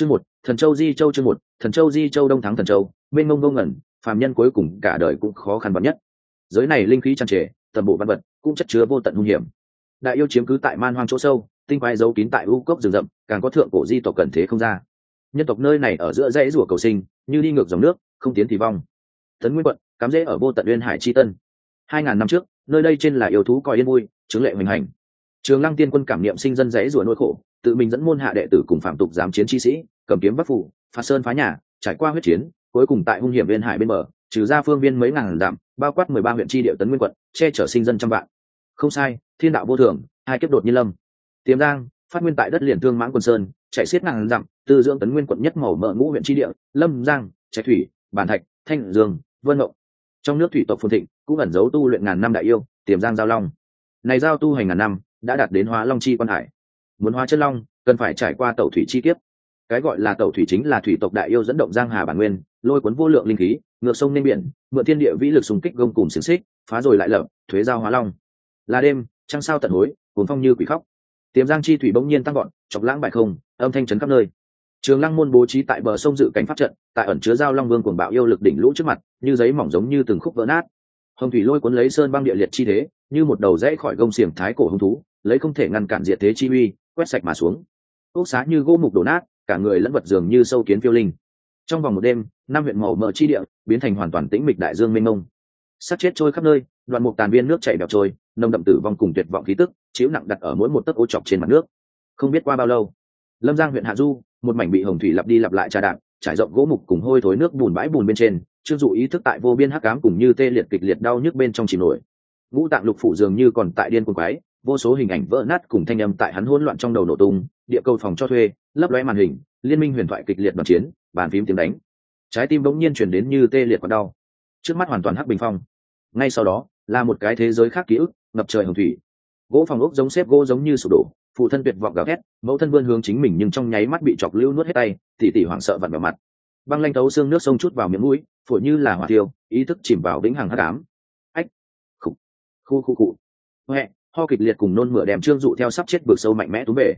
chương một, thần châu di châu chương một, thần châu di châu đông thắng thần châu, bên ngông ngông ngẩn, phàm nhân cuối cùng cả đời cũng khó khăn bắn nhất. Giới này linh khí tràn trề, tầm bộ văn vật cũng chất chứa vô tận hung hiểm. Đại yêu chiếm cứ tại man hoang chỗ sâu, tinh quái giấu kín tại u cốc rừng rậm, càng có thượng cổ di tộc cần thế không ra. Nhân tộc nơi này ở giữa dãy rủa cầu sinh, như đi ngược dòng nước, không tiến thì vong. Tấn nguyên quận, cắm rễ ở vô tận uyên hải chi tân. Hai ngàn năm trước, nơi đây trên là yêu thú coi yên vui, chứng lệ hoành hành trường lăng tiên quân cảm niệm sinh dân dãy rủa nỗi khổ, tự mình dẫn môn hạ đệ tử cùng phạm tục giám chiến chi sĩ, cầm kiếm bắc phủ phạt sơn phá nhà, trải qua huyết chiến, cuối cùng tại hung hiểm viên hải bên bờ, trừ ra phương viên mấy ngàn dặm, bao quát mười ba huyện tri địa tấn nguyên quận, che chở sinh dân trăm vạn. Không sai, thiên đạo vô thường, hai kiếp đột nhiên lâm. Tiềm giang, phát nguyên tại đất liền thương mãng quân sơn, chạy xiết ngàn dặm, tư dưỡng tấn nguyên quận nhất màu mỡ ngũ huyện tri địa, lâm giang, trạch thủy, bản thạch, thanh dương, vân mộng. Trong nước thủy tộc phồn thịnh, cũng ẩn giấu tu luyện ngàn năm đại yêu, tiềm giang giao long. Này giao tu hành ngàn năm đã đạt đến hóa long chi quan hải. Muốn hóa chân long, cần phải trải qua tẩu thủy chi kiếp. Cái gọi là tẩu thủy chính là thủy tộc đại yêu dẫn động giang hà bản nguyên, lôi cuốn vô lượng linh khí, ngược sông lên biển, mượn thiên địa vĩ lực xung kích gông cùng xiềng xích, phá rồi lại lập, thuế giao hóa long. Là đêm, trăng sao tận hối cuốn phong như quỷ khóc. Tiềm giang chi thủy bỗng nhiên tăng gọn chọc lãng bại không, âm thanh trấn khắp nơi. Trường lăng môn bố trí tại bờ sông dự cảnh pháp trận, tại ẩn chứa giao long vương cuồng bạo yêu lực đỉnh lũ trước mặt, như giấy mỏng giống như từng khúc vỡ nát. Hồng thủy lôi cuốn lấy sơn băng địa liệt chi thế, như một đầu rẽ khỏi gông xiềng thái cổ hung thú lấy không thể ngăn cản diệt thế chi uy, quét sạch mà xuống. Ốc xá như gỗ mục đổ nát, cả người lẫn vật dường như sâu kiến phiêu linh. Trong vòng một đêm, năm huyện màu mỡ chi địa biến thành hoàn toàn tĩnh mịch đại dương mênh mông. Sát chết trôi khắp nơi, đoạn mục tàn viên nước chảy bẹo trôi nông đậm tử vong cùng tuyệt vọng khí tức, chiếu nặng đặt ở mỗi một tấc ô chọc trên mặt nước. Không biết qua bao lâu, lâm giang huyện hạ du, một mảnh bị hồng thủy lặp đi lặp lại trà đạp, trải rộng gỗ mục cùng hôi thối nước bùn bãi bùn bên trên, chưa dụ ý thức tại vô biên hắc cám cùng như tê liệt kịch liệt đau nhức bên trong chìm nổi. Ngũ tạng lục phủ dường như còn tại điên cuồng quái vô số hình ảnh vỡ nát cùng thanh âm tại hắn hỗn loạn trong đầu nổ tung, địa cầu phòng cho thuê, lấp lóe màn hình, liên minh huyền thoại kịch liệt đoàn chiến, bàn phím tiếng đánh. Trái tim bỗng nhiên chuyển đến như tê liệt còn đau. Trước mắt hoàn toàn hắc bình phong. Ngay sau đó, là một cái thế giới khác ký ức, ngập trời hồng thủy. Gỗ phòng ốc giống xếp gỗ giống như sụp đổ, phụ thân tuyệt vọng gào thét, mẫu thân vươn hướng chính mình nhưng trong nháy mắt bị chọc lưu nuốt hết tay, tỉ tỉ hoảng sợ vặn vào mặt. Băng lanh tấu xương nước sông chút vào miệng mũi, phổi như là hỏa tiêu ý thức chìm vào vĩnh hằng hắc ám. Ách khủ khu khu cụ huệ ho kịch liệt cùng nôn mửa đem trương dụ theo sắp chết vực sâu mạnh mẽ túm về.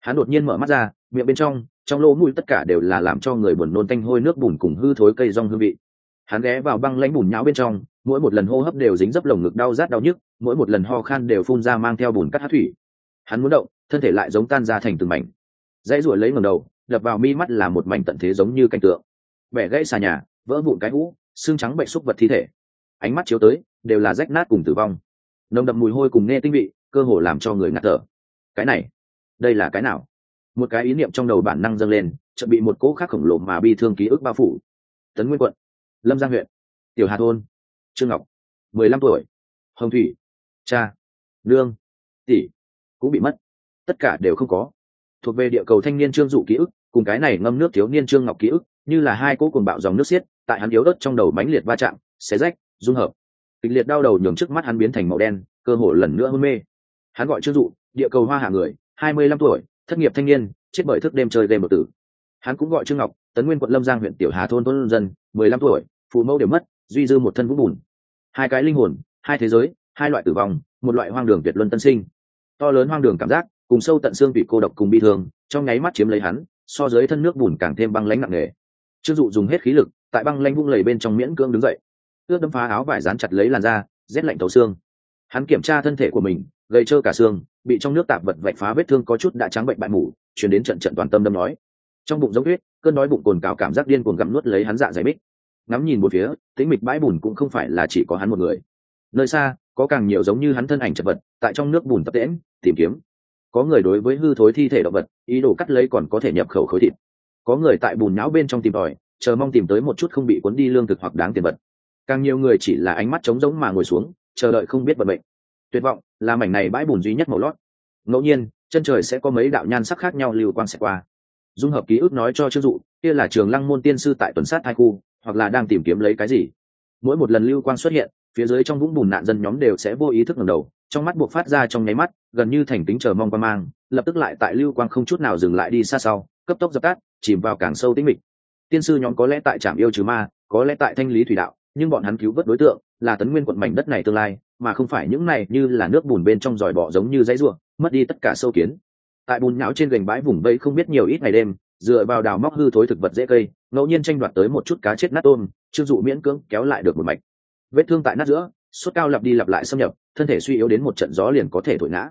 Hắn đột nhiên mở mắt ra, miệng bên trong trong lỗ mũi tất cả đều là làm cho người buồn nôn tanh hôi nước bùn cùng hư thối cây rong hương vị. Hắn ghé vào băng lãnh bùn nhão bên trong, mỗi một lần hô hấp đều dính dấp lồng ngực đau rát đau nhức, mỗi một lần ho khan đều phun ra mang theo bùn cắt hát thủy. Hắn muốn động, thân thể lại giống tan ra thành từng mảnh. Dãy ruổi lấy ngầm đầu, đập vào mi mắt là một mảnh tận thế giống như cảnh tượng. Bẻ gãy xà nhà, vỡ vụn cái hũ, xương trắng bệnh xúc vật thi thể. Ánh mắt chiếu tới, đều là rách nát cùng tử vong nồng đậm mùi hôi cùng nghe tinh vị, cơ hồ làm cho người ngạt thở. Cái này, đây là cái nào? Một cái ý niệm trong đầu bản năng dâng lên, chợt bị một cỗ khác khổng lồ mà bi thương ký ức bao phủ. Tấn nguyên quận, lâm giang huyện, tiểu hà thôn, trương ngọc, mười lăm tuổi, hồng thủy, cha lương tỷ, cũng bị mất. Tất cả đều không có. Thuộc về địa cầu thanh niên trương dụ ký ức, cùng cái này ngâm nước thiếu niên trương ngọc ký ức, như là hai cỗ cuồng bạo dòng nước xiết, tại hắn yếu đất trong đầu mãnh liệt va chạm, xé rách, dung hợp kịch liệt đau đầu nhường trước mắt hắn biến thành màu đen, cơ hội lần nữa hôn mê. Hắn gọi trương dụ, địa cầu hoa hạ người, hai mươi lăm tuổi, thất nghiệp thanh niên, chết bởi thức đêm chơi game một tử. Hắn cũng gọi trương ngọc, tấn nguyên quận lâm giang huyện tiểu hà thôn thôn dân, mười lăm tuổi, phụ mẫu đều mất, duy dư một thân vũ bùn. Hai cái linh hồn, hai thế giới, hai loại tử vong, một loại hoang đường tuyệt luân tân sinh. To lớn hoang đường cảm giác, cùng sâu tận xương vị cô độc cùng bị thương, trong nháy mắt chiếm lấy hắn, so dưới thân nước bùn càng thêm băng lãnh nặng nề. Trương dụ dùng hết khí lực, tại băng lãnh vung lầy bên trong miễn cưỡng đứng dậy ướt đâm phá áo vải dán chặt lấy làn da, rét lạnh tấu xương. Hắn kiểm tra thân thể của mình gầy trơ cả xương, bị trong nước tạp vật vạch phá vết thương có chút đã trắng bệnh bại mủ chuyển đến trận trận toàn tâm đâm nói. Trong bụng giống tuyết, cơn đói bụng cồn cào cảm giác điên cuồng gặm nuốt lấy hắn dạ dày bích. Ngắm nhìn một phía, tĩnh mịch bãi bùn cũng không phải là chỉ có hắn một người. Nơi xa, có càng nhiều giống như hắn thân ảnh chật vật, tại trong nước bùn tập tễm tìm kiếm. Có người đối với hư thối thi thể động vật, ý đồ cắt lấy còn có thể nhập khẩu khối thịt. Có người tại bùn nhão bên trong tìm tòi, chờ mong tìm tới một chút không bị cuốn đi lương thực hoặc đáng tiền vật càng nhiều người chỉ là ánh mắt trống rỗng mà ngồi xuống, chờ đợi không biết vận mệnh. Tuyệt vọng là mảnh này bãi bùn duy nhất màu lót. Ngẫu nhiên, chân trời sẽ có mấy đạo nhan sắc khác nhau lưu quang sẽ qua. Dung hợp ký ức nói cho chưng dụ, kia là trường lăng môn tiên sư tại tuần sát hai khu, hoặc là đang tìm kiếm lấy cái gì. Mỗi một lần lưu quang xuất hiện, phía dưới trong vũng bùn nạn dân nhóm đều sẽ vô ý thức ngẩng đầu, trong mắt buộc phát ra trong nháy mắt, gần như thành tính chờ mong quan mang, lập tức lại tại lưu quang không chút nào dừng lại đi xa sau, cấp tốc dập tắt, chìm vào càng sâu tĩnh mịch. Tiên sư nhóm có lẽ tại trạm yêu trừ ma, có lẽ tại thanh lý thủy đạo nhưng bọn hắn cứu vớt đối tượng là tấn nguyên quận mảnh đất này tương lai, mà không phải những này như là nước bùn bên trong giỏi bọ giống như dãy ruộng mất đi tất cả sâu kiến. Tại bùn nhão trên gành bãi vùng vây không biết nhiều ít ngày đêm, dựa vào đào móc hư thối thực vật dễ cây, ngẫu nhiên tranh đoạt tới một chút cá chết nát tôm chưng dụ miễn cưỡng kéo lại được một mạch. Vết thương tại nát giữa, suốt cao lặp đi lặp lại xâm nhập, thân thể suy yếu đến một trận gió liền có thể thổi ngã.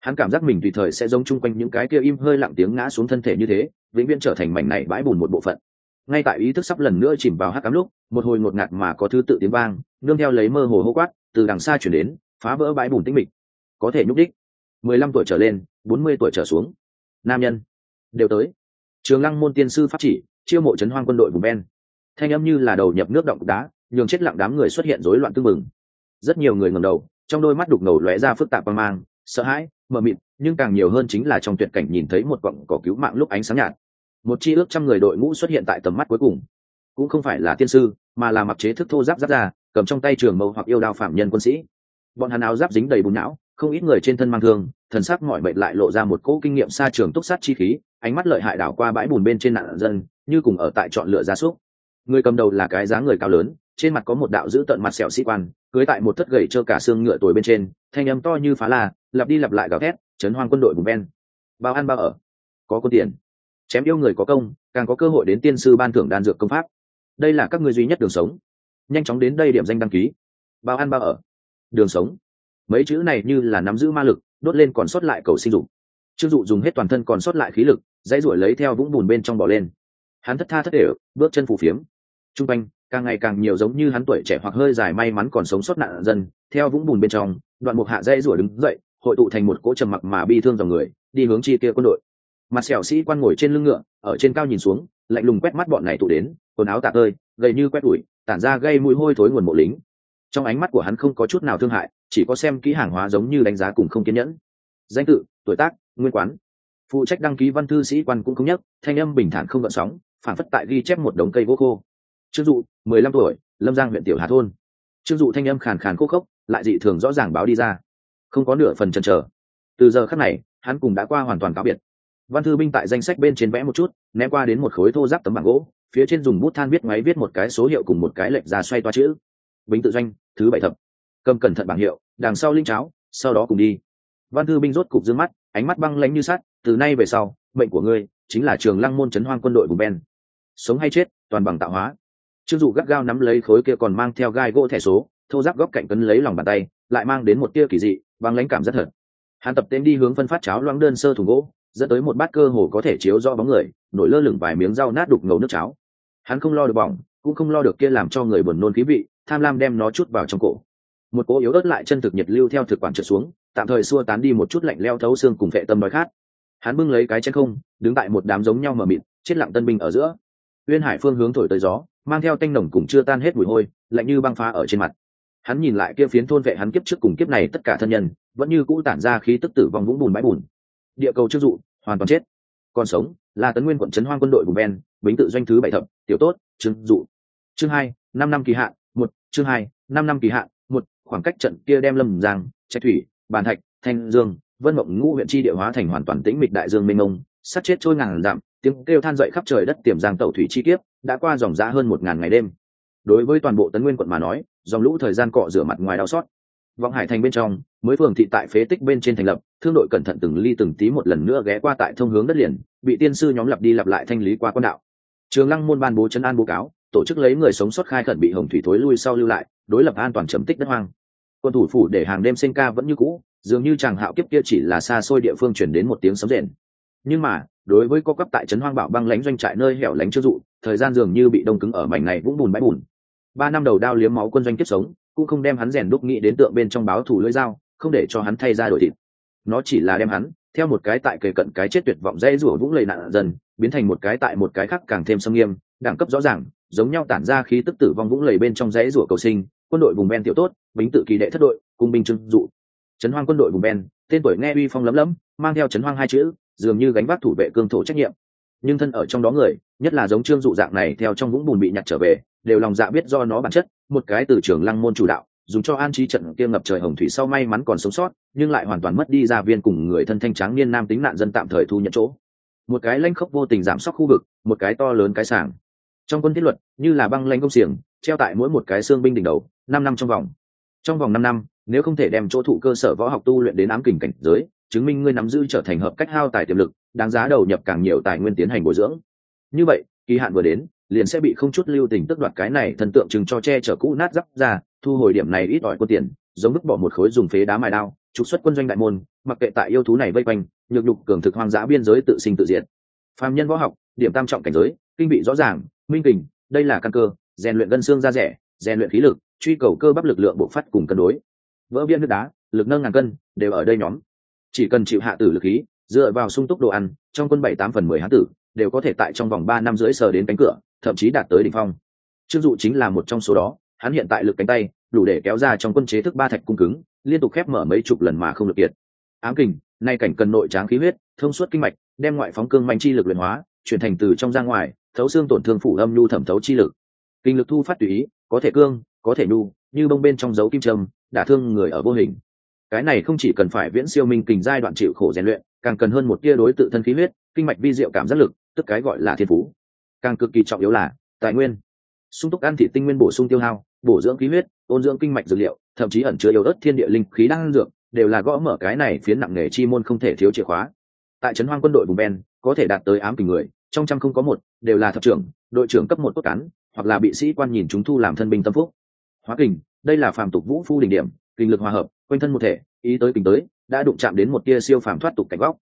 Hắn cảm giác mình tùy thời sẽ giống chung quanh những cái kia im hơi lặng tiếng ngã xuống thân thể như thế, vĩnh viễn trở thành mảnh này bãi bùn một bộ phận ngay tại ý thức sắp lần nữa chìm vào hắc cám lúc, một hồi ngột ngạt mà có thứ tự tiếng vang, nương theo lấy mơ hồ hô quát, từ đằng xa chuyển đến, phá vỡ bãi bùn tĩnh mịch. Có thể nhúc đích mười lăm tuổi trở lên, bốn mươi tuổi trở xuống. Nam nhân. Đều tới. Trường lăng môn tiên sư pháp chỉ, chiêu mộ trấn hoang quân đội vùng ven. Thanh âm như là đầu nhập nước động đá, nhường chết lặng đám người xuất hiện rối loạn tư mừng rất nhiều người ngầm đầu, trong đôi mắt đục ngầu lóe ra phức tạp băng mang, sợ hãi, mờ mịt, nhưng càng nhiều hơn chính là trong tuyệt cảnh nhìn thấy một quặng cỏ cứu mạng lúc ánh sáng nhạt một chi ước trăm người đội ngũ xuất hiện tại tầm mắt cuối cùng. Cũng không phải là tiên sư, mà là mặc chế thức thô giáp giáp ra cầm trong tay trường mâu hoặc yêu đao phạm nhân quân sĩ. Bọn hắn áo giáp dính đầy bùn não, không ít người trên thân mang thương, thần sắc mọi mệnh lại lộ ra một cỗ kinh nghiệm xa trường túc sát chi khí, ánh mắt lợi hại đảo qua bãi bùn bên trên nạn dân, như cùng ở tại chọn lựa gia súc. Người cầm đầu là cái dáng người cao lớn, trên mặt có một đạo giữ tận mặt sẹo sĩ quan, cưới tại một thất gầy trơ cả xương ngựa tuổi bên trên, thanh âm to như phá la, lặp đi lặp lại gào thét, chấn hoang quân đội vùng ven. Bao ăn bao ở. Có quân tiền chém yêu người có công, càng có cơ hội đến tiên sư ban thưởng đan dược công pháp. Đây là các người duy nhất đường sống. Nhanh chóng đến đây điểm danh đăng ký. Bao ăn bao ở. Đường sống. Mấy chữ này như là nắm giữ ma lực, đốt lên còn sót lại cầu sinh dục. Chưng dụ dùng hết toàn thân còn sót lại khí lực, dãy ruổi lấy theo vũng bùn bên trong bỏ lên. Hắn thất tha thất đều bước chân phù phiếm. T r u n g quanh, càng ngày càng nhiều giống như hắn tuổi trẻ hoặc hơi dài may mắn còn sống sót nạn dân, theo vũng bùn bên trong, đoạn mục hạ dãy ruổi đứng dậy, hội tụ thành một cỗ trầm mặc mà bi thương dòng người, đi hướng chi kia quân đội mặt sẹo sĩ quan ngồi trên lưng ngựa, ở trên cao nhìn xuống, lạnh lùng quét mắt bọn này tụ đến, quần áo tạc ơi gầy như quét đuổi, tản ra gây mùi hôi thối nguồn mộ lính. Trong ánh mắt của hắn không có chút nào thương hại, chỉ có xem kỹ hàng hóa giống như đánh giá cùng không kiên nhẫn. Danh tự, tuổi tác, nguyên quán. Phụ trách đăng ký văn thư sĩ quan cũng không nhất thanh âm bình thản không gợn sóng, phản phất tại ghi chép một đống cây gỗ khô. Trương dụ, mười lăm tuổi, lâm giang huyện tiểu hà thôn. Trương dụ thanh âm khàn khàn khô khốc, lại dị thường rõ ràng báo đi ra. Không có nửa phần chần chờ. Từ giờ khắc này, hắn cùng đã qua hoàn toàn cáo biệt văn thư binh tại danh sách bên trên vẽ một chút, ném qua đến một khối thô giáp tấm bảng gỗ, phía trên dùng bút than viết máy viết một cái số hiệu cùng một cái lệnh ra xoay toa chữ. Bính tự doanh, thứ bảy thập. Cầm cẩn thận bảng hiệu, đằng sau linh cháo, sau đó cùng đi. Văn thư binh rốt cục dương mắt, ánh mắt băng lánh như sắt, từ nay về sau, mệnh của ngươi chính là trường lăng môn chấn hoang quân đội vùng ben sống hay chết, toàn bằng tạo hóa. Chưng dụ gắt gao nắm lấy khối kia còn mang theo gai gỗ thẻ số, thô giáp góc cạnh cấn lấy lòng bàn tay, lại mang đến một tia kỳ dị, băng lãnh cảm rất thật. Hắn tập tên đi hướng phân phát cháo loãng đơn sơ thùng gỗ dẫn tới một bát cơ hồ có thể chiếu do bóng người, nổi lơ lửng vài miếng rau nát đục ngầu nước cháo. Hắn không lo được bỏng, cũng không lo được kia làm cho người buồn nôn khí vị, tham lam đem nó chút vào trong cổ. Một cỗ yếu ớt lại chân thực nhiệt lưu theo thực quản trượt xuống, tạm thời xua tán đi một chút lạnh leo thấu xương cùng vệ tâm đói khát. Hắn bưng lấy cái chân không, đứng tại một đám giống nhau mờ mịt, chết lặng tân binh ở giữa. Uyên hải phương hướng thổi tới gió, mang theo tanh nồng cùng chưa tan hết mùi hôi, lạnh như băng phá ở trên mặt. Hắn nhìn lại kia phiến thôn vệ hắn kiếp trước cùng kiếp này tất cả thân nhân, vẫn như cũ tản ra khí tức tử vong vũng bùn bãi bùn địa cầu chức dụ, hoàn toàn chết. Còn sống, là tấn nguyên quận trấn hoang quân đội bùn ben bính tự doanh thứ bảy thập, tiểu tốt trương dụ. Chương hai, năm năm kỳ hạn, một, chương hai, năm năm kỳ hạn, một, khoảng cách trận kia đem lâm giang, trạch thủy, bàn thạch, thanh dương, vân mộng ngũ huyện chi địa hóa thành hoàn toàn tĩnh mịch đại dương mênh mông sát chết trôi ngàn dặm, tiếng kêu than dậy khắp trời đất tiềm giang tẩu thủy chi kiếp, đã qua dòng giã hơn một ngàn ngày đêm. Đối với toàn bộ tấn nguyên quận mà nói, dòng lũ thời gian cọ rửa mặt ngoài đau xót. Vọng hải thành bên trong mới phường thị tại phế tích bên trên thành lập, thương đội cẩn thận từng ly từng tí một lần nữa ghé qua tại thông hướng đất liền, bị tiên sư nhóm lập đi lặp lại thanh lý qua quan đạo. Trường lăng môn ban bố chân an bố cáo, tổ chức lấy người sống sót khai khẩn bị hồng thủy thối lui sau lưu lại, đối lập an toàn trầm tích đất hoang. Quân thủ phủ để hàng đêm sinh ca vẫn như cũ, dường như chàng hạo kiếp kia chỉ là xa xôi địa phương chuyển đến một tiếng sấm rền. Nhưng mà, đối với co cấp tại trấn hoang bảo băng lánh doanh trại nơi hẻo lánh chưa dụ, thời gian dường như bị đông cứng ở mảnh này vũng bùn bãi bùn. Ba năm đầu đao liếm máu quân doanh kiếp sống, cũng không đem hắn rèn đúc nghĩ đến tượng bên trong báo thủ lưỡi dao không để cho hắn thay ra đổi thịt. Nó chỉ là đem hắn, theo một cái tại kề cận cái chết tuyệt vọng dây rủa vũng lầy nạn dần, biến thành một cái tại một cái khác càng thêm sâm nghiêm, đẳng cấp rõ ràng, giống nhau tản ra khí tức tử vong vũng lầy bên trong dãy rủa cầu sinh, quân đội vùng ven tiểu tốt, bính tự kỳ đệ thất đội cung binh trưng dụ. Trấn hoang quân đội vùng ven, tên tuổi nghe uy phong lấm lấm, mang theo trấn hoang hai chữ, dường như gánh vác thủ vệ cương thổ trách nhiệm. Nhưng thân ở trong đó người, nhất là giống trương dụ dạng này theo trong vũng bùn bị nhặt trở về, đều lòng dạ biết do nó bản chất, một cái từ trường lăng môn chủ đạo dùng cho an trí trận kia ngập trời hồng thủy sau may mắn còn sống sót, nhưng lại hoàn toàn mất đi gia viên cùng người thân thanh tráng niên nam tính nạn dân tạm thời thu nhận chỗ. Một cái lanh khốc vô tình giảm sóc khu vực, một cái to lớn cái sàng trong quân thiết luật, như là băng lanh công xiềng, treo tại mỗi một cái xương binh đỉnh đầu, năm năm trong vòng. Trong vòng năm năm, nếu không thể đem chỗ thụ cơ sở võ học tu luyện đến ám kình cảnh giới, chứng minh ngươi nắm giữ trở thành hợp cách hao tài tiềm lực, đáng giá đầu nhập càng nhiều tài nguyên tiến hành bồi dưỡng. Như vậy, kỳ hạn vừa đến liền sẽ bị không chút lưu tình tức đoạt cái này thần tượng chừng cho che chở cũ nát giáp ra, thu hồi điểm này ít ỏi quân tiền, giống bức bỏ một khối dùng phế đá mài đao, trục xuất quân doanh đại môn, mặc kệ tại yêu thú này vây quanh, nhược nhục cường thực hoang dã biên giới tự sinh tự diệt. Phàm nhân võ học, điểm tam trọng cảnh giới, kinh bị rõ ràng, minh kình, đây là căn cơ, rèn luyện gân xương da rẻ, rèn luyện khí lực, truy cầu cơ bắp lực lượng bộ phát cùng cân đối. Vỡ viên nước đá, lực nâng ngàn cân, đều ở đây nhóm. Chỉ cần chịu hạ tử lực khí, dựa vào sung túc đồ ăn, trong quân bảy tám phần mười hán tử, đều có thể tại trong vòng ba năm rưỡi sờ đến cánh cửa thậm chí đạt tới đỉnh phong. Trương dụ chính là một trong số đó hắn hiện tại lực cánh tay đủ để kéo ra trong quân chế thức ba thạch cung cứng liên tục khép mở mấy chục lần mà không được kiệt. Ám kình nay cảnh cần nội tráng khí huyết thông suốt kinh mạch đem ngoại phóng cương manh chi lực luyện hóa chuyển thành từ trong ra ngoài thấu xương tổn thương phủ âm nhu thẩm thấu chi lực. Kinh lực thu phát tùy ý có thể cương có thể nhu như bông bên trong dấu kim trầm, đả thương người ở vô hình. Cái này không chỉ cần phải viễn siêu minh kình giai đoạn chịu khổ rèn luyện càng cần hơn một tia đối tự thân khí huyết kinh mạch vi diệu cảm giác lực tức cái gọi là thiên phú càng cực kỳ trọng yếu là tài nguyên. Sung túc ăn thị tinh nguyên bổ sung tiêu hao, bổ dưỡng khí huyết, ôn dưỡng kinh mạch dược liệu, thậm chí ẩn chứa yếu ớt thiên địa linh khí đang dược, đều là gõ mở cái này phiến nặng nghề chi môn không thể thiếu chìa khóa. Tại trấn hoang quân đội vùng ben có thể đạt tới ám kình người, trong trăm không có một, đều là thập trưởng, đội trưởng cấp một cốt cán, hoặc là bị sĩ quan nhìn chúng thu làm thân binh tâm phúc. Hóa kình, đây là phàm tục vũ phu đỉnh điểm, kinh lực hòa hợp, quanh thân một thể, ý tới kình tới, đã đụng chạm đến một tia siêu phàm thoát tục cảnh góc.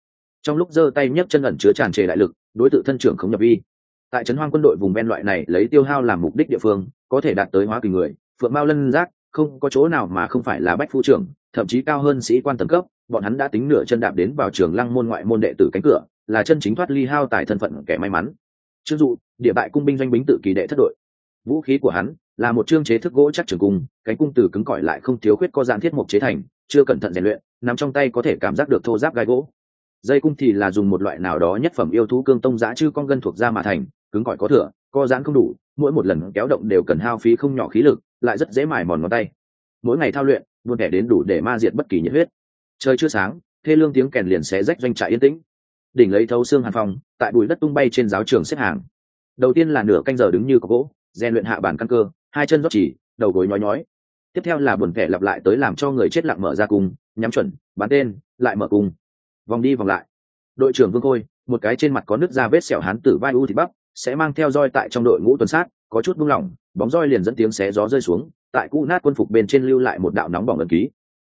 Trong lúc giơ tay nhấc chân ẩn chứa tràn trề đại lực, đối tượng thân trưởng không nhập vi tại trấn hoang quân đội vùng ven loại này lấy tiêu hao làm mục đích địa phương, có thể đạt tới hóa kỳ người, phượng mao lân giác, không có chỗ nào mà không phải là bách phu trưởng, thậm chí cao hơn sĩ quan tầng cấp, bọn hắn đã tính nửa chân đạp đến vào trường lăng môn ngoại môn đệ tử cánh cửa, là chân chính thoát ly hao tài thân phận kẻ may mắn. Chưng dụ, địa bại cung binh doanh bính tự kỳ đệ thất đội. Vũ khí của hắn là một chương chế thức gỗ chắc trường cung, cánh cung từ cứng cỏi lại không thiếu khuyết có dạng thiết mộc chế thành, chưa cẩn thận rèn luyện, nằm trong tay có thể cảm giác được thô giáp gai gỗ. Dây cung thì là dùng một loại nào đó nhất phẩm yêu thú cương tông giã chư con gân thuộc da mà thành cứng cỏi có thừa, co giãn không đủ, mỗi một lần kéo động đều cần hao phí không nhỏ khí lực, lại rất dễ mài mòn ngón tay. Mỗi ngày thao luyện, luôn kẻ đến đủ để ma diệt bất kỳ nhiệt huyết. Trời chưa sáng, thê lương tiếng kèn liền xé rách doanh trại yên tĩnh. Đỉnh lấy thấu xương hàn phong, tại bụi đất tung bay trên giáo trường xếp hàng. Đầu tiên là nửa canh giờ đứng như có gỗ, rèn luyện hạ bản căn cơ, hai chân rót chỉ, đầu gối nhói nhói. Tiếp theo là buồn kẻ lặp lại tới làm cho người chết lặng mở ra cung, nhắm chuẩn, bắn tên, lại mở cung. Vòng đi vòng lại. Đội trưởng vương khôi, một cái trên mặt có nước da vết sẹo hán tử vai u thì bắp sẽ mang theo roi tại trong đội ngũ tuần sát, có chút buông lỏng, bóng roi liền dẫn tiếng xé gió rơi xuống, tại cũ nát quân phục bên trên lưu lại một đạo nóng bỏng ẩn ký.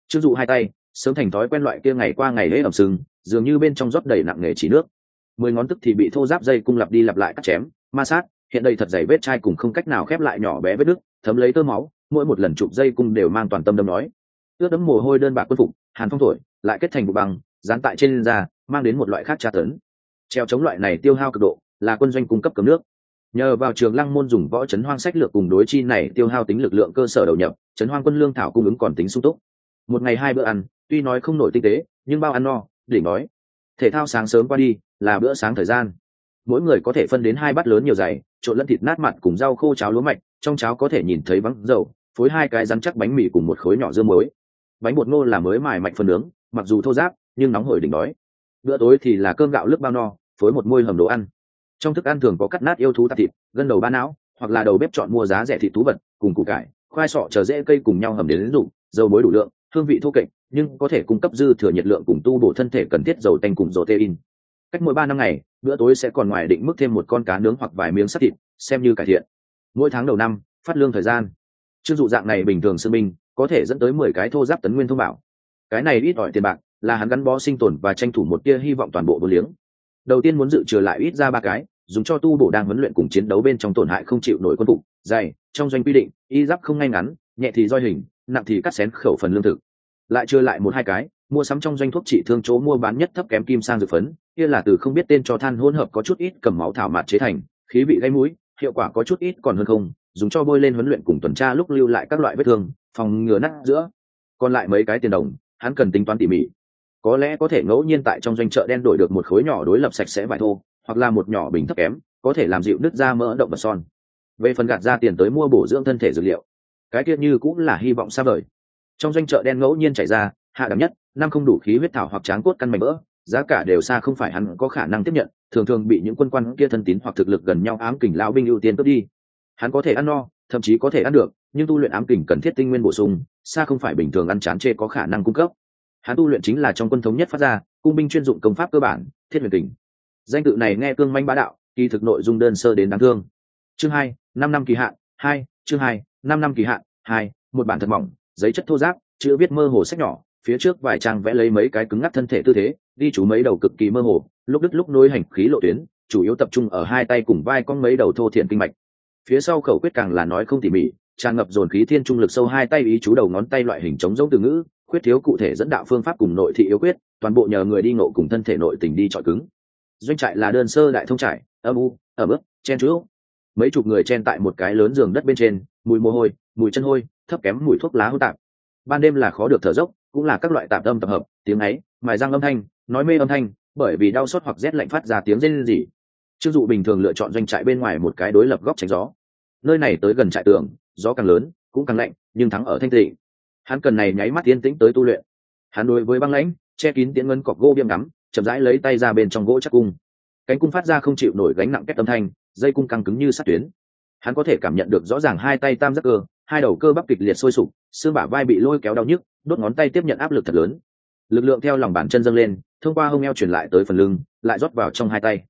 Chưng dụ hai tay, sớm thành thói quen loại kia ngày qua ngày hễ ẩm sừng, dường như bên trong rót đầy nặng nghề chỉ nước. Mười ngón tức thì bị thô giáp dây cung lặp đi lặp lại cắt chém, ma sát, hiện đây thật dày vết chai cùng không cách nào khép lại nhỏ bé vết nước thấm lấy tơ máu, mỗi một lần chụp dây cung đều mang toàn tâm đâm nói. Ướt đấm mồ hôi đơn bạc quân phục, hàn phong thổi, lại kết thành vụ bằng dán tại trên da, mang đến một loại khác tra tấn. Treo chống loại này tiêu hao cực độ là quân doanh cung cấp cấm nước. Nhờ vào trường lăng môn dùng võ chấn hoang sách lược cùng đối chi này tiêu hao tính lực lượng cơ sở đầu nhập, chấn hoang quân lương thảo cung ứng còn tính sung túc. Một ngày hai bữa ăn, tuy nói không nổi tinh tế, nhưng bao ăn no, đỉnh nói thể thao sáng sớm qua đi, là bữa sáng thời gian. Mỗi người có thể phân đến hai bát lớn nhiều dày, trộn lẫn thịt nát mặn cùng rau khô cháo lúa mạch, trong cháo có thể nhìn thấy vắng dầu, phối hai cái rắn chắc bánh mì cùng một khối nhỏ dưa muối. Bánh bột ngô là mới mài mạnh phần nướng, mặc dù thô giáp nhưng nóng hổi đỉnh đói. Bữa tối thì là cơm gạo lướt bao no, phối một môi hầm đồ ăn trong thức ăn thường có cắt nát yêu thú tạp thịt, gân đầu ba não, hoặc là đầu bếp chọn mua giá rẻ thịt thú vật, cùng củ cải, khoai sọ chờ dễ cây cùng nhau hầm đến lính dụng dầu muối đủ lượng, hương vị thô kệch, nhưng có thể cung cấp dư thừa nhiệt lượng cùng tu bổ thân thể cần thiết dầu tanh cùng protein. Cách mỗi ba năm ngày, bữa tối sẽ còn ngoài định mức thêm một con cá nướng hoặc vài miếng sắt thịt, xem như cải thiện. Mỗi tháng đầu năm, phát lương thời gian. Chưng dụ dạng này bình thường sư minh, có thể dẫn tới mười cái thô giáp tấn nguyên thông bảo. Cái này ít ỏi tiền bạc, là hắn gắn bó sinh tồn và tranh thủ một tia hy vọng toàn bộ vô liếng đầu tiên muốn dự trừ lại ít ra ba cái, dùng cho tu bổ đang huấn luyện cùng chiến đấu bên trong tổn hại không chịu nổi quân phục dày trong doanh quy định, y giáp không ngay ngắn, nhẹ thì roi hình, nặng thì cắt xén khẩu phần lương thực. Lại chưa lại một hai cái, mua sắm trong doanh thuốc trị thương chỗ mua bán nhất thấp kém kim sang dược phấn, kia là từ không biết tên cho than hỗn hợp có chút ít cầm máu thảo mạt chế thành, khí vị gây mũi, hiệu quả có chút ít còn hơn không, dùng cho bôi lên huấn luyện cùng tuần tra lúc lưu lại các loại vết thương, phòng ngừa nát giữa. Còn lại mấy cái tiền đồng, hắn cần tính toán tỉ mỉ có lẽ có thể ngẫu nhiên tại trong doanh chợ đen đổi được một khối nhỏ đối lập sạch sẽ vải thô, hoặc là một nhỏ bình thấp kém, có thể làm dịu nứt da mỡ động vật son. Về phần gạt ra tiền tới mua bổ dưỡng thân thể dược liệu, cái kia như cũng là hy vọng xa vời. Trong doanh chợ đen ngẫu nhiên chảy ra, hạ đẳng nhất, năm không đủ khí huyết thảo hoặc tráng cốt căn mảnh mỡ, giá cả đều xa không phải hắn có khả năng tiếp nhận, thường thường bị những quân quan kia thân tín hoặc thực lực gần nhau ám kình lao binh ưu tiên cướp đi. Hắn có thể ăn no, thậm chí có thể ăn được, nhưng tu luyện ám kình cần thiết tinh nguyên bổ sung, xa không phải bình thường ăn chán chê có khả năng cung cấp hắn tu luyện chính là trong quân thống nhất phát ra, cung binh chuyên dụng công pháp cơ bản, thiết huyền kình. Danh tự này nghe cương manh bá đạo, kỳ thực nội dung đơn sơ đến đáng thương. Chương hai, năm năm kỳ hạn, hai, chương hai, năm năm kỳ hạn, hai, một bản thật mỏng, giấy chất thô giáp chữ viết mơ hồ sách nhỏ, phía trước vài trang vẽ lấy mấy cái cứng ngắc thân thể tư thế đi chú mấy đầu cực kỳ mơ hồ, lúc đứt lúc nối hành khí lộ tuyến, chủ yếu tập trung ở hai tay cùng vai con mấy đầu thô thiện kinh mạch. Phía sau khẩu quyết càng là nói không tỉ mỉ, tràn ngập dồn khí thiên trung lực sâu hai tay ý chú đầu ngón tay loại hình chống giống từ ngữ khuyết thiếu cụ thể dẫn đạo phương pháp cùng nội thị yếu quyết toàn bộ nhờ người đi ngộ cùng thân thể nội tình đi chọi cứng. Doanh trại là đơn sơ đại thông trải, âm u, ẩm mức chen chữ mấy chục người chen tại một cái lớn giường đất bên trên, mùi mồ hôi, mùi chân hôi, thấp kém mùi thuốc lá hô tạp. Ban đêm là khó được thở dốc, cũng là các loại tạp âm tập hợp, tiếng ấy, mài răng âm thanh, nói mê âm thanh, bởi vì đau sốt hoặc rét lạnh phát ra tiếng rên rỉ. Chưng dụ bình thường lựa chọn doanh trại bên ngoài một cái đối lập góc tránh gió. Nơi này tới gần trại tường, gió càng lớn, cũng càng lạnh, nhưng thắng ở thanh tịnh hắn cần này nháy mắt tiến tĩnh tới tu luyện. Hắn đối với băng lãnh, che kín tiễn ngân cọc gỗ viêm ngắm, chậm rãi lấy tay ra bên trong gỗ chắc cung. Cánh cung phát ra không chịu nổi gánh nặng kết âm thanh, dây cung căng cứng như sát tuyến. Hắn có thể cảm nhận được rõ ràng hai tay tam giác cơ, hai đầu cơ bắp kịch liệt sôi sục, xương bả vai bị lôi kéo đau nhức, đốt ngón tay tiếp nhận áp lực thật lớn. Lực lượng theo lòng bàn chân dâng lên, thông qua hông eo truyền lại tới phần lưng, lại rót vào trong hai tay.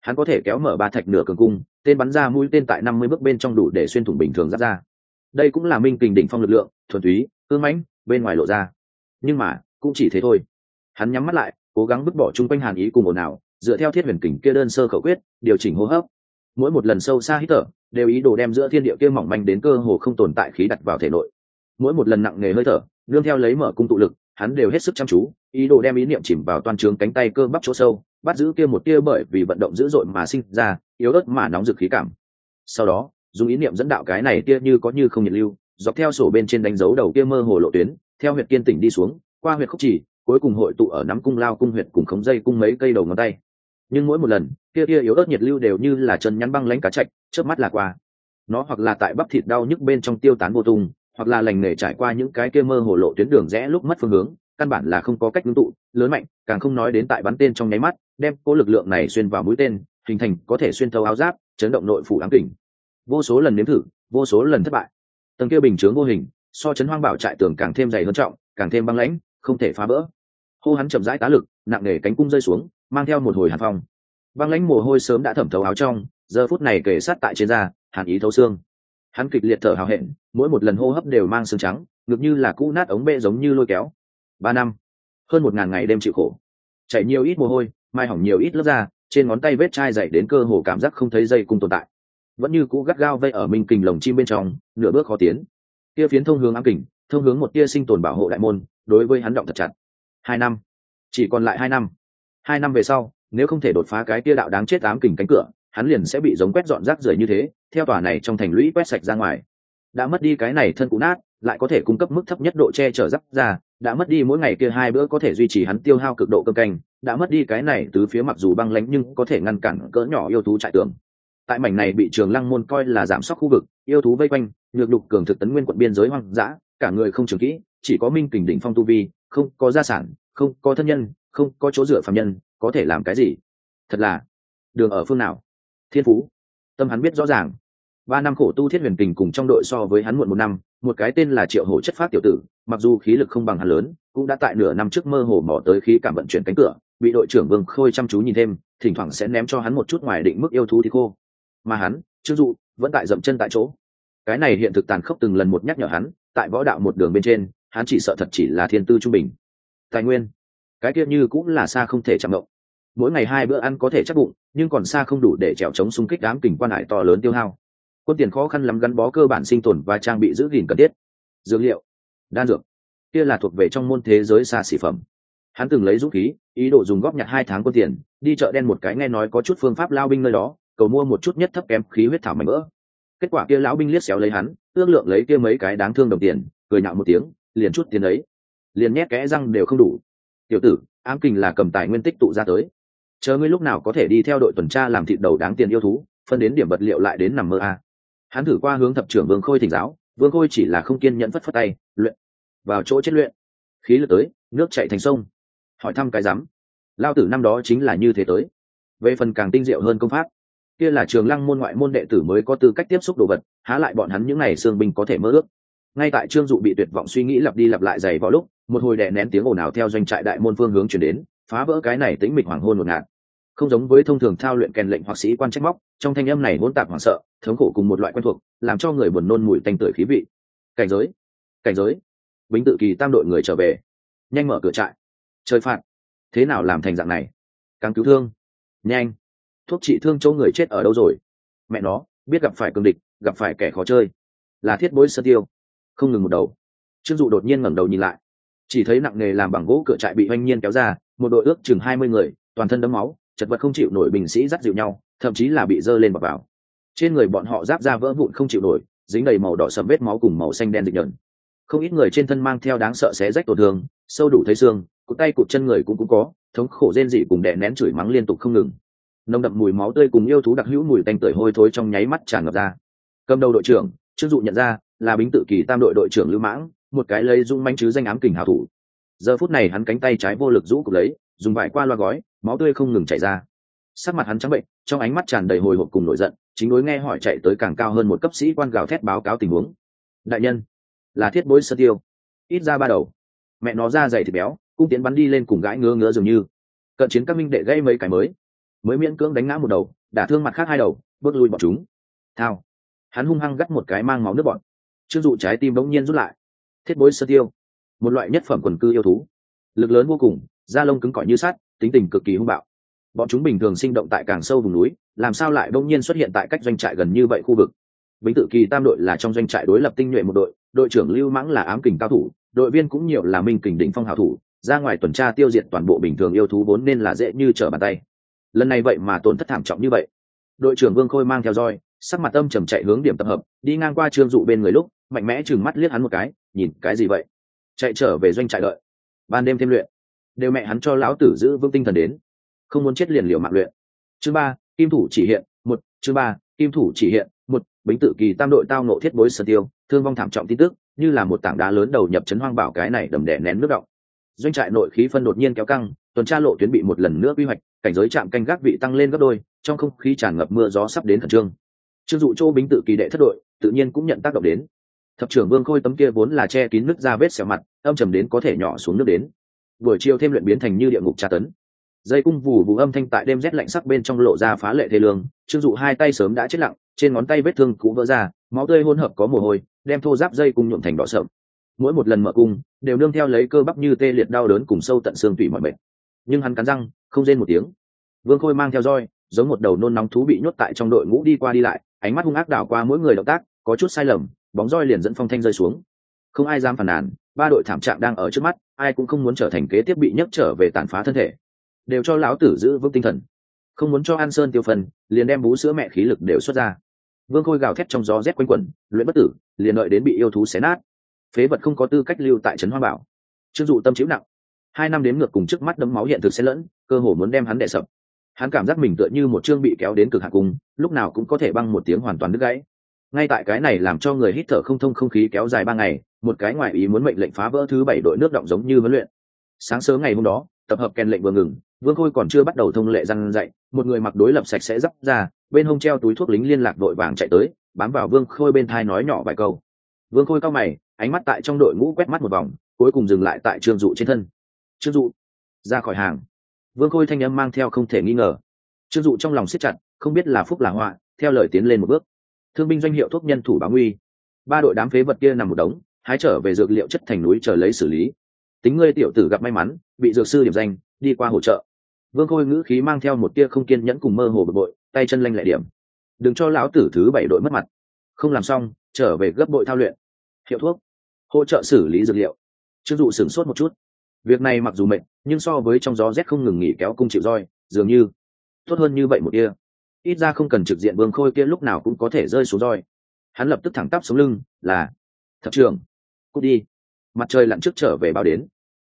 Hắn có thể kéo mở ba thạch nửa cường cung, tên bắn ra mũi tên tại năm mươi bước bên trong đủ để xuyên thủng bình thường giáp ra đây cũng là minh kình đỉnh phong lực lượng, thuần túy, ương mãnh, bên ngoài lộ ra. Nhưng mà, cũng chỉ thế thôi. Hắn nhắm mắt lại, cố gắng vứt bỏ chung quanh hàn ý cùng ồn ào, dựa theo thiết huyền kình kia đơn sơ khẩu quyết, điều chỉnh hô hấp. Mỗi một lần sâu xa hít thở, đều ý đồ đem giữa thiên địa kia mỏng manh đến cơ hồ không tồn tại khí đặt vào thể nội. Mỗi một lần nặng nề hơi thở đương theo lấy mở cung tụ lực, hắn đều hết sức chăm chú, ý đồ đem ý niệm chìm vào toàn trường cánh tay cơ bắp chỗ sâu, bắt giữ kia một tia bởi vì vận động dữ dội mà sinh ra, yếu ớt mà nóng rực khí cảm. Sau đó dùng ý niệm dẫn đạo cái này tia như có như không nhiệt lưu, dọc theo sổ bên trên đánh dấu đầu kia mơ hồ lộ tuyến, theo huyệt kiên tỉnh đi xuống, qua huyệt khúc chỉ, cuối cùng hội tụ ở nắm cung lao cung huyệt cùng khống dây cung mấy cây đầu ngón tay. Nhưng mỗi một lần, kia kia yếu ớt nhiệt lưu đều như là chân nhắn băng lánh cá chạch trước mắt là qua. Nó hoặc là tại bắp thịt đau nhức bên trong tiêu tán vô tung, hoặc là lành nghề trải qua những cái kia mơ hồ lộ tuyến đường rẽ lúc mất phương hướng, căn bản là không có cách ngưng tụ, lớn mạnh, càng không nói đến tại bắn tên trong nháy mắt, đem cố lực lượng này xuyên vào mũi tên, hình thành có thể xuyên thấu áo giáp, chấn động nội phủ ám kỉnh vô số lần nếm thử, vô số lần thất bại. Tầng kia bình chướng vô hình, so chấn hoang bảo trại tường càng thêm dày hơn trọng, càng thêm băng lãnh, không thể phá vỡ. Hô hắn chậm rãi tá lực, nặng nề cánh cung rơi xuống, mang theo một hồi hàn phong. Băng lãnh mồ hôi sớm đã thẩm thấu áo trong, giờ phút này kể sát tại trên da, hàn ý thấu xương. Hắn kịch liệt thở hào hẹn, mỗi một lần hô hấp đều mang xương trắng, ngực như là cũ nát ống bê giống như lôi kéo. Ba năm, hơn một ngàn ngày đêm chịu khổ. Chảy nhiều ít mồ hôi, mai hỏng nhiều ít lớp da, trên ngón tay vết chai dày đến cơ hồ cảm giác không thấy dây cung tồn tại vẫn như cũ gắt gao vây ở minh kình lồng chim bên trong, nửa bước khó tiến. Tia phiến thông hướng ám kình, thông hướng một tia sinh tồn bảo hộ đại môn, đối với hắn động thật chặt. Hai năm. Chỉ còn lại hai năm. Hai năm về sau, nếu không thể đột phá cái tia đạo đáng chết ám kình cánh cửa, hắn liền sẽ bị giống quét dọn rác rưởi như thế, theo tòa này trong thành lũy quét sạch ra ngoài. Đã mất đi cái này thân cũ nát, lại có thể cung cấp mức thấp nhất độ che chở rắc ra, đã mất đi mỗi ngày kia hai bữa có thể duy trì hắn tiêu hao cực độ cơm canh, đã mất đi cái này từ phía mặc dù băng lánh nhưng có thể ngăn cản cỡ nhỏ yêu thú trại tường tại mảnh này bị trường lăng môn coi là giảm sóc khu vực, yêu thú vây quanh, nhược đục cường thực tấn nguyên quận biên giới hoang dã, cả người không trường kỹ, chỉ có minh kình đỉnh phong tu vi, không có gia sản, không có thân nhân, không có chỗ dựa phạm nhân, có thể làm cái gì? Thật là, đường ở phương nào? Thiên phú. Tâm hắn biết rõ ràng. Ba năm khổ tu thiết huyền kình cùng trong đội so với hắn muộn một năm, một cái tên là triệu hổ chất phát tiểu tử, mặc dù khí lực không bằng hắn lớn, cũng đã tại nửa năm trước mơ hồ mỏ tới khí cảm vận chuyển cánh cửa, bị đội trưởng vương khôi chăm chú nhìn thêm, thỉnh thoảng sẽ ném cho hắn một chút ngoài định mức yêu thú thì khô mà hắn chưng dụ, vẫn tại dậm chân tại chỗ. Cái này hiện thực tàn khốc từng lần một nhắc nhở hắn, tại võ đạo một đường bên trên, hắn chỉ sợ thật chỉ là thiên tư trung bình. Tài nguyên, cái kia như cũng là xa không thể chạm động. Mỗi ngày hai bữa ăn có thể chắc bụng, nhưng còn xa không đủ để trèo chống xung kích đám kình quan hải to lớn tiêu hao. Quân tiền khó khăn lắm gắn bó cơ bản sinh tồn và trang bị giữ gìn cần thiết. Dược liệu, đan dược, kia là thuộc về trong môn thế giới xa xỉ phẩm. Hắn từng lấy dũng khí, ý đồ dùng góp nhặt hai tháng quân tiền, đi chợ đen một cái nghe nói có chút phương pháp lao binh nơi đó cầu mua một chút nhất thấp kém khí huyết thảo mảnh vỡ. Kết quả kia lão binh liếc xéo lấy hắn, ước lượng lấy kia mấy cái đáng thương đồng tiền, cười nhạo một tiếng, liền chút tiền ấy. Liền nhét kẽ răng đều không đủ. Tiểu tử, ám kình là cầm tài nguyên tích tụ ra tới. Chờ ngươi lúc nào có thể đi theo đội tuần tra làm thịt đầu đáng tiền yêu thú, phân đến điểm vật liệu lại đến nằm mơ a. Hắn thử qua hướng thập trưởng vương khôi thỉnh giáo, vương khôi chỉ là không kiên nhẫn phất phất tay, luyện, vào chỗ chết luyện. Khí lực tới, nước chạy thành sông. Hỏi thăm cái rắm lao tử năm đó chính là như thế tới. Về phần càng tinh diệu hơn công pháp kia là trường lăng môn ngoại môn đệ tử mới có tư cách tiếp xúc đồ vật, há lại bọn hắn những n à y xương binh có thể mơ ước. Ngay tại trương dụ bị tuyệt vọng suy nghĩ lặp đi lặp lại dày vào lúc, một hồi đè nén tiếng ồn ào theo doanh trại đại môn phương hướng chuyển đến, phá vỡ cái này tính mịch hoàng hôn một ngạt. Không giống với thông thường thao luyện kèn lệnh hoặc sĩ quan trách móc, trong thanh âm này hỗn tạp hoảng sợ, thống khổ cùng một loại quen thuộc, làm cho người buồn nôn mùi tanh tưởi khí vị. Cảnh giới cảnh giới. Bính tự kỳ tam đội người trở về. Nhanh mở cửa trại. Chơi phạt. Thế nào làm thành dạng này? Càng cứu thương. Nhanh thuốc trị thương chỗ người chết ở đâu rồi? Mẹ nó, biết gặp phải cường địch, gặp phải kẻ khó chơi. Là thiết bối sơ tiêu. Không ngừng một đầu. Trương dụ đột nhiên ngẩng đầu nhìn lại. Chỉ thấy nặng nề làm bằng gỗ cửa trại bị oanh nhiên kéo ra, một đội ước chừng hai mươi người, toàn thân đấm máu, chật vật không chịu nổi bình sĩ dắt dịu nhau, thậm chí là bị dơ lên bọc vào. Trên người bọn họ giáp ra vỡ vụn không chịu nổi, dính đầy màu đỏ sầm vết máu cùng màu xanh đen dịch nhợn. Không ít người trên thân mang theo đáng sợ xé rách tổn thương, sâu đủ thấy xương, cụt tay cụt chân người cũng cũng có, thống khổ rên dị cùng đè nén chửi mắng liên tục không ngừng nồng đậm mùi máu tươi cùng yêu thú đặc hữu mùi tanh tưởi hôi thối trong nháy mắt tràn ngập ra. Cầm đầu đội trưởng, trương dụ nhận ra là bính tự kỳ tam đội đội trưởng lưu mãng, một cái lấy dung manh chứ danh ám kình hảo thủ. Giờ phút này hắn cánh tay trái vô lực rũ cục lấy, dùng vải qua loa gói, máu tươi không ngừng chảy ra. Sắc mặt hắn trắng bệnh, trong ánh mắt tràn đầy hồi hộp cùng nổi giận, chính đối nghe hỏi chạy tới càng cao hơn một cấp sĩ quan gào thét báo cáo tình huống. Đại nhân, là thiết bối sơ tiêu. Ít ra ba đầu. Mẹ nó ra dày thịt béo, cung tiến bắn đi lên cùng gãi ngứa ngứa dường như. Cận chiến các minh đệ gây mấy cái mới mới miễn cưỡng đánh ngã một đầu, đả thương mặt khác hai đầu, bước lui bọn chúng. Thao. Hắn hung hăng gắt một cái mang máu nước bọn. Chưng dụ trái tim bỗng nhiên rút lại. Thiết bối sơ tiêu. Một loại nhất phẩm quần cư yêu thú. Lực lớn vô cùng, da lông cứng cỏi như sắt, tính tình cực kỳ hung bạo. Bọn chúng bình thường sinh động tại càng sâu vùng núi, làm sao lại bỗng nhiên xuất hiện tại cách doanh trại gần như vậy khu vực? Bính tự kỳ tam đội là trong doanh trại đối lập tinh nhuệ một đội đội trưởng lưu mãng là ám kình cao thủ, đội viên cũng nhiều là minh kình đỉnh phong hảo thủ, ra ngoài tuần tra tiêu diệt toàn bộ bình thường yêu thú vốn nên là dễ như trở bàn tay lần này vậy mà tổn thất thảm trọng như vậy. Đội trưởng vương khôi mang theo roi, sắc mặt âm trầm chạy hướng điểm tập hợp, đi ngang qua trương dụ bên người lúc, mạnh mẽ chừng mắt liếc hắn một cái, nhìn, cái gì vậy? Chạy trở về doanh trại đợi. Ban đêm thêm luyện. Đều mẹ hắn cho lão tử giữ vững tinh thần đến. Không muốn chết liền liều mạng luyện. Chương ba, kim thủ chỉ hiện, một, chương ba, kim thủ chỉ hiện, một, bính tự kỳ tam đội tao nộ thiết bối sơ tiêu, thương vong thảm trọng tin tức, như là một tảng đá lớn đầu nhập chấn hoang bảo cái này đầm đẻ nén nước động. Doanh trại nội khí phân đột nhiên kéo căng tuần tra lộ tuyến bị một lần nữa quy hoạch, cảnh giới trạm canh gác vị tăng lên gấp đôi, trong không khí tràn ngập mưa gió sắp đến khẩn trương. Trương dụ châu bính tự kỳ đệ thất đội, tự nhiên cũng nhận tác động đến. Thập trưởng vương khôi tấm kia vốn là che kín nước ra vết xẻo mặt, âm trầm đến có thể nhỏ xuống nước đến. Buổi chiều thêm luyện biến thành như địa ngục tra tấn. Dây cung vù vù âm thanh tại đêm rét lạnh sắc bên trong lộ ra phá lệ thê lương, trương dụ hai tay sớm đã chết lặng, trên ngón tay vết thương cũ vỡ ra, máu tươi hỗn hợp có mồ hôi, đem thô giáp dây cung nhuộm thành đỏ sợm mỗi một lần mở cung, đều nương theo lấy cơ bắp như tê liệt đau đớn cùng sâu tận xương tủy mọi mệt nhưng hắn cắn răng, không rên một tiếng. Vương khôi mang theo roi, giống một đầu nôn nóng thú bị nhốt tại trong đội ngũ đi qua đi lại, ánh mắt hung ác đảo qua mỗi người động tác, có chút sai lầm, bóng roi liền dẫn phong thanh rơi xuống. Không ai dám phản nàn, ba đội thảm trạng đang ở trước mắt, ai cũng không muốn trở thành kế tiếp bị nhấc trở về tàn phá thân thể. Đều cho lão tử giữ vững tinh thần. Không muốn cho an sơn tiêu phần, liền đem bú sữa mẹ khí lực đều xuất ra. Vương khôi gào thét trong gió rét quanh quẩn, luyện bất tử, liền đợi đến bị yêu thú xé nát. Phế vật không có tư cách lưu tại trấn hoa bảo. Chưng dụ tâm chiếu nặng hai năm đếm ngược cùng trước mắt đấm máu hiện thực sẽ lẫn, cơ hồ muốn đem hắn đè sập. Hắn cảm giác mình tựa như một chương bị kéo đến cực hạ cung lúc nào cũng có thể băng một tiếng hoàn toàn đứt gãy. Ngay tại cái này làm cho người hít thở không thông không khí kéo dài ba ngày, một cái ngoại ý muốn mệnh lệnh phá vỡ thứ bảy đội nước động giống như huấn luyện. Sáng sớm ngày hôm đó, tập hợp kèn lệnh vừa ngừng, vương khôi còn chưa bắt đầu thông lệ răn dậy một người mặc đối lập sạch sẽ dắp ra, bên hông treo túi thuốc lính liên lạc đội vàng chạy tới, bám vào vương khôi bên thai nói nhỏ vài câu. Vương khôi cao mày, ánh mắt tại trong đội ngũ quét mắt một vòng, cuối cùng dừng lại tại trương dụ trên thân trương dụ ra khỏi hàng. Vương khôi thanh âm mang theo không thể nghi ngờ. Trương dụ trong lòng siết chặt, không biết là phúc là họa, theo lời tiến lên một bước. Thương binh doanh hiệu thuốc nhân thủ báo nguy. Ba đội đám phế vật kia nằm một đống, hái trở về dược liệu chất thành núi chờ lấy xử lý. Tính ngươi tiểu tử gặp may mắn, bị dược sư điểm danh, đi qua hỗ trợ. Vương khôi ngữ khí mang theo một tia không kiên nhẫn cùng mơ hồ bực bội, tay chân lanh lẹ điểm. Đừng cho lão tử thứ bảy đội mất mặt. Không làm xong, trở về gấp bội thao luyện. Hiệu thuốc. Hỗ trợ xử lý dược liệu. Chưng dụ sửng sốt một chút việc này mặc dù mệt, nhưng so với trong gió rét không ngừng nghỉ kéo cung chịu roi, dường như tốt hơn như vậy một kia. Ít ra không cần trực diện vương khôi kia lúc nào cũng có thể rơi xuống roi. Hắn lập tức thẳng tắp xuống lưng, là, thập trường cút đi. Mặt trời lặn trước trở về bao đến.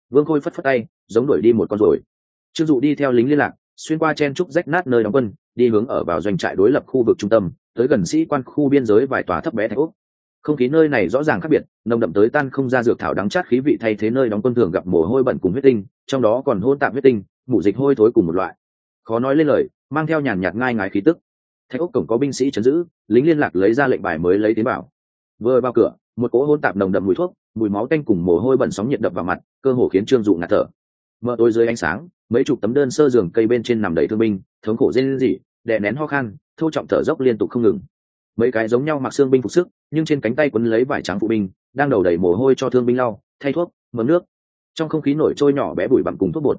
Vương khôi phất phất tay, giống đuổi đi một con rồi trương dụ đi theo lính liên lạc, xuyên qua chen trúc rách nát nơi đóng quân, đi hướng ở vào doanh trại đối lập khu vực trung tâm, tới gần sĩ quan khu biên giới vài tòa thấp bé thạch úc không khí nơi này rõ ràng khác biệt, nồng đậm tới tan không ra dược thảo đắng chát khí vị thay thế nơi đóng quân thường gặp mồ hôi bẩn cùng huyết tinh, trong đó còn hôn tạm huyết tinh, mủ dịch hôi thối cùng một loại. Khó nói lên lời, mang theo nhàn nhạt ngai ngái khí tức. Thạch Ốc cổng có binh sĩ chấn giữ, lính liên lạc lấy ra lệnh bài mới lấy tiến bảo vừa vào cửa, một cỗ hôn tạp nồng đậm mùi thuốc, mùi máu canh cùng mồ hôi bẩn sóng nhiệt đập vào mặt, cơ hồ khiến trương dụ ngạt thở. Mở tối dưới ánh sáng, mấy chục tấm đơn sơ giường cây bên trên nằm đầy thương binh, thống khổ rên rỉ, đè nén ho khan, thô trọng thở dốc liên tục không ngừng mấy cái giống nhau mặc xương binh phục sức, nhưng trên cánh tay quấn lấy vải trắng phụ binh, đang đầu đầy mồ hôi cho thương binh lau, thay thuốc, mớm nước. Trong không khí nổi trôi nhỏ bé bụi bặm cùng thuốc bột.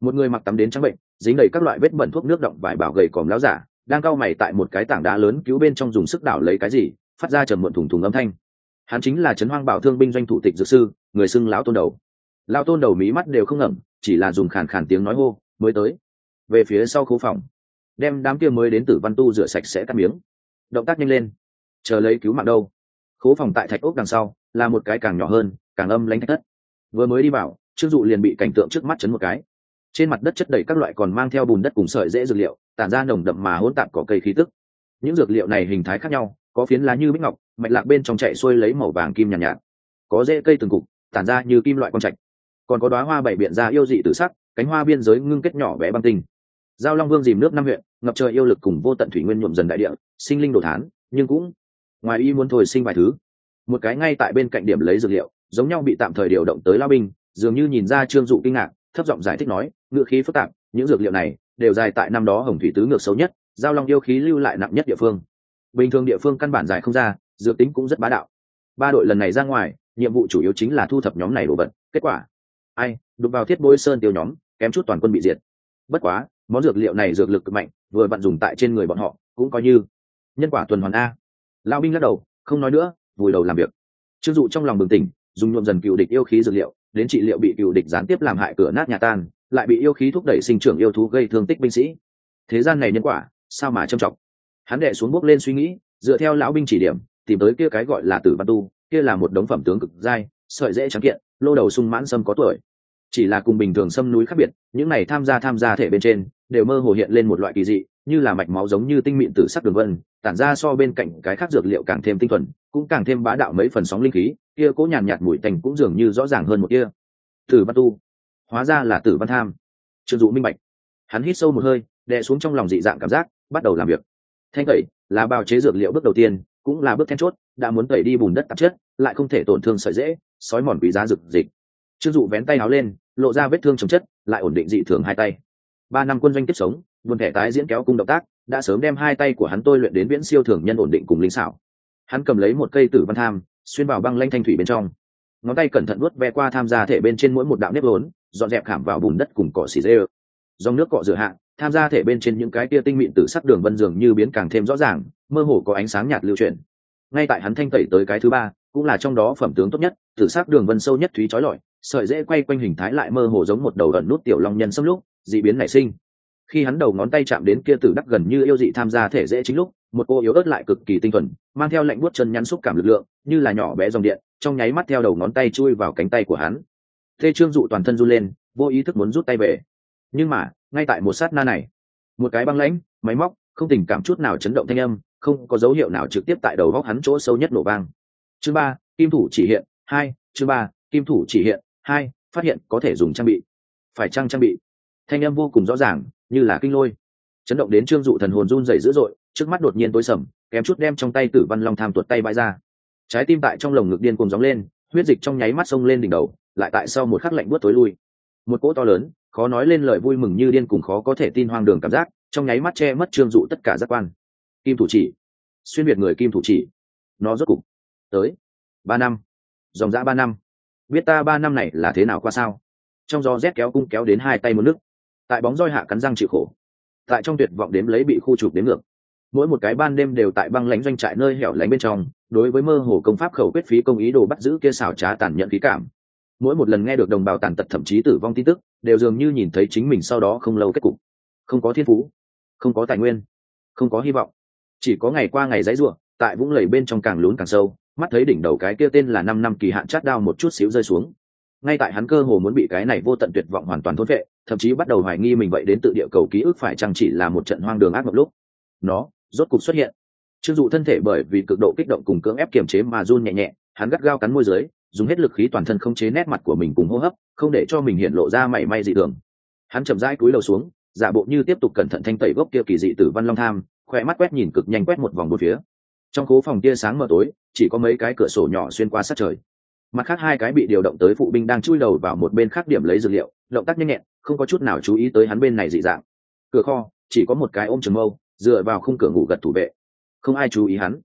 Một người mặc tắm đến trắng bệnh, dính đầy các loại vết bẩn thuốc nước động vải bảo gầy còm láo giả, đang cau mày tại một cái tảng đá lớn cứu bên trong dùng sức đảo lấy cái gì, phát ra trầm muộn thùng thùng âm thanh. Hắn chính là trấn hoang bảo thương binh doanh thủ tịch dược sư, người xưng lão tôn đầu. Lão tôn đầu mí mắt đều không ngẩm chỉ là dùng khàn khàn tiếng nói hô, mới tới. Về phía sau khố phòng, đem đám kia mới đến tử văn tu rửa sạch sẽ cắt miếng động tác nhanh lên chờ lấy cứu mạng đâu. Khố phòng tại thạch ốc đằng sau là một cái càng nhỏ hơn càng âm lánh thạch thất. Vừa mới đi vào trương dụ liền bị cảnh tượng trước mắt chấn một cái. Trên mặt đất chất đầy các loại còn mang theo bùn đất cùng sợi dễ dược liệu tản ra nồng đậm mà hỗn tạp có cây khí tức. Những dược liệu này hình thái khác nhau có phiến lá như bích ngọc mạch lạc bên trong chạy xuôi lấy màu vàng kim nhàn nhạt, nhạt có rễ cây từng cục tản ra như kim loại con trạch. Còn có đoá hoa bảy biện ra yêu dị tự sắc cánh hoa biên giới ngưng kết nhỏ bé băng tinh. Giao long vương dìm nước năm huyện ngập trời yêu lực cùng vô tận thủy nguyên nhuộm dần đại địa, sinh linh đồ thán, nhưng cũng ngoài y muốn thôi sinh vài thứ. Một cái ngay tại bên cạnh điểm lấy dược liệu, giống nhau bị tạm thời điều động tới lao binh, dường như nhìn ra trương dụ kinh ngạc, thấp giọng giải thích nói ngựa khí phức tạp, những dược liệu này đều dài tại năm đó hồng thủy tứ ngược xấu nhất, giao long yêu khí lưu lại nặng nhất địa phương. Bình thường địa phương căn bản giải không ra, dược tính cũng rất bá đạo. Ba đội lần này ra ngoài, nhiệm vụ chủ yếu chính là thu thập nhóm này đồ vật. Kết quả, ai, đụng vào thiết bối sơn tiêu nhóm, kém chút toàn quân bị diệt. Bất quá món dược liệu này dược lực cực mạnh, vừa vặn dùng tại trên người bọn họ, cũng coi như nhân quả tuần hoàn a. Lao binh lắc đầu, không nói nữa, vùi đầu làm việc. Chưng dụ trong lòng bừng tỉnh, dùng nhuộm dần cựu địch yêu khí dược liệu, đến trị liệu bị cựu địch gián tiếp làm hại cửa nát nhà tan, lại bị yêu khí thúc đẩy sinh trưởng yêu thú gây thương tích binh sĩ. Thế gian này nhân quả, sao mà trầm trọng? Hắn đệ xuống bước lên suy nghĩ, dựa theo lão binh chỉ điểm, tìm tới kia cái gọi là tử văn tu, kia là một đống phẩm tướng cực dai sợi dễ trắng kiện, lô đầu sung mãn sâm có tuổi. Chỉ là cùng bình thường sâm núi khác biệt, những này tham gia tham gia thể bên trên đều mơ hồ hiện lên một loại kỳ dị, như là mạch máu giống như tinh mịn từ sắc đường vân, tản ra so bên cạnh cái khác dược liệu càng thêm tinh thuần, cũng càng thêm bá đạo mấy phần sóng linh khí, kia cố nhàn nhạt mùi tành cũng dường như rõ ràng hơn một kia. Tử văn tu. Hóa ra là tử văn tham. Trương dụ minh bạch. Hắn hít sâu một hơi, đè xuống trong lòng dị dạng cảm giác, bắt đầu làm việc. Thanh tẩy, là bào chế dược liệu bước đầu tiên, cũng là bước then chốt, đã muốn tẩy đi bùn đất tạp chất, lại không thể tổn thương sợi dễ sói mòn quý giá dược dịch. Trương dụ vén tay áo lên, lộ ra vết thương chồng chất, lại ổn định dị thường hai tay ba năm quân doanh tiếp sống vườn thẻ tái diễn kéo cung động tác, đã sớm đem hai tay của hắn tôi luyện đến viễn siêu thường nhân ổn định cùng linh xảo. Hắn cầm lấy một cây tử văn tham, xuyên vào băng lanh thanh thủy bên trong. Ngón tay cẩn thận vuốt ve qua tham gia thể bên trên mỗi một đạo nếp lớn dọn dẹp khảm vào bùn đất cùng cỏ xì dê dòng nước cọ rửa hạ, tham gia thể bên trên những cái tia tinh mịn từ sắc đường vân dường như biến càng thêm rõ ràng, mơ hồ có ánh sáng nhạt lưu chuyển. Ngay tại hắn thanh tẩy tới cái thứ ba, cũng là trong đó phẩm tướng tốt nhất từ sắc đường vân sâu nhất thúy trói lọi, sợi dễ quay quanh hình thái lại mơ hồ giống một đầu ẩn nút tiểu long nhân xâm lúc dị biến nảy sinh. Khi hắn đầu ngón tay chạm đến kia tử đắc gần như yêu dị tham gia thể dễ chính lúc, một cô yếu ớt lại cực kỳ tinh thuần, mang theo lệnh buốt chân nhắn xúc cảm lực lượng, như là nhỏ bé dòng điện, trong nháy mắt theo đầu ngón tay chui vào cánh tay của hắn. Thê trương dụ toàn thân run lên, vô ý thức muốn rút tay về. Nhưng mà, ngay tại một sát na này, một cái băng lãnh, máy móc, không tình cảm chút nào chấn động thanh âm, không có dấu hiệu nào trực tiếp tại đầu góc hắn chỗ sâu nhất nổ vang. Chương ba, kim thủ chỉ hiện, hai, chương ba, kim thủ chỉ hiện, hai, phát hiện có thể dùng trang bị. Phải trang trang bị? Thanh âm vô cùng rõ ràng, như là kinh lôi. Chấn động đến trương dụ thần hồn run rẩy dữ dội, trước mắt đột nhiên tối sầm, kém chút đem trong tay tử văn long tham tuột tay bãi ra. Trái tim tại trong lồng ngực điên cùng gióng lên, huyết dịch trong nháy mắt sông lên đỉnh đầu, lại tại sau một khắc lạnh buốt tối lui. Một cỗ to lớn, khó nói lên lời vui mừng như điên cùng khó có thể tin hoang đường cảm giác, trong nháy mắt che mất trương dụ tất cả giác quan. Kim thủ chỉ. Xuyên biệt người kim thủ chỉ. Nó rốt cục tới. Ba năm. Dòng dã ba năm. Biết ta ba năm này là thế nào qua sao? Trong gió rét kéo cung kéo đến hai tay một nước tại bóng roi hạ cắn răng chịu khổ. Tại trong tuyệt vọng đếm lấy bị khu trục đến ngược. Mỗi một cái ban đêm đều tại băng lãnh doanh trại nơi hẻo lánh bên trong, đối với mơ hồ công pháp khẩu quyết phí công ý đồ bắt giữ kia xảo trá tàn nhẫn khí cảm. Mỗi một lần nghe được đồng bào tàn tật thậm chí tử vong tin tức, đều dường như nhìn thấy chính mình sau đó không lâu kết cục. Không có thiên phú, không có tài nguyên, không có hy vọng. Chỉ có ngày qua ngày dãy ruộng tại vũng lầy bên trong càng lún càng sâu, mắt thấy đỉnh đầu cái kia tên là năm năm kỳ hạn chát đao một chút xíu rơi xuống. Ngay tại hắn cơ hồ muốn bị cái này vô tận tuyệt vọng hoàn toàn thốt vệ thậm chí bắt đầu hoài nghi mình vậy đến tự địa cầu ký ức phải chăng chỉ là một trận hoang đường ác mộng lúc. Nó, rốt cục xuất hiện. Chưng dụ thân thể bởi vì cực độ kích động cùng cưỡng ép kiềm chế mà run nhẹ nhẹ, hắn gắt gao cắn môi dưới, dùng hết lực khí toàn thân không chế nét mặt của mình cùng hô hấp, không để cho mình hiện lộ ra mảy may dị thường. Hắn chậm rãi cúi đầu xuống, giả bộ như tiếp tục cẩn thận thanh tẩy gốc kia kỳ dị tử văn long tham khoe mắt quét nhìn cực nhanh quét một vòng một phía. Trong cố phòng tia sáng mờ tối, chỉ có mấy cái cửa sổ nhỏ xuyên qua sát trời. Mặt khác hai cái bị điều động tới phụ binh đang chui đầu vào một bên khác điểm lấy dược liệu, động tác nhanh nhẹn không có chút nào chú ý tới hắn bên này dị dạng. Cửa kho, chỉ có một cái ôm trường mâu, dựa vào khung cửa ngủ gật thủ vệ. Không ai chú ý hắn.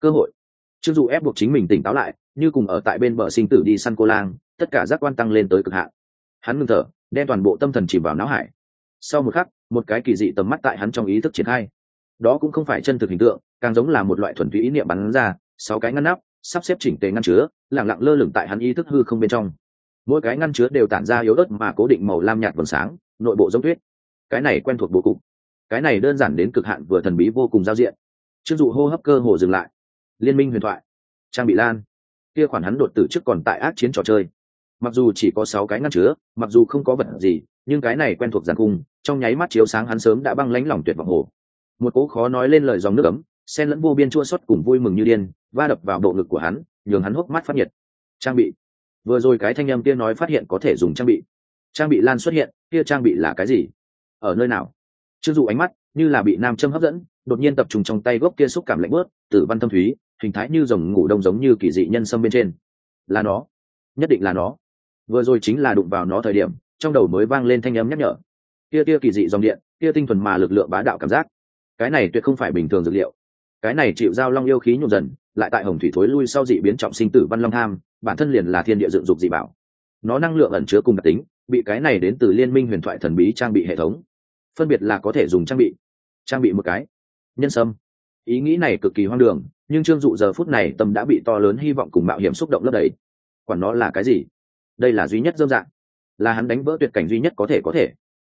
Cơ hội. Chưng dụ ép buộc chính mình tỉnh táo lại, như cùng ở tại bên bờ sinh tử đi săn cô lang, tất cả giác quan tăng lên tới cực hạn. Hắn ngưng thở, đem toàn bộ tâm thần chìm vào não hải. Sau một khắc, một cái kỳ dị tầm mắt tại hắn trong ý thức triển khai. Đó cũng không phải chân thực hình tượng, càng giống là một loại thuần túy ý niệm bắn ra, sáu cái ngăn nắp, sắp xếp chỉnh tề ngăn chứa lẳng lặng lơ lửng tại hắn ý thức hư không bên trong mỗi cái ngăn chứa đều tản ra yếu ớt mà cố định màu lam nhạt vầng sáng, nội bộ giống tuyết. Cái này quen thuộc bố cục. Cái này đơn giản đến cực hạn vừa thần bí vô cùng giao diện. Chưng dụ hô hấp cơ hồ dừng lại. Liên minh huyền thoại. Trang bị lan. Kia khoản hắn đột tử trước còn tại ác chiến trò chơi. Mặc dù chỉ có sáu cái ngăn chứa, mặc dù không có vật gì, nhưng cái này quen thuộc giàn cung trong nháy mắt chiếu sáng hắn sớm đã băng lánh lòng tuyệt vọng hồ. Một cố khó nói lên lời dòng nước ấm sen lẫn vô biên chua xuất cùng vui mừng như điên, va đập vào bộ ngực của hắn, nhường hắn hốc mắt phát nhiệt. Trang bị vừa rồi cái thanh âm kia nói phát hiện có thể dùng trang bị. Trang bị lan xuất hiện, kia trang bị là cái gì? Ở nơi nào? Chưng dụ ánh mắt như là bị nam châm hấp dẫn, đột nhiên tập trung trong tay gốc kia xúc cảm lạnh bớt tử văn tâm thúy, hình thái như rồng ngủ đông giống như kỳ dị nhân sâm bên trên. Là nó. Nhất định là nó. Vừa rồi chính là đụng vào nó thời điểm, trong đầu mới vang lên thanh âm nhắc nhở. Kia kia kỳ dị dòng điện, kia tinh thuần mà lực lượng bá đạo cảm giác. Cái này tuyệt không phải bình thường dược liệu. Cái này chịu giao long yêu khí nhộn dần, lại tại hồng thủy thối lui sau dị biến trọng sinh tử văn long tham bản thân liền là thiên địa dựng dục dị bảo. Nó năng lượng ẩn chứa cùng đặc tính, bị cái này đến từ liên minh huyền thoại thần bí trang bị hệ thống. Phân biệt là có thể dùng trang bị trang bị một cái. Nhân sâm. Ý nghĩ này cực kỳ hoang đường, nhưng trương dụ giờ phút này tâm đã bị to lớn hy vọng cùng mạo hiểm xúc động lấp đầy. Quản nó là cái gì? Đây là duy nhất dâm dạng. Là hắn đánh vỡ tuyệt cảnh duy nhất có thể có thể.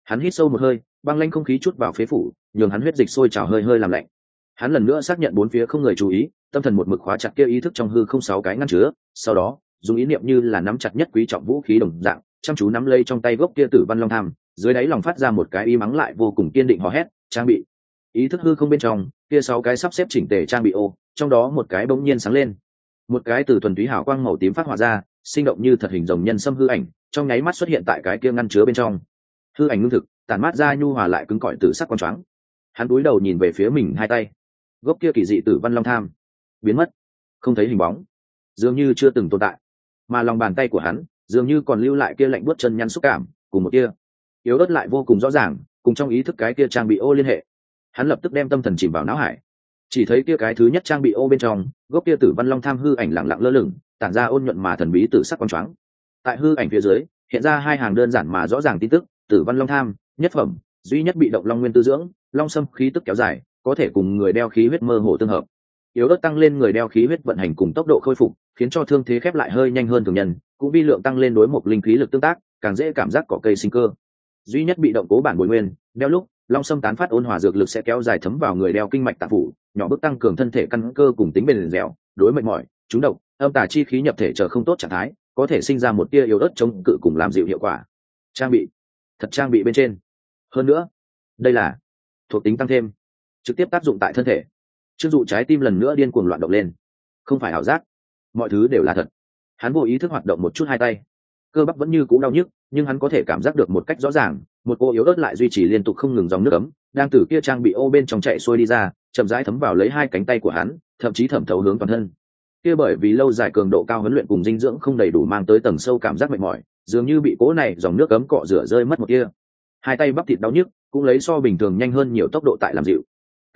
Hắn hít sâu một hơi, băng lanh không khí chút vào phế phủ, nhường hắn huyết dịch sôi trào hơi hơi làm lạnh hắn lần nữa xác nhận bốn phía không người chú ý, tâm thần một mực khóa chặt kia ý thức trong hư không sáu cái ngăn chứa, sau đó, dùng ý niệm như là nắm chặt nhất quý trọng vũ khí đồng dạng, chăm chú nắm lây trong tay gốc kia tử văn long tham, dưới đáy lòng phát ra một cái y mắng lại vô cùng kiên định hò hét, trang bị! Ý thức hư không bên trong, kia sáu cái sắp xếp chỉnh tề trang bị ô, trong đó một cái bỗng nhiên sáng lên. Một cái từ thuần túy hảo quang màu tím phát họa ra, sinh động như thật hình rồng nhân xâm hư ảnh, trong nháy mắt xuất hiện tại cái kia ngăn chứa bên trong. Hư ảnh ngưng thực, tản mát ra nhu hòa lại cứng cỏi từ sắc con choáng. Hắn cúi đầu nhìn về phía mình hai tay gốc kia kỳ dị tử văn long tham. Biến mất. Không thấy hình bóng. Dường như chưa từng tồn tại. Mà lòng bàn tay của hắn, dường như còn lưu lại kia lạnh buốt chân nhăn xúc cảm, cùng một kia. Yếu ớt lại vô cùng rõ ràng, cùng trong ý thức cái kia trang bị ô liên hệ. Hắn lập tức đem tâm thần chìm vào não hải. Chỉ thấy kia cái thứ nhất trang bị ô bên trong, gốc kia tử văn long tham hư ảnh lặng lặng lơ lửng, tản ra ôn nhuận mà thần bí tử sắc quang choáng. Tại hư ảnh phía dưới, hiện ra hai hàng đơn giản mà rõ ràng tin tức, tử văn long tham, nhất phẩm, duy nhất bị động long nguyên tư dưỡng, long sâm khí tức kéo dài có thể cùng người đeo khí huyết mơ hồ tương hợp. Yếu ớt tăng lên người đeo khí huyết vận hành cùng tốc độ khôi phục, khiến cho thương thế khép lại hơi nhanh hơn thường nhân, cũng vi lượng tăng lên đối một linh khí lực tương tác, càng dễ cảm giác cỏ cây sinh cơ. Duy nhất bị động cố bản bồi nguyên, đeo lúc, long sâm tán phát ôn hòa dược lực sẽ kéo dài thấm vào người đeo kinh mạch tạp phủ, nhỏ bước tăng cường thân thể căn cơ cùng tính bền dẻo, đối mệt mỏi, trúng độc, âm tà chi khí nhập thể chờ không tốt trạng thái, có thể sinh ra một tia yếu ớt chống cự cùng làm dịu hiệu quả. Trang bị. Thật trang bị bên trên. Hơn nữa, đây là thuộc tính tăng thêm trực tiếp tác dụng tại thân thể. Chưng dụ trái tim lần nữa điên cuồng loạn động lên. Không phải ảo giác, mọi thứ đều là thật. Hắn vô ý thức hoạt động một chút hai tay. Cơ bắp vẫn như c ũ đau nhức, nhưng hắn có thể cảm giác được một cách rõ ràng, một cô yếu ớt lại duy trì liên tục không ngừng dòng nước ấm, đang từ kia trang bị ô bên trong chạy xuôi đi ra, chậm rãi thấm vào lấy hai cánh tay của hắn, thậm chí thẩm thấu hướng toàn thân. Kia bởi vì lâu dài cường độ cao huấn luyện cùng dinh dưỡng không đầy đủ mang tới tầng sâu cảm giác mệt mỏi, dường như bị cố này dòng nước cấm cọ rửa rơi mất một kia. Hai tay bắp thịt đau nhức, cũng lấy so bình thường nhanh hơn nhiều tốc độ tại làm dịu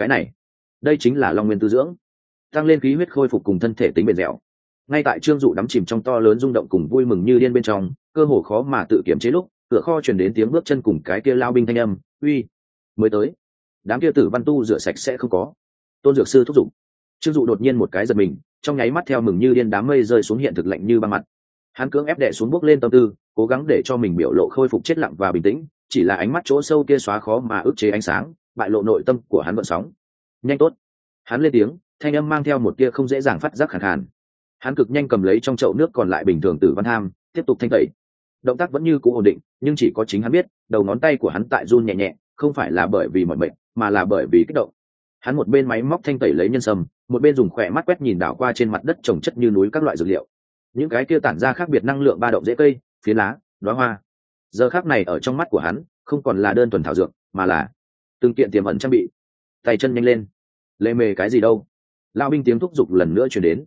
cái này, đây chính là long nguyên tư dưỡng. Tăng lên khí huyết khôi phục cùng thân thể tính bền dẻo. Ngay tại trương dụ đắm chìm trong to lớn rung động cùng vui mừng như điên bên trong, cơ hồ khó mà tự kiểm chế lúc, cửa kho chuyển đến tiếng bước chân cùng cái kia lao binh thanh âm, uy, mới tới. Đám kia tử văn tu rửa sạch sẽ không có. Tôn dược sư thúc giục. Trương dụ đột nhiên một cái giật mình, trong nháy mắt theo mừng như điên đám mây rơi xuống hiện thực lạnh như băng mặt. Hắn cưỡng ép đệ xuống bước lên tâm tư, cố gắng để cho mình biểu lộ khôi phục chết lặng và bình tĩnh, chỉ là ánh mắt chỗ sâu kia xóa khó mà ức chế ánh sáng bại lộ nội tâm của hắn vận sóng. Nhanh tốt. Hắn lên tiếng thanh âm mang theo một kia không dễ dàng phát giác khẳng khàn. Hắn cực nhanh cầm lấy trong chậu nước còn lại bình thường từ văn ham, tiếp tục thanh tẩy. Động tác vẫn như cũ ổn định nhưng chỉ có chính hắn biết đầu ngón tay của hắn tại run nhẹ nhẹ không phải là bởi vì mọi mệnh mà là bởi vì kích động. Hắn một bên máy móc thanh tẩy lấy nhân sâm một bên dùng khỏe mắt quét nhìn đảo qua trên mặt đất trồng chất như núi các loại dược liệu. Những cái kia tản ra khác biệt năng lượng ba động dễ cây phía lá đoá hoa. Giờ khác này ở trong mắt của hắn không còn là đơn thuần thảo dược mà là từng kiện tiềm ẩn trang bị. Tay chân nhanh lên. Lê mề cái gì đâu? Lao binh tiếng thúc giục lần nữa chuyển đến.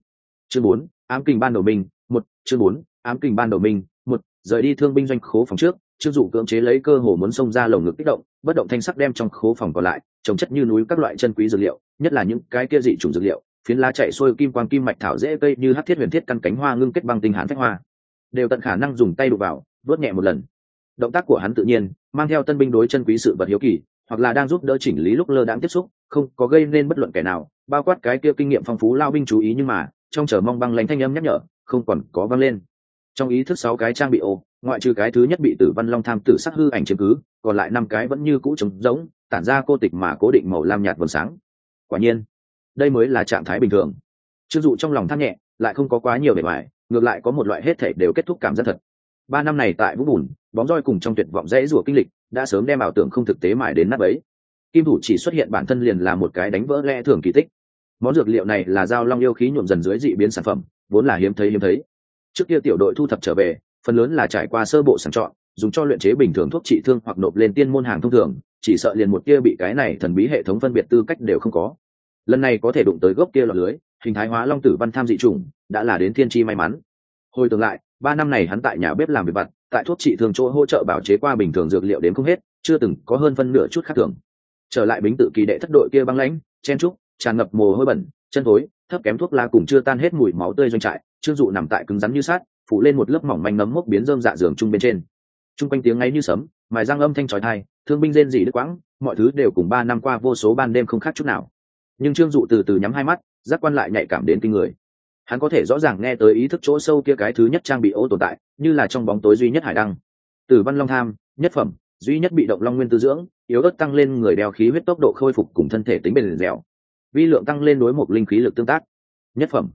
Chương bốn ám kinh ban đầu mình, một chương bốn ám kình ban đầu minh một rời đi thương binh doanh khố phòng trước trương dụ cưỡng chế lấy cơ hồ muốn xông ra lồng ngực kích động bất động thanh sắc đem trong khố phòng còn lại trồng chất như núi các loại chân quý dược liệu nhất là những cái kia dị chủng dược liệu phiến lá chạy xuôi kim quang kim mạch thảo dễ cây như hát thiết huyền thiết căn cánh hoa ngưng kết băng tinh hán phách hoa. Đều tận khả năng dùng tay đụng vào vớt nhẹ một lần. Động tác của hắn tự nhiên mang theo tân binh đối chân quý sự vật hiếu kỳ hoặc là đang giúp đỡ chỉnh lý lúc lơ đãng tiếp xúc, không có gây nên bất luận kẻ nào, bao quát cái kia kinh nghiệm phong phú lao binh chú ý nhưng mà, trong chờ mong băng lánh thanh âm nhắc nhở, không còn có văng lên. Trong ý thức sáu cái trang bị ô, ngoại trừ cái thứ nhất bị tử văn long tham tử sắc hư ảnh chứng cứ, còn lại năm cái vẫn như cũ trống rỗng, tản ra cô tịch mà cố định màu lam nhạt vầng sáng. Quả nhiên, đây mới là trạng thái bình thường. Chưng dụ trong lòng thắt nhẹ, lại không có quá nhiều bề ngoài, ngược lại có một loại hết thể đều kết thúc cảm giác thật. Ba năm này tại vũ bùn, bóng roi cùng trong tuyệt vọng dễ rủa kinh lịch đã sớm đem ảo tưởng không thực tế mãi đến nắp ấy. Kim thủ chỉ xuất hiện bản thân liền là một cái đánh vỡ lẽ thường kỳ tích. Món dược liệu này là dao long yêu khí nhuộm dần dưới dị biến sản phẩm, vốn là hiếm thấy hiếm thấy. Trước kia tiểu đội thu thập trở về, phần lớn là trải qua sơ bộ sàng chọn, dùng cho luyện chế bình thường thuốc trị thương hoặc nộp lên tiên môn hàng thông thường, chỉ sợ liền một kia bị cái này thần bí hệ thống phân biệt tư cách đều không có. Lần này có thể đụng tới gốc kia lọt lưới, hình thái hóa long tử văn tham dị chủng, đã là đến thiên tri may mắn. Hồi tương lại ba năm này hắn tại nhà bếp làm việc vặt, tại thuốc trị thường chỗ hỗ trợ bảo chế qua bình thường dược liệu đến không hết, chưa từng có hơn phân nửa chút khác thường. Trở lại bính tự kỳ đệ thất đội kia băng lãnh, chen trúc tràn ngập mồ hôi bẩn, chân thối, thấp kém thuốc la cùng chưa tan hết mùi máu tươi doanh trại, trương dụ nằm tại cứng rắn như sát phủ lên một lớp mỏng manh nấm mốc biến rơm dạ giường chung bên trên. Chung quanh tiếng ngay như sấm, mài răng âm thanh trói thai thương binh rên dị đứt quãng, mọi thứ đều cùng ba năm qua vô số ban đêm không khác chút nào. Nhưng trương dụ từ từ nhắm hai mắt, giác quan lại nhạy cảm đến kinh người hắn có thể rõ ràng nghe tới ý thức chỗ sâu kia cái thứ nhất trang bị ô tồn tại, như là trong bóng tối duy nhất hải đăng. Từ văn long tham, nhất phẩm, duy nhất bị động long nguyên tư dưỡng, yếu ớt tăng lên người đeo khí huyết tốc độ khôi phục cùng thân thể tính bền dẻo. Vi lượng tăng lên đối một linh khí lực tương tác. Nhất phẩm.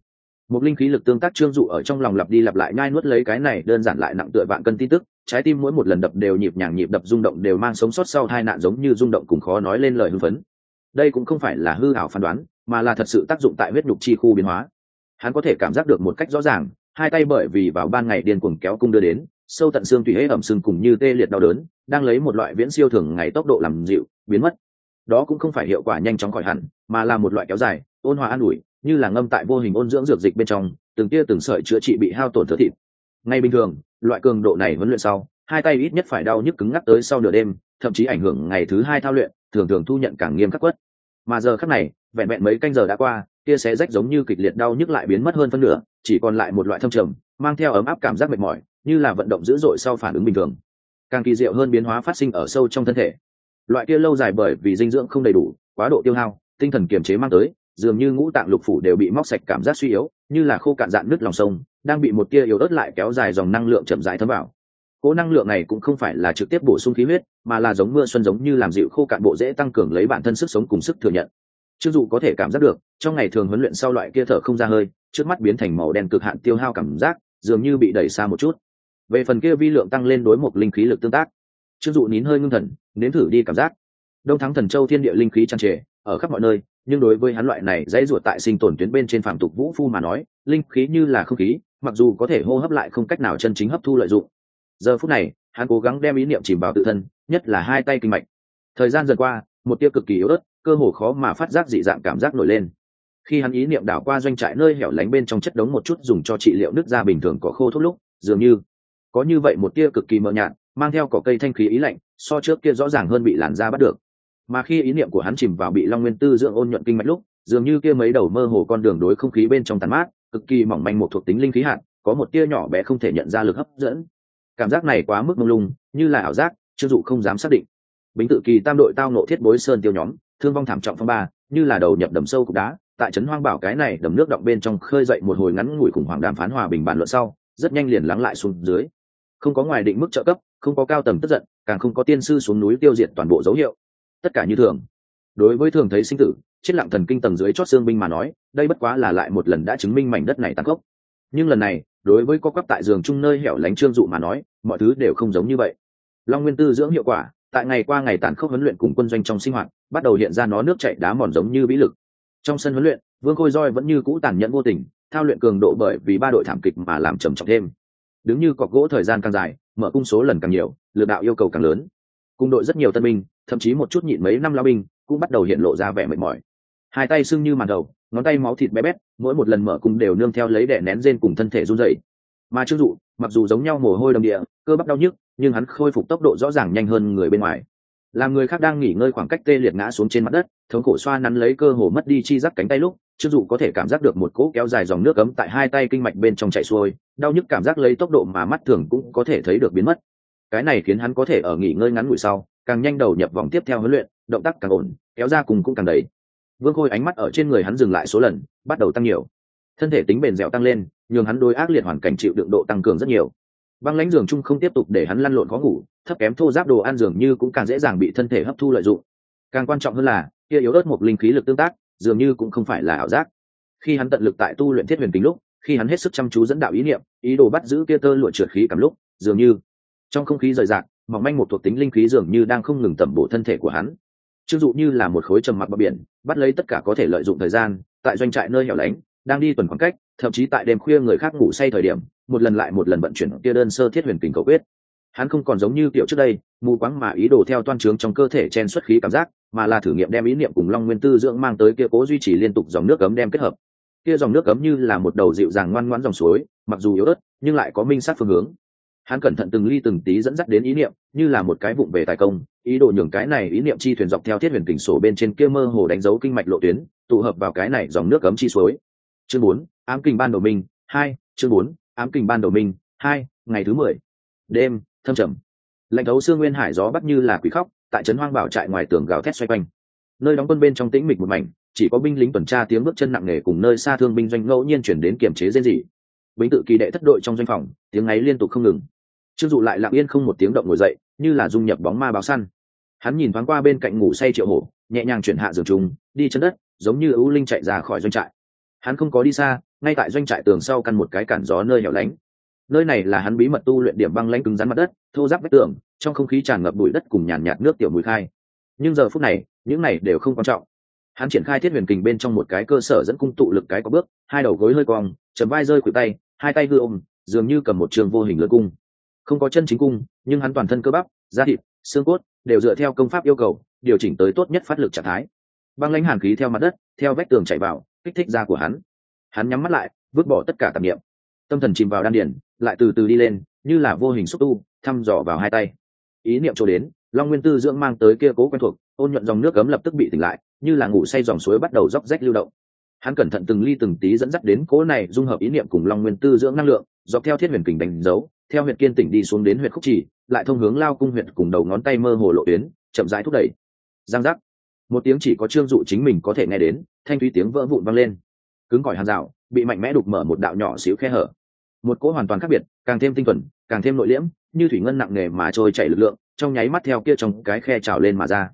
Một linh khí lực tương tác trương dụ ở trong lòng lặp đi lặp lại nhai nuốt lấy cái này đơn giản lại nặng tựa vạn cân tin tức, trái tim mỗi một lần đập đều nhịp nhàng nhịp đập rung động đều mang sống sót sau hai nạn giống như rung động cùng khó nói lên lời hưng phấn. Đây cũng không phải là hư ảo phán đoán, mà là thật sự tác dụng tại huyết nhục chi khu biến hóa hắn có thể cảm giác được một cách rõ ràng, hai tay bởi vì vào ban ngày điên cuồng kéo cung đưa đến, sâu tận xương tùy hễ ẩm sưng cùng như tê liệt đau đớn, đang lấy một loại viễn siêu thường ngày tốc độ làm dịu, biến mất. Đó cũng không phải hiệu quả nhanh chóng khỏi hẳn, mà là một loại kéo dài, ôn hòa an ủi, như là ngâm tại vô hình ôn dưỡng dược dịch bên trong, từng tia từng sợi chữa trị bị hao tổn thớ thịt. Ngay bình thường, loại cường độ này huấn luyện sau, hai tay ít nhất phải đau nhức cứng ngắc tới sau nửa đêm, thậm chí ảnh hưởng ngày thứ hai thao luyện, thường thường thu nhận càng nghiêm khắc quất. Mà giờ khắc này, vẹn vẹn mấy canh giờ đã qua kia sẽ rách giống như kịch liệt đau nhức lại biến mất hơn phân nửa, chỉ còn lại một loại thâm trầm, mang theo ấm áp cảm giác mệt mỏi, như là vận động dữ dội sau phản ứng bình thường. Càng kỳ diệu hơn biến hóa phát sinh ở sâu trong thân thể. Loại kia lâu dài bởi vì dinh dưỡng không đầy đủ, quá độ tiêu hao, tinh thần kiềm chế mang tới, dường như ngũ tạng lục phủ đều bị móc sạch cảm giác suy yếu, như là khô cạn dạn nứt lòng sông, đang bị một tia yếu ớt lại kéo dài dòng năng lượng chậm rãi thấm vào. Cố năng lượng này cũng không phải là trực tiếp bổ sung khí huyết, mà là giống mưa xuân giống như làm dịu khô cạn bộ dễ tăng cường lấy bản thân sức sống cùng sức thừa nhận chưng dụ có thể cảm giác được, trong ngày thường huấn luyện sau loại kia thở không ra hơi, trước mắt biến thành màu đen cực hạn tiêu hao cảm giác, dường như bị đẩy xa một chút. Về phần kia vi lượng tăng lên đối một linh khí lực tương tác chưng dụ nín hơi ngưng thần, nếm thử đi cảm giác. Đông thắng thần châu thiên địa linh khí tràn trề, ở khắp mọi nơi, nhưng đối với hắn loại này dãy ruột tại sinh tồn tuyến bên trên phạm tục vũ phu mà nói, linh khí như là không khí, mặc dù có thể hô hấp lại không cách nào chân chính hấp thu lợi dụng. Giờ phút này, hắn cố gắng đem ý niệm chìm vào tự thân, nhất là hai tay kinh mạch. Thời gian dần qua, một tia cực kỳ yếu ớt cơ hồ khó mà phát giác dị dạng cảm giác nổi lên. Khi hắn ý niệm đảo qua doanh trại nơi hẻo lánh bên trong chất đống một chút dùng cho trị liệu nước da bình thường có khô thuốc lúc, dường như có như vậy một tia cực kỳ mờ nhạt, mang theo cỏ cây thanh khí ý lạnh, so trước kia rõ ràng hơn bị làn da bắt được. Mà khi ý niệm của hắn chìm vào bị long nguyên tư dưỡng ôn nhuận kinh mạch lúc, dường như kia mấy đầu mơ hồ con đường đối không khí bên trong tàn mát, cực kỳ mỏng manh một thuộc tính linh khí hạn có một tia nhỏ bé không thể nhận ra lực hấp dẫn. Cảm giác này quá mức mông lung, như là ảo giác chưng dụ không dám xác định. Bính tự kỳ tam đội tao nộ thiết bối sơn tiêu nhóm thương vong thảm trọng phong ba, như là đầu nhập đầm sâu cục đá, tại trấn hoang bảo cái này đầm nước động bên trong khơi dậy một hồi ngắn ngủi khủng hoảng đàm phán hòa bình bàn luận sau, rất nhanh liền lắng lại xuống dưới. Không có ngoài định mức trợ cấp, không có cao tầm tức giận, càng không có tiên sư xuống núi tiêu diệt toàn bộ dấu hiệu. Tất cả như thường. Đối với thường thấy sinh tử, chết lặng thần kinh tầng dưới chót xương binh mà nói, đây bất quá là lại một lần đã chứng minh mảnh đất này tăng gốc nhưng lần này, đối với có quắp tại giường chung nơi hẻo lánh trương dụ mà nói, mọi thứ đều không giống như vậy. Long nguyên tư dưỡng hiệu quả tại ngày qua ngày tàn khốc huấn luyện cùng quân doanh trong sinh hoạt, bắt đầu hiện ra nó nước chảy đá mòn giống như vĩ lực. Trong sân huấn luyện, vương khôi roi vẫn như cũ tàn nhẫn vô tình, thao luyện cường độ bởi vì ba đội thảm kịch mà làm trầm trọng thêm. Đứng như cọc gỗ thời gian càng dài, mở cung số lần càng nhiều lựa đạo yêu cầu càng lớn. Cung đội rất nhiều tân binh, thậm chí một chút nhịn mấy năm lao binh, cũng bắt đầu hiện lộ ra vẻ mệt mỏi. Hai tay sưng như màn đầu, ngón tay máu thịt bé bét, mỗi một lần mở cung đều nương theo lấy đẻ nén rên cùng thân thể run dậy mà chưng dụ mặc dù giống nhau mồ hôi đầm địa, cơ bắp đau nhức, nhưng hắn khôi phục tốc độ rõ ràng nhanh hơn người bên ngoài. Làm người khác đang nghỉ ngơi khoảng cách tê liệt ngã xuống trên mặt đất, thống khổ xoa nắn lấy cơ hồ mất đi chi giác cánh tay lúc chưng dụ có thể cảm giác được một cỗ kéo dài dòng nước cấm tại hai tay kinh mạch bên trong chạy xuôi, đau nhức cảm giác lấy tốc độ mà mắt thường cũng có thể thấy được biến mất. Cái này khiến hắn có thể ở nghỉ ngơi ngắn ngủi sau, càng nhanh đầu nhập vòng tiếp theo huấn luyện, động tác càng ổn, kéo ra cùng cũng càng đầy. Vương khôi ánh mắt ở trên người hắn dừng lại số lần, bắt đầu tăng nhiều thân thể tính bền dẻo tăng lên, nhường hắn đôi ác liệt hoàn cảnh chịu đựng độ tăng cường rất nhiều. Băng lãnh giường chung không tiếp tục để hắn lăn lộn khó ngủ, thấp kém thô giáp đồ ăn dường như cũng càng dễ dàng bị thân thể hấp thu lợi dụng. Càng quan trọng hơn là, kia yếu ớt một linh khí lực tương tác, dường như cũng không phải là ảo giác. Khi hắn tận lực tại tu luyện thiết huyền kính lúc, khi hắn hết sức chăm chú dẫn đạo ý niệm, ý đồ bắt giữ kia tơ lụa trượt khí cảm lúc, dường như, trong không khí rời rạc, mỏng manh một thuộc tính linh khí dường như đang không ngừng tẩm bổ thân thể của hắn. Chưng dụ như là một khối trầm mặc bờ biển, bắt lấy tất cả có thể lợi dụng thời gian, tại doanh trại nơi hẻo lánh đang đi tuần khoảng cách, thậm chí tại đêm khuya người khác ngủ say thời điểm, một lần lại một lần vận chuyển kia đơn sơ thiết huyền kình cầu quyết. Hắn không còn giống như kiểu trước đây, mù quáng mà ý đồ theo toan trướng trong cơ thể chen xuất khí cảm giác, mà là thử nghiệm đem ý niệm cùng long nguyên tư dưỡng mang tới kia cố duy trì liên tục dòng nước cấm đem kết hợp. Kia dòng nước cấm như là một đầu dịu dàng ngoan ngoãn dòng suối, mặc dù yếu ớt, nhưng lại có minh sát phương hướng. Hắn cẩn thận từng ly từng tí dẫn dắt đến ý niệm, như là một cái vụng về tài công, ý đồ nhường cái này ý niệm chi thuyền dọc theo thiết huyền kình sổ bên trên kia mơ hồ đánh dấu kinh mạch lộ tuyến, tụ hợp vào cái này dòng nước cấm chi suối chương bốn ám kình ban đầu mình, hai chương bốn ám kình ban đầu mình, hai ngày thứ mười. Đêm thâm trầm. Lạnh thấu xương nguyên hải gió bắt như là quỷ khóc tại trấn hoang bảo trại ngoài tường gào thét xoay quanh. Nơi đóng quân bên trong tĩnh mịch một mảnh chỉ có binh lính tuần tra tiếng bước chân nặng nề cùng nơi xa thương binh doanh ngẫu nhiên chuyển đến kiểm chế rên rỉ. Bính tự kỳ đệ thất đội trong doanh phòng tiếng ấy liên tục không ngừng. Trương dụ lại lặng yên không một tiếng động ngồi dậy như là dung nhập bóng ma báo săn. Hắn nhìn thoáng qua bên cạnh ngủ say triệu hổ nhẹ nhàng chuyển hạ giường trùng đi chân đất giống như ưu linh chạy ra khỏi doanh trại hắn không có đi xa ngay tại doanh trại tường sau căn một cái cản gió nơi hẻo lánh. Nơi này là hắn bí mật tu luyện điểm băng lãnh cứng rắn mặt đất thô giáp vách tường trong không khí tràn ngập bụi đất cùng nhàn nhạt, nước tiểu mùi khai. Nhưng giờ phút này những này đều không quan trọng. Hắn triển khai thiết huyền kình bên trong một cái cơ sở dẫn cung tụ lực cái có bước hai đầu gối hơi cong chấm vai rơi khuỷu tay hai tay hư ôm dường như cầm một trường vô hình lưỡi cung. Không có chân chính cung nhưng hắn toàn thân cơ bắp da thịt xương cốt đều dựa theo công pháp yêu cầu điều chỉnh tới tốt nhất phát lực trạng thái. Băng lãnh hàn khí theo mặt đất theo vách tường chạy vào kích thích da của hắn. Hắn nhắm mắt lại, vứt bỏ tất cả tạp niệm. Tâm thần chìm vào đan điển lại từ từ đi lên, như là vô hình xúc tu, thăm dò vào hai tay. Ý niệm trôi đến, long nguyên tư dưỡng mang tới kia cố quen thuộc, ôn nhuận dòng nước cấm lập tức bị tỉnh lại, như là ngủ say dòng suối bắt đầu róc rách lưu động. Hắn cẩn thận từng ly từng tí dẫn dắt đến cố này dung hợp ý niệm cùng long nguyên tư dưỡng năng lượng, dọc theo thiết huyền kình đánh dấu, theo huyện kiên tỉnh đi xuống đến huyện khúc trì, lại thông hướng lao cung huyện cùng đầu ngón tay mơ hồ lộ tuyến, chậm rãi thúc đẩy. Giang giác một tiếng chỉ có trương dụ chính mình có thể nghe đến, thanh thúy tiếng vỡ vụn vang lên. Cứng cỏi hàn rào, bị mạnh mẽ đục mở một đạo nhỏ xíu khe hở. Một cỗ hoàn toàn khác biệt, càng thêm tinh thuần, càng thêm nội liễm, như thủy ngân nặng nề mà trôi chảy lực lượng, trong nháy mắt theo kia trong cái khe trào lên mà ra.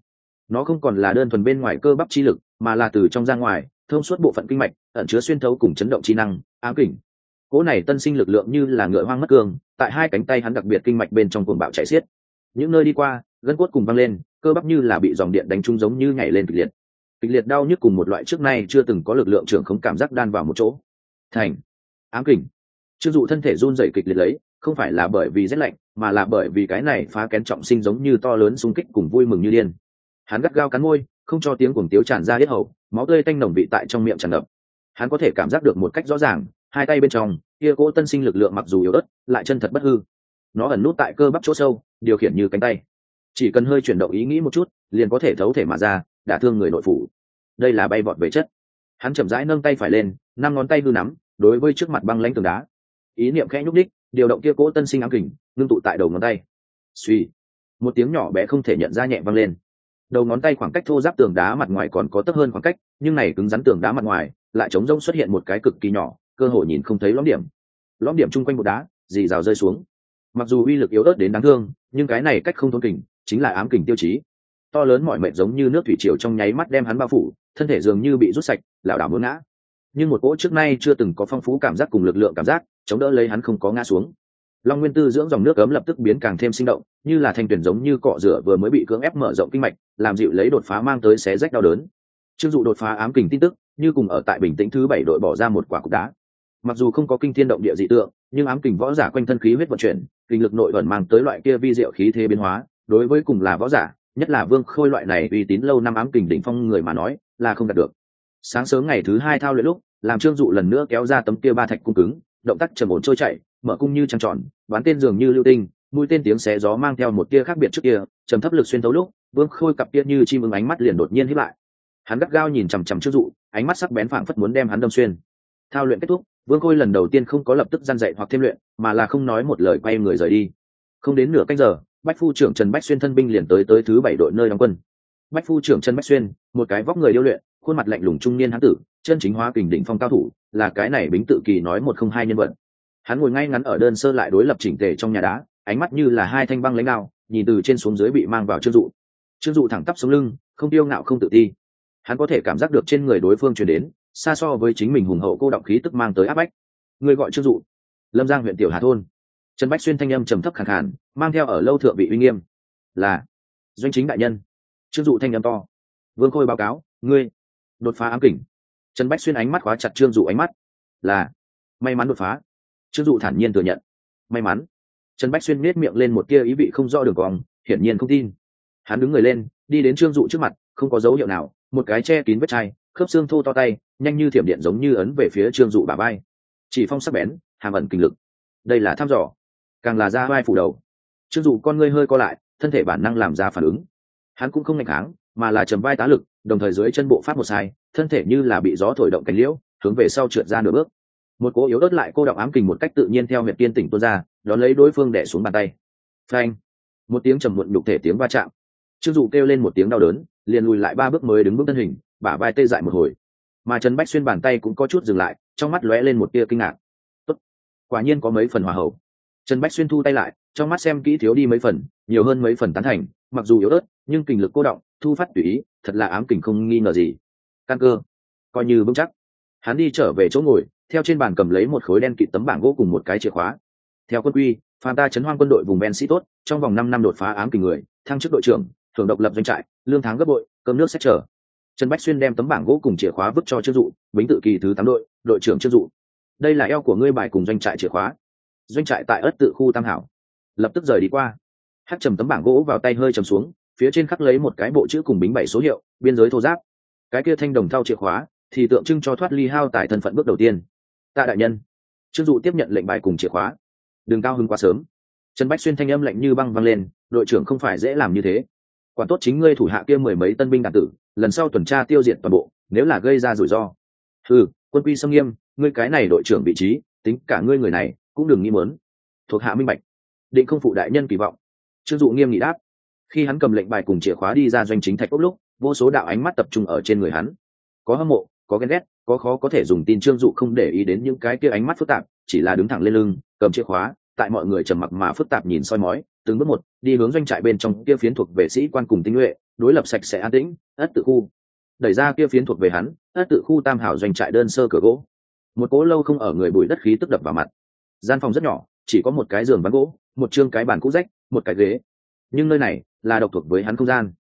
Nó không còn là đơn thuần bên ngoài cơ bắp chi lực, mà là từ trong ra ngoài, thông suốt bộ phận kinh mạch, ẩn chứa xuyên thấu cùng chấn động chi năng, ám kỉnh cỗ này tân sinh lực lượng như là ngựa hoang mất cương, tại hai cánh tay hắn đặc biệt kinh mạch bên trong cuồng bạo chạy xiết. Những nơi đi qua gân cốt cùng văng lên, cơ bắp như là bị dòng điện đánh trúng giống như nhảy lên kịch liệt. Kịch liệt đau nhức cùng một loại trước nay chưa từng có lực lượng trưởng không cảm giác đan vào một chỗ. Thành. Ám kình. Chưng dụ thân thể run rẩy kịch liệt lấy, không phải là bởi vì rét lạnh, mà là bởi vì cái này phá kén trọng sinh giống như to lớn xung kích cùng vui mừng như điên. Hắn gắt gao cắn môi, không cho tiếng cuồng tiếu tràn ra hết hầu, máu tươi tanh nồng vị tại trong miệng tràn ngập. Hắn có thể cảm giác được một cách rõ ràng, hai tay bên trong, kia cỗ tân sinh lực lượng mặc dù yếu ớt, lại chân thật bất hư. Nó ẩn nút tại cơ bắp chỗ sâu, điều khiển như cánh tay chỉ cần hơi chuyển động ý nghĩ một chút, liền có thể thấu thể mà ra, đả thương người nội phủ. Đây là bay vọt về chất. Hắn chậm rãi nâng tay phải lên, năm ngón tay hư nắm, đối với trước mặt băng lãnh tường đá. Ý niệm khẽ nhúc đích điều động kia cỗ tân sinh ám kình, ngưng tụ tại đầu ngón tay. Suy. Một tiếng nhỏ bé không thể nhận ra nhẹ vang lên. Đầu ngón tay khoảng cách thô giáp tường đá mặt ngoài còn có tấp hơn khoảng cách, nhưng này cứng rắn tường đá mặt ngoài, lại chống rông xuất hiện một cái cực kỳ nhỏ, cơ hội nhìn không thấy lõm điểm. Lõm điểm chung quanh một đá, dì rào rơi xuống. Mặc dù uy lực yếu ớt đến đáng thương, nhưng cái này cách không thôn kình chính là ám kình tiêu chí. To lớn mọi mệnh giống như nước thủy triều trong nháy mắt đem hắn bao phủ, thân thể dường như bị rút sạch, lảo đảo muốn ngã. Nhưng một cỗ trước nay chưa từng có phong phú cảm giác cùng lực lượng cảm giác, chống đỡ lấy hắn không có ngã xuống. Long nguyên tư dưỡng dòng nước cấm lập tức biến càng thêm sinh động, như là thanh tuyển giống như cọ rửa vừa mới bị cưỡng ép mở rộng kinh mạch, làm dịu lấy đột phá mang tới xé rách đau đớn. Chưng dụ đột phá ám kình tin tức, như cùng ở tại bình tĩnh thứ bảy đội bỏ ra một quả cục đá. Mặc dù không có kinh thiên động địa dị tượng, nhưng ám kình võ giả quanh thân khí huyết vận chuyển, kinh lực nội vận mang tới loại kia vi diệu khí thế biến hóa đối với cùng là võ giả, nhất là vương khôi loại này uy tín lâu năm ám kình đỉnh phong người mà nói, là không đạt được. Sáng sớm ngày thứ hai thao luyện lúc, làm trương dụ lần nữa kéo ra tấm kia ba thạch cung cứng, động tác trầm ổn trôi chảy, mở cung như trăng tròn bán tên dường như lưu tinh, mũi tên tiếng xé gió mang theo một tia khác biệt trước kia, trầm thấp lực xuyên thấu lúc, vương khôi cặp kia như chim ưng ánh mắt liền đột nhiên hiếp lại. Hắn gắt gao nhìn chằm chằm trương dụ, ánh mắt sắc bén phảng phất muốn đem hắn đâm xuyên. Thao luyện kết thúc, vương khôi lần đầu tiên không có lập tức gian dạy hoặc thêm luyện, mà là không nói một lời quay người rời đi. Không đến nửa canh giờ bách phu trưởng trần bách xuyên thân binh liền tới tới thứ bảy đội nơi đóng quân. Bách phu trưởng trần bách xuyên, một cái vóc người điêu luyện, khuôn mặt lạnh lùng trung niên hán tử, chân chính hóa kình đỉnh phong cao thủ, là cái này bính tự kỳ nói một không hai nhân vật. Hắn ngồi ngay ngắn ở đơn sơ lại đối lập chỉnh tề trong nhà đá, ánh mắt như là hai thanh băng lãnh đạo nhìn từ trên xuống dưới bị mang vào trương dụ. Trương dụ thẳng tắp sống lưng, không tiêu ngạo không tự ti. Hắn có thể cảm giác được trên người đối phương truyền đến, xa so với chính mình hùng hậu cô động khí tức mang tới áp bách. Người gọi trương dụ, lâm giang huyện tiểu hà thôn trần bách xuyên thanh âm trầm thấp khẳng khản mang theo ở lâu thượng vị uy nghiêm. Là, doanh chính đại nhân. Trương dụ thanh âm to. Vương khôi báo cáo, ngươi, đột phá ám kỉnh trần bách xuyên ánh mắt khóa chặt trương dụ ánh mắt. Là, may mắn đột phá. Trương dụ thản nhiên thừa nhận. May mắn. Trần bách xuyên nết miệng lên một tia ý vị không rõ đường cong, hiển nhiên không tin. Hắn đứng người lên, đi đến trương dụ trước mặt, không có dấu hiệu nào, một cái che kín vết chai, khớp xương thô to tay, nhanh như thiểm điện giống như ấn về phía trương dụ bà bay chỉ phong sắc bén, hàm ẩn kinh lực. Đây là thăm dò càng là ra vai phủ đầu. Chưng dù con ngươi hơi co lại, thân thể bản năng làm ra phản ứng. Hắn cũng không ngạch kháng, mà là chầm vai tá lực, đồng thời dưới chân bộ phát một sai, thân thể như là bị gió thổi động cánh liễu, hướng về sau trượt ra nửa bước. Một cỗ yếu đớt lại cô động ám kình một cách tự nhiên theo huyệt tiên tỉnh tuôn ra, đón lấy đối phương đẻ xuống bàn tay. Phanh! Một tiếng trầm muộn nhục thể tiếng va chạm. Chưng dù kêu lên một tiếng đau đớn, liền lùi lại ba bước mới đứng bước thân hình, bả vai tê dại một hồi. Mà trần bách xuyên bàn tay cũng có chút dừng lại, trong mắt lóe lên một tia kinh ngạc. Tốt. quả nhiên có mấy phần hòa hậu trần bách xuyên thu tay lại, trong mắt xem kỹ thiếu đi mấy phần, nhiều hơn mấy phần tán thành, mặc dù yếu ớt, nhưng kình lực cô động, thu phát tùy ý, thật là ám kình không nghi ngờ gì. Căn cơ, coi như vững chắc. Hắn đi trở về chỗ ngồi, theo trên bàn cầm lấy một khối đen kịt tấm bảng gỗ cùng một cái chìa khóa. Theo quân quy, phan ta chấn hoang quân đội vùng ben sĩ tốt, trong vòng năm năm đột phá ám kình người, thăng chức đội trưởng, thưởng độc lập doanh trại, lương tháng gấp bội, cơm nước xét trở trần bách xuyên đem tấm bảng gỗ cùng chìa khóa vứt cho trương dụ, bính tự kỳ thứ tám đội đội trưởng trương dụ. Đây là eo của ngươi bài cùng doanh trại chìa khóa doanh trại tại ất tự khu tam hảo. Lập tức rời đi qua. Hát trầm tấm bảng gỗ vào tay hơi trầm xuống, phía trên khắc lấy một cái bộ chữ cùng bính bảy số hiệu, biên giới thô giáp. Cái kia thanh đồng thao chìa khóa, thì tượng trưng cho thoát ly hao tại thân phận bước đầu tiên. Tạ đại nhân, trương dụ tiếp nhận lệnh bài cùng chìa khóa. Đừng cao hứng quá sớm. Trần bách xuyên thanh âm lạnh như băng văng lên, đội trưởng không phải dễ làm như thế. Quản tốt chính ngươi thủ hạ kia mười mấy tân binh đạn tử, lần sau tuần tra tiêu diệt toàn bộ, nếu là gây ra rủi ro. Ừ quân quy sông nghiêm, ngươi cái này đội trưởng vị trí, tính cả ngươi người này cũng đừng nghĩ mớn thuộc hạ minh bạch. Định không phụ đại nhân kỳ vọng. Trương dụ nghiêm nghị đáp. Khi hắn cầm lệnh bài cùng chìa khóa đi ra doanh chính thạch ốc lúc, vô số đạo ánh mắt tập trung ở trên người hắn. Có hâm mộ, có ghen ghét, có khó có thể dùng tin trương dụ không để ý đến những cái kia ánh mắt phức tạp, chỉ là đứng thẳng lên lưng, cầm chìa khóa, tại mọi người trầm mặc mà phức tạp nhìn soi mói, từng bước một, đi hướng doanh trại bên trong kia phiến thuộc về sĩ quan cùng tinh nhuệ, đối lập sạch sẽ an tĩnh, ất tự khu. Đẩy ra kia phiến thuộc về hắn, ất tự khu tam hảo doanh trại đơn sơ cửa gỗ. Một cố lâu không ở người bụi đất khí tức đập vào mặt gian phòng rất nhỏ, chỉ có một cái giường ván gỗ, một chương cái bàn cũ rách, một cái ghế. Nhưng nơi này là độc thuộc với hắn không gian.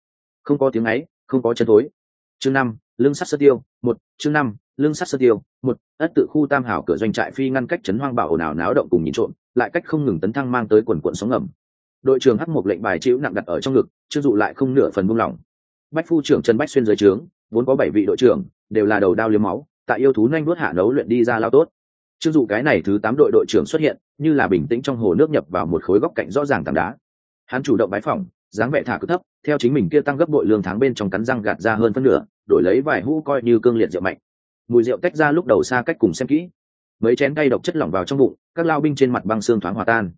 Không có tiếng ấy, không có chân thối. Chương năm lương sắt sơ tiêu, một, chương năm lương sắt sơ tiêu, một, ất tự khu tam hảo cửa doanh trại phi ngăn cách chấn hoang bảo ồn ào náo động cùng nhìn trộm, lại cách không ngừng tấn thăng mang tới quần quận sóng ngầm. Đội trưởng hắc một lệnh bài chịu nặng đặt ở trong ngực, chưa dụ lại không nửa phần buông lỏng. Bách phu trưởng trần bách xuyên dưới trướng, vốn có bảy vị đội trưởng, đều là đầu đao liếm máu tại yêu thú nhanh đuốt hạ nấu luyện đi ra lao tốt chưng dụ cái này thứ tám đội đội trưởng xuất hiện, như là bình tĩnh trong hồ nước nhập vào một khối góc cạnh rõ ràng tảng đá. Hắn chủ động bái phỏng, dáng vẻ thả cứ thấp, theo chính mình kia tăng gấp bội lương tháng bên trong cắn răng gạt ra hơn phân nửa, đổi lấy vài hũ coi như cương liệt rượu mạnh. Mùi rượu tách ra lúc đầu xa cách cùng xem kỹ. Mấy chén cay độc chất lỏng vào trong bụng, các lao binh trên mặt băng xương thoáng hòa tan.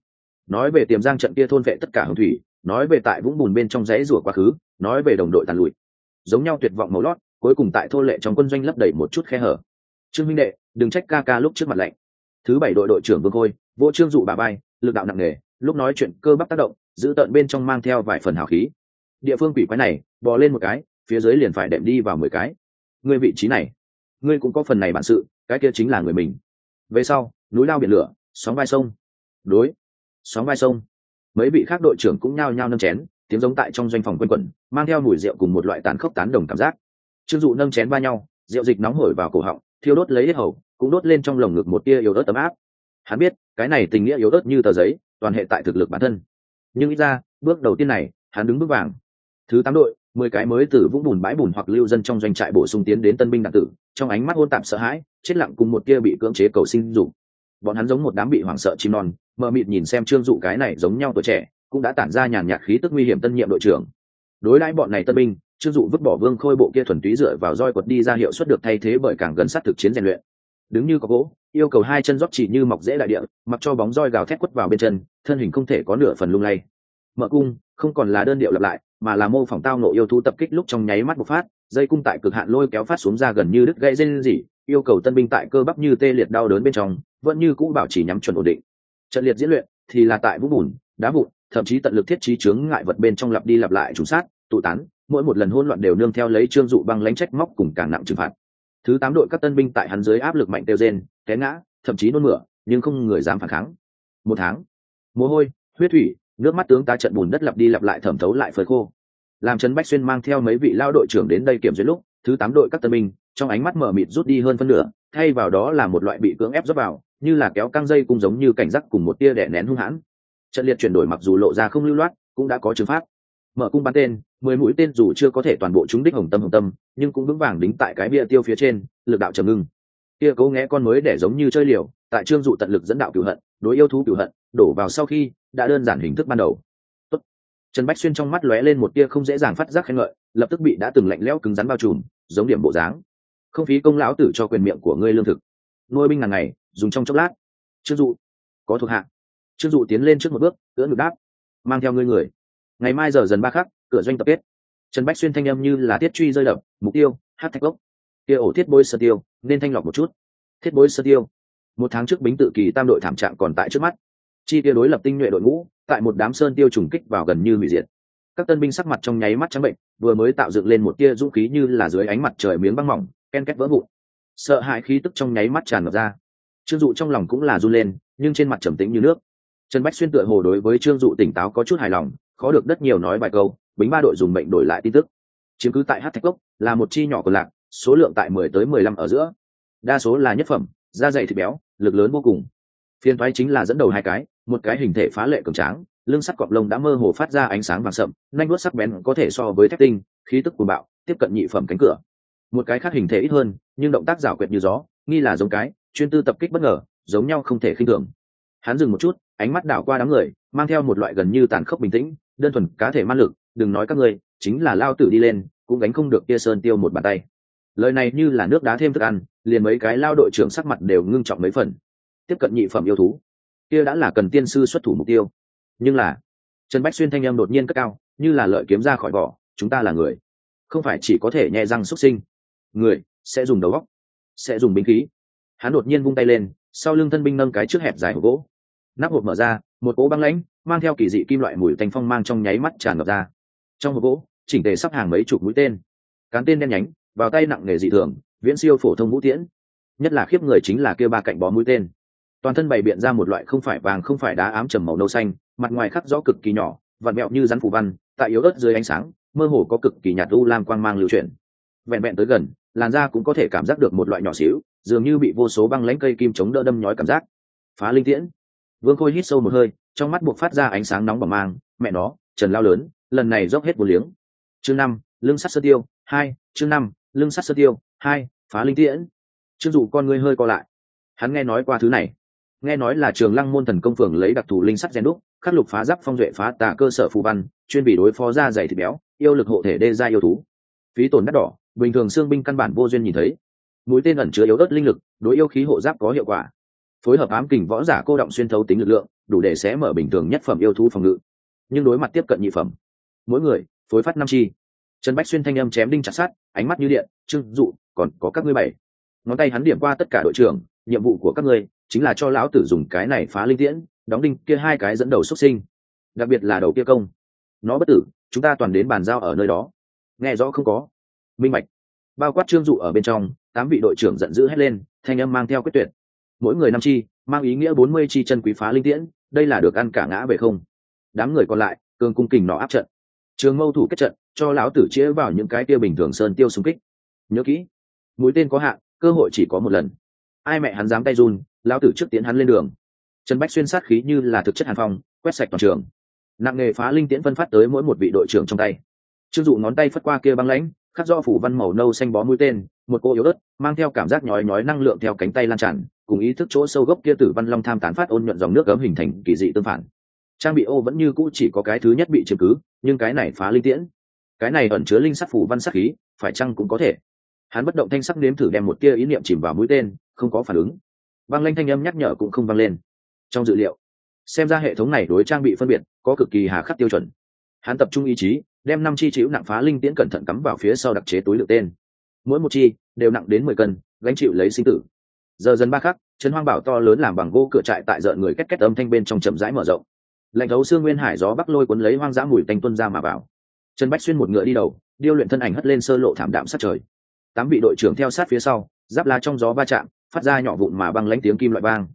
Nói về tiềm giang trận kia thôn vệ tất cả hồng thủy, nói về tại vũng bùn bên trong rẽ rủa quá khứ, nói về đồng đội tàn lụi. Giống nhau tuyệt vọng màu lót, cuối cùng tại thôn lệ trong quân doanh lấp đầy một chút khe hở. Trương minh đệ đừng trách ca ca lúc trước mặt lạnh. Thứ bảy đội đội trưởng vương khôi vô trương dụ bà bay, lực đạo nặng nề, lúc nói chuyện cơ bắp tác động, giữ tợn bên trong mang theo vài phần hào khí. Địa phương quỷ quái này, bò lên một cái, phía dưới liền phải đệm đi vào mười cái. Ngươi vị trí này, ngươi cũng có phần này bản sự, cái kia chính là người mình. Về sau, núi lao biển lửa, sóng vai sông. Đối, sóng vai sông. Mấy vị khác đội trưởng cũng nhao nhao nâng chén, tiếng giống tại trong doanh phòng quanh quẩn, mang theo mùi rượu cùng một loại tàn khốc tán đồng cảm giác. Trương dụ nâng chén ba nhau, rượu dịch nóng hổi vào cổ họng, thiêu đốt lấy hết hầu cũng đốt lên trong lồng ngực một tia yếu ớt ấm áp. Hắn biết, cái này tình nghĩa yếu ớt như tờ giấy, toàn hệ tại thực lực bản thân. Nhưng ít ra, bước đầu tiên này, hắn đứng bước vàng. Thứ tám đội, mười cái mới từ vũng bùn bãi bùn hoặc lưu dân trong doanh trại bổ sung tiến đến tân binh đạn tử, trong ánh mắt hôn tạm sợ hãi, chết lặng cùng một kia bị cưỡng chế cầu sinh dục. Bọn hắn giống một đám bị hoảng sợ chim non, mờ mịt nhìn xem trương dụ cái này giống nhau tuổi trẻ, cũng đã tản ra nhàn nhạt khí tức nguy hiểm tân nhiệm đội trưởng. Đối đãi bọn này tân binh, trương dụ vứt bỏ vương khôi bộ kia thuần túy dựa vào roi quật đi ra hiệu suất được thay thế bởi càng gần sát thực chiến rèn luyện đứng như có gỗ, yêu cầu hai chân rót chỉ như mọc dễ đại địa, mặc cho bóng roi gào thét quất vào bên chân, thân hình không thể có nửa phần lung lay. Mở cung, không còn là đơn điệu lặp lại, mà là mô phỏng tao nộ yêu thú tập kích lúc trong nháy mắt bộc phát, dây cung tại cực hạn lôi kéo phát xuống ra gần như đứt gãy dây gì yêu cầu tân binh tại cơ bắp như tê liệt đau đớn bên trong, vẫn như cũ bảo chỉ nhắm chuẩn ổn định. Trận liệt diễn luyện thì là tại vũ bùn, đá vụn, thậm chí tận lực thiết trí chướng ngại vật bên trong lặp đi lặp lại trùng sát, tụ tán, mỗi một lần hỗn loạn đều nương theo lấy trương dụ băng lánh trách móc cùng càng nặng trừng phạt thứ tám đội các tân binh tại hắn dưới áp lực mạnh teo rên, té ngã, thậm chí nôn mửa, nhưng không người dám phản kháng. Một tháng, mồ hôi, huyết thủy, nước mắt tướng ta trận bùn đất lặp đi lặp lại thẩm thấu lại phơi khô. Làm trấn bách xuyên mang theo mấy vị lao đội trưởng đến đây kiểm duyệt lúc, thứ tám đội các tân binh, trong ánh mắt mở mịt rút đi hơn phân nửa, thay vào đó là một loại bị cưỡng ép dốc vào, như là kéo căng dây cũng giống như cảnh giác cùng một tia đẻ nén hung hãn. Trận liệt chuyển đổi mặc dù lộ ra không lưu loát, cũng đã có chứng phát mở cung bắn tên, mười mũi tên dù chưa có thể toàn bộ chúng đích hồng tâm hồng tâm, nhưng cũng vững vàng đính tại cái bia tiêu phía trên, lực đạo trầm ngưng. Kia cố nghe con mới để giống như chơi liều, tại trương dụ tận lực dẫn đạo cửu hận, đối yêu thú cửu hận, đổ vào sau khi, đã đơn giản hình thức ban đầu. Tốt. trần bách xuyên trong mắt lóe lên một tia không dễ dàng phát giác khen ngợi, lập tức bị đã từng lạnh lẽo cứng rắn bao trùm, giống điểm bộ dáng. Không phí công lão tử cho quyền miệng của ngươi lương thực. Nuôi binh ngàn ngày, dùng trong chốc lát. Trương dụ. Có thuộc hạ. Trương dụ tiến lên trước một bước ưỡn ngực đáp. Mang theo ngươi người ngày mai giờ dần ba khắc, cửa doanh tập kết. Trần bách xuyên thanh âm như là tiết truy rơi đập, mục tiêu, hát thạch gốc. Kia ổ thiết bối sơ tiêu, nên thanh lọc một chút. Thiết bối sơ tiêu. Một tháng trước bính tự kỳ tam đội thảm trạng còn tại trước mắt. Chi tiêu đối lập tinh nhuệ đội ngũ, tại một đám sơn tiêu trùng kích vào gần như hủy diệt. Các tân binh sắc mặt trong nháy mắt trắng bệnh, vừa mới tạo dựng lên một tia dũng khí như là dưới ánh mặt trời miếng băng mỏng, ken két vỡ vụn. Sợ hãi khí tức trong nháy mắt tràn ngập ra. Trương dụ trong lòng cũng là run lên, nhưng trên mặt trầm tĩnh như nước. Trần bách xuyên tựa hồ đối với trương dụ tỉnh táo có chút hài lòng khó được đất nhiều nói vài câu, bính ba đội dùng mệnh đổi lại tin tức. Chiếm cứ tại hát thạch cốc là một chi nhỏ còn lạc, số lượng tại mười tới mười lăm ở giữa. Đa số là nhất phẩm, da dày thịt béo, lực lớn vô cùng. Phiên thoái chính là dẫn đầu hai cái, một cái hình thể phá lệ cường tráng, lưng sắt cọp lông đã mơ hồ phát ra ánh sáng vàng sậm, nanh đuốt sắc bén có thể so với thép tinh, khí tức cuồng bạo, tiếp cận nhị phẩm cánh cửa. Một cái khác hình thể ít hơn, nhưng động tác rảo quyệt như gió, nghi là giống cái, chuyên tư tập kích bất ngờ, giống nhau không thể khinh thường. Hắn dừng một chút, ánh mắt đảo qua đám người, mang theo một loại gần như tàn khốc bình tĩnh đơn thuần cá thể man lực, đừng nói các ngươi, chính là lao tử đi lên, cũng gánh không được kia sơn tiêu một bàn tay. Lời này như là nước đá thêm thức ăn, liền mấy cái lao đội trưởng sắc mặt đều ngưng trọng mấy phần. Tiếp cận nhị phẩm yêu thú. Kia đã là cần tiên sư xuất thủ mục tiêu. Nhưng là, trần bách xuyên thanh em đột nhiên cất cao, như là lợi kiếm ra khỏi vỏ, chúng ta là người. Không phải chỉ có thể nhẹ răng xuất sinh. Người, sẽ dùng đầu góc sẽ dùng binh khí. Hắn đột nhiên vung tay lên, sau lưng thân binh nâng cái trước hẹp dài hộp gỗ nắp hộp mở ra, một cỗ băng lãnh mang theo kỳ dị kim loại mùi thanh phong mang trong nháy mắt tràn ngập ra. Trong hộp gỗ, chỉnh tề sắp hàng mấy chục mũi tên. Cán tên đen nhánh, vào tay nặng nghề dị thường, viễn siêu phổ thông vũ tiễn. Nhất là khiếp người chính là kêu ba cạnh bó mũi tên. Toàn thân bày biện ra một loại không phải vàng không phải đá ám trầm màu nâu xanh, mặt ngoài khắc rõ cực kỳ nhỏ, vặn mẹo như rắn phủ văn, tại yếu ớt dưới ánh sáng, mơ hồ có cực kỳ nhạt u lam quang mang lưu chuyển. Vẹn vẹn tới gần, làn da cũng có thể cảm giác được một loại nhỏ xíu, dường như bị vô số băng lãnh cây kim chống đỡ đâm nhói cảm giác. Phá linh tiễn vương khôi hít sâu một hơi, trong mắt buộc phát ra ánh sáng nóng bỏng mang, mẹ nó, trần lao lớn, lần này dốc hết một liếng. Chương năm, lưng sắt sơ tiêu, hai, chương năm, lưng sắt sơ tiêu, hai, phá linh tiễn. Chưng dụ con ngươi hơi co lại. Hắn nghe nói qua thứ này. Nghe nói là trường lăng môn thần công phường lấy đặc thù linh sắt gen đúc, khắc lục phá giáp phong duệ phá tà cơ sở phù văn, chuyên bị đối phó da dày thịt béo, yêu lực hộ thể đê gia yêu thú. Phí tổn đắt đỏ, bình thường xương binh căn bản vô duyên nhìn thấy. Mũi tên ẩn chứa yếu ớt linh lực, đối yêu khí hộ giáp có hiệu quả phối hợp ám kình võ giả cô động xuyên thấu tính lực lượng, đủ để xé mở bình thường nhất phẩm yêu thú phòng ngự. Nhưng đối mặt tiếp cận nhị phẩm, mỗi người, phối phát năm chi. Trần bách xuyên thanh âm chém đinh chặt sát ánh mắt như điện, trưng dụ, còn có các ngươi bảy. Ngón tay hắn điểm qua tất cả đội trưởng, nhiệm vụ của các ngươi chính là cho lão tử dùng cái này phá linh tiễn, đóng đinh kia hai cái dẫn đầu xuất sinh. Đặc biệt là đầu kia công. Nó bất tử, chúng ta toàn đến bàn giao ở nơi đó. Nghe rõ không có? Minh mạch bao quát trương dụ ở bên trong, tám vị đội trưởng giận dữ hét lên, thanh âm mang theo quyết tuyệt mỗi người năm chi, mang ý nghĩa bốn mươi chi chân quý phá linh tiễn, đây là được ăn cả ngã về không. Đám người còn lại, cường cung kình nọ áp trận. Trường mâu thủ kết trận, cho lão tử chĩa vào những cái tiêu bình thường sơn tiêu xung kích. Nhớ kỹ, mũi tên có hạn, cơ hội chỉ có một lần. Ai mẹ hắn dám tay run, lão tử trước tiến hắn lên đường. Trần bách xuyên sát khí như là thực chất hàn phong, quét sạch toàn trường. Nặng nghề phá linh tiễn phân phát tới mỗi một vị đội trưởng trong tay. Chưng dụ ngón tay phất qua kia băng lãnh, khắc do phủ văn màu nâu xanh bó mũi tên, một cô yếu ớt, mang theo cảm giác nhói nhói năng lượng theo cánh tay lan tràn cùng ý thức chỗ sâu gốc kia tử văn long tham tán phát ôn nhuận dòng nước gấm hình thành kỳ dị tương phản. Trang bị ô vẫn như cũ chỉ có cái thứ nhất bị chứng cứ, nhưng cái này phá linh tiễn. Cái này ẩn chứa linh sắc phủ văn sắc khí, phải chăng cũng có thể? Hắn bất động thanh sắc nếm thử đem một tia ý niệm chìm vào mũi tên, không có phản ứng. Văng lanh thanh âm nhắc nhở cũng không vang lên. Trong dự liệu, xem ra hệ thống này đối trang bị phân biệt có cực kỳ hà khắc tiêu chuẩn. Hắn tập trung ý chí, đem năm chi chịu nặng phá linh tiễn cẩn thận cắm vào phía sau đặc chế túi lượng tên. Mỗi một chi đều nặng đến mười cân, gánh chịu lấy sinh tử giờ dần ba khắc, trấn hoang bảo to lớn làm bằng gỗ cửa trại tại rợn người két két âm thanh bên trong chậm rãi mở rộng. Lạnh thấu xương nguyên hải gió bắc lôi cuốn lấy hoang dã mùi tanh tuân ra mà vào. Trần bách xuyên một ngựa đi đầu, điêu luyện thân ảnh hất lên sơ lộ thảm đạm sát trời. Tám vị đội trưởng theo sát phía sau, giáp lá trong gió va chạm, phát ra nhỏ vụn mà băng lãnh tiếng kim loại bang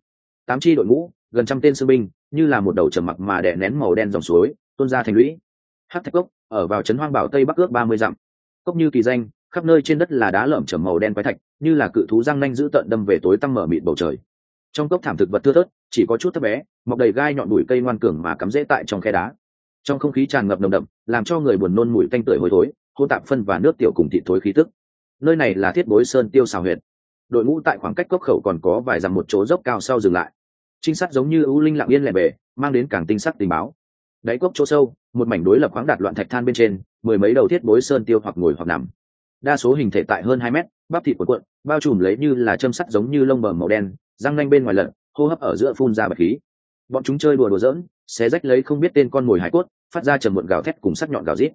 tám chi đội ngũ, gần trăm tên sư binh, như là một đầu trầm mặc mà đè nén màu đen dòng suối, tuôn ra thành lũy. Hát thạch cốc, ở vào trấn hoang bảo tây bắc ước ba mươi dặm. Cốc như kỳ danh khắp nơi trên đất là đá lởm chởm màu đen quái thạch, như là cự thú răng nanh giữ tận đâm về tối tăm mở mịt bầu trời. Trong cốc thảm thực vật thưa thớt, chỉ có chút thấp bé, mọc đầy gai nhọn đuổi cây ngoan cường mà cắm rễ tại trong khe đá. Trong không khí tràn ngập nồng đậm, làm cho người buồn nôn mùi tanh tưởi hôi thối hô tạp phân và nước tiểu cùng thịt thối khí tức. Nơi này là thiết bối sơn tiêu xào huyện đội ngũ tại khoảng cách cốc khẩu còn có vài dặm một chỗ dốc cao sau dừng lại. Trinh sát giống như ưu linh lặng yên lẻ bề, mang đến càng tinh sắc tình báo. Đáy cốc chỗ sâu, một mảnh đối lập khoáng đạt loạn thạch than bên trên, mười mấy đầu thiết bối sơn tiêu hoặc ngồi hoặc nằm đa số hình thể tại hơn hai mét, bắp thịt của cuộn, bao trùm lấy như là châm sắt giống như lông bờ màu đen, răng nanh bên ngoài lợn hô hấp ở giữa phun ra bạch khí. Bọn chúng chơi đùa đùa dỡn xé rách lấy không biết tên con mồi hải cốt, phát ra trầm muộn gào thét cùng sắc nhọn gào rít.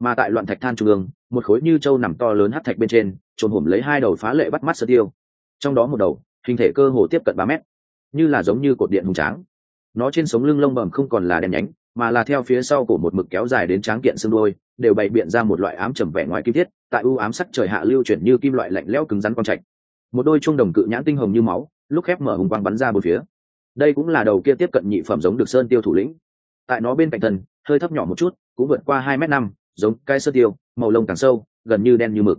Mà tại loạn thạch than trung ương, một khối như trâu nằm to lớn hắt thạch bên trên trồn hổm lấy hai đầu phá lệ bắt mắt sơ tiêu. Trong đó một đầu, hình thể cơ hồ tiếp cận ba mét, như là giống như cột điện hùng tráng. Nó trên sống lưng lông bầm không còn là đen nhánh, mà là theo phía sau của một mực kéo dài đến tráng kiện xương đôi đều bày biện ra một loại ám trầm vẻ ngoài kim thiết tại u ám sắc trời hạ lưu chuyển như kim loại lạnh lẽo cứng rắn quang trạch. Một đôi chuông đồng cự nhãn tinh hồng như máu lúc khép mở hùng quang bắn ra bốn phía. Đây cũng là đầu kia tiếp cận nhị phẩm giống được sơn tiêu thủ lĩnh. Tại nó bên cạnh thần, hơi thấp nhỏ một chút cũng vượt qua hai m năm giống cái sơ tiêu màu lông càng sâu gần như đen như mực.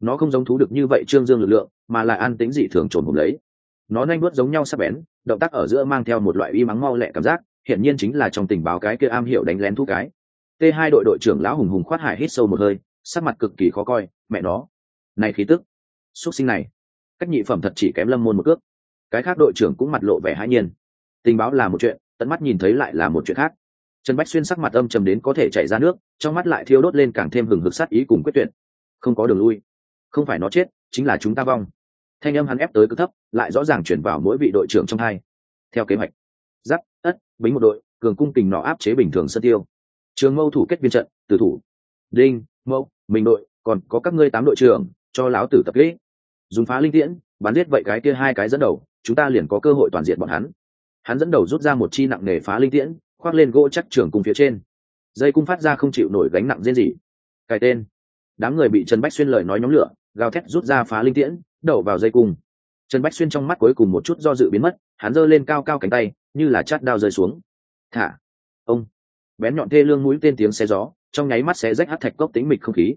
Nó không giống thú được như vậy trương dương lực lượng mà lại an tính dị thường trồn hùng lấy. Nó nhanh bước giống nhau sắc bén động tác ở giữa mang theo một loại uy mắng mau lẹ cảm giác hiển nhiên chính là trong tình báo cái kia am hiểu đánh lén thu cái. T hai đội đội trưởng lão hùng hùng khoát hải hít sâu một hơi sắc mặt cực kỳ khó coi, mẹ nó, này khí tức, xuất sinh này, cách nhị phẩm thật chỉ kém lâm môn một cước. Cái khác đội trưởng cũng mặt lộ vẻ hãi nhiên. Tình báo là một chuyện, tận mắt nhìn thấy lại là một chuyện khác. Trần bách xuyên sắc mặt âm trầm đến có thể chảy ra nước, trong mắt lại thiêu đốt lên càng thêm hừng hực sát ý cùng quyết tuyệt. Không có đường lui, không phải nó chết, chính là chúng ta vong. Thanh âm hắn ép tới cực thấp, lại rõ ràng chuyển vào mỗi vị đội trưởng trong hai. Theo kế hoạch, giáp, ất, bính một đội, cường cung kình nọ áp chế bình thường sân tiêu. Trường mâu thủ kết viên trận tử thủ. Đinh mâu mình đội, còn có các ngươi tám đội trưởng, cho lão tử tập kỹ. Dùng phá linh tiễn, bắn giết vậy cái kia hai cái dẫn đầu, chúng ta liền có cơ hội toàn diện bọn hắn. Hắn dẫn đầu rút ra một chi nặng nề phá linh tiễn, khoác lên gỗ chắc trường cùng phía trên. Dây cung phát ra không chịu nổi gánh nặng riêng gì. Cái tên. Đám người bị trần bách xuyên lời nói nhóm lửa, gào thét rút ra phá linh tiễn, đậu vào dây cung. Trần bách xuyên trong mắt cuối cùng một chút do dự biến mất, hắn giơ lên cao cao cánh tay, như là chát đao rơi xuống. Thả. Ông. Bén nhọn thê lương mũi tên tiếng xe gió trong nháy mắt sẽ rách hát thạch cốc tính mịch không khí.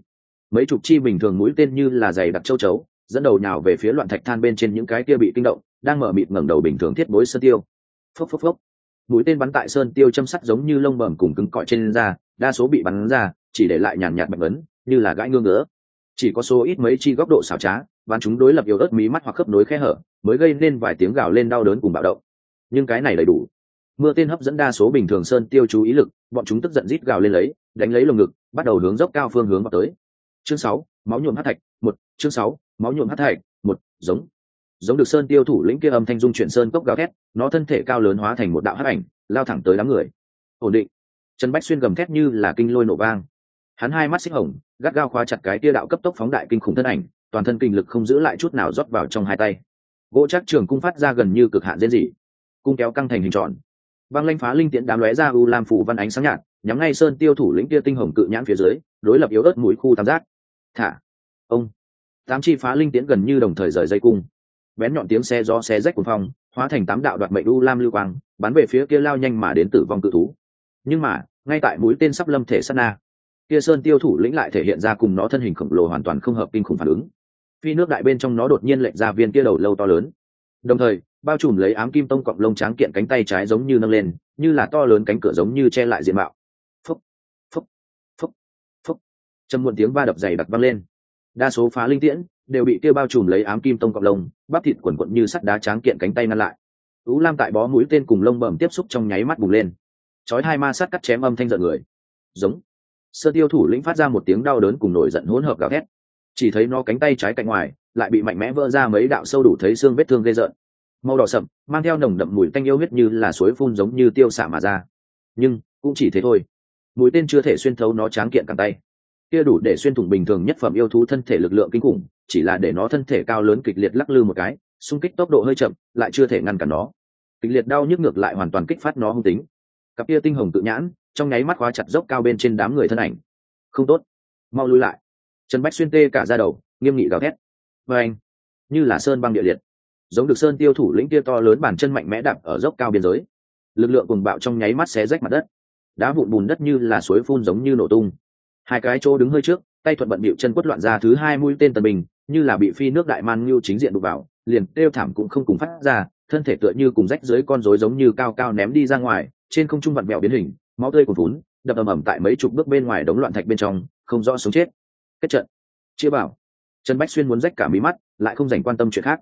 Mấy chục chi bình thường mũi tên như là giày đặc châu chấu, dẫn đầu nhào về phía loạn thạch than bên trên những cái kia bị kinh động, đang mở mịt ngẩng đầu bình thường thiết bối sơn tiêu. Phốc phốc phốc. Mũi tên bắn tại sơn tiêu châm sắt giống như lông bẩm cùng cứng cỏi trên da, đa số bị bắn ra, chỉ để lại nhàn nhạt mạnh ấn, như là gãi ngương ngỡ chỉ có số ít mấy chi góc độ xảo trá, bắn chúng đối lập yếu ớt mí mắt hoặc khớp nối khe hở, mới gây nên vài tiếng gào lên đau đớn cùng bạo động. Nhưng cái này đầy đủ. Mưa tên hấp dẫn đa số bình thường sơn tiêu chú ý lực bọn chúng tức giận rít gào lên lấy, đánh lấy lồng ngực, bắt đầu hướng dốc cao phương hướng vào tới. Chương sáu, máu nhuộm hát thạch, một, chương sáu, máu nhuộm hát thạch, một, giống. Giống được sơn tiêu thủ lĩnh kia âm thanh dung chuyển sơn cốc gào thét, nó thân thể cao lớn hóa thành một đạo hát ảnh, lao thẳng tới đám người. Ổn định. Trần bách xuyên gầm thét như là kinh lôi nổ vang. Hắn hai mắt xích hồng, gắt gao khóa chặt cái tia đạo cấp tốc phóng đại kinh khủng thân ảnh, toàn thân kinh lực không giữ lại chút nào rót vào trong hai tay. Gỗ chắc trường cung phát ra gần như cực hạn diễn dị cung kéo căng thành hình tròn băng lanh phá linh tiễn đám lóe ra u lam phủ văn ánh sáng nhạt, nhắm ngay sơn tiêu thủ lĩnh kia tinh hồng cự nhãn phía dưới, đối lập yếu ớt mũi khu tam giác. Thả, ông. Tám chi phá linh tiễn gần như đồng thời rời dây cung. Bén nhọn tiếng xe gió xe rách cuồng phong, hóa thành tám đạo đoạt mệnh u lam lưu quang, bắn về phía kia lao nhanh mà đến tử vong cự thú. Nhưng mà, ngay tại mũi tên sắp lâm thể sát na, kia sơn tiêu thủ lĩnh lại thể hiện ra cùng nó thân hình khổng lồ hoàn toàn không hợp kinh khủng phản ứng. Phi nước đại bên trong nó đột nhiên lệnh ra viên kia đầu lâu to lớn. Đồng thời bao trùm lấy ám kim tông cọc lông tráng kiện cánh tay trái giống như nâng lên, như là to lớn cánh cửa giống như che lại diện mạo. Phúc phúc phúc phúc. Châm muộn tiếng va đập dày đặc văng lên. Đa số phá linh tiễn đều bị kia bao trùm lấy ám kim tông cọc lông, bắp thịt quần quận như sắt đá tráng kiện cánh tay ngăn lại. Ú lam tại bó mũi tên cùng lông bẩm tiếp xúc trong nháy mắt bùng lên. Chói hai ma sát cắt chém âm thanh giận người. Giống. Sơ tiêu thủ lĩnh phát ra một tiếng đau đớn cùng nổi giận hỗn hợp gào thét. Chỉ thấy nó cánh tay trái cạnh ngoài lại bị mạnh mẽ vỡ ra mấy đạo sâu đủ thấy xương vết thương gây rợn màu đỏ sậm, mang theo nồng đậm mùi tanh yêu huyết như là suối phun giống như tiêu xả mà ra. Nhưng, cũng chỉ thế thôi. Mũi tên chưa thể xuyên thấu nó tráng kiện cẳng tay. Kia đủ để xuyên thủng bình thường nhất phẩm yêu thú thân thể lực lượng kinh khủng, chỉ là để nó thân thể cao lớn kịch liệt lắc lư một cái, xung kích tốc độ hơi chậm, lại chưa thể ngăn cản nó. Kịch liệt đau nhức ngược lại hoàn toàn kích phát nó hung tính. Cặp kia tinh hồng tự nhãn, trong nháy mắt khóa chặt dốc cao bên trên đám người thân ảnh. Không tốt. Mau lui lại. Trần bách xuyên tê cả ra đầu, nghiêm nghị gào thét. Vê anh, như là sơn băng địa liệt giống được sơn tiêu thủ lĩnh kia to lớn bàn chân mạnh mẽ đạp ở dốc cao biên giới. Lực lượng cùng bạo trong nháy mắt xé rách mặt đất. Đá vụn bùn đất như là suối phun giống như nổ tung. Hai cái chỗ đứng hơi trước, tay thuận bận bịu chân quất loạn ra thứ hai mũi tên tần bình, như là bị phi nước đại man như chính diện đục vào, liền kêu thảm cũng không cùng phát ra, thân thể tựa như cùng rách dưới con rối giống như cao cao ném đi ra ngoài, trên không trung vặn vẹo biến hình, máu tươi cuồn vốn đập ầm ầm tại mấy chục bước bên ngoài đống loạn thạch bên trong, không rõ sống chết. Kết trận. Chia bảo. Trần bách xuyên muốn rách cả mí mắt, lại không dành quan tâm chuyện khác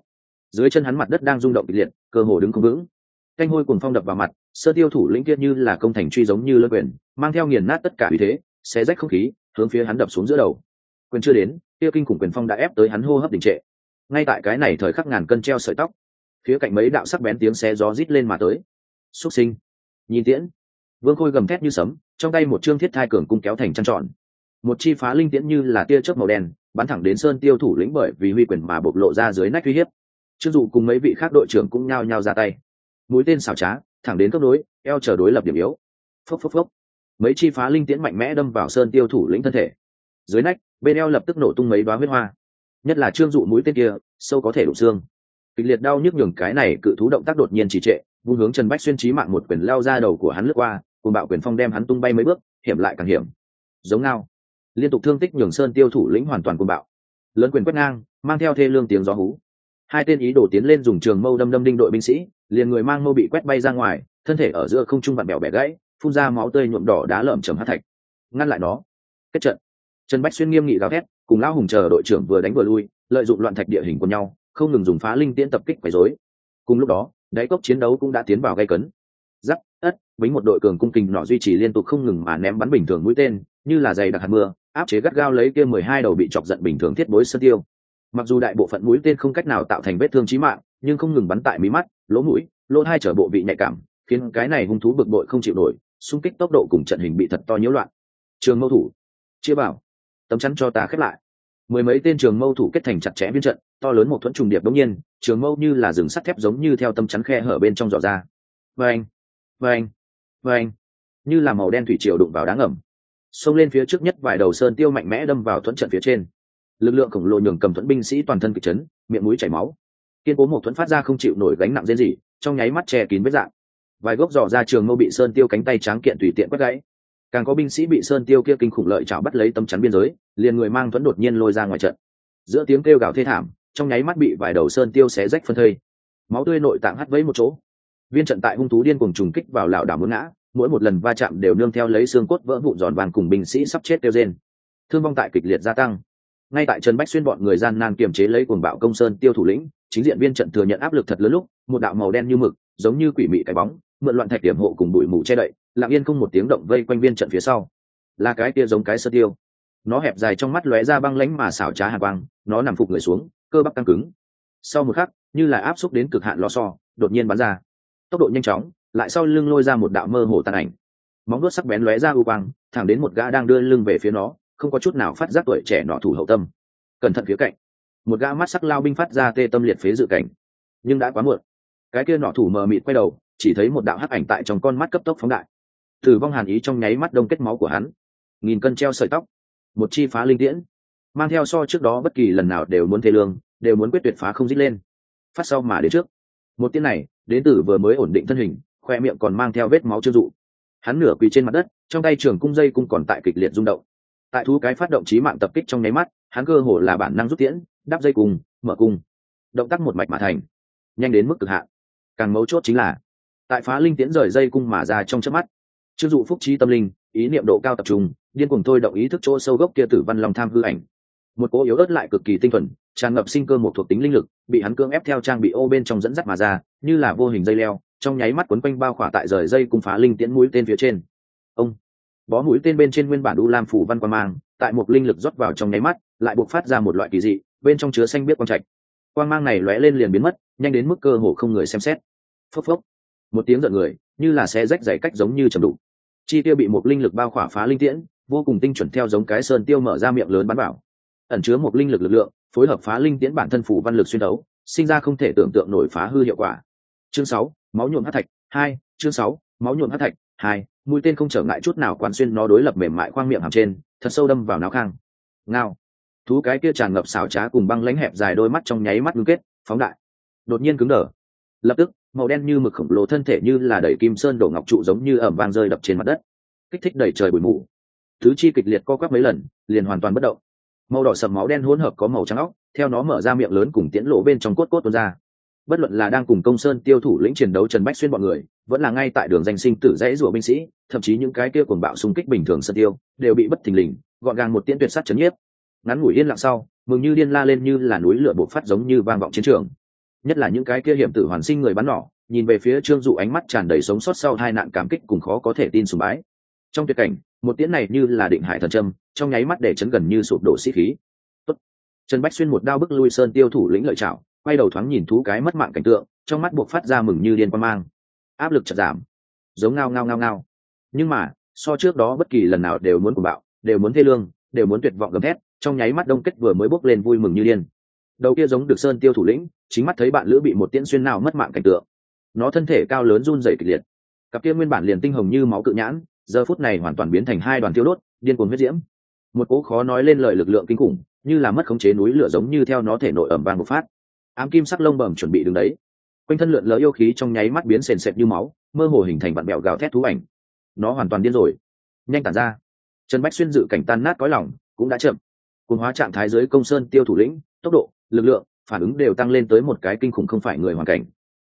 dưới chân hắn mặt đất đang rung động kịch liệt, cơ hồ đứng không vững. Canh hôi cùng phong đập vào mặt, sơ tiêu thủ lĩnh kia như là công thành truy giống như lân quyền, mang theo nghiền nát tất cả uy thế, xé rách không khí, hướng phía hắn đập xuống giữa đầu. Quyền chưa đến, kia kinh khủng quyền phong đã ép tới hắn hô hấp đình trệ. Ngay tại cái này thời khắc ngàn cân treo sợi tóc, phía cạnh mấy đạo sắc bén tiếng xé gió rít lên mà tới. Xuất sinh. Nhìn tiễn. Vương khôi gầm thét như sấm, trong tay một chương thiết thai cường cung kéo thành trăn trọn một chi phá linh tiễn như là tia chớp màu đen, bắn thẳng đến sơn tiêu thủ lĩnh bởi vì huy quyền mà bộc lộ ra dưới nách uy hiếp. Trương dụ cùng mấy vị khác đội trưởng cũng nhao nhao ra tay. Mũi tên xảo trá, thẳng đến cấp đối, eo chờ đối lập điểm yếu. Phốc phốc phốc. Mấy chi phá linh tiễn mạnh mẽ đâm vào sơn tiêu thủ lĩnh thân thể. Dưới nách, bên eo lập tức nổ tung mấy đoá huyết hoa. Nhất là trương dụ mũi tên kia, sâu có thể đụng xương. Kịch liệt đau nhức nhường cái này cự thú động tác đột nhiên trì trệ, vung hướng trần bách xuyên trí mạng một quyền lao ra đầu của hắn lướt qua, cùng bạo quyền phong đem hắn tung bay mấy bước, hiểm lại càng hiểm. Giống ngao. Liên tục thương tích nhường sơn tiêu thủ lĩnh hoàn toàn cùng bạo. Lớn quyền quét ngang, mang theo thê lương tiếng gió hú hai tên ý đồ tiến lên dùng trường mâu đâm đâm đinh đội binh sĩ, liền người mang mâu bị quét bay ra ngoài, thân thể ở giữa không trung vặn bèo bẻ gãy, phun ra máu tươi nhuộm đỏ đá lởm chầm hát thạch. Ngăn lại nó. Kết trận. Trần bách xuyên nghiêm nghị gào thét, cùng lão hùng chờ đội trưởng vừa đánh vừa lui, lợi dụng loạn thạch địa hình của nhau, không ngừng dùng phá linh tiễn tập kích quấy rối. Cùng lúc đó, đáy cốc chiến đấu cũng đã tiến vào gây cấn. Giắc ất với một đội cường cung kình nọ duy trì liên tục không ngừng mà ném bắn bình thường mũi tên, như là dày đặc hạt mưa, áp chế gắt gao lấy kia mười hai đầu bị chọc giận bình thường thiết bối sơ tiêu mặc dù đại bộ phận mũi tên không cách nào tạo thành vết thương chí mạng, nhưng không ngừng bắn tại mí mắt, lỗ mũi, lỗ hai trở bộ vị nhạy cảm, khiến cái này hung thú bực bội không chịu nổi, xung kích tốc độ cùng trận hình bị thật to nhiễu loạn. Trường mâu thủ, chia bảo. Tấm chắn cho ta khép lại. Mười mấy tên trường mâu thủ kết thành chặt chẽ biên trận, to lớn một thuẫn trùng điệp đống nhiên, trường mâu như là rừng sắt thép giống như theo tấm chắn khe hở bên trong giỏ ra. Vâng vâng vâng. Như là màu đen thủy triều đụng vào đá ngầm. Xông lên phía trước nhất vài đầu sơn tiêu mạnh mẽ đâm vào thuẫn trận phía trên lực lượng khổng lồ nhường cầm thuẫn binh sĩ toàn thân kịch chấn, miệng mũi chảy máu. Kiên cố một thuẫn phát ra không chịu nổi gánh nặng dễ gì trong nháy mắt che kín vết dạng. Vài gốc giỏ ra trường mâu bị sơn tiêu cánh tay tráng kiện tùy tiện quét gãy. Càng có binh sĩ bị sơn tiêu kia kinh khủng lợi chảo bắt lấy tấm chắn biên giới, liền người mang thuẫn đột nhiên lôi ra ngoài trận. Giữa tiếng kêu gào thê thảm, trong nháy mắt bị vài đầu sơn tiêu xé rách phân thây. Máu tươi nội tạng hắt vấy một chỗ. Viên trận tại hung thú điên cùng trùng kích vào lảo đảo muốn ngã, mỗi một lần va chạm đều nương theo lấy xương cốt vỡ vụn giòn vàng cùng binh sĩ sắp chết tiêu rên. Thương vong tại kịch liệt gia tăng ngay tại trần bách xuyên bọn người gian nan kiềm chế lấy cuồng bạo công sơn tiêu thủ lĩnh, chính diện viên trận thừa nhận áp lực thật lớn lúc, một đạo màu đen như mực, giống như quỷ mị cái bóng, mượn loạn thạch điểm hộ cùng bụi mù che đậy, lặng yên không một tiếng động vây quanh viên trận phía sau. Là cái kia giống cái sơ tiêu. Nó hẹp dài trong mắt lóe ra băng lánh mà xảo trá hạ băng nó nằm phục người xuống, cơ bắp căng cứng. Sau một khắc, như là áp xúc đến cực hạn lo so đột nhiên bắn ra. Tốc độ nhanh chóng, lại sau lưng lôi ra một đạo mơ hồ tàn ảnh. Móng đuốt sắc bén lóe ra u băng thẳng đến một gã đang đưa lưng về phía nó không có chút nào phát giác tuổi trẻ nọ thủ hậu tâm. Cẩn thận phía cạnh, một gã mắt sắc lao binh phát ra tê tâm liệt phế dự cảnh. Nhưng đã quá muộn. Cái kia nọ thủ mờ mịt quay đầu, chỉ thấy một đạo hắc ảnh tại trong con mắt cấp tốc phóng đại. Thử vong hàn ý trong nháy mắt đông kết máu của hắn. Nghìn cân treo sợi tóc, một chi phá linh tiễn. Mang theo so trước đó bất kỳ lần nào đều muốn thế lương, đều muốn quyết tuyệt phá không dít lên. Phát sau mà đến trước. Một tiếng này, đến từ vừa mới ổn định thân hình, khoe miệng còn mang theo vết máu chưa dụ. Hắn nửa quỳ trên mặt đất, trong tay trường cung dây cung còn tại kịch liệt rung động tại thu cái phát động trí mạng tập kích trong nháy mắt, hắn cơ hồ là bản năng rút tiễn, đắp dây cung mở cung. Động tác một mạch mà thành. Nhanh đến mức cực hạn. Càng mấu chốt chính là, tại phá linh tiễn rời dây cung mà ra trong chớp mắt chưng dụ phúc trí tâm linh, ý niệm độ cao tập trung, điên cuồng thôi động ý thức chỗ sâu gốc kia tử văn lòng tham hư ảnh. Một cỗ yếu ớt lại cực kỳ tinh thuần, tràn ngập sinh cơ một thuộc tính linh lực, bị hắn cưỡng ép theo trang bị ô bên trong dẫn dắt mà ra, như là vô hình dây leo, trong nháy mắt quấn quanh bao khỏa tại rời dây cung phá linh tiễn mũi tên phía trên bó mũi tên bên trên nguyên bản u lam phủ văn quan mang, tại một linh lực rót vào trong nháy mắt, lại buộc phát ra một loại kỳ dị, bên trong chứa xanh biết quang trạch. Quang mang này lóe lên liền biến mất, nhanh đến mức cơ hồ không người xem xét. Phốc phốc. Một tiếng giận người, như là xe rách dày cách giống như chầm đụng chi tiêu bị một linh lực bao khỏa phá linh tiễn, vô cùng tinh chuẩn theo giống cái sơn tiêu mở ra miệng lớn bắn vào. Ẩn chứa một linh lực lực lượng, phối hợp phá linh tiễn bản thân phủ văn lực xuyên đấu, sinh ra không thể tưởng tượng nổi phá hư hiệu quả. Chương sáu, máu nhuộm hát thạch, hai, chương sáu, máu nhuộm hát thạch, hai mũi tên không trở ngại chút nào quan xuyên nó đối lập mềm mại khoang miệng hàm trên, thật sâu đâm vào não khang. Ngao. Thú cái kia tràn ngập xảo trá cùng băng lãnh hẹp dài đôi mắt trong nháy mắt ngưng kết, phóng đại. Đột nhiên cứng đờ. Lập tức, màu đen như mực khổng lồ thân thể như là đẩy kim sơn đổ ngọc trụ giống như ẩm vang rơi đập trên mặt đất. Kích thích đẩy trời bụi mù. Thứ chi kịch liệt co quắp mấy lần, liền hoàn toàn bất động. Màu đỏ sầm máu đen hỗn hợp có màu trắng óc, theo nó mở ra miệng lớn cùng tiễn lỗ bên trong cốt cốt tuôn ra bất luận là đang cùng công sơn tiêu thủ lĩnh chiến đấu trần bách xuyên bọn người, vẫn là ngay tại đường danh sinh tử dãy rủa binh sĩ, thậm chí những cái kia cuồng bạo xung kích bình thường sân tiêu, đều bị bất thình lình, gọn gàng một tiễn tuyệt sát chấn nhiếp. Ngắn ngủi yên lặng sau, mừng như điên la lên như là núi lửa bộc phát giống như vang vọng chiến trường. Nhất là những cái kia hiểm tử hoàn sinh người bắn nỏ, nhìn về phía trương dụ ánh mắt tràn đầy sống sót sau hai nạn cảm kích cùng khó có thể tin sùng bái. Trong tuyệt cảnh, một tiễn này như là định hải thần trâm trong nháy mắt để chấn gần như sụp đổ sĩ khí. Tốt. trần bách xuyên một đao bức lui sơn tiêu thủ lĩnh lợi trảo quay đầu thoáng nhìn thú cái mất mạng cảnh tượng, trong mắt buộc phát ra mừng như điên quan mang. Áp lực chật giảm, giống ngao ngao ngao ngao. Nhưng mà, so trước đó bất kỳ lần nào đều muốn cùng bạo, đều muốn thê lương, đều muốn tuyệt vọng gầm thét, trong nháy mắt đông kết vừa mới bốc lên vui mừng như điên. Đầu kia giống được sơn tiêu thủ lĩnh, chính mắt thấy bạn lữ bị một tiễn xuyên nào mất mạng cảnh tượng. Nó thân thể cao lớn run rẩy kịch liệt. Cặp kia nguyên bản liền tinh hồng như máu cự nhãn, giờ phút này hoàn toàn biến thành hai đoàn tiêu đốt, điên cuồng huyết diễm. Một cố khó nói lên lời lực lượng kinh khủng, như là mất khống chế núi lửa giống như theo nó thể nội ẩm vàng một phát ám kim sắc lông bẩm chuẩn bị đứng đấy. Quanh thân lượn lờ yêu khí trong nháy mắt biến sền sệt như máu, mơ hồ hình thành vạn bẹo gào thét thú ảnh. Nó hoàn toàn điên rồi. Nhanh tản ra. Trần bách xuyên dự cảnh tan nát cõi lòng, cũng đã chậm. Cuốn hóa trạng thái dưới công sơn tiêu thủ lĩnh, tốc độ, lực lượng, phản ứng đều tăng lên tới một cái kinh khủng không phải người hoàn cảnh.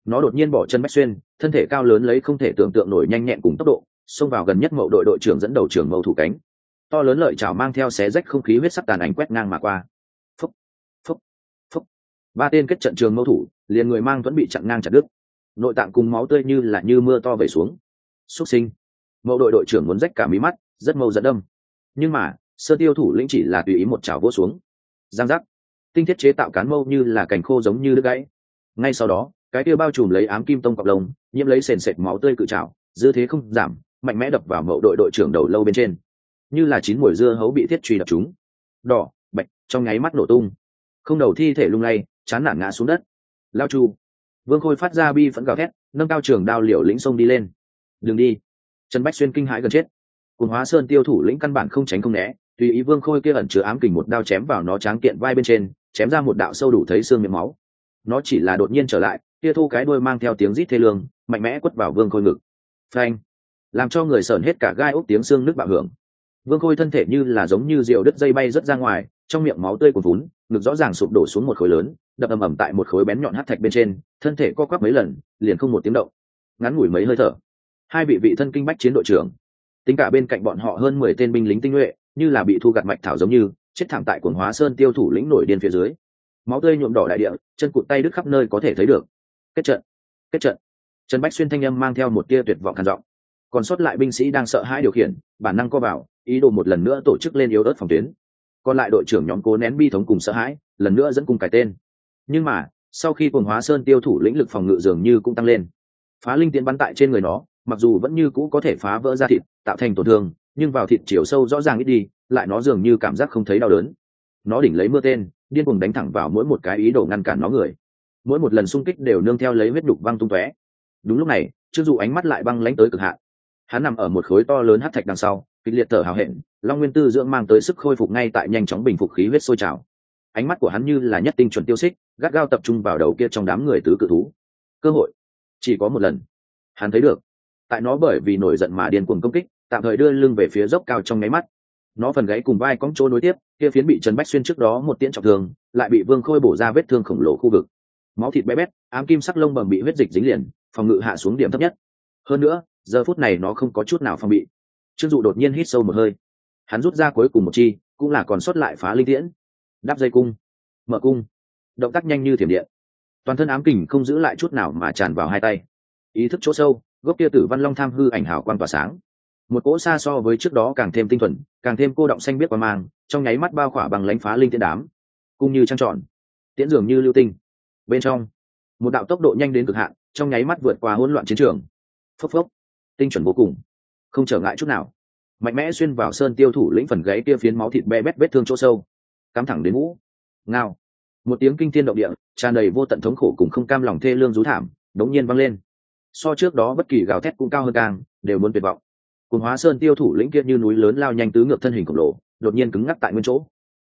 Nó đột nhiên bỏ chân bách xuyên, thân thể cao lớn lấy không thể tưởng tượng nổi nhanh nhẹn cùng tốc độ, xông vào gần nhất mậu đội đội trưởng dẫn đầu trưởng mâu thủ cánh. To lớn lợi chảo mang theo xé rách không khí huyết sắc tàn ảnh quét ngang mà qua ba tên kết trận trường mâu thủ, liền người mang vẫn bị chặn ngang chặt đứt. Nội tạng cùng máu tươi như là như mưa to về xuống. Xuất sinh. Mậu đội đội trưởng muốn rách cả mí mắt, rất mâu dẫn đâm. Nhưng mà, sơ tiêu thủ lĩnh chỉ là tùy ý một chảo vỗ xuống. Giang giác. Tinh thiết chế tạo cán mâu như là cành khô giống như đứt gãy. Ngay sau đó, cái tiêu bao trùm lấy ám kim tông cọc lông, nhiễm lấy sền sệt máu tươi cự trào dư thế không giảm, mạnh mẽ đập vào mậu đội đội trưởng đầu lâu bên trên. Như là chín mùi dưa hấu bị thiết truy đập chúng. Đỏ, bạch, trong nháy mắt nổ tung. Không đầu thi thể lung lay chán nản ngã xuống đất. Lao chu. Vương khôi phát ra bi phẫn gào thét, nâng cao trường đao liều lĩnh sông đi lên. Đừng đi. Trần bách xuyên kinh hãi gần chết. Cùng hóa sơn tiêu thủ lĩnh căn bản không tránh không né, tùy ý vương khôi kia ẩn chứa ám kình một đao chém vào nó tráng kiện vai bên trên, chém ra một đạo sâu đủ thấy xương miệng máu. Nó chỉ là đột nhiên trở lại, kia thu cái đuôi mang theo tiếng rít thê lương, mạnh mẽ quất vào vương khôi ngực. Phanh. Làm cho người sờn hết cả gai ốc tiếng xương nước bạo hưởng. Vương khôi thân thể như là giống như rượu đứt dây bay rớt ra ngoài, trong miệng máu tươi cuồn vún ngực rõ ràng sụp đổ xuống một khối lớn đập ầm ầm tại một khối bén nhọn hát thạch bên trên, thân thể co quắp mấy lần, liền không một tiếng động. Ngắn ngủi mấy hơi thở, hai vị vị thân kinh bách chiến đội trưởng, tính cả bên cạnh bọn họ hơn mười tên binh lính tinh nhuệ, như là bị thu gặt mạch thảo giống như, chết thảm tại quần hóa sơn tiêu thủ lĩnh nổi điên phía dưới. Máu tươi nhuộm đỏ đại địa, chân cụt tay đứt khắp nơi có thể thấy được. Kết trận kết trận. Trần bách xuyên thanh âm mang theo một tia tuyệt vọng khàn giọng. Còn sót lại binh sĩ đang sợ hãi điều khiển, bản năng co vào, ý đồ một lần nữa tổ chức lên yếu ớt phòng tuyến. Còn lại đội trưởng nhóm cố nén bi thống cùng sợ hãi, lần nữa dẫn cùng cái tên nhưng mà, sau khi quần hóa sơn tiêu thủ lĩnh lực phòng ngự dường như cũng tăng lên. Phá linh tiến bắn tại trên người nó, mặc dù vẫn như cũ có thể phá vỡ ra thịt, tạo thành tổn thương, nhưng vào thịt chiều sâu rõ ràng ít đi, lại nó dường như cảm giác không thấy đau đớn. Nó đỉnh lấy mưa tên, điên cuồng đánh thẳng vào mỗi một cái ý đồ ngăn cản nó người. Mỗi một lần xung kích đều nương theo lấy huyết đục văng tung tóe. Đúng lúc này chưng dụ ánh mắt lại băng lánh tới cực hạn. Hắn nằm ở một khối to lớn hát thạch đằng sau, kịch liệt thở hào hẹn, long nguyên tư dưỡng mang tới sức khôi phục ngay tại nhanh chóng bình phục khí huyết sôi trào ánh mắt của hắn như là nhất tinh chuẩn tiêu xích, gắt gao tập trung vào đầu kia trong đám người tứ cự thú. Cơ hội. Chỉ có một lần. Hắn thấy được. Tại nó bởi vì nổi giận mà điên cuồng công kích, tạm thời đưa lưng về phía dốc cao trong nháy mắt. Nó phần gáy cùng vai cong trôi nối tiếp, kia phiến bị trần bách xuyên trước đó một tiễn trọng thương, lại bị vương khôi bổ ra vết thương khổng lồ khu vực. Máu thịt bé bét, ám kim sắc lông bầm bị huyết dịch dính liền, phòng ngự hạ xuống điểm thấp nhất. Hơn nữa, giờ phút này nó không có chút nào phòng bị. Trương dụ đột nhiên hít sâu một hơi. Hắn rút ra cuối cùng một chi, cũng là còn sót lại phá linh tiễn đáp dây cung, mở cung, động tác nhanh như thiểm điện. Toàn thân ám kình không giữ lại chút nào mà tràn vào hai tay. Ý thức chỗ sâu, gốc kia tử văn long tham hư ảnh hào quan tỏa sáng. Một cỗ xa so với trước đó càng thêm tinh thuần, càng thêm cô động xanh biết qua mang, trong nháy mắt bao khỏa bằng lánh phá linh tiễn đám, cũng như trăng tròn, tiễn dường như lưu tinh. Bên trong, một đạo tốc độ nhanh đến cực hạn, trong nháy mắt vượt qua hỗn loạn chiến trường. Phốc phốc, tinh chuẩn vô cùng, không trở ngại chút nào. Mạnh mẽ xuyên vào sơn tiêu thủ lĩnh phần gáy kia phiến máu thịt be bét vết thương chỗ sâu cắm thẳng đến ngũ ngao. Một tiếng kinh thiên động địa, tràn đầy vô tận thống khổ cùng không cam lòng thê lương rú thảm, đống nhiên vang lên. So trước đó bất kỳ gào thét cũng cao hơn càng, đều muốn tuyệt vọng. Cùng hóa sơn tiêu thủ lĩnh kia như núi lớn lao nhanh tứ ngược thân hình khổng lồ, đột nhiên cứng ngắc tại nguyên chỗ.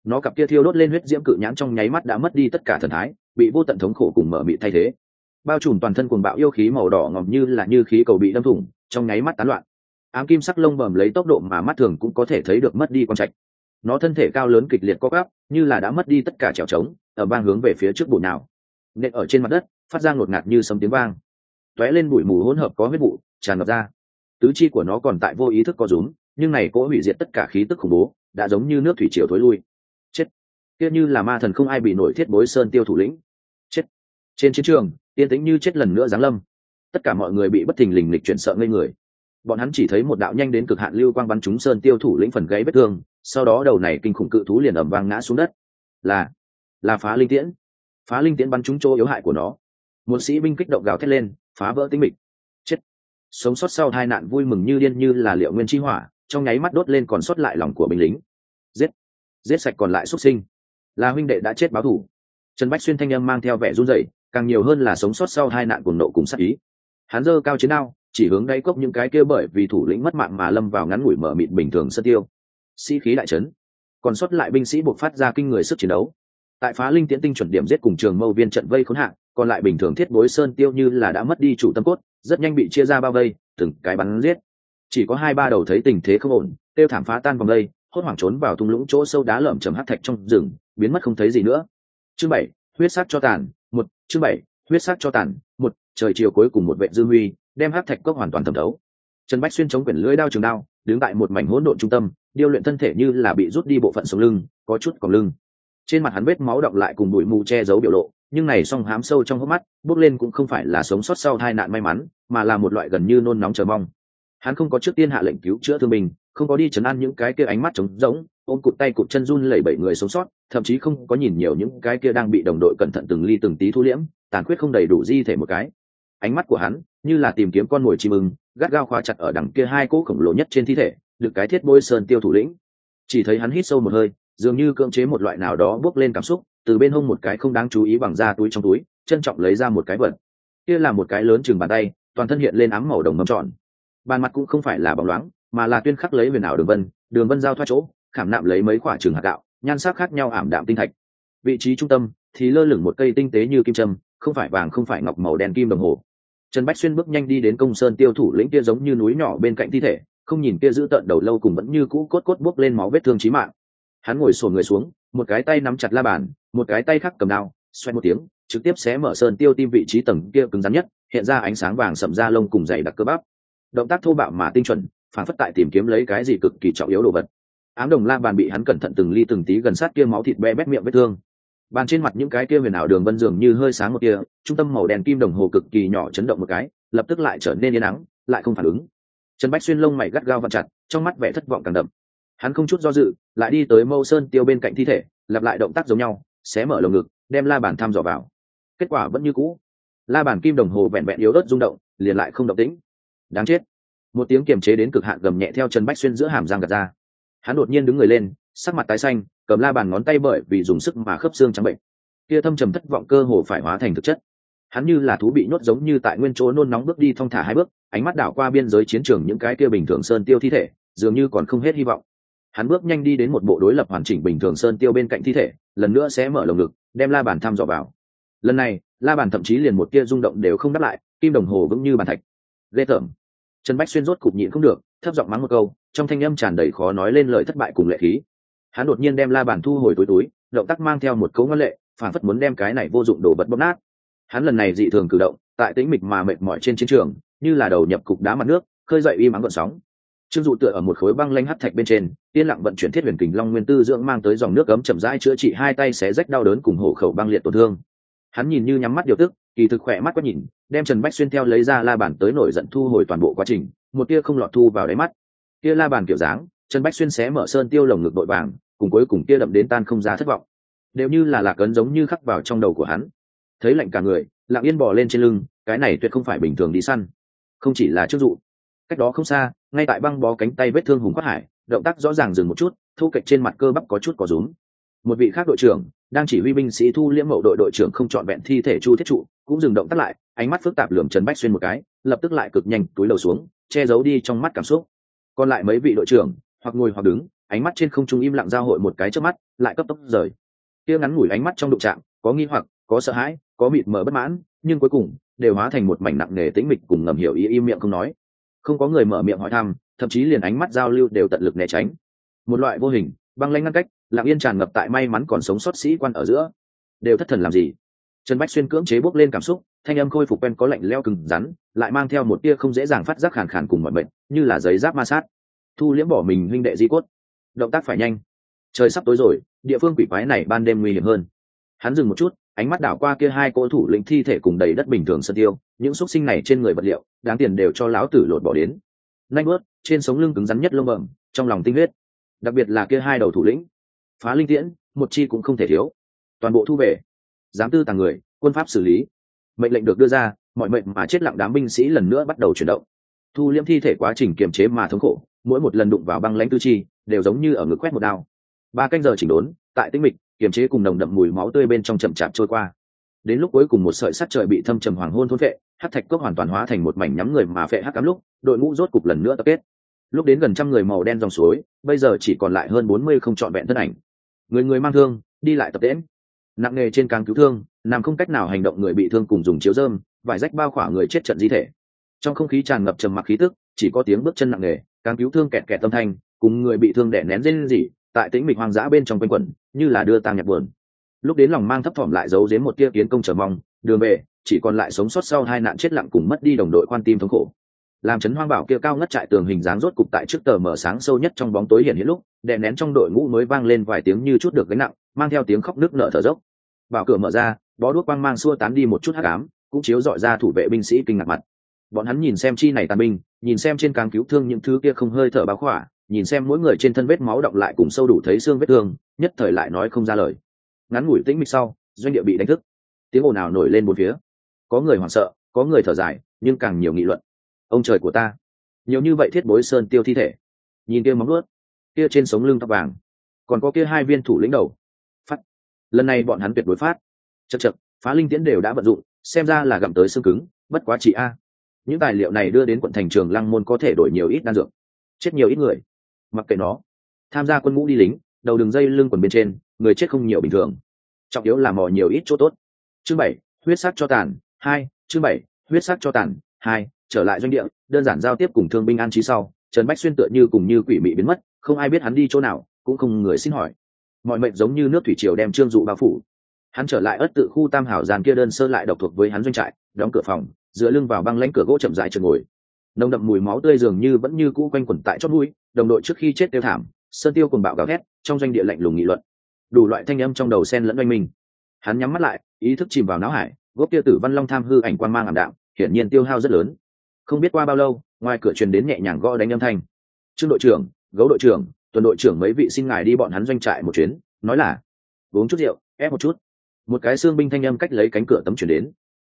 Nó cặp kia thiêu đốt lên huyết diễm cự nhãn trong nháy mắt đã mất đi tất cả thần thái, bị vô tận thống khổ cùng mở mị thay thế. Bao trùm toàn thân cuồng bạo yêu khí màu đỏ ngòm như là như khí cầu bị đâm thủng, trong nháy mắt tán loạn. Ám kim sắc lông bầm lấy tốc độ mà mắt thường cũng có thể thấy được mất đi con trạch nó thân thể cao lớn kịch liệt co gắp như là đã mất đi tất cả trèo trống, ở bang hướng về phía trước bụi nào. Nện ở trên mặt đất, phát ra ngột ngạt như sấm tiếng vang. T lên bụi mù hỗn hợp có huyết vụ, tràn ngập ra. Tứ chi của nó còn tại vô ý thức có rúm, nhưng này cỗ hủy diệt tất cả khí tức khủng bố, đã giống như nước thủy triều thối lui. Chết. Kia như là ma thần không ai bị nổi thiết bối sơn tiêu thủ lĩnh. Chết. Trên chiến trường, yên tĩnh như chết lần nữa giáng lâm. Tất cả mọi người bị bất thình lình lịch chuyển sợ ngây người. Bọn hắn chỉ thấy một đạo nhanh đến cực hạn lưu quang bắn trúng sơn tiêu thủ lĩnh phần gáy vết thương sau đó đầu này kinh khủng cự thú liền ẩm vang ngã xuống đất. Là là phá linh tiễn. Phá linh tiễn bắn trúng chỗ yếu hại của nó. Một sĩ binh kích động gào thét lên, phá vỡ tính mịch. Chết. Sống sót sau hai nạn vui mừng như điên như là liệu nguyên chi hỏa, trong nháy mắt đốt lên còn sót lại lòng của binh lính. Giết. Giết sạch còn lại xuất sinh. Là huynh đệ đã chết báo thủ. Trần bách xuyên thanh âm mang theo vẻ run rẩy, càng nhiều hơn là sống sót sau hai nạn cùng nộ cùng sát ý. Hắn dơ cao chiến đao, chỉ hướng đáy cốc những cái kia bởi vì thủ lĩnh mất mạng mà lâm vào ngắn ngủi mở mịt bình thường sân tiêu sĩ khí đại trấn còn sót lại binh sĩ buộc phát ra kinh người sức chiến đấu. Tại phá linh tiễn tinh chuẩn điểm giết cùng trường mâu viên trận vây khốn hạng còn lại bình thường thiết bối sơn tiêu như là đã mất đi chủ tâm cốt, rất nhanh bị chia ra bao vây, từng cái bắn giết. Chỉ có hai ba đầu thấy tình thế không ổn, tiêu thảm phá tan vòng đây, hốt hoảng trốn vào thung lũng chỗ sâu đá lởm chầm hát thạch trong rừng, biến mất không thấy gì nữa. Chương bảy, huyết sắc cho tàn, một, chương bảy, huyết sắc cho tàn, một, trời chiều cuối cùng một vệ dư huy, đem hát thạch cốc hoàn toàn thẩm thấu. Trần bách xuyên chống quyển lưỡi đao trường đao, đứng tại một mảnh hỗn độn trung tâm điêu luyện thân thể như là bị rút đi bộ phận sống lưng, có chút còn lưng. Trên mặt hắn vết máu đọng lại cùng bụi mù che giấu biểu lộ, nhưng này song hám sâu trong hốc mắt, bước lên cũng không phải là sống sót sau tai nạn may mắn, mà là một loại gần như nôn nóng chờ mong. Hắn không có trước tiên hạ lệnh cứu chữa thương mình không có đi chấn an những cái kia ánh mắt trống rỗng, ôm cụt tay cụt chân run lẩy bẩy người sống sót, thậm chí không có nhìn nhiều những cái kia đang bị đồng đội cẩn thận từng ly từng tí thu liễm, tàn khuyết không đầy đủ di thể một cái. Ánh mắt của hắn như là tìm kiếm con mồi chim ưng, gắt gao khóa chặt ở đằng kia hai cỗ khổng lồ nhất trên thi thể được cái thiết bôi sơn tiêu thủ lĩnh. Chỉ thấy hắn hít sâu một hơi, dường như cưỡng chế một loại nào đó bước lên cảm xúc, từ bên hông một cái không đáng chú ý bằng da túi trong túi, trân trọng lấy ra một cái vật. Kia là một cái lớn chừng bàn tay, toàn thân hiện lên ám màu đồng mâm tròn. Bàn mặt cũng không phải là bóng loáng, mà là tuyên khắc lấy huyền ảo đường vân đường vân giao thoát chỗ, khảm nạm lấy mấy quả trường hạt gạo, nhan sắc khác nhau ảm đạm tinh thạch. Vị trí trung tâm thì lơ lửng một cây tinh tế như kim trâm không phải vàng không phải ngọc màu đen kim đồng hồ. Trần bách xuyên bước nhanh đi đến công sơn tiêu thủ lĩnh kia giống như núi nhỏ bên cạnh thi thể không nhìn kia giữ tận đầu lâu cùng vẫn như cũ cốt cốt buốc lên máu vết thương chí mạng. Hắn ngồi sổn người xuống, một cái tay nắm chặt la bàn, một cái tay khác cầm đao xoay một tiếng, trực tiếp xé mở sơn tiêu tim vị trí tầng kia cứng rắn nhất, hiện ra ánh sáng vàng sậm da lông cùng dày đặc cơ bắp. Động tác thô bạo mà tinh chuẩn, phản phất tại tìm kiếm lấy cái gì cực kỳ trọng yếu đồ vật. Ám đồng la bàn bị hắn cẩn thận từng ly từng tí gần sát kia máu thịt be bét miệng vết thương. Bàn trên mặt những cái kia huyền ảo đường vân dường như hơi sáng một kia trung tâm màu đen kim đồng hồ cực kỳ nhỏ chấn động một cái, lập tức lại trở nên yên nắng, lại không phản ứng trần bách xuyên lông mày gắt gao vặn chặt, trong mắt vẻ thất vọng càng đậm. Hắn không chút do dự, lại đi tới mâu sơn tiêu bên cạnh thi thể, lặp lại động tác giống nhau, xé mở lồng ngực, đem la bàn thăm dò vào. Kết quả vẫn như cũ. La bàn kim đồng hồ vẹn vẹn yếu ớt rung động, liền lại không động tĩnh. Đáng chết. Một tiếng kiềm chế đến cực hạn gầm nhẹ theo trần bách xuyên giữa hàm răng gạt ra. Hắn đột nhiên đứng người lên, sắc mặt tái xanh, cầm la bàn ngón tay bởi vì dùng sức mà khớp xương trắng bệnh. Kia thâm trầm thất vọng cơ hồ phải hóa thành thực chất. Hắn như là thú bị nhốt giống như tại nguyên chỗ nôn nóng bước đi thong thả hai bước ánh mắt đảo qua biên giới chiến trường những cái kia bình thường sơn tiêu thi thể, dường như còn không hết hy vọng. Hắn bước nhanh đi đến một bộ đối lập hoàn chỉnh bình thường sơn tiêu bên cạnh thi thể, lần nữa sẽ mở lồng ngực, đem la bàn thăm dò vào. Lần này, la bàn thậm chí liền một tia rung động đều không đáp lại, kim đồng hồ vững như bàn thạch. Ghê tởm. Trần bách xuyên rốt cục nhịn không được, thấp giọng mắng một câu, trong thanh âm tràn đầy khó nói lên lời thất bại cùng lệ khí. Hắn đột nhiên đem la bàn thu hồi túi túi, động tác mang theo một cấu ngân lệ, phản phất muốn đem cái này vô dụng đổ vật bóp nát. Hắn lần này dị thường cử động, tại tĩnh mịch mà mệt mỏi trên chiến trường như là đầu nhập cục đá mặt nước, khơi dậy y mắng gợn sóng. Trương dụ tựa ở một khối băng lanh hắt thạch bên trên, yên lặng vận chuyển thiết huyền kình long nguyên tư dưỡng mang tới dòng nước cấm chậm rãi chữa trị hai tay xé rách đau đớn cùng hổ khẩu băng liệt tổn thương. Hắn nhìn như nhắm mắt điều tức, kỳ thực khỏe mắt có nhìn, đem trần bách xuyên theo lấy ra la bàn tới nổi giận thu hồi toàn bộ quá trình, một tia không lọt thu vào đáy mắt. Tia la bàn kiểu dáng, trần bách xuyên xé mở sơn tiêu lồng ngực đội vàng, cùng cuối cùng tia đậm đến tan không ra thất vọng. Đều như là lạc ấn giống như khắc vào trong đầu của hắn. Thấy lạnh cả người, lặng yên bò lên trên lưng, cái này tuyệt không phải bình thường đi săn không chỉ là chức dụ. Cách đó không xa, ngay tại băng bó cánh tay vết thương hùng quát hải, động tác rõ ràng dừng một chút, thu kệch trên mặt cơ bắp có chút có rúm. Một vị khác đội trưởng, đang chỉ huy binh sĩ thu liễm mậu đội đội trưởng không trọn vẹn thi thể chu thiết trụ, cũng dừng động tác lại, ánh mắt phức tạp lường trần bách xuyên một cái, lập tức lại cực nhanh, túi đầu xuống, che giấu đi trong mắt cảm xúc. Còn lại mấy vị đội trưởng, hoặc ngồi hoặc đứng, ánh mắt trên không trung im lặng giao hội một cái trước mắt, lại cấp tốc rời. Kia ngắn ngủi ánh mắt trong đụng trạng có nghi hoặc, có sợ hãi, có mịt mờ bất mãn, nhưng cuối cùng đều hóa thành một mảnh nặng nề tĩnh mịch cùng ngầm hiểu ý im miệng không nói. Không có người mở miệng hỏi thăm, thậm chí liền ánh mắt giao lưu đều tận lực né tránh. Một loại vô hình, băng lanh ngăn cách, lặng yên tràn ngập tại may mắn còn sống sót sĩ quan ở giữa. Đều thất thần làm gì? Trần bách xuyên cưỡng chế bốc lên cảm xúc, thanh âm khôi phục quen có lạnh leo cừng rắn, lại mang theo một tia không dễ dàng phát giác khàn khàn cùng mọi bệnh như là giấy giáp ma sát. Thu liễm bỏ mình huynh đệ di cốt. Động tác phải nhanh. Trời sắp tối rồi, địa phương quỷ quái này ban đêm nguy hiểm hơn. Hắn dừng một chút ánh mắt đảo qua kia hai cỗ thủ lĩnh thi thể cùng đầy đất bình thường sân tiêu, những xúc sinh này trên người vật liệu, đáng tiền đều cho lão tử lột bỏ đến. Nanh bớt trên sống lưng cứng rắn nhất lông bẩm, trong lòng tinh huyết. Đặc biệt là kia hai đầu thủ lĩnh. Phá linh tiễn, một chi cũng không thể thiếu. Toàn bộ thu về. Giám tư tàng người, quân pháp xử lý. Mệnh lệnh được đưa ra, mọi mệnh mà chết lặng đám binh sĩ lần nữa bắt đầu chuyển động. Thu liễm thi thể quá trình kiềm chế mà thống khổ, mỗi một lần đụng vào băng lãnh tư chi, đều giống như ở ngực quét một đao. Ba canh giờ chỉnh đốn, tại tinh mịch kiềm chế cùng nồng đậm mùi máu tươi bên trong chậm chạp trôi qua. Đến lúc cuối cùng một sợi sắt trời bị thâm trầm hoàng hôn thôn vệ hát thạch cốc hoàn toàn hóa thành một mảnh nhắm người mà phệ hắc cắm lúc đội ngũ rốt cục lần nữa tập kết. Lúc đến gần trăm người màu đen dòng suối bây giờ chỉ còn lại hơn bốn mươi không trọn vẹn thân ảnh. Người người mang thương đi lại tập tễm nặng nghề trên càng cứu thương nằm không cách nào hành động người bị thương cùng dùng chiếu dơm vải rách bao khỏa người chết trận di thể. Trong không khí tràn ngập trầm mặc khí tức chỉ có tiếng bước chân nặng nghề, càng cứu thương kẹt kẹt tâm thanh cùng người bị thương đẻ nén rên rỉ tại tĩnh mịch hoang dã bên trong quanh quẩn như là đưa tang nhạc buồn. Lúc đến lòng mang thấp thỏm lại giấu giếm một tia kiến công chờ mong, đường về, chỉ còn lại sống sót sau hai nạn chết lặng cùng mất đi đồng đội quan tim thống khổ. Làm chấn hoang bảo kia cao ngất trại tường hình dáng rốt cục tại trước tờ mở sáng sâu nhất trong bóng tối hiện hiện lúc, đè nén trong đội ngũ mới vang lên vài tiếng như chút được gánh nặng, mang theo tiếng khóc nước nở thở dốc. Bảo cửa mở ra, bó đuốc quang mang xua tán đi một chút hắc ám, cũng chiếu dọi ra thủ vệ binh sĩ kinh ngạc mặt. Bọn hắn nhìn xem chi này tàn binh, nhìn xem trên càng cứu thương những thứ kia không hơi thở báo khỏa, nhìn xem mỗi người trên thân vết máu động lại cùng sâu đủ thấy xương vết thương nhất thời lại nói không ra lời. Ngắn ngủi tĩnh mịch sau, doanh địa bị đánh thức. Tiếng ồn ào nổi lên một phía. Có người hoảng sợ, có người thở dài, nhưng càng nhiều nghị luận. Ông trời của ta. Nhiều như vậy thiết bối sơn tiêu thi thể. Nhìn kia móng ướt kia trên sống lưng tóc vàng. Còn có kia hai viên thủ lĩnh đầu. Phát. Lần này bọn hắn tuyệt đối phát. Chật chật phá linh tiễn đều đã vận dụng, xem ra là gặm tới xương cứng, bất quá chị a. Những tài liệu này đưa đến quận thành trường lăng môn có thể đổi nhiều ít đan dược. Chết nhiều ít người. Mặc kệ nó. Tham gia quân ngũ đi lính đầu đường dây lưng quần bên trên, người chết không nhiều bình thường. Trọng yếu là mò nhiều ít chỗ tốt. Chương bảy, huyết sắc cho tàn, hai, chương bảy, huyết sắc cho tàn, hai, trở lại doanh địa, đơn giản giao tiếp cùng thương binh an trí sau, trần bách xuyên tựa như cùng như quỷ mị biến mất, không ai biết hắn đi chỗ nào, cũng không người xin hỏi. Mọi mệnh giống như nước thủy triều đem trương dụ bao phủ. Hắn trở lại ất tự khu tam hảo giàn kia đơn sơ lại độc thuộc với hắn doanh trại, đóng cửa phòng, dựa lưng vào băng lãnh cửa gỗ chậm dài chờ ngồi. Nồng đậm mùi máu tươi dường như vẫn như cũ quanh quẩn tại chót mũi, đồng đội trước khi chết tiêu thảm sơn tiêu cùng bạo gào thét, trong doanh địa lạnh lùng nghị luận. Đủ loại thanh âm trong đầu sen lẫn oanh minh. Hắn nhắm mắt lại, ý thức chìm vào não hải, gốc tiêu tử văn long tham hư ảnh quan mang ảm đạm, hiển nhiên tiêu hao rất lớn. Không biết qua bao lâu, ngoài cửa truyền đến nhẹ nhàng gõ đánh âm thanh. Trương đội trưởng, gấu đội trưởng, tuần đội trưởng mấy vị xin ngài đi bọn hắn doanh trại một chuyến, nói là, uống chút rượu, ép một chút. Một cái xương binh thanh âm cách lấy cánh cửa tấm chuyển đến.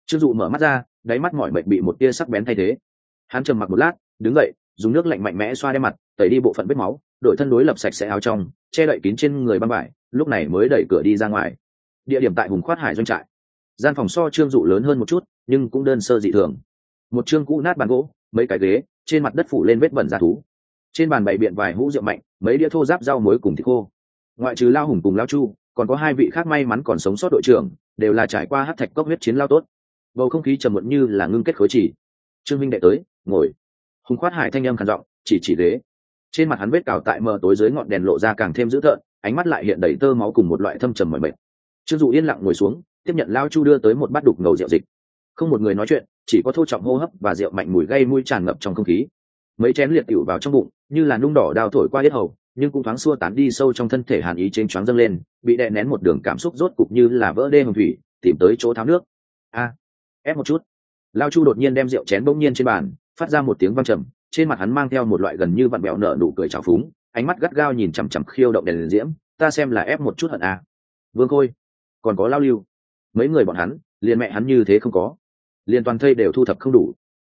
Trương dụ mở mắt ra, đáy mắt mỏi mệt bị một tia sắc bén thay thế. Hắn trầm mặc một lát, đứng dậy, dùng nước lạnh mạnh mẽ xoa đe mặt, tẩy đi bộ phận vết máu đội thân đối lập sạch sẽ áo trong, che đậy kín trên người băng vải, lúc này mới đẩy cửa đi ra ngoài. Địa điểm tại hùng khoát hải doanh trại. Gian phòng so trương dụ lớn hơn một chút, nhưng cũng đơn sơ dị thường. Một chương cũ nát bàn gỗ, mấy cái ghế, trên mặt đất phủ lên vết bẩn ra thú. Trên bàn bày biện vài hũ rượu mạnh, mấy đĩa thô giáp rau muối cùng thịt khô. Ngoại trừ lao hùng cùng lao chu, còn có hai vị khác may mắn còn sống sót đội trưởng, đều là trải qua hát thạch cốc huyết chiến lao tốt. Bầu không khí trầm muộn như là ngưng kết khối chỉ. Trương minh đệ tới, ngồi. Hùng khoát hải thanh âm khàn giọng, chỉ chỉ ghế trên mặt hắn vết cào tại mờ tối dưới ngọn đèn lộ ra càng thêm dữ thợn ánh mắt lại hiện đầy tơ máu cùng một loại thâm trầm mỏi mệt. Trương dụ yên lặng ngồi xuống, tiếp nhận lao chu đưa tới một bát đục ngầu rượu dịch. Không một người nói chuyện, chỉ có thô trọng hô hấp và rượu mạnh mùi gây mũi tràn ngập trong không khí. Mấy chén liệt tiểu vào trong bụng, như là nung đỏ đào thổi qua hết hầu, nhưng cũng thoáng xua tán đi sâu trong thân thể hàn ý trên choáng dâng lên, bị đè nén một đường cảm xúc rốt cục như là vỡ đê hồng thủy, tìm tới chỗ tháo nước. A, ép một chút. Lao chu đột nhiên đem rượu chén bỗng nhiên trên bàn, phát ra một tiếng văng trầm trên mặt hắn mang theo một loại gần như vặn bẹo nở nụ cười trào phúng ánh mắt gắt gao nhìn chằm chằm khiêu động đèn diễm ta xem là ép một chút hận à? vương khôi còn có lao lưu. Mấy người bọn hắn liền mẹ hắn như thế không có. Liền toàn thây đều thu thập không đủ.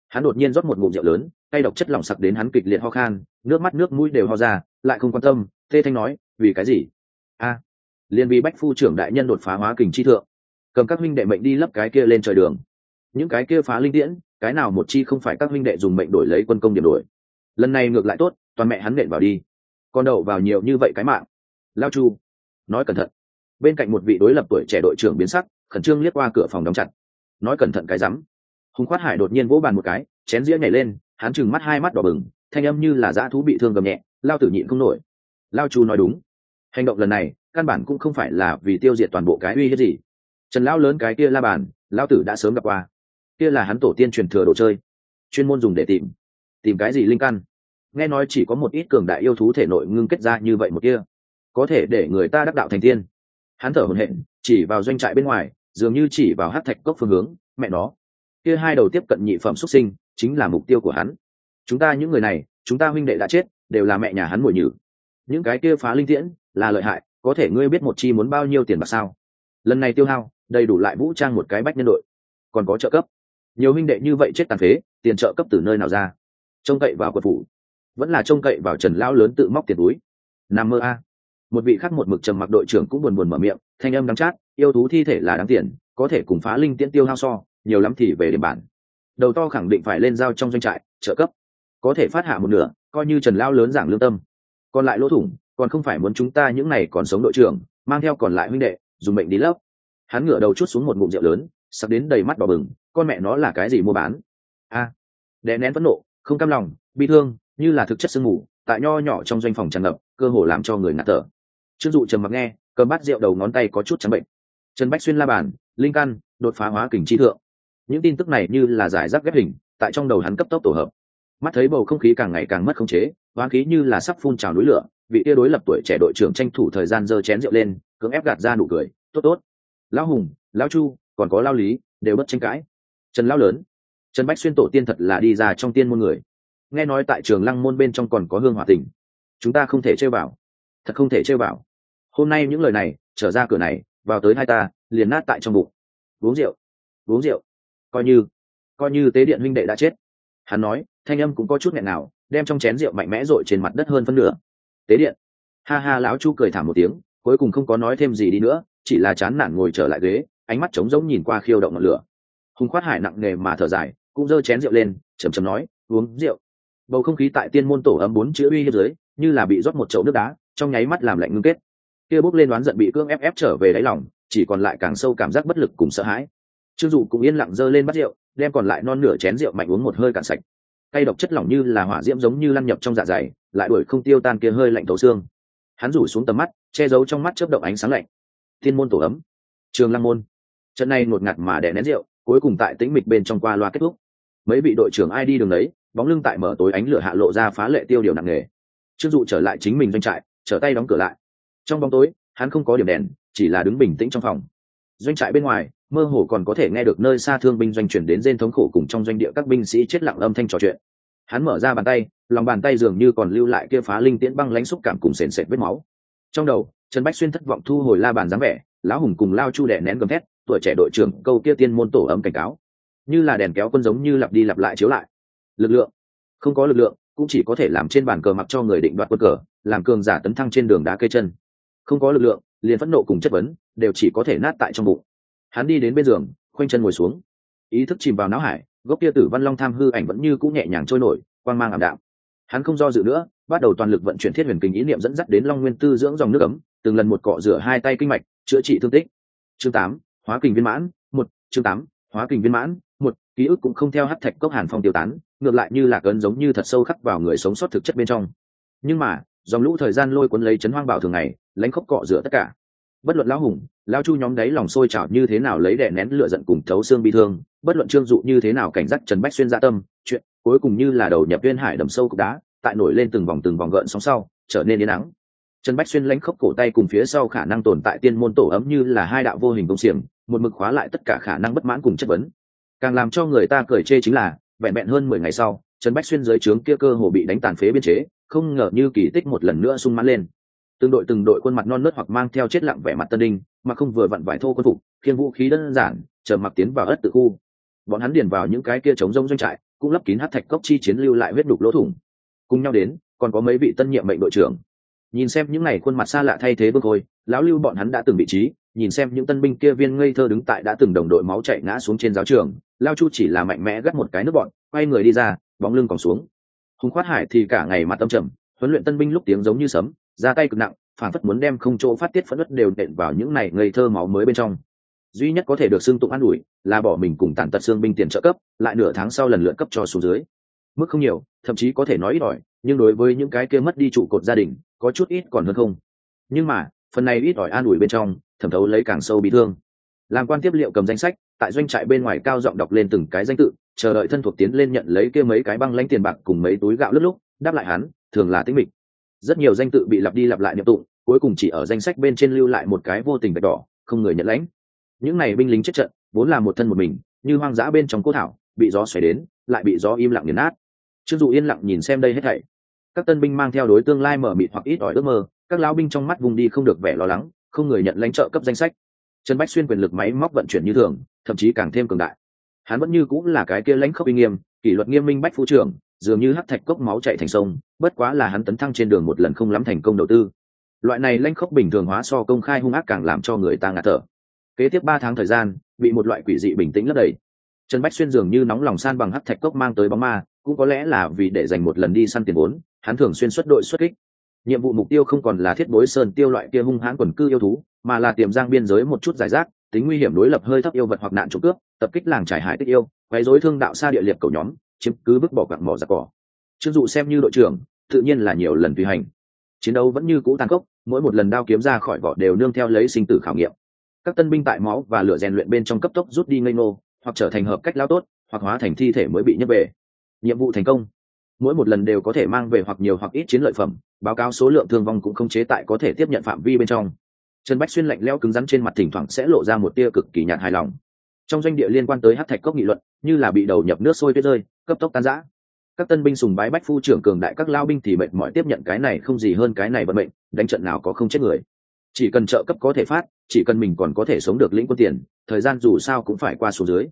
Hắn đột nhiên rót một ngụm rượu lớn tay độc chất lỏng sặc đến hắn kịch liệt ho khan nước mắt nước mũi đều ho ra lại không quan tâm tê thanh nói vì cái gì? A. À, liền vì bách phu trưởng đại nhân đột phá hóa kình chi thượng cầm các huynh đệ mệnh đi lấp cái kia lên trời đường. Những cái kia phá linh tiễn cái nào một chi không phải các huynh đệ dùng mệnh đổi lấy quân công điểm đổi. Lần này ngược lại tốt, toàn mẹ hắn nện vào đi. Con đậu vào nhiều như vậy cái mạng. Lao chu, nói cẩn thận. Bên cạnh một vị đối lập tuổi trẻ đội trưởng biến sắc, khẩn trương liếc qua cửa phòng đóng chặt. Nói cẩn thận cái rắm. Hùng khoát hải đột nhiên vỗ bàn một cái, chén dĩa nhảy lên, hắn chừng mắt hai mắt đỏ bừng, thanh âm như là dã thú bị thương gầm nhẹ, lao tử nhịn không nổi. Lao chu nói đúng. Hành động lần này, căn bản cũng không phải là vì tiêu diệt toàn bộ cái uy hiếp gì. Trần lão lớn cái kia la bàn, lao tử đã sớm gặp qua kia là hắn tổ tiên truyền thừa đồ chơi, chuyên môn dùng để tìm tìm cái gì linh căn. Nghe nói chỉ có một ít cường đại yêu thú thể nội ngưng kết ra như vậy một kia, có thể để người ta đắc đạo thành tiên. Hắn thở hổn hển, chỉ vào doanh trại bên ngoài, dường như chỉ vào hát thạch cốc phương hướng, mẹ nó. Kia hai đầu tiếp cận nhị phẩm xuất sinh, chính là mục tiêu của hắn. Chúng ta những người này, chúng ta huynh đệ đã chết, đều là mẹ nhà hắn mồi nhử. Những cái kia phá linh tiễn, là lợi hại, có thể ngươi biết một chi muốn bao nhiêu tiền bạc sao? Lần này tiêu hao, đầy đủ lại vũ trang một cái bách nhân đội. Còn có trợ cấp nhiều huynh đệ như vậy chết tàn phế, tiền trợ cấp từ nơi nào ra? Trông cậy vào quật phủ, vẫn là trông cậy vào trần lão lớn tự móc tiền túi. Nằm mơ a. Một vị khác một mực trầm mặc đội trưởng cũng buồn buồn mở miệng, thanh âm đắng chát, yêu thú thi thể là đáng tiền, có thể cùng phá linh tiễn tiêu hao so, nhiều lắm thì về điểm bản. Đầu to khẳng định phải lên giao trong doanh trại, trợ cấp. Có thể phát hạ một nửa, coi như trần lao lớn giảng lương tâm. Còn lại lỗ thủng, còn không phải muốn chúng ta những này còn sống đội trưởng, mang theo còn lại huynh đệ, dùng bệnh đi lấp. Hắn ngửa đầu chút xuống một ngụm rượu lớn, sắp đến đầy mắt đỏ bừng con mẹ nó là cái gì mua bán? A à, đè nén phẫn nộ không cam lòng bi thương như là thực chất sương mù tại nho nhỏ trong doanh phòng tràn ngập cơ hồ làm cho người ngạt thở. Trương dụ trầm mặc nghe cầm bát rượu đầu ngón tay có chút trắng bệnh. Trần bách xuyên la bàn linh căn đột phá hóa kình chi thượng. Những tin tức này như là giải rác ghép hình tại trong đầu hắn cấp tốc tổ hợp. Mắt thấy bầu không khí càng ngày càng mất khống chế hóa khí như là sắp phun trào núi lửa vị tia đối lập tuổi trẻ đội trưởng tranh thủ thời gian giơ chén rượu lên cưỡng ép gạt ra nụ cười tốt tốt. Lão hùng lão chu còn có lao lý đều bất tranh cãi trần lão lớn. Trần bách xuyên tổ tiên thật là đi ra trong tiên môn người. Nghe nói tại trường lăng môn bên trong còn có hương hòa tình. Chúng ta không thể chơi vào. Thật không thể chơi vào. Hôm nay những lời này, trở ra cửa này, vào tới hai ta, liền nát tại trong bụng. Uống rượu. Uống rượu. Coi như. Coi như tế điện huynh đệ đã chết. Hắn nói, thanh âm cũng có chút nghẹn nào, đem trong chén rượu mạnh mẽ rội trên mặt đất hơn phân nửa. Tế điện. Ha ha, lão chu cười thảm một tiếng, cuối cùng không có nói thêm gì đi nữa, chỉ là chán nản ngồi trở lại ghế, ánh mắt trống rỗng nhìn qua khiêu động ngọn lửa hùng khoát hải nặng nề mà thở dài, cũng giơ chén rượu lên chầm chầm nói, uống rượu. Bầu không khí tại tiên môn tổ ấm bốn chữ uy hiếp dưới, như là bị rót một chậu nước đá, trong nháy mắt làm lạnh ngưng kết. Kia bốc lên đoán giận bị cương ép ép trở về đáy lòng, chỉ còn lại càng sâu cảm giác bất lực cùng sợ hãi. Trương dụ cũng yên lặng giơ lên bắt rượu, đem còn lại non nửa chén rượu mạnh uống một hơi cạn sạch. Cay độc chất lỏng như là hỏa diễm giống như lăn nhập trong dạ dày, lại đuổi không tiêu tan kia hơi lạnh thấu xương. Hắn rủ xuống tầm mắt, che giấu trong mắt chớp động ánh sáng lạnh. Thiên môn tổ ấm. Trường lăng môn. Trận này ngột ngạt mà đè nén rượu cuối cùng tại tĩnh mịch bên trong qua loa kết thúc. Mấy vị đội trưởng ai đi đường đấy, bóng lưng tại mở tối ánh lửa hạ lộ ra phá lệ tiêu điều nặng nề. Trương dụ trở lại chính mình doanh trại, trở tay đóng cửa lại. Trong bóng tối, hắn không có điểm đèn, chỉ là đứng bình tĩnh trong phòng. Doanh trại bên ngoài, mơ hồ còn có thể nghe được nơi xa thương binh doanh chuyển đến rên thống khổ cùng trong doanh địa các binh sĩ chết lặng âm thanh trò chuyện. Hắn mở ra bàn tay, lòng bàn tay dường như còn lưu lại kia phá linh tiễn băng lãnh xúc cảm cùng sền sệt vết máu. Trong đầu, trần bách xuyên thất vọng thu hồi la bàn dáng vẻ, lão hùng cùng lao chu đẻ nén gầm thét tuổi trẻ đội trưởng câu kia tiên môn tổ ấm cảnh cáo. Như là đèn kéo quân giống như lặp đi lặp lại chiếu lại. Lực lượng. Không có lực lượng, cũng chỉ có thể làm trên bàn cờ mặc cho người định đoạt quân cờ, làm cường giả tấn thăng trên đường đá cây chân. Không có lực lượng, liền phẫn nộ cùng chất vấn, đều chỉ có thể nát tại trong bụng. Hắn đi đến bên giường, khoanh chân ngồi xuống. Ý thức chìm vào não hải, gốc kia tử văn long tham hư ảnh vẫn như cũng nhẹ nhàng trôi nổi, quang mang ảm đạm. Hắn không do dự nữa, bắt đầu toàn lực vận chuyển thiết huyền kinh ý niệm dẫn dắt đến long nguyên tư dưỡng dòng nước ấm, từng lần một cọ rửa hai tay kinh mạch, chữa trị thương tích. Chương tám hóa kình viên mãn, một, chương tám, hóa kình viên mãn, một, ký ức cũng không theo hát thạch cốc hàn phong tiêu tán, ngược lại như là cơn giống như thật sâu khắc vào người sống sót thực chất bên trong. Nhưng mà, dòng lũ thời gian lôi cuốn lấy chấn hoang bảo thường ngày lánh khóc cọ rửa tất cả. Bất luận lão hùng lao chu nhóm đấy lòng sôi trào như thế nào lấy đè nén lửa giận cùng thấu xương bi thương, bất luận trương dụ như thế nào cảnh giác trần bách xuyên gia dạ tâm, chuyện cuối cùng như là đầu nhập viên hải đầm sâu cục đá, tại nổi lên từng vòng từng vòng gợn sóng sau, trở nên yên nắng trần bách xuyên lãnh khốc cổ tay cùng phía sau khả năng tồn tại tiên môn tổ ấm như là hai đạo vô hình công xiềng một mực khóa lại tất cả khả năng bất mãn cùng chất vấn. Càng làm cho người ta cười chê chính là, vẹn vẹn hơn mười ngày sau, trần bách xuyên dưới trướng kia cơ hồ bị đánh tàn phế biên chế, không ngờ như kỳ tích một lần nữa sung mãn lên. Từng đội từng đội quân mặt non nớt hoặc mang theo chết lặng vẻ mặt tân đinh, mà không vừa vặn vải thô quân phục, khiên vũ khí đơn giản, chờ mặc tiến vào ất tự khu. Bọn hắn điền vào những cái kia chống rông doanh trại, cũng lấp kín hát thạch cốc chi chiến lưu lại huyết đục lỗ thủng. Cùng nhau đến, còn có mấy vị tân nhiệm mệnh đội trưởng. Nhìn xem những ngày khuôn mặt xa lạ thay thế bước khôi lão lưu bọn hắn đã từng vị trí nhìn xem những tân binh kia viên ngây thơ đứng tại đã từng đồng đội máu chạy ngã xuống trên giáo trường, lao chu chỉ là mạnh mẽ gắt một cái nước bọn, quay người đi ra, bóng lưng còn xuống. Hùng khoát hải thì cả ngày mặt tâm trầm, huấn luyện tân binh lúc tiếng giống như sấm, ra tay cực nặng, phản phất muốn đem không chỗ phát tiết phẫn ất đều nện vào những này ngây thơ máu mới bên trong. Duy nhất có thể được xưng tụng an ủi là bỏ mình cùng tàn tật xương binh tiền trợ cấp, lại nửa tháng sau lần lượt cấp cho xuống dưới. Mức không nhiều, thậm chí có thể nói ít ỏi, nhưng đối với những cái kia mất đi trụ cột gia đình, có chút ít còn hơn không. Nhưng mà, phần này ít ỏi an ủi bên trong thẩm thấu lấy càng sâu bị thương. Làm quan tiếp liệu cầm danh sách, tại doanh trại bên ngoài cao giọng đọc lên từng cái danh tự, chờ đợi thân thuộc tiến lên nhận lấy kia mấy cái băng lãnh tiền bạc cùng mấy túi gạo lướt lúc, đáp lại hắn, thường là tính mịch. Rất nhiều danh tự bị lặp đi lặp lại niệm tụng, cuối cùng chỉ ở danh sách bên trên lưu lại một cái vô tình bạch đỏ, không người nhận lãnh. Những này binh lính chết trận, vốn là một thân một mình, như hoang dã bên trong cô thảo, bị gió xoáy đến, lại bị gió im lặng nghiền nát. Chưng dụ yên lặng nhìn xem đây hết thảy. Các tân binh mang theo đối tương lai mở mịt hoặc ít ỏi ước mơ, các lão binh trong mắt vùng đi không được vẻ lo lắng không người nhận lãnh trợ cấp danh sách. Trần bách xuyên quyền lực máy móc vận chuyển như thường, thậm chí càng thêm cường đại. Hắn vẫn như cũng là cái kia lãnh khốc uy nghiêm, kỷ luật nghiêm minh bách phu trưởng, dường như hắc thạch cốc máu chạy thành sông, bất quá là hắn tấn thăng trên đường một lần không lắm thành công đầu tư. Loại này lãnh khốc bình thường hóa so công khai hung ác càng làm cho người ta ngạt thở. Kế tiếp ba tháng thời gian, bị một loại quỷ dị bình tĩnh lấp đầy. Trần bách xuyên dường như nóng lòng san bằng hắc thạch cốc mang tới bóng ma, cũng có lẽ là vì để dành một lần đi săn tiền vốn, hắn thường xuyên xuất đội xuất kích nhiệm vụ mục tiêu không còn là thiết bối sơn tiêu loại kia hung hãn quần cư yêu thú, mà là tiềm giang biên giới một chút giải rác, tính nguy hiểm đối lập hơi thấp yêu vật hoặc nạn trộm cướp, tập kích làng trải hải tích yêu, quấy rối thương đạo xa địa liệt cầu nhóm, chiếm cứ vứt bỏ quặng mỏ giặc cỏ. Trương dụ xem như đội trưởng, tự nhiên là nhiều lần tùy hành. Chiến đấu vẫn như cũ tàn khốc, mỗi một lần đao kiếm ra khỏi vỏ đều nương theo lấy sinh tử khảo nghiệm. Các tân binh tại máu và lửa rèn luyện bên trong cấp tốc rút đi ngây nô hoặc trở thành hợp cách lao tốt, hoặc hóa thành thi thể mới bị nhấc về. Nhiệm vụ thành công. Mỗi một lần đều có thể mang về hoặc nhiều hoặc ít chiến lợi phẩm báo cáo số lượng thương vong cũng không chế tại có thể tiếp nhận phạm vi bên trong. Trần bách xuyên lạnh leo cứng rắn trên mặt thỉnh thoảng sẽ lộ ra một tia cực kỳ nhạt hài lòng. Trong doanh địa liên quan tới hát thạch cốc nghị luận, như là bị đầu nhập nước sôi tuyết rơi, cấp tốc tan giã các tân binh sùng bái bách phu trưởng cường đại các lao binh thì mệt mỏi tiếp nhận cái này không gì hơn cái này vận mệnh, đánh trận nào có không chết người. Chỉ cần trợ cấp có thể phát, chỉ cần mình còn có thể sống được lĩnh quân tiền, thời gian dù sao cũng phải qua số dưới.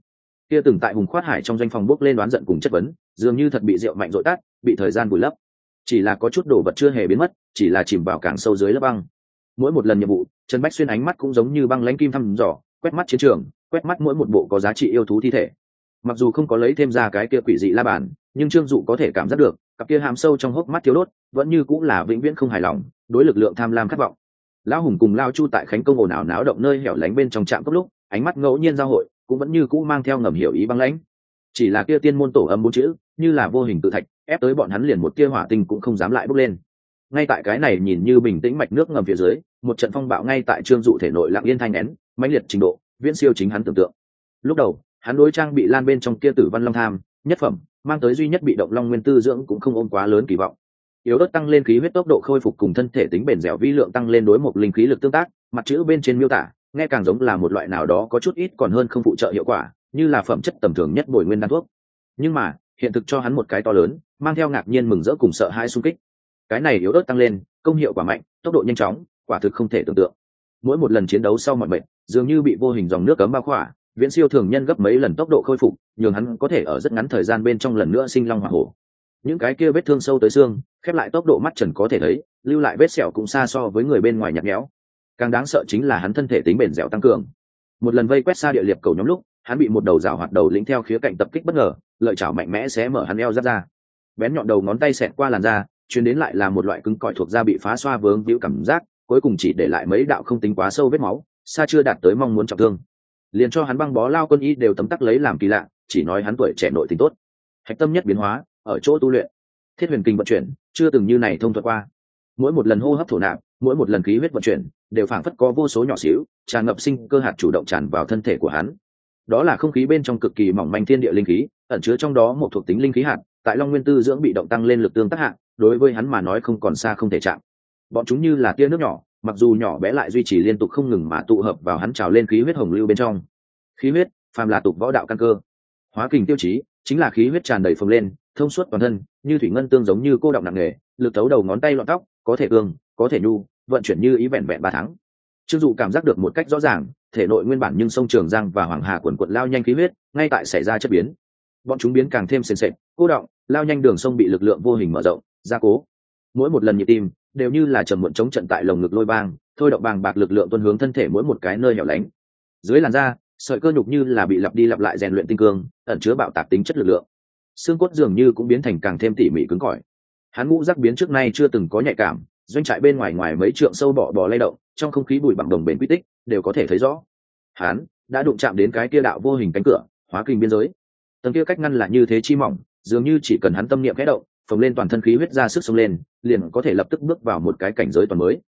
Kia từng tại hùng khoát hải trong doanh phòng bước lên đoán giận cùng chất vấn, dường như thật bị rượu mạnh dội tắt, bị thời gian vùi lấp chỉ là có chút đồ vật chưa hề biến mất, chỉ là chìm vào càng sâu dưới lớp băng. Mỗi một lần nhiệm vụ, trần bách xuyên ánh mắt cũng giống như băng lãnh kim thăm dò, quét mắt chiến trường, quét mắt mỗi một bộ có giá trị yêu thú thi thể. Mặc dù không có lấy thêm ra cái kia quỷ dị la bàn, nhưng trương dụ có thể cảm giác được, cặp kia hàm sâu trong hốc mắt thiếu đốt, vẫn như cũng là vĩnh viễn không hài lòng, đối lực lượng tham lam khát vọng. Lão hùng cùng lao chu tại khánh công ồn ào náo động nơi hẻo lánh bên trong trạm cấp lúc, ánh mắt ngẫu nhiên giao hội, cũng vẫn như cũ mang theo ngầm hiểu ý băng lãnh. Chỉ là kia tiên môn tổ âm bốn chữ, như là vô hình tự thạch ép tới bọn hắn liền một kia hỏa tinh cũng không dám lại bốc lên. Ngay tại cái này nhìn như bình tĩnh mạch nước ngầm phía dưới, một trận phong bạo ngay tại trương dụ thể nội lặng yên thanh nén, mãnh liệt trình độ, viễn siêu chính hắn tưởng tượng. Lúc đầu, hắn đối trang bị lan bên trong kia tử văn long tham, nhất phẩm, mang tới duy nhất bị động long nguyên tư dưỡng cũng không ôm quá lớn kỳ vọng. Yếu đất tăng lên khí huyết tốc độ khôi phục cùng thân thể tính bền dẻo vi lượng tăng lên đối một linh khí lực tương tác, mặt chữ bên trên miêu tả, nghe càng giống là một loại nào đó có chút ít còn hơn không phụ trợ hiệu quả, như là phẩm chất tầm thường nhất bồi nguyên đan thuốc. Nhưng mà hiện thực cho hắn một cái to lớn, mang theo ngạc nhiên mừng rỡ cùng sợ hãi xung kích. Cái này yếu ớt tăng lên, công hiệu quả mạnh, tốc độ nhanh chóng, quả thực không thể tưởng tượng. Mỗi một lần chiến đấu sau mọi bệnh dường như bị vô hình dòng nước cấm bao khỏa, viễn siêu thường nhân gấp mấy lần tốc độ khôi phục, nhường hắn có thể ở rất ngắn thời gian bên trong lần nữa sinh long hỏa hổ. Những cái kia vết thương sâu tới xương, khép lại tốc độ mắt trần có thể thấy, lưu lại vết sẹo cũng xa so với người bên ngoài nhạt nhẽo. Càng đáng sợ chính là hắn thân thể tính bền dẻo tăng cường. Một lần vây quét xa địa liệt cầu nhóm lúc hắn bị một đầu rào hoạt đầu lĩnh theo khía cạnh tập kích bất ngờ, lợi chảo mạnh mẽ sẽ mở hắn eo giáp ra. Bén nhọn đầu ngón tay xẹt qua làn da chuyến đến lại là một loại cứng cỏi thuộc da bị phá xoa vướng víu cảm giác, cuối cùng chỉ để lại mấy đạo không tính quá sâu vết máu, xa chưa đạt tới mong muốn trọng thương. Liền cho hắn băng bó lao quân y đều tấm tắc lấy làm kỳ lạ, chỉ nói hắn tuổi trẻ nội tình tốt. Hạch tâm nhất biến hóa, ở chỗ tu luyện. Thiết huyền kinh vận chuyển, chưa từng như này thông thuật qua. Mỗi một lần hô hấp thổ nạp, mỗi một lần khí huyết vận chuyển, đều phảng phất có vô số nhỏ xíu, tràn ngập sinh cơ hạt chủ động tràn vào thân thể của hắn đó là không khí bên trong cực kỳ mỏng manh thiên địa linh khí, ẩn chứa trong đó một thuộc tính linh khí hạt, tại long nguyên tư dưỡng bị động tăng lên lực tương tác hạng đối với hắn mà nói không còn xa không thể chạm. Bọn chúng như là tia nước nhỏ, mặc dù nhỏ bé lại duy trì liên tục không ngừng mà tụ hợp vào hắn trào lên khí huyết hồng lưu bên trong. Khí huyết, phàm là tục võ đạo căn cơ. Hóa kình tiêu chí, chính là khí huyết tràn đầy phồng lên, thông suốt toàn thân, như thủy ngân tương giống như cô động nặng nề, lực tấu đầu ngón tay lọn tóc, có thể cương, có thể nhu, vận chuyển như ý vẹn vẹn ba tháng. Chưng dụ cảm giác được một cách rõ ràng thể nội nguyên bản nhưng sông trường giang và hoàng hà quần quận lao nhanh khí huyết, ngay tại xảy ra chất biến. Bọn chúng biến càng thêm sền sệt, cô động, lao nhanh đường sông bị lực lượng vô hình mở rộng, gia cố. Mỗi một lần nhịp tim đều như là trầm muộn chống trận tại lồng ngực lôi bang, thôi động bàng bạc lực lượng tuân hướng thân thể mỗi một cái nơi nhỏ lánh. Dưới làn da, sợi cơ nhục như là bị lặp đi lặp lại rèn luyện tinh cương, ẩn chứa bạo tạc tính chất lực lượng. Xương cốt dường như cũng biến thành càng thêm tỉ mỉ cứng cỏi. Hắn ngũ rắc biến trước nay chưa từng có nhạy cảm, doanh trại bên ngoài ngoài mấy trượng sâu bọ bò lay động, trong không khí bụi bằng đồng bền quy tích đều có thể thấy rõ. Hắn đã đụng chạm đến cái kia đạo vô hình cánh cửa, hóa kinh biên giới. Tầng kia cách ngăn là như thế chi mỏng, dường như chỉ cần hắn tâm niệm kẽ động, phồng lên toàn thân khí huyết ra sức xông lên, liền có thể lập tức bước vào một cái cảnh giới toàn mới.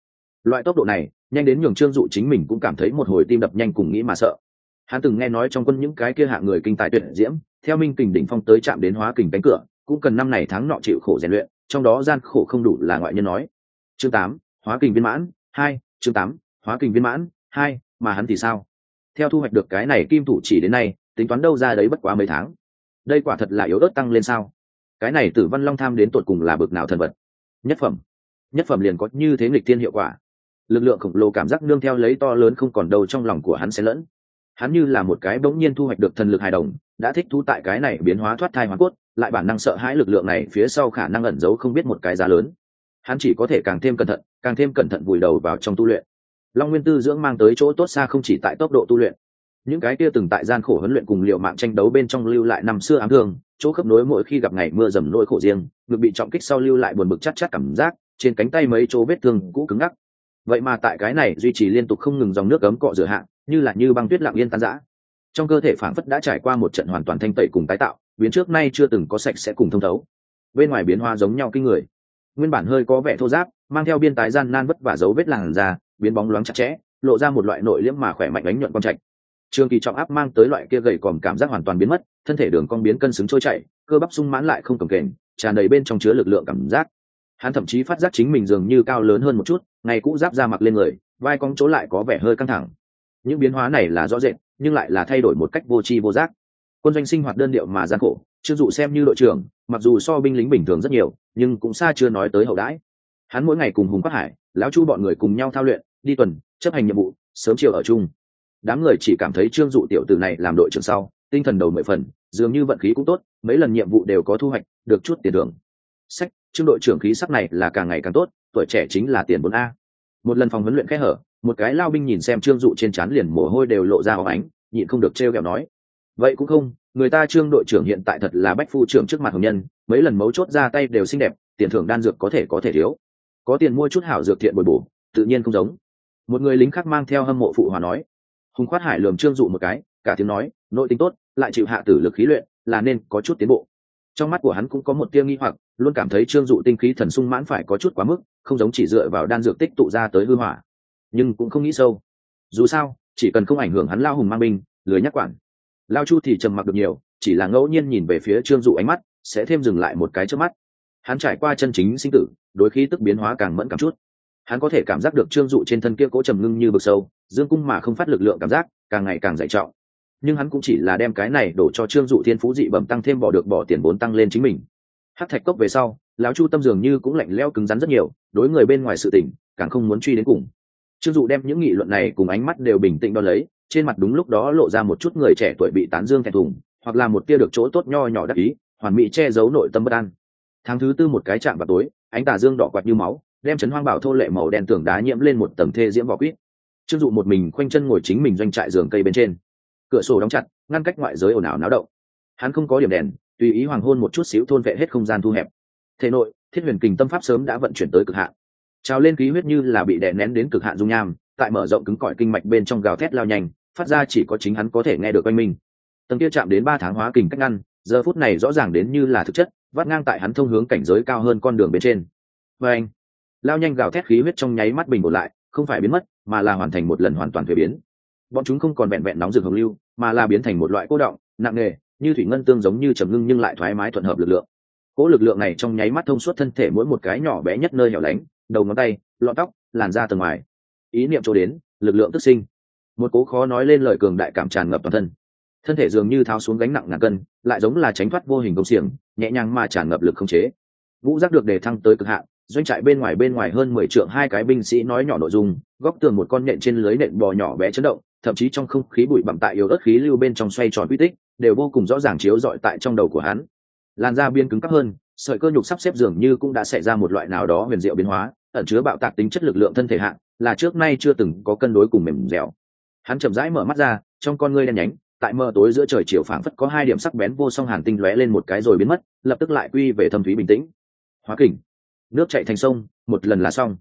Loại tốc độ này, nhanh đến nhường trương dụ chính mình cũng cảm thấy một hồi tim đập nhanh cùng nghĩ mà sợ. Hắn từng nghe nói trong quân những cái kia hạng người kinh tài tuyệt diễm, theo minh kình đỉnh phong tới chạm đến hóa kình cánh cửa, cũng cần năm này tháng nọ chịu khổ rèn luyện, trong đó gian khổ không đủ là ngoại nhân nói. Chương tám, hóa kình viên mãn, hai, chương tám, hóa kình viên mãn hai, mà hắn thì sao? Theo thu hoạch được cái này kim thủ chỉ đến nay, tính toán đâu ra đấy bất quá mấy tháng. Đây quả thật là yếu ớt tăng lên sao? Cái này tử văn long tham đến tột cùng là bực nào thần vật? Nhất phẩm. Nhất phẩm liền có như thế nghịch thiên hiệu quả. Lực lượng khổng lồ cảm giác nương theo lấy to lớn không còn đâu trong lòng của hắn sẽ lẫn. Hắn như là một cái bỗng nhiên thu hoạch được thần lực hài đồng, đã thích thú tại cái này biến hóa thoát thai hóa cốt, lại bản năng sợ hãi lực lượng này phía sau khả năng ẩn giấu không biết một cái giá lớn. Hắn chỉ có thể càng thêm cẩn thận, càng thêm cẩn thận vùi đầu vào trong tu luyện long nguyên tư dưỡng mang tới chỗ tốt xa không chỉ tại tốc độ tu luyện. Những cái kia từng tại gian khổ huấn luyện cùng liệu mạng tranh đấu bên trong lưu lại năm xưa ám thương, chỗ khớp nối mỗi khi gặp ngày mưa dầm nỗi khổ riêng, ngực bị trọng kích sau lưu lại buồn bực chắc chắc cảm giác, trên cánh tay mấy chỗ vết thương cũ cứng ngắc. Vậy mà tại cái này duy trì liên tục không ngừng dòng nước cấm cọ rửa hạn như là như băng tuyết lặng yên tan rã. Trong cơ thể phản phất đã trải qua một trận hoàn toàn thanh tẩy cùng tái tạo, biến trước nay chưa từng có sạch sẽ cùng thông thấu. Bên ngoài biến hoa giống nhau kinh người. Nguyên bản hơi có vẻ thô giáp mang theo biên tái gian nan vất và dấu vết làn da biến bóng loáng chặt chẽ, lộ ra một loại nội liễm mà khỏe mạnh đánh nhuận con trạch. Trường kỳ trọng áp mang tới loại kia gầy còm cảm giác hoàn toàn biến mất, thân thể đường cong biến cân xứng trôi chảy, cơ bắp sung mãn lại không cầm kềnh, tràn đầy bên trong chứa lực lượng cảm giác. Hắn thậm chí phát giác chính mình dường như cao lớn hơn một chút ngày cũ giáp ra mặc lên người, vai cong chỗ lại có vẻ hơi căng thẳng. Những biến hóa này là rõ rệt, nhưng lại là thay đổi một cách vô tri vô giác. Quân doanh sinh hoạt đơn điệu mà gian khổ, chưa dụ xem như đội trưởng, mặc dù so binh lính bình thường rất nhiều, nhưng cũng xa chưa nói tới hậu đãi. Hắn mỗi ngày cùng hùng quát hải, lão chu bọn người cùng nhau thao luyện đi tuần, chấp hành nhiệm vụ, sớm chiều ở chung. Đám người chỉ cảm thấy trương dụ tiểu tử này làm đội trưởng sau, tinh thần đầu mười phần, dường như vận khí cũng tốt, mấy lần nhiệm vụ đều có thu hoạch, được chút tiền thưởng. Sách, trương đội trưởng khí sắc này là càng ngày càng tốt, tuổi trẻ chính là tiền bốn a. Một lần phòng huấn luyện khẽ hở, một cái lao binh nhìn xem trương dụ trên trán liền mồ hôi đều lộ ra óng ánh, nhịn không được trêu ghẹo nói. Vậy cũng không, người ta trương đội trưởng hiện tại thật là bách phu trưởng trước mặt hồng nhân, mấy lần mấu chốt ra tay đều xinh đẹp, tiền thưởng đan dược có thể có thể thiếu. Có tiền mua chút hảo dược thiện bồi bổ, tự nhiên không giống một người lính khác mang theo hâm mộ phụ hòa nói. Hùng khoát hải lườm trương dụ một cái, cả tiếng nói, nội tính tốt, lại chịu hạ tử lực khí luyện, là nên có chút tiến bộ. Trong mắt của hắn cũng có một tia nghi hoặc, luôn cảm thấy trương dụ tinh khí thần sung mãn phải có chút quá mức, không giống chỉ dựa vào đan dược tích tụ ra tới hư hỏa. Nhưng cũng không nghĩ sâu. Dù sao, chỉ cần không ảnh hưởng hắn lao hùng mang binh lưới nhắc quản. Lao chu thì trầm mặc được nhiều, chỉ là ngẫu nhiên nhìn về phía trương dụ ánh mắt, sẽ thêm dừng lại một cái trước mắt. Hắn trải qua chân chính sinh tử đôi khi tức biến hóa càng mẫn cảm chút hắn có thể cảm giác được trương dụ trên thân kia cố trầm ngưng như bực sâu, dương cung mà không phát lực lượng cảm giác, càng ngày càng dạy trọng. Nhưng hắn cũng chỉ là đem cái này đổ cho trương dụ thiên phú dị bẩm tăng thêm bỏ được bỏ tiền vốn tăng lên chính mình. Hát thạch cốc về sau, lão chu tâm dường như cũng lạnh leo cứng rắn rất nhiều, đối người bên ngoài sự tỉnh càng không muốn truy đến cùng. Trương dụ đem những nghị luận này cùng ánh mắt đều bình tĩnh đo lấy, trên mặt đúng lúc đó lộ ra một chút người trẻ tuổi bị tán dương thẹn thùng, hoặc là một tia được chỗ tốt nho nhỏ đắc ý, hoàn mỹ che giấu nội tâm bất an. Tháng thứ tư một cái chạm vào tối, ánh tà dương đỏ quạt như máu đem chấn hoang bảo thô lệ màu đen tường đá nhiễm lên một tầng thê diễm vỏ quýt. Trương dụ một mình khoanh chân ngồi chính mình doanh trại giường cây bên trên. Cửa sổ đóng chặt, ngăn cách ngoại giới ồn ào náo động. Hắn không có điểm đèn, tùy ý hoàng hôn một chút xíu thôn vệ hết không gian thu hẹp. Thể nội, thiết huyền kình tâm pháp sớm đã vận chuyển tới cực hạn. Trào lên khí huyết như là bị đè nén đến cực hạn dung nham, tại mở rộng cứng cỏi kinh mạch bên trong gào thét lao nhanh, phát ra chỉ có chính hắn có thể nghe được quanh mình tầng kia chạm đến ba tháng hóa kình cách ngăn, giờ phút này rõ ràng đến như là thực chất, vắt ngang tại hắn thông hướng cảnh giới cao hơn con đường bên trên. Và anh lao nhanh gào thét khí huyết trong nháy mắt bình ổn lại, không phải biến mất, mà là hoàn thành một lần hoàn toàn thuế biến. Bọn chúng không còn vẹn vẹn nóng rực hồng lưu, mà là biến thành một loại cô động, nặng nề, như thủy ngân tương giống như trầm ngưng nhưng lại thoải mái thuận hợp lực lượng. Cỗ lực lượng này trong nháy mắt thông suốt thân thể mỗi một cái nhỏ bé nhất nơi hẻo lánh, đầu ngón tay, lọn tóc, làn da tầng ngoài. Ý niệm chỗ đến, lực lượng tức sinh. Một cố khó nói lên lời cường đại cảm tràn ngập toàn thân. Thân thể dường như tháo xuống gánh nặng ngàn cân, lại giống là tránh thoát vô hình công xiềng, nhẹ nhàng mà tràn ngập lực không chế. Ngũ giác được đề thăng tới cực hạn doanh trại bên ngoài bên ngoài hơn mười trượng hai cái binh sĩ nói nhỏ nội dung, góc tường một con nhện trên lưới nện bò nhỏ bé chấn động, thậm chí trong không khí bụi bặm tại yếu ớt khí lưu bên trong xoay tròn quy tích, đều vô cùng rõ ràng chiếu rọi tại trong đầu của hắn. Làn da biên cứng cáp hơn, sợi cơ nhục sắp xếp dường như cũng đã xảy ra một loại nào đó huyền diệu biến hóa, ẩn chứa bạo tạc tính chất lực lượng thân thể hạng là trước nay chưa từng có cân đối cùng mềm dẻo. Hắn chậm rãi mở mắt ra, trong con ngươi đen nhánh, tại mờ tối giữa trời chiều phảng phất có hai điểm sắc bén vô song hàn tinh lóe lên một cái rồi biến mất, lập tức lại quy về thâm thúy bình tĩnh. Hóa kình nước chạy thành sông, một lần là xong.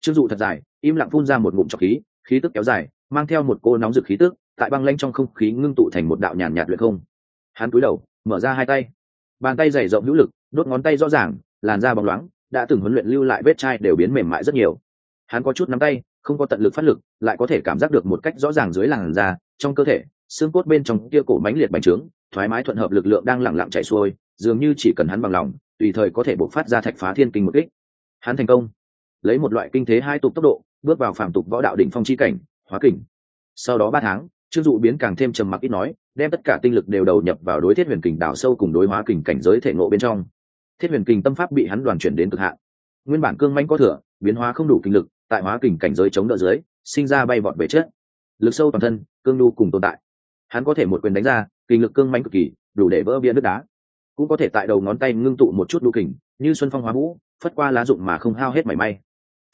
Chưng dụ thật dài, im lặng phun ra một ngụm trọc khí khí tức kéo dài, mang theo một cô nóng rực khí tức, tại băng lanh trong không khí ngưng tụ thành một đạo nhàn nhạt luyện không. Hắn cúi đầu, mở ra hai tay. Bàn tay dày rộng hữu lực, đốt ngón tay rõ ràng, làn da bóng loáng, đã từng huấn luyện lưu lại vết chai đều biến mềm mại rất nhiều. Hắn có chút nắm tay, không có tận lực phát lực, lại có thể cảm giác được một cách rõ ràng dưới làn da, trong cơ thể, xương cốt bên trong kia cổ mánh liệt bành trướng, thoải mái thuận hợp lực lượng đang lẳng lặng chảy xuôi, dường như chỉ cần hắn bằng lòng tùy thời có thể bộc phát ra thạch phá thiên kinh một kích. Hắn thành công. Lấy một loại kinh thế hai tục tốc độ, bước vào phàm tục võ đạo đỉnh phong chi cảnh, hóa kình. Sau đó ba tháng trương dụ biến càng thêm trầm mặc ít nói, đem tất cả tinh lực đều đầu nhập vào đối thiết huyền kình đào sâu cùng đối hóa kình cảnh giới thể ngộ bên trong. Thiết huyền kình tâm pháp bị hắn đoàn chuyển đến cực hạn. Nguyên bản cương manh có thừa, biến hóa không đủ kinh lực, tại hóa kình cảnh giới chống đỡ dưới, sinh ra bay vọt về chết. Lực sâu toàn thân, cương đu cùng tồn tại. Hắn có thể một quyền đánh ra, kinh lực cương manh cực kỳ, đủ để vỡ bia nước đá cũng có thể tại đầu ngón tay ngưng tụ một chút đu kình, như xuân phong hóa vũ, phất qua lá dụng mà không hao hết mảy may.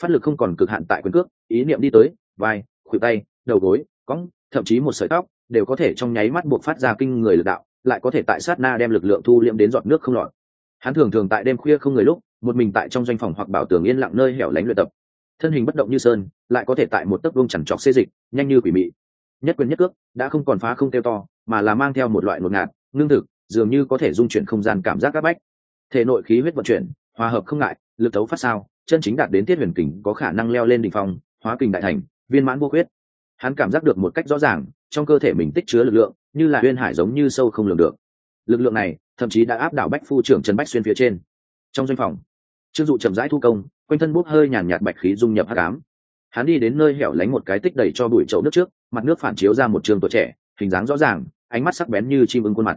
Phát lực không còn cực hạn tại quyền cước, ý niệm đi tới, vai, khuỷu tay, đầu gối cõng thậm chí một sợi tóc, đều có thể trong nháy mắt buộc phát ra kinh người lực đạo, lại có thể tại sát na đem lực lượng thu liễm đến giọt nước không lọt. Hắn thường thường tại đêm khuya không người lúc, một mình tại trong doanh phòng hoặc bảo tường yên lặng nơi hẻo lánh luyện tập. Thân hình bất động như sơn, lại có thể tại một tấc vương chẳng trọc xê dịch, nhanh như quỷ mị. Nhất quyền nhất cước, đã không còn phá không kêu to, mà là mang theo một loại ngột ngạt, ngưng thực dường như có thể dung chuyển không gian cảm giác các bách. Thể nội khí huyết vận chuyển, hòa hợp không ngại, lực tấu phát sao, chân chính đạt đến tiết huyền kình có khả năng leo lên đ ỉ n h phong, hóa kình đại thành, viên mãn vô huyết hắn cảm giác được một cách rõ ràng, trong cơ thể mình tích chứa lực lượng, như là huyên hải giống như sâu không lường được. Lực lượng này, thậm chí đã áp đảo bách phu trưởng trần bách xuyên phía trên. Trong doanh phòng, trương dụ chậm rãi thu công, quanh thân bút hơi nhàn nhạt bạch khí dung nhập h tám hắn đi đến nơi hẻo lánh một cái tích đầy cho bụi chậu nước trước, mặt nước phản chiếu ra một trường tuổi trẻ, hình dáng rõ ràng, ánh mắt sắc bén như chim ưng khuôn mặt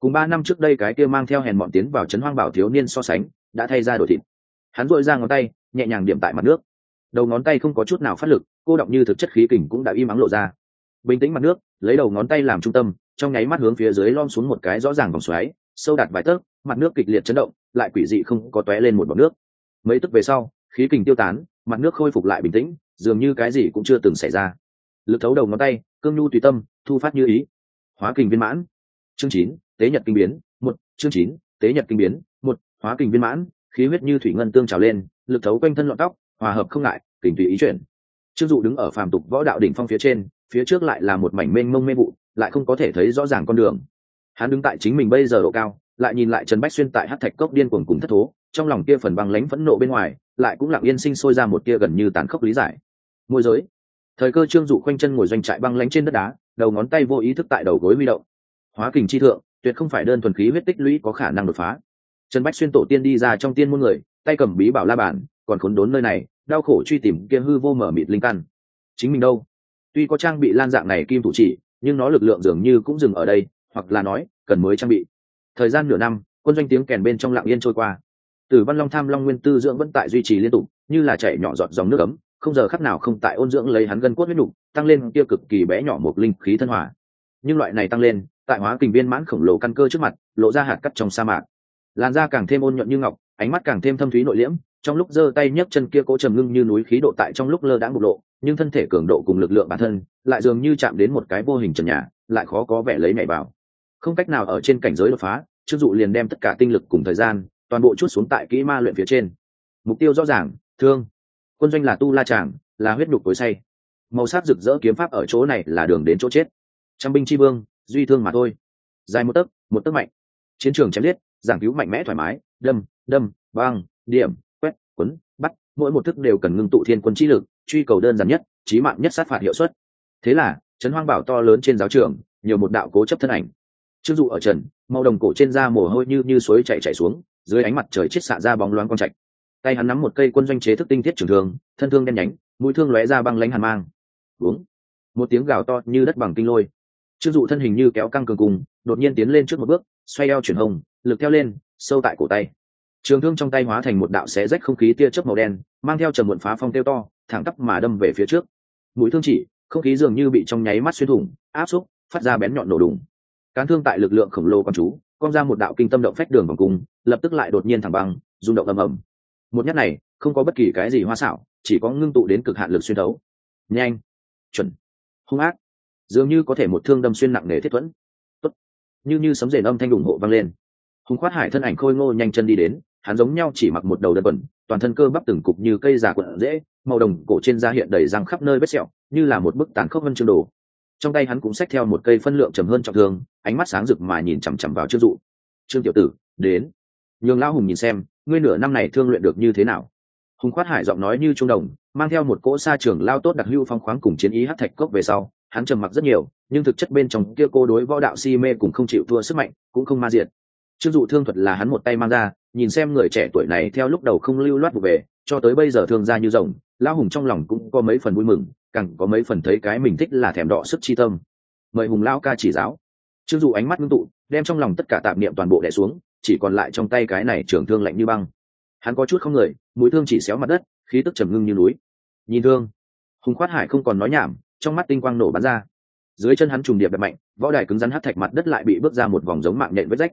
cùng ba năm trước đây cái kia mang theo hèn mọn tiến vào trấn hoang bảo thiếu niên so sánh, đã thay ra đổi thịt. Hắn dội ra ngón tay, nhẹ nhàng điểm tại mặt nước. Đầu ngón tay không có chút nào phát lực, cô động như thực chất khí kình cũng đã im ắng lộ ra. Bình tĩnh mặt nước, lấy đầu ngón tay làm trung tâm, trong nháy mắt hướng phía dưới lom xuống một cái rõ ràng vòng xoáy, sâu đạt vài tấc, mặt nước kịch liệt chấn động, lại quỷ dị không có tóe lên một bọc nước. Mấy tức về sau, khí kình tiêu tán, mặt nước khôi phục lại bình tĩnh, dường như cái gì cũng chưa từng xảy ra. Lực thấu đầu ngón tay, cương nhu tùy tâm, thu phát như ý. Hóa kình viên mãn chương chín, tế nhật kinh biến, một, chương chín, tế nhật kinh biến, một, hóa kình viên mãn, khí huyết như thủy ngân tương trào lên, lực thấu quanh thân lọn tóc, hòa hợp không ngại, kình tùy ý chuyển. Trương dụ đứng ở phàm tục võ đạo đỉnh phong phía trên, phía trước lại là một mảnh mênh mông mê vụ, lại không có thể thấy rõ ràng con đường. Hắn đứng tại chính mình bây giờ độ cao, lại nhìn lại trần bách xuyên tại hát thạch cốc điên cuồng cùng thất thố, trong lòng kia phần băng lánh phẫn nộ bên ngoài, lại cũng lặng yên sinh sôi ra một kia gần như tàn khốc lý giải. Môi giới. Thời cơ trương dụ quanh chân ngồi doanh trại băng lánh trên đất đá, đầu ngón tay vô ý thức tại đầu gối huy động hóa kình chi thượng, tuyệt không phải đơn thuần khí huyết tích lũy có khả năng đột phá. Trần bách xuyên tổ tiên đi ra trong tiên muôn người, tay cầm bí bảo la bản còn khốn đốn nơi này, đau khổ truy tìm kia hư vô mở mịt linh căn. Chính mình đâu? Tuy có trang bị lan dạng này kim thủ chỉ, nhưng nó lực lượng dường như cũng dừng ở đây, hoặc là nói, cần mới trang bị. Thời gian nửa năm, quân doanh tiếng kèn bên trong lặng yên trôi qua. Từ văn long tham long nguyên tư dưỡng vẫn tại duy trì liên tục, như là chảy nhỏ giọt dòng nước ấm, không giờ khắc nào không tại ôn dưỡng lấy hắn gân cốt huyết đủ tăng lên kia cực kỳ bé nhỏ một linh khí thân hòa. Nhưng loại này tăng lên tại hóa kình viên mãn khổng lồ căn cơ trước mặt, lộ ra hạt cắt trong sa mạc. Làn da càng thêm ôn nhuận như ngọc, ánh mắt càng thêm thâm thúy nội liễm, trong lúc giơ tay nhấc chân kia cố trầm ngưng như núi khí độ tại trong lúc lơ đãng bộc lộ, nhưng thân thể cường độ cùng lực lượng bản thân lại dường như chạm đến một cái vô hình trần nhà, lại khó có vẻ lấy nhảy vào. Không cách nào ở trên cảnh giới đột phá chưng dụ liền đem tất cả tinh lực cùng thời gian, toàn bộ chút xuống tại kỹ ma luyện phía trên. Mục tiêu rõ ràng, thương. Quân doanh là tu la tràng là huyết nhục cối say. Màu sắc rực rỡ kiếm pháp ở chỗ này là đường đến chỗ chết. Trăm binh tri vương duy thương mà thôi. Dài một tấc một tấc mạnh. Chiến trường chém liết giảng cứu mạnh mẽ thoải mái, đâm đâm băng điểm, quét, quấn, bắt, mỗi một thức đều cần ngưng tụ thiên quân trí lực, truy cầu đơn giản nhất trí mạng nhất sát phạt hiệu suất. Thế là, trấn hoang bảo to lớn trên giáo trường, nhiều một đạo cố chấp thân ảnh. Chưng dụ ở trần, màu đồng cổ trên da mồ hôi như như suối chạy chạy xuống, dưới ánh mặt trời chết xạ ra bóng loáng con chạch tay hắn nắm một cây quân doanh chế thức tinh thiết trường thương, thân thương đen nhánh, mũi thương lóe ra băng lánh hàn mang. Uống. Một tiếng gào to như đất bằng kinh lôi trương dụ thân hình như kéo căng cường cùng, đột nhiên tiến lên trước một bước, xoay eo chuyển hồng, lực theo lên, sâu tại cổ tay. Trường thương trong tay hóa thành một đạo xé rách không khí tia chớp màu đen, mang theo trầm muộn phá phong tiêu to, thẳng tắp mà đâm về phía trước. Mũi thương chỉ, không khí dường như bị trong nháy mắt xuyên thủng, áp xúc, phát ra bén nhọn nổ đùng. Cán thương tại lực lượng khổng lồ con chú con ra một đạo kinh tâm động phách đường vòng cung lập tức lại đột nhiên thẳng băng, rung động ầm ầm. Một nhát này, không có bất kỳ cái gì hoa xảo, chỉ có ngưng tụ đến cực hạn lực xuyên đấu nhanh, chuẩn. Hung ác dường như có thể một thương đâm xuyên nặng nề thiết thuẫn. Tốt. như như sấm rền âm thanh ủng hộ vang lên. Hùng khoát hải thân ảnh khôi ngô nhanh chân đi đến, hắn giống nhau chỉ mặc một đầu đơn quần, toàn thân cơ bắp từng cục như cây già quận dễ màu đồng cổ trên da hiện đầy răng khắp nơi vết sẹo, như là một bức tàn khốc vân chương đồ. Trong tay hắn cũng xách theo một cây phân lượng trầm hơn trọng thương, ánh mắt sáng rực mà nhìn chằm chằm vào trương dụ. Trương tiểu tử, đến. Nhường lão hùng nhìn xem, ngươi nửa năm này thương luyện được như thế nào? Hùng khoát hải giọng nói như trung đồng, mang theo một cỗ xa trường lao tốt đặc hưu phong khoáng cùng chiến ý hát thạch cốc về sau hắn trầm mặc rất nhiều, nhưng thực chất bên trong kia cô đối võ đạo si mê cũng không chịu thua sức mạnh, cũng không ma diệt. Chưng dụ thương thuật là hắn một tay mang ra, nhìn xem người trẻ tuổi này theo lúc đầu không lưu loát vụ về, cho tới bây giờ thương ra như rồng, lão hùng trong lòng cũng có mấy phần vui mừng, càng có mấy phần thấy cái mình thích là thèm đọ sức chi tâm. Mời hùng lão ca chỉ giáo. Chưng dụ ánh mắt ngưng tụ, đem trong lòng tất cả tạp niệm toàn bộ đẻ xuống, chỉ còn lại trong tay cái này trường thương lạnh như băng. Hắn có chút không người, mũi thương chỉ xéo mặt đất, khí tức trầm ngưng như núi. Nhìn thương. Hùng khoát hải không còn nói nhảm trong mắt tinh quang nổ bắn ra. Dưới chân hắn trùng điệp đập mạnh, võ đài cứng rắn hát thạch mặt đất lại bị bước ra một vòng giống mạng nhện vết rách.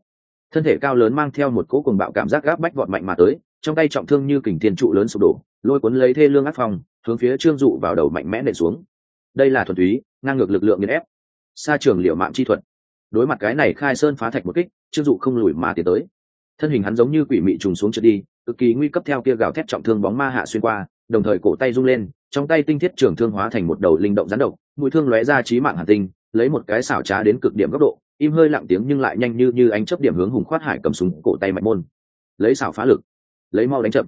Thân thể cao lớn mang theo một cỗ cùng bạo cảm giác gáp bách vọt mạnh mà tới, trong tay trọng thương như kình tiền trụ lớn sụp đổ, lôi cuốn lấy thê lương áp phòng hướng phía trương dụ vào đầu mạnh mẽ nện xuống. Đây là thuần túy, ngang ngược lực lượng nghiền ép. Xa trường liệu mạng chi thuật. Đối mặt cái này khai sơn phá thạch một kích, trương dụ không lùi mà tiến tới. Thân hình hắn giống như quỷ mị trùng xuống trượt đi, cực kỳ nguy cấp theo kia gào thét trọng thương bóng ma hạ xuyên qua đồng thời cổ tay rung lên, trong tay tinh thiết trường thương hóa thành một đầu linh động rắn độc, mũi thương lóe ra trí mạng hàn tinh, lấy một cái xảo trá đến cực điểm góc độ, im hơi lặng tiếng nhưng lại nhanh như như ánh chấp điểm hướng hùng khoát hải cầm súng cổ tay mạnh môn. Lấy xảo phá lực, lấy mau đánh chậm.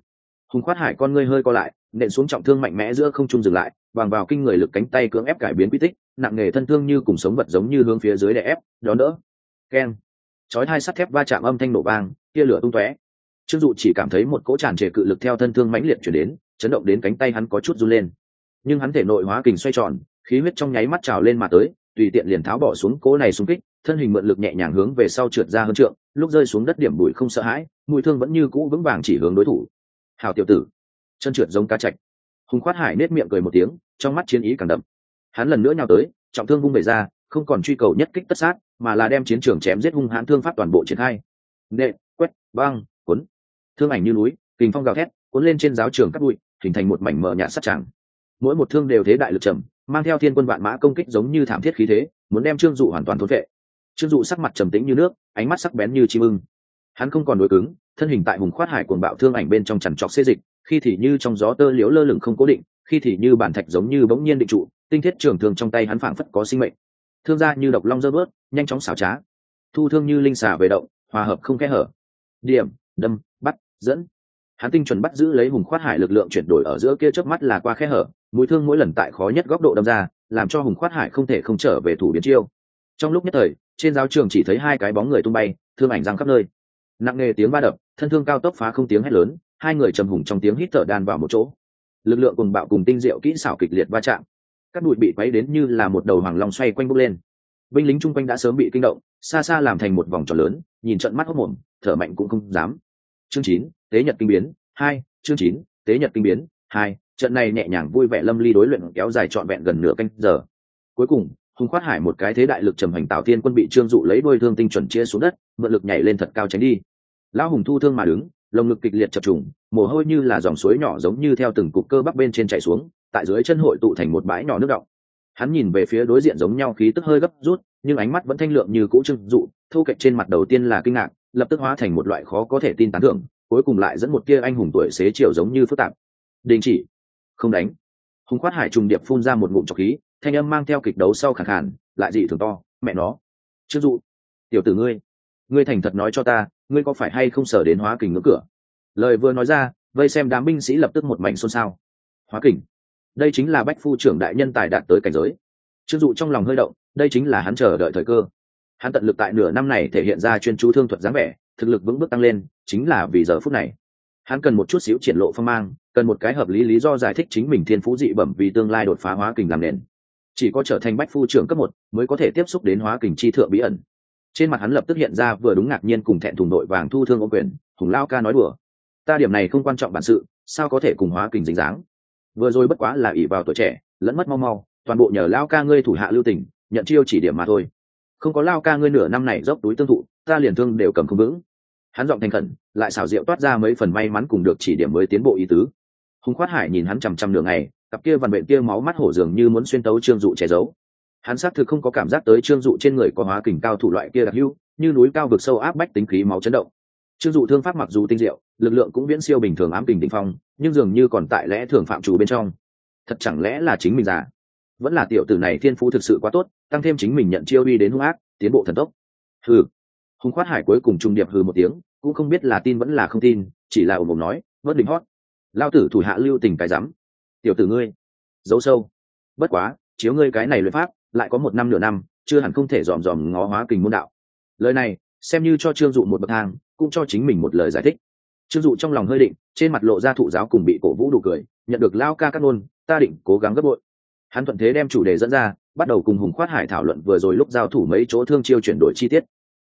Hùng khoát hải con ngươi hơi co lại, nện xuống trọng thương mạnh mẽ giữa không trung dừng lại, bằng vào kinh người lực cánh tay cưỡng ép cải biến quy tích, nặng nghề thân thương như cùng sống vật giống như hướng phía dưới để ép, đón đỡ. Keng. Chói hai sắt thép va chạm âm thanh nổ vang, tia lửa tung tóe. Trương dụ chỉ cảm thấy một cỗ tràn trề cự lực theo thân thương mãnh liệt chuyển đến chấn động đến cánh tay hắn có chút run lên. Nhưng hắn thể nội hóa kình xoay tròn, khí huyết trong nháy mắt trào lên mà tới, tùy tiện liền tháo bỏ xuống cỗ này xung kích, thân hình mượn lực nhẹ nhàng hướng về sau trượt ra hơn trượng, lúc rơi xuống đất điểm bụi không sợ hãi mùi thương vẫn như cũ vững vàng chỉ hướng đối thủ. Hào tiểu tử! Chân trượt giống cá chạch. Hùng khoát hải nết miệng cười một tiếng, trong mắt chiến ý càng đậm. Hắn lần nữa nhào tới, trọng thương vung về ra, không còn truy cầu nhất kích tất sát, mà là đem chiến trường chém giết hung hãn thương pháp toàn bộ triển khai. Nệ quét, băng, cuốn. Thương ảnh như núi, kình phong gào thét, cuốn lên trên giáo trường cắt bụi hình thành một mảnh mờ nhạt sắt tràng. Mỗi một thương đều thế đại lực trầm, mang theo thiên quân vạn mã công kích giống như thảm thiết khí thế, muốn đem trương dụ hoàn toàn thốn vệ trương dụ sắc mặt trầm tĩnh như nước, ánh mắt sắc bén như chim ưng. Hắn không còn đối cứng, thân hình tại hùng khoát hải cuồng bạo thương ảnh bên trong chằn trọc xê dịch, khi thì như trong gió tơ liếu lơ lửng không cố định, khi thì như bản thạch giống như bỗng nhiên định trụ, tinh thiết trường thương trong tay hắn phảng phất có sinh mệnh. Thương ra như độc long dơ bớt, nhanh chóng xảo trá. Thu thương như linh xà về động, hòa hợp không kẽ hở. Điểm, đâm, bắt, dẫn hắn tinh chuẩn bắt giữ lấy hùng khoát hải lực lượng chuyển đổi ở giữa kia trước mắt là qua khe hở mũi thương mỗi lần tại khó nhất góc độ đâm ra, làm cho hùng khoát hải không thể không trở về thủ biến chiêu. Trong lúc nhất thời, trên giáo trường chỉ thấy hai cái bóng người tung bay, thương ảnh răng khắp nơi. Nặng nề tiếng ba đập, thân thương cao tốc phá không tiếng hét lớn, hai người trầm hùng trong tiếng hít thở đan vào một chỗ. Lực lượng cùng bạo cùng tinh diệu kỹ xảo kịch liệt va chạm. Các bụi bị quấy đến như là một đầu hoàng long xoay quanh bốc lên. Binh lính chung quanh đã sớm bị kinh động, xa xa làm thành một vòng tròn lớn, nhìn trận mắt hốc mồm, thở mạnh cũng không dám. Chương chín tế nhật kinh biến, hai, chương chín, tế nhật kinh biến, hai, trận này nhẹ nhàng vui vẻ lâm ly đối luyện kéo dài trọn vẹn gần nửa canh giờ. Cuối cùng, hùng khoát hải một cái thế đại lực trầm hành tạo thiên quân bị trương dụ lấy đôi thương tinh chuẩn chia xuống đất, mượn lực nhảy lên thật cao tránh đi. Lão hùng thu thương mà đứng, lồng ngực kịch liệt chập trùng, mồ hôi như là dòng suối nhỏ giống như theo từng cục cơ bắp bên trên chảy xuống, tại dưới chân hội tụ thành một bãi nhỏ nước động. Hắn nhìn về phía đối diện giống nhau khí tức hơi gấp rút, nhưng ánh mắt vẫn thanh lượng như cũ trưng dụ, thu kịch trên mặt đầu tiên là kinh ngạc, lập tức hóa thành một loại khó có thể tin tán thưởng cuối cùng lại dẫn một tia anh hùng tuổi xế chiều giống như phức tạp. Đình chỉ. Không đánh. Hùng khoát hải trùng điệp phun ra một ngụm trọc khí, thanh âm mang theo kịch đấu sau khẳng khản lại dị thường to, mẹ nó. Chưng dụ, tiểu tử ngươi ngươi thành thật nói cho ta, ngươi có phải hay không sở đến hóa kình ngưỡng cửa? Lời vừa nói ra, vây xem đám binh sĩ lập tức một mảnh xôn xao. Hóa kình? Đây chính là bách phu trưởng đại nhân tài đạt tới cảnh giới. Chưng dụ trong lòng hơi động, đây chính là hắn chờ đợi thời cơ. Hắn tận lực tại nửa năm này thể hiện ra chuyên chú thương thuật dáng vẻ thực lực vững bước tăng lên, chính là vì giờ phút này. Hắn cần một chút xíu triển lộ phong mang, cần một cái hợp lý lý do giải thích chính mình thiên phú dị bẩm vì tương lai đột phá hóa kình làm nền. Chỉ có trở thành bách phu trưởng cấp một mới có thể tiếp xúc đến hóa kình chi thượng bí ẩn. Trên mặt hắn lập tức hiện ra vừa đúng ngạc nhiên cùng thẹn thùng đội vàng thu thương ô quyền, hùng lao ca nói đùa. Ta điểm này không quan trọng bản sự, sao có thể cùng hóa kình dính dáng? Vừa rồi bất quá là ỷ vào tuổi trẻ, lẫn mất mau mau, toàn bộ nhờ lao ca ngươi thủ hạ lưu tình, nhận chiêu chỉ điểm mà thôi không có lao ca ngươi nửa năm này dốc túi tương thụ, ta liền thương đều cầm không vững. Hắn giọng thành khẩn, lại xảo diệu toát ra mấy phần may mắn cùng được chỉ điểm mới tiến bộ ý tứ. Hùng khoát hải nhìn hắn chằm chằm nửa ngày, cặp kia vằn bệnh kia máu mắt hổ dường như muốn xuyên tấu trương dụ che giấu. Hắn xác thực không có cảm giác tới trương dụ trên người có hóa kình cao thủ loại kia đặc hưu như núi cao vực sâu áp bách tính khí máu chấn động. Trương dụ thương pháp mặc dù tinh diệu, lực lượng cũng viễn siêu bình thường ám kình đ phong, nhưng dường như còn tại lẽ thường phạm chủ bên trong. Thật chẳng lẽ là chính mình già? Vẫn là tiểu tử này thiên phú thực sự quá tốt, tăng thêm chính mình nhận chiêu uy đến hung ác, tiến bộ thần tốc. Hừ. Hùng khoát hải cuối cùng trung điệp hừ một tiếng, cũng không biết là tin vẫn là không tin, chỉ là ồm ồm nói vớt đỉnh hót. Lao tử thủ hạ lưu tình cái rắm. Tiểu tử ngươi, giấu sâu. Bất quá, chiếu ngươi cái này luyện pháp, lại có một năm nửa năm, chưa hẳn không thể dòm dòm ngó hóa kình môn đạo. Lời này, xem như cho trương dụ một bậc thang, cũng cho chính mình một lời giải thích. Trương dụ trong lòng hơi định, trên mặt lộ ra thụ giáo cùng bị cổ vũ đủ cười, nhận được lao ca cắt nôn ta định cố gắng gấp bội hắn thuận thế đem chủ đề dẫn ra, bắt đầu cùng hùng khoát hải thảo luận vừa rồi lúc giao thủ mấy chỗ thương chiêu chuyển đổi chi tiết.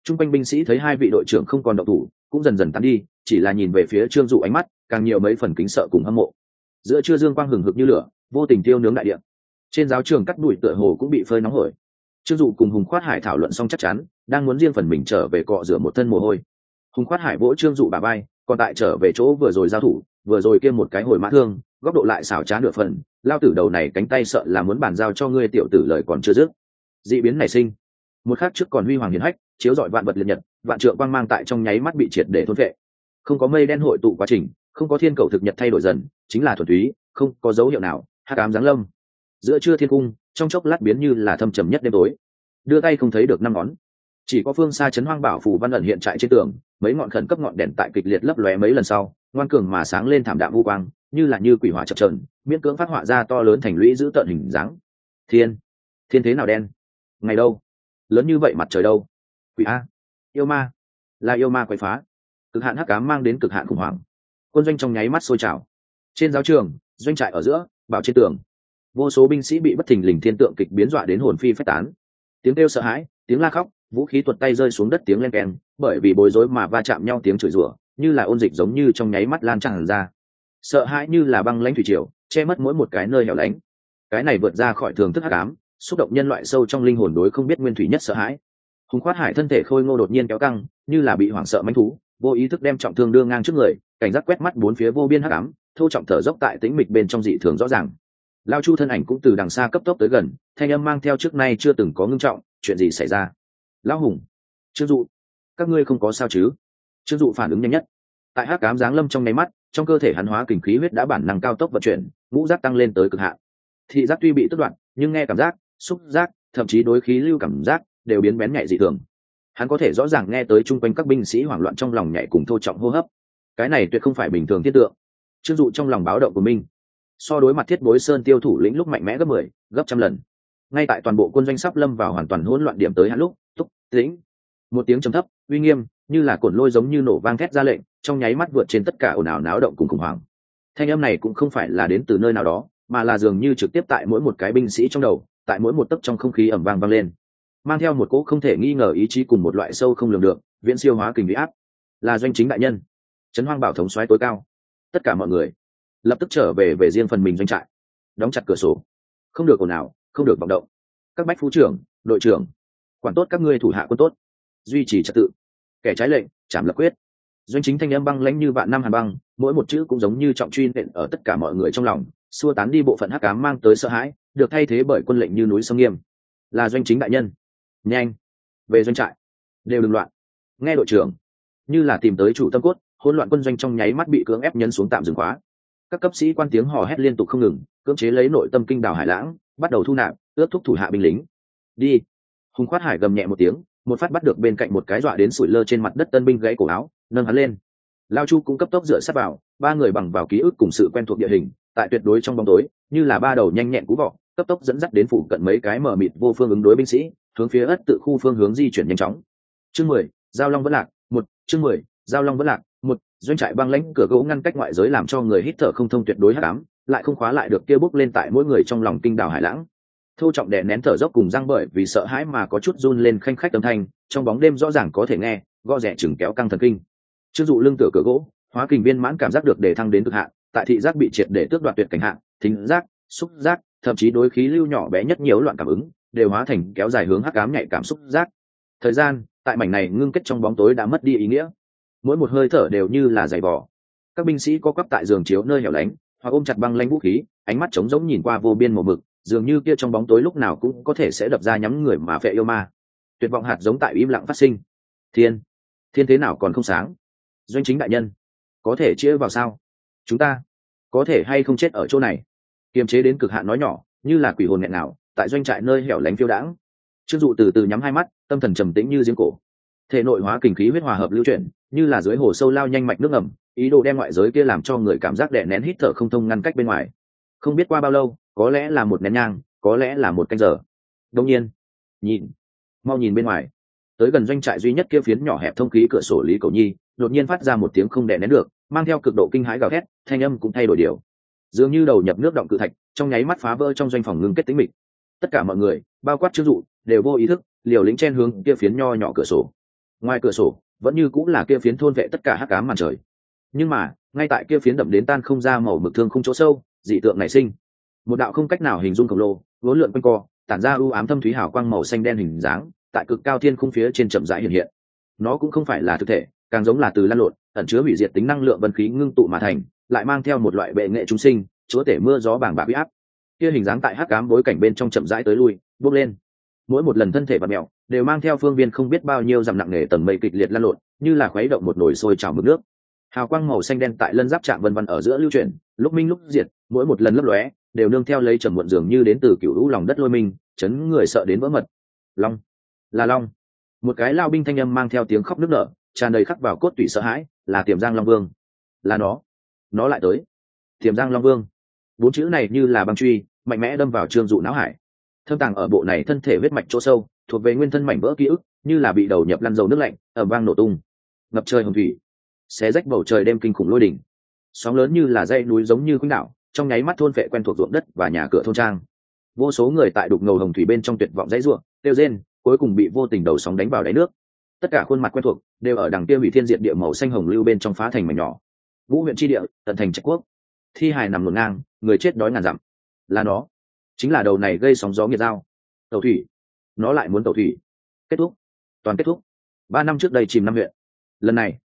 T r u n g quanh binh sĩ thấy hai vị đội trưởng không còn độc thủ, cũng dần dần tán đi, chỉ là nhìn về phía trương dụ ánh mắt, càng nhiều mấy phần kính sợ cùng hâm mộ. Giữa trưa dương quang hừng hực như lửa, vô tình tiêu nướng đại điện trên giáo trường cắt đùi tựa hồ cũng bị phơi nóng hổi. Trương dụ cùng hùng khoát hải thảo luận xong chắc chắn, đang muốn riêng phần mình trở về cọ rửa một thân mồ hôi. Hùng khoát hải vỗ trương dụ bà bay còn tại trở về chỗ vừa rồi giao thủ, vừa rồi kia một cái hồi mã thương, góc độ lại xảo trá nửa phần lao tử đầu này cánh tay sợ là muốn bàn giao cho ngươi tiểu tử lời còn chưa dứt. D ị biến nảy sinh. Một khắc trước còn huy hoàng hiền hách, chiếu dọi vạn vật liệt nhật, vạn trượng quang mang tại trong nháy mắt bị triệt để thôn vệ không có mây đen hội tụ quá trình, không có thiên cầu thực nhật thay đổi dần, chính là thuần túy, không có dấu hiệu nào hát cám giáng lâm. Giữa trưa thiên cung, trong chốc lát biến như là thâm trầm nhất đêm tối. Đưa tay không thấy được năm ngón. Chỉ có phương xa chấn hoang bảo phù văn ẩn hiện trại trên tường, mấy ngọn khẩn cấp ngọn đèn tại kịch liệt lấp lóe mấy lần sau, ngoan cường mà sáng lên thảm đạm vu quang như là như quỷ hỏa chập trờn miễn cưỡng phát họa ra to lớn thành lũy giữ tợn hình dáng. Thiên thiên thế nào đen? Ngày đâu? Lớn như vậy mặt trời đâu? Quỷ a, yêu ma, là yêu ma quậy phá. Cực hạn hắc cám mang đến cực hạn khủng hoảng. Quân doanh trong nháy mắt sôi trào. Trên giáo trường, doanh trại ở giữa, bảo trên tường. Vô số binh sĩ bị bất thình lình thiên tượng kịch biến dọa đến hồn phi phách tán. Tiếng kêu sợ hãi, tiếng la khóc, vũ khí tuột tay rơi xuống đất tiếng len keng, bởi vì bối rối mà va chạm nhau tiếng chửi rủa, như là ôn dịch giống như trong nháy mắt lan tràn ra sợ hãi như là băng lãnh thủy triều, che mất mỗi một cái nơi hẻo lánh. Cái này vượt ra khỏi thường thức hắc ám, xúc động nhân loại sâu trong linh hồn đối không biết nguyên thủy nhất sợ hãi. Hùng khoát hải thân thể khôi ngô đột nhiên kéo căng, như là bị hoảng sợ manh thú, vô ý thức đem trọng thương đưa ngang trước người, cảnh giác quét mắt bốn phía vô biên hắc ám thâu trọng thở dốc tại tĩnh mịch bên trong dị thường rõ ràng. Lao chu thân ảnh cũng từ đằng xa cấp tốc tới gần, thanh âm mang theo trước nay chưa từng có ngưng trọng, chuyện gì xảy ra? Lão hùng, trương dụ, các ngươi không có sao chứ? Trương dụ phản ứng nhanh nhất. Tại hắc cám giáng lâm trong nháy mắt trong cơ thể hắn hóa kình khí huyết đã bản năng cao tốc vận chuyển ngũ giác tăng lên tới cực hạn. Thị giác tuy bị tức đoạn nhưng nghe cảm giác xúc giác thậm chí đối khí lưu cảm giác đều biến bén nhạy dị thường. Hắn có thể rõ ràng nghe tới chung quanh các binh sĩ hoảng loạn trong lòng nhạy cùng thô trọng hô hấp. Cái này tuyệt không phải bình thường thiết tượng. Chưng dụ trong lòng báo động của mình. So đối mặt thiết bối sơn tiêu thủ lĩnh lúc mạnh mẽ gấp mười 10, gấp trăm lần. Ngay tại toàn bộ quân doanh sắp lâm vào hoàn toàn hỗn loạn điểm tới hắn lúc túc tĩnh. Một tiếng trầm thấp uy nghiêm như là cồn lôi giống như nổ vang thét ra lệnh trong nháy mắt vượt trên tất cả ồn ào náo động cùng khủng hoảng. Thanh âm này cũng không phải là đến từ nơi nào đó, mà là dường như trực tiếp tại mỗi một cái binh sĩ trong đầu, tại mỗi một tấc trong không khí ẩm vang vang lên. Mang theo một cỗ không thể nghi ngờ ý chí cùng một loại sâu không lường được, viễn siêu hóa kình bị áp. Là doanh chính đại nhân. Trấn hoang bảo thống xoáy tối cao. Tất cả mọi người lập tức trở về về riêng phần mình doanh trại. Đóng chặt cửa sổ. Không được ồn ào, không được vọng động. Các bách phú trưởng, đội trưởng, quản tốt các ngươi thủ hạ quân tốt. Duy trì trật tự. Kẻ trái lệnh chảm lập quyết doanh chính thanh âm băng lãnh như vạn năm hàn băng, mỗi một chữ cũng giống như trọng truy nện ở tất cả mọi người trong lòng, xua tán đi bộ phận hắc cám mang tới sợ hãi, được thay thế bởi quân lệnh như núi sông nghiêm. Là doanh chính đại nhân. Nhanh. Về doanh trại. Đều đừng loạn. Nghe đội trưởng. Như là tìm tới chủ tâm cốt, hỗn loạn quân doanh trong nháy mắt bị cưỡng ép nhấn xuống tạm dừng khóa. Các cấp sĩ quan tiếng hò hét liên tục không ngừng, cưỡng chế lấy nội tâm kinh đảo hải lãng, bắt đầu thu nạp ướp thúc thủ hạ binh lính. Đi. Hùng khoát hải gầm nhẹ một tiếng một phát bắt được bên cạnh một cái dọa đến sủi lơ trên mặt đất tân binh gãy cổ áo, nâng hắn lên. Lao chu cũng cấp tốc dựa sát vào, ba người bằng vào ký ức cùng sự quen thuộc địa hình, tại tuyệt đối trong bóng tối, như là ba đầu nhanh nhẹn cú vọ cấp tốc dẫn dắt đến phủ cận mấy cái mở mịt vô phương ứng đối binh sĩ, hướng phía ất tự khu phương hướng di chuyển nhanh chóng. Chương mười, giao long vẫn lạc, một, chương mười, giao long vẫn lạc, một, doanh trại băng lãnh cửa gỗ ngăn cách ngoại giới làm cho người hít thở không thông tuyệt đối hắc ám, lại không khóa lại được kia bốc lên tại mỗi người trong lòng kinh đảo hải lãng thô trọng đè nén thở dốc cùng răng bởi vì sợ hãi mà có chút run lên khanh khách âm thanh, trong bóng đêm rõ ràng có thể nghe, gõ rẻ chừng kéo căng thần kinh. Chưng dụ lưng tựa cửa gỗ, hóa kình viên mãn cảm giác được để thăng đến cực hạn, tại thị giác bị triệt để tước đoạt tuyệt cảnh hạn, thính giác, xúc giác, thậm chí đối khí lưu nhỏ bé nhất nhiều loạn cảm ứng, đều hóa thành kéo dài hướng hắc ám nhạy cảm xúc giác. Thời gian, tại mảnh này ngưng kết trong bóng tối đã mất đi ý nghĩa. Mỗi một hơi thở đều như là giày vò. Các binh sĩ có quắp tại giường chiếu nơi hẻo lánh, hoặc ôm chặt băng lanh vũ khí, ánh mắt trống rỗng nhìn qua vô biên màu mực dường như kia trong bóng tối lúc nào cũng có thể sẽ đập ra nhắm người mà phệ yêu ma. Tuyệt vọng hạt giống tại im lặng phát sinh. Thiên thiên thế nào còn không sáng? Doanh chính đại nhân, có thể chia vào sao? Chúng ta có thể hay không chết ở chỗ này? Kiềm chế đến cực hạn nói nhỏ, như là quỷ hồn nghẹn nào, tại doanh trại nơi hẻo lánh phiêu đãng. Trương dụ từ từ nhắm hai mắt, tâm thần trầm tĩnh như giếng cổ. Thể nội hóa kinh khí huyết hòa hợp lưu chuyển, như là dưới hồ sâu lao nhanh mạch nước ngầm, ý đồ đem ngoại giới kia làm cho người cảm giác đè nén hít thở không thông ngăn cách bên ngoài. Không biết qua bao lâu có lẽ là một nén nhang, có lẽ là một canh giờ. Đông nhiên, nhìn, mau nhìn bên ngoài. Tới gần doanh trại duy nhất kia phiến nhỏ hẹp thông khí cửa sổ lý cầu nhi, đột nhiên phát ra một tiếng không đè nén được, mang theo cực độ kinh hãi gào thét, thanh âm cũng thay đổi điều. Dường như đầu nhập nước động cự thạch, trong nháy mắt phá vỡ trong doanh phòng ngưng kết tính mịch. Tất cả mọi người, bao quát chưng dụ, đều vô ý thức, liều lĩnh chen hướng kia phiến nho nhỏ cửa sổ. Ngoài cửa sổ, vẫn như cũng là kia phiến thôn vệ tất cả hắc cám màn trời. Nhưng mà, ngay tại kia phiến đậm đến tan không ra màu mực thương không chỗ sâu, dị tượng nảy sinh một đạo không cách nào hình dung khổng lồ, vốn lượn quanh co, tản ra ưu ám thâm thúy hào quang màu xanh đen hình dáng, tại cực cao thiên khung phía trên chậm rãi hiện hiện. Nó cũng không phải là thực thể, càng giống là từ lan lộn, ẩn chứa hủy diệt tính năng lượng vân khí ngưng tụ mà thành, lại mang theo một loại bệ nghệ chúng sinh, chúa tể mưa gió bảng bạc huy áp. Kia hình dáng tại hắc cám bối cảnh bên trong chậm rãi tới lui bốc lên. Mỗi một lần thân thể và mẹo đều mang theo phương viên không biết bao nhiêu dặm nặng nề tầng mây kịch liệt lan lộn, như là khuấy động một nồi sôi trào mực nước. Hào quang màu xanh đen tại lân giáp chạm vân vân ở giữa lưu chuyển, lúc minh lúc diệt mỗi một lần lấp lóe đều nương theo lấy trầm muộn dường như đến từ cựu lũ lòng đất lôi mình, chấn người sợ đến vỡ mật. Long là long. Một cái lao binh thanh âm mang theo tiếng khóc nức nở tràn đầy khắc vào cốt tủy sợ hãi là tiềm giang long vương. Là nó. Nó lại tới. Tiềm giang long vương. Bốn chữ này như là băng truy mạnh mẽ đâm vào trương dụ não hải. Thâm tàng ở bộ này thân thể huyết mạch chỗ sâu thuộc về nguyên thân mảnh vỡ ký ức như là bị đầu nhập lăn dầu nước lạnh ẩm vang nổ tung. Ngập trời hồng thủy xé rách bầu trời đêm kinh khủng lôi đỉnh. Sóng lớn như là dây núi giống như khuynh đảo trong nháy mắt thôn vệ quen thuộc ruộng đất và nhà cửa thôn trang. Vô số người tại đục ngầu hồng thủy bên trong tuyệt vọng dãy ruộng tiêu rên, cuối cùng bị vô tình đầu sóng đánh vào đáy nước. Tất cả khuôn mặt quen thuộc đều ở đằng kia hủy thiên diện địa màu xanh hồng lưu bên trong phá thành mảnh nhỏ. Ngũ huyện tri địa, tận thành trạch quốc. Thi hài nằm ngổn ngang, người chết đói ngàn dặm. Là nó. Chính là đầu này gây sóng gió nghiệt dao. Tàu thủy. Nó lại muốn tàu thủy. Kết thúc. Toàn kết thúc. Ba năm trước đây chìm năm huyện. Lần này.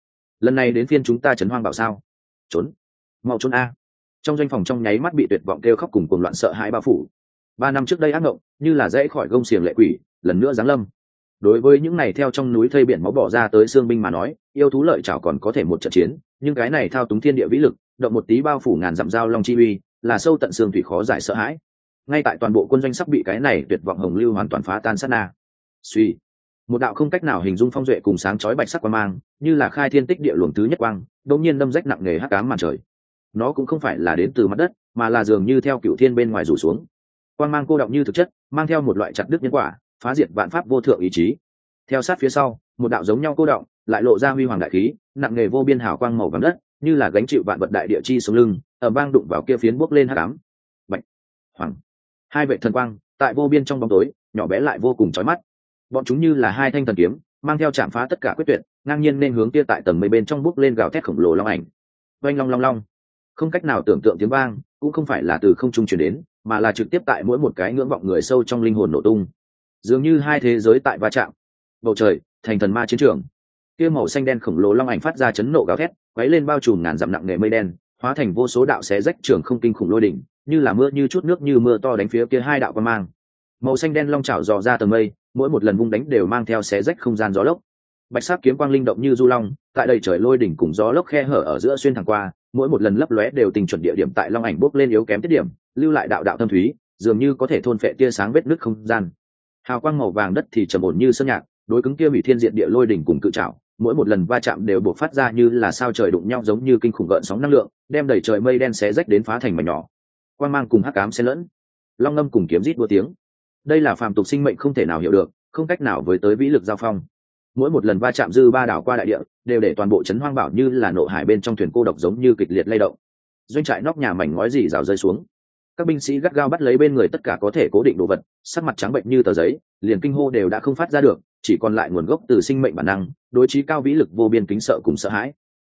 Lần này đến phiên chúng ta chấn hoang bảo sao? Trốn. Mau trốn a trong doanh phòng trong nháy mắt bị tuyệt vọng kêu khóc cùng cuồng loạn sợ hãi bao phủ. Ba năm trước đây ác ngộng, như là dễ khỏi gông xiềng lệ quỷ, lần nữa giáng lâm. Đối với những này theo trong núi thây biển máu bỏ ra tới xương binh mà nói, yêu thú lợi chảo còn có thể một trận chiến, nhưng cái này thao túng thiên địa vĩ lực, động một tí bao phủ ngàn dặm dao long chi uy, là sâu tận xương thủy khó giải sợ hãi. Ngay tại toàn bộ quân doanh sắp bị cái này tuyệt vọng hồng lưu hoàn toàn phá tan sát na. Suy. Một đạo không cách nào hình dung phong duệ cùng sáng chói bạch sắc quang mang, như là khai thiên tích địa luồng thứ nhất quang, đột nhiên đâm rách nặng nề hắc ám màn trời nó cũng không phải là đến từ mặt đất, mà là dường như theo cựu thiên bên ngoài rủ xuống. Quang mang cô động như thực chất, mang theo một loại chặt đứt nhân quả, phá diệt vạn pháp vô thượng ý chí. Theo sát phía sau, một đạo giống nhau cô động lại lộ ra huy hoàng đại khí, nặng nề vô biên hào quang màu vàng đất, như là gánh chịu vạn vật đại địa chi xuống lưng, ở bang đụng vào kia phiến bốc lên hắc ám. Bạch, hoàng. Hai vệ thần quang, tại vô biên trong bóng tối, nhỏ bé lại vô cùng chói mắt. Bọn chúng như là hai thanh thần kiếm, mang theo chạm phá tất cả quyết tuyệt, ngang nhiên nên hướng kia tại tầng mây bên trong bốc lên gào thét khổng lồ long ảnh. Oanh long long long không cách nào tưởng tượng tiếng vang, cũng không phải là từ không trung chuyển đến, mà là trực tiếp tại mỗi một cái ngưỡng vọng người sâu trong linh hồn nổ tung. Dường như hai thế giới tại va chạm. Bầu trời, thành thần ma chiến trường. Kia màu xanh đen khổng lồ long ảnh phát ra chấn nộ gào thét, quấy lên bao trùm ngàn dặm nặng nề mây đen, hóa thành vô số đạo xé rách trường không kinh khủng lôi đỉnh, như là mưa như chút nước như mưa to đánh phía kia hai đạo quan mang. Màu xanh đen long chảo dò ra tầng mây, mỗi một lần vung đánh đều mang theo xé rách không gian gió lốc. Bạch sắc kiếm quang linh động như du long, tại đầy trời lôi đỉnh cùng gió lốc khe hở ở giữa xuyên thẳng qua mỗi một lần lấp lóe đều tình chuẩn địa điểm tại long ảnh bốc lên yếu kém tiết điểm, lưu lại đạo đạo thâm thúy, dường như có thể thôn phệ tia sáng vết nứt không gian. Hào quang màu vàng đất thì trầm ổn như sơn nhạc, đối cứng kia hủy thiên diện địa lôi đỉnh cùng cự trảo, mỗi một lần va chạm đều buộc phát ra như là sao trời đụng nhau giống như kinh khủng gợn sóng năng lượng, đem đẩy trời mây đen xé rách đến phá thành mảnh nhỏ. Quang mang cùng hắc ám xen lẫn. Long ngâm cùng kiếm rít đua tiếng. Đây là phàm tục sinh mệnh không thể nào hiểu được, không cách nào với tới vĩ lực giao phong mỗi một lần va chạm dư ba đảo qua đại địa, đều để toàn bộ trấn hoang bảo như là nộ hải bên trong thuyền cô độc giống như kịch liệt lay động. Doanh trại nóc nhà mảnh ngói dì rào rơi xuống. Các binh sĩ gắt gao bắt lấy bên người tất cả có thể cố định đồ vật, sắc mặt trắng bệnh như tờ giấy, liền kinh hô đều đã không phát ra được, chỉ còn lại nguồn gốc từ sinh mệnh bản năng, đối trí cao vĩ lực vô biên kính sợ cùng sợ hãi.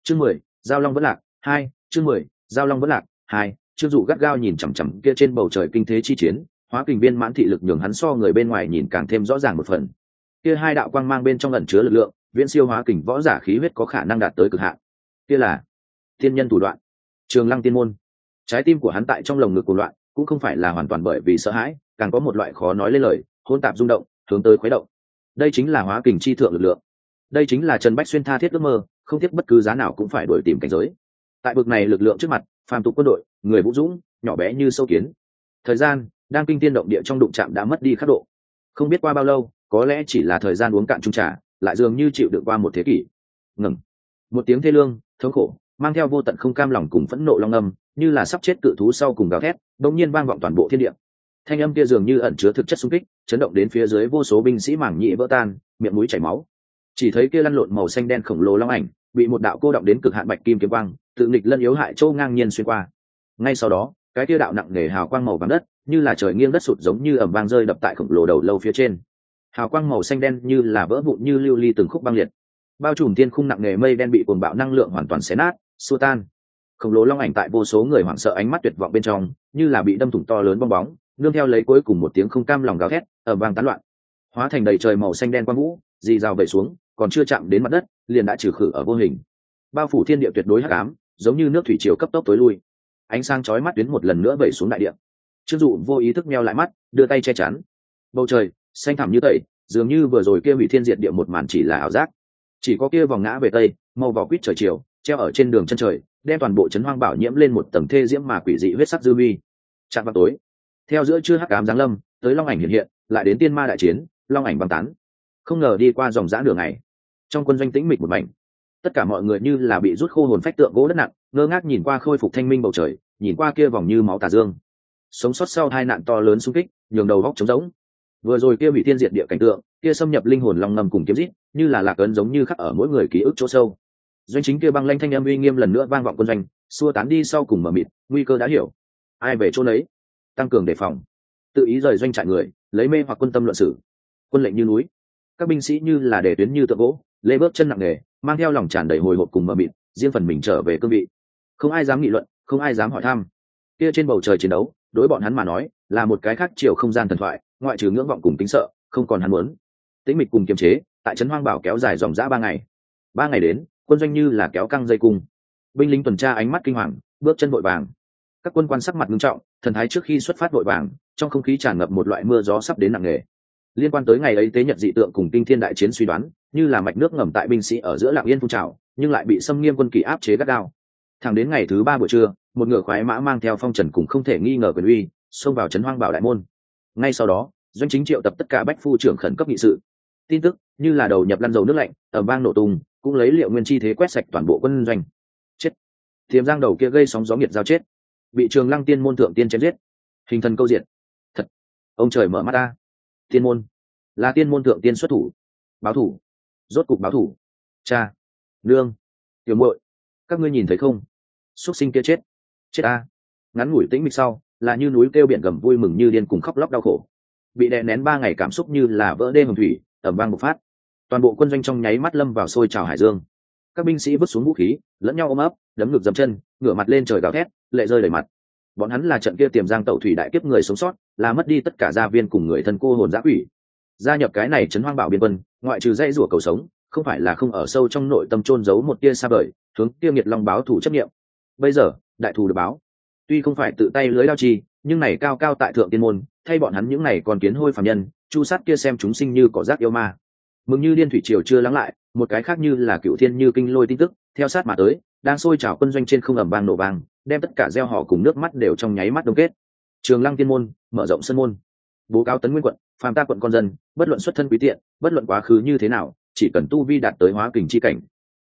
Chương mười, giao long vẫn lạc, hai, chương mười, giao long vẫn lạc, hai chương dụ gắt gao nhìn chằm chằm kia trên bầu trời kinh thế chi chiến, hóa kình viên mãn thị lực nhường hắn so người bên ngoài nhìn càng thêm rõ ràng một phần kia hai đạo quang mang bên trong ẩn chứa lực lượng, viễn siêu hóa kình võ giả khí huyết có khả năng đạt tới cực hạn. Kia là thiên nhân thủ đoạn, trường lăng tiên môn. Trái tim của hắn tại trong lồng ngực của loạn, cũng không phải là hoàn toàn bởi vì sợ hãi, càng có một loại khó nói lên lời hôn tạp rung động, hướng tới khuấy động. Đây chính là hóa kình chi thượng lực lượng. Đây chính là trần bách xuyên tha thiết ước mơ, không tiếc bất cứ giá nào cũng phải đuổi tìm cảnh giới. Tại bực này lực lượng trước mặt, phàm tục quân đội, người vũ dũng, nhỏ bé như sâu kiến. Thời gian, đang kinh tiên động địa trong đụng chạm đã mất đi khắc độ. Không biết qua bao lâu có lẽ chỉ là thời gian uống cạn chung trà, lại dường như chịu được qua một thế kỷ. Ngừng. Một tiếng thê lương, thống khổ, mang theo vô tận không cam lòng cùng phẫn nộ long âm, như là sắp chết cự thú sau cùng gào thét đông nhiên vang vọng toàn bộ thiên địa. Thanh âm kia dường như ẩn chứa thực chất xung kích, chấn động đến phía dưới vô số binh sĩ mảng nhị vỡ tan, miệng mũi chảy máu. Chỉ thấy kia lăn lộn màu xanh đen khổng lồ long ảnh, bị một đạo cô động đến cực hạn bạch kim kiếm quang, tự nghịch lân yếu hại châu ngang nhiên xuyên qua. Ngay sau đó, cái kia đạo nặng nề hào quang màu vàng đất, như là trời nghiêng đất sụt giống như ẩm vang rơi đập tại khổng lồ đầu lâu phía trên hào quang màu xanh đen như là vỡ vụn như lưu ly từng khúc băng liệt. Bao trùm thiên khung nặng nề mây đen bị cuồng bạo năng lượng hoàn toàn xé nát, xua tan. Khổng lồ long ảnh tại vô số người hoảng sợ ánh mắt tuyệt vọng bên trong, như là bị đâm thủng to lớn bong bóng, nương theo lấy cuối cùng một tiếng không cam lòng gào thét ở vang tán loạn. Hóa thành đầy trời màu xanh đen quang vũ, dì rào về xuống, còn chưa chạm đến mặt đất, liền đã trừ khử ở vô hình. Bao phủ thiên địa tuyệt đối hắc ám, giống như nước thủy triều cấp tốc tối lui. Ánh sáng chói mắt tuyến một lần nữa vẩy xuống đại địa. Chưng dụ vô ý thức meo lại mắt, đưa tay che chắn. Bầu trời xanh thẳm như tẩy, dường như vừa rồi kia hủy thiên diệt địa một màn chỉ là ảo giác. Chỉ có kia vòng ngã về tây màu vỏ quýt trời chiều, treo ở trên đường chân trời, đem toàn bộ trấn hoang bảo nhiễm lên một tầng thê diễm mà quỷ dị huyết sắc dư vi. Chạm vào tối, theo giữa chưa hắc ám giáng lâm, tới long ảnh hiện hiện, lại đến tiên ma đại chiến, long ảnh băng tán. Không ngờ đi qua dòng giã đường này trong quân doanh tĩnh mịch một mảnh. Tất cả mọi người như là bị rút khô hồn phách tượng gỗ đất nặng, ngơ ngác nhìn qua khôi phục thanh minh bầu trời, nhìn qua kia vòng như máu tà dương. Sống sót sau hai nạn to lớn xung kích, nhường đầu góc trống rỗng vừa rồi kia bị thiên diệt địa cảnh tượng, kia xâm nhập linh hồn long ngầm cùng kiếm rít như là lạc ấn giống như khắc ở mỗi người ký ức chỗ sâu. Doanh chính kia băng lanh thanh âm uy nghiêm lần nữa vang vọng quân doanh, xua tán đi sau cùng mở mịt, nguy cơ đã hiểu. Ai về chỗ lấy tăng cường đề phòng. Tự ý rời doanh trại người, lấy mê hoặc quân tâm luận sử. Quân lệnh như núi. Các binh sĩ như là để tuyến như tượng gỗ, lê bước chân nặng nề, mang theo lòng tràn đầy hồi hộp cùng mờ mịt, riêng phần mình trở về cương vị. Không ai dám nghị luận, không ai dám hỏi thăm. Kia trên bầu trời chiến đấu, đối bọn hắn mà nói, là một cái khác chiều không gian thần thoại ngoại trừ ngưỡng vọng cùng tính sợ, không còn hắn muốn. Tĩnh mịch cùng kiềm chế, tại trấn hoang bảo kéo dài dòng dã ba ngày. Ba ngày đến, quân doanh như là kéo căng dây cung. Binh lính tuần tra ánh mắt kinh hoàng, bước chân vội vàng. Các quân quan sắc mặt nghiêm trọng, thần thái trước khi xuất phát vội vàng, trong không khí tràn ngập một loại mưa gió sắp đến nặng nề. Liên quan tới ngày ấy tế nhật dị tượng cùng kinh thiên đại chiến suy đoán, như là mạch nước ngầm tại binh sĩ ở giữa lạng yên phun trào, nhưng lại bị xâm nghiêm quân kỳ áp chế gắt gao. Thẳng đến ngày thứ ba buổi trưa, một ngựa khoái mã mang theo phong trần cùng không thể nghi ngờ quyền uy, xông vào trấn hoang bảo đại môn ngay sau đó, doanh chính triệu tập tất cả bách phu trưởng khẩn cấp nghị sự. Tin tức, như là đầu nhập lăn dầu nước lạnh ở bang nổ tung, cũng lấy liệu nguyên chi thế quét sạch toàn bộ quân doanh. Chết. Thiềm giang đầu kia gây sóng gió nghiệt giao chết. Bị trường lăng tiên môn thượng tiên chém giết. Hình thần câu diện thật. Ông trời mở mắt ta. Tiên môn. Là tiên môn thượng tiên xuất thủ. Báo thủ. Rốt cục báo thủ. Cha. Nương. Tiểu muội. Các ngươi nhìn thấy không? Xuất sinh kia chết. Chết a ngắn ngủi tĩnh mịch sau là như núi kêu biển gầm vui mừng như điên cùng khóc lóc đau khổ. Bị đè nén ba ngày cảm xúc như là vỡ đê hồng thủy ẩm vang bộc phát. Toàn bộ quân doanh trong nháy mắt lâm vào sôi trào hải dương. Các binh sĩ vứt xuống vũ khí, lẫn nhau ôm ấp, đấm ngực dầm chân, ngửa mặt lên trời gào thét, lệ rơi đầy mặt. Bọn hắn là trận kia tiềm giang tẩu thủy đại kiếp người sống sót, là mất đi tất cả gia viên cùng người thân cô hồn giã quỷ. Gia nhập cái này chấn hoang bảo biên quân, ngoại trừ dãy rủa cầu sống, không phải là không ở sâu trong nội tâm trôn giấu một tia xa vời, hướng tiêu nghiệt long báo thủ chấp nghiệm. Bây giờ, đại thù được báo tuy không phải tự tay lưới đao chi, nhưng này cao cao tại thượng tiên môn, thay bọn hắn những này còn kiến hôi phàm nhân, chu sát kia xem chúng sinh như cỏ rác yêu ma. Mừng như liên thủy triều chưa lắng lại, một cái khác như là cựu thiên như kinh lôi tin tức, theo sát mà tới, đang sôi trào quân doanh trên không ẩm vang nổ vang, đem tất cả gieo họ cùng nước mắt đều trong nháy mắt đông kết. Trường lăng tiên môn, mở rộng sân môn. Bố cáo tấn nguyên quận, phàm ta quận con dân, bất luận xuất thân quý tiện, bất luận quá khứ như thế nào, chỉ cần tu vi đạt tới hóa kình chi cảnh,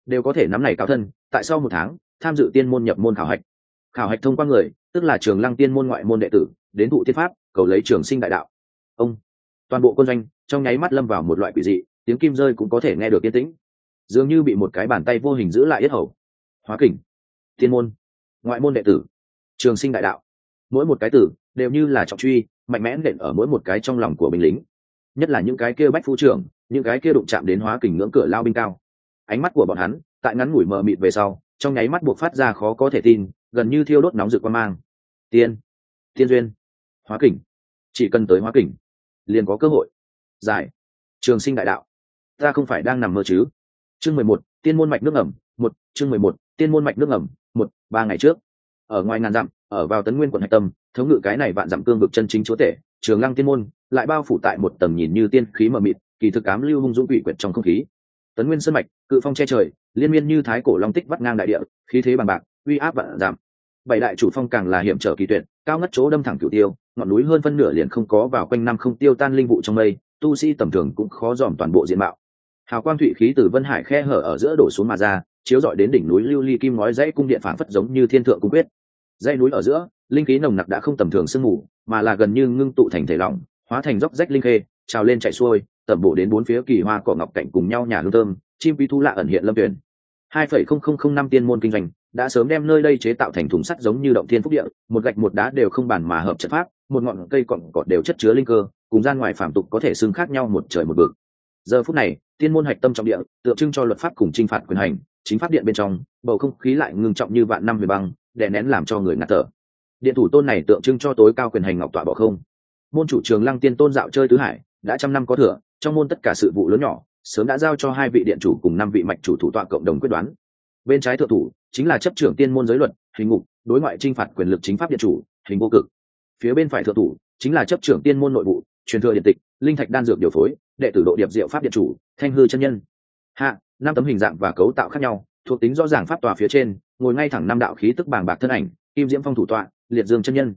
đều có thể nắm này cao thân, tại sau một tháng, tham dự tiên môn nhập môn khảo hạch khảo hạch thông qua người, tức là trường lăng tiên môn ngoại môn đệ tử, đến thụ tiên pháp, cầu lấy trường sinh đại đạo. Ông, toàn bộ quân doanh, trong nháy mắt lâm vào một loại quỷ dị, tiếng kim rơi cũng có thể nghe được yên tĩnh. Dường như bị một cái bàn tay vô hình giữ lại yết hầu. Hóa kình. Thiên môn. Ngoại môn đệ tử. Trường sinh đại đạo. Mỗi một cái tử, đều như là trọng truy, mạnh mẽ nện ở mỗi một cái trong lòng của binh lính. Nhất là những cái kia bách phu trưởng, những cái kia đụng chạm đến hóa kình ngưỡng cửa lao binh cao. Ánh mắt của bọn hắn, tại ngắn ngủi mờ mịt về sau, trong nháy mắt buộc phát ra khó có thể tin gần như thiêu đốt nóng rực quan mang. Tiên tiên duyên, hóa kình. Chỉ cần tới hóa kình, liền có cơ hội. Giải, trường sinh đại đạo. Ta không phải đang nằm mơ chứ. Chương mười một, tiên môn mạch nước ẩm một, chương mười một, tiên môn mạch nước ẩm một, ba ngày trước. Ở ngoài ngàn dặm, ở vào tấn nguyên quận hạch tâm, thống ngự cái này vạn dặm cương vực chân chính chúa tể, trường lăng tiên môn lại bao phủ tại một tầng nhìn như tiên khí mờ mịt, kỳ thực cám lưu hung dũng quỷ quyệt trong không khí. Tấn nguyên sơn mạch, cự phong che trời, liên miên như thái cổ long tích vắt ngang đại địa, khí thế bằng bạc, uy áp vạn giảm bảy đại chủ phong càng là hiểm trở kỳ tuyệt, cao ngất chỗ đâm thẳng cửu tiêu, ngọn núi hơn phân nửa liền không có vào quanh năm không tiêu tan linh vụ trong mây, tu sĩ tầm thường cũng khó dòm toàn bộ diện mạo. Hào quang thụy khí từ vân hải khe hở ở giữa đổ xuống mà ra, chiếu rọi đến đỉnh núi lưu ly kim ngói dãy cung điện phảng phất giống như thiên thượng cung quyết. Dãy núi ở giữa, linh khí nồng nặc đã không tầm thường sương mù, mà là gần như ngưng tụ thành thể lỏng, hóa thành dốc rách linh khê, trào lên chạy xuôi, tẩm bổ đến bốn phía kỳ hoa cỏ ngọc cảnh cùng nhau nhà hương thơm, chim vi thu lạ ẩn hiện lâm tuyển. Hai phẩy không không không năm tiên môn kinh doanh đã sớm đem nơi đây chế tạo thành thùng sắt giống như động thiên phúc địa, một gạch một đá đều không bàn mà hợp chất pháp, một ngọn cây cọn cọt đều chất chứa linh cơ, cùng gian ngoài phạm tục có thể xưng khác nhau một trời một vực. Giờ phút này, tiên môn hạch tâm trọng địa, tượng trưng cho luật pháp cùng trinh phạt quyền hành, chính pháp điện bên trong, bầu không khí lại ngưng trọng như vạn năm về băng, đè nén làm cho người ngạt thở. Điện thủ tôn này tượng trưng cho tối cao quyền hành ngọc tọa bỏ không. Môn chủ trường lăng tiên tôn dạo chơi tứ hải, đã trăm năm có thừa, trong môn tất cả sự vụ lớn nhỏ, sớm đã giao cho hai vị điện chủ cùng năm vị mạch chủ thủ tọa cộng đồng quyết đoán bên trái thượng thủ chính là chấp trưởng tiên môn giới luật, hình ngục, đối ngoại t r i n h phạt quyền lực chính pháp điện chủ, hình vô cực. Phía bên phải thượng thủ chính là chấp trưởng tiên môn nội vụ, truyền thừa điện tịch, linh thạch đan dược điều phối, đệ tử độ điệp diệu pháp điện chủ, thanh hư chân nhân. Hạ, năm tấm hình dạng và cấu tạo khác nhau, thuộc tính rõ ràng pháp tòa phía trên, ngồi ngay thẳng năm đạo khí tức bàng bạc thân ảnh, kim diễm phong thủ tọa, liệt dương chân nhân.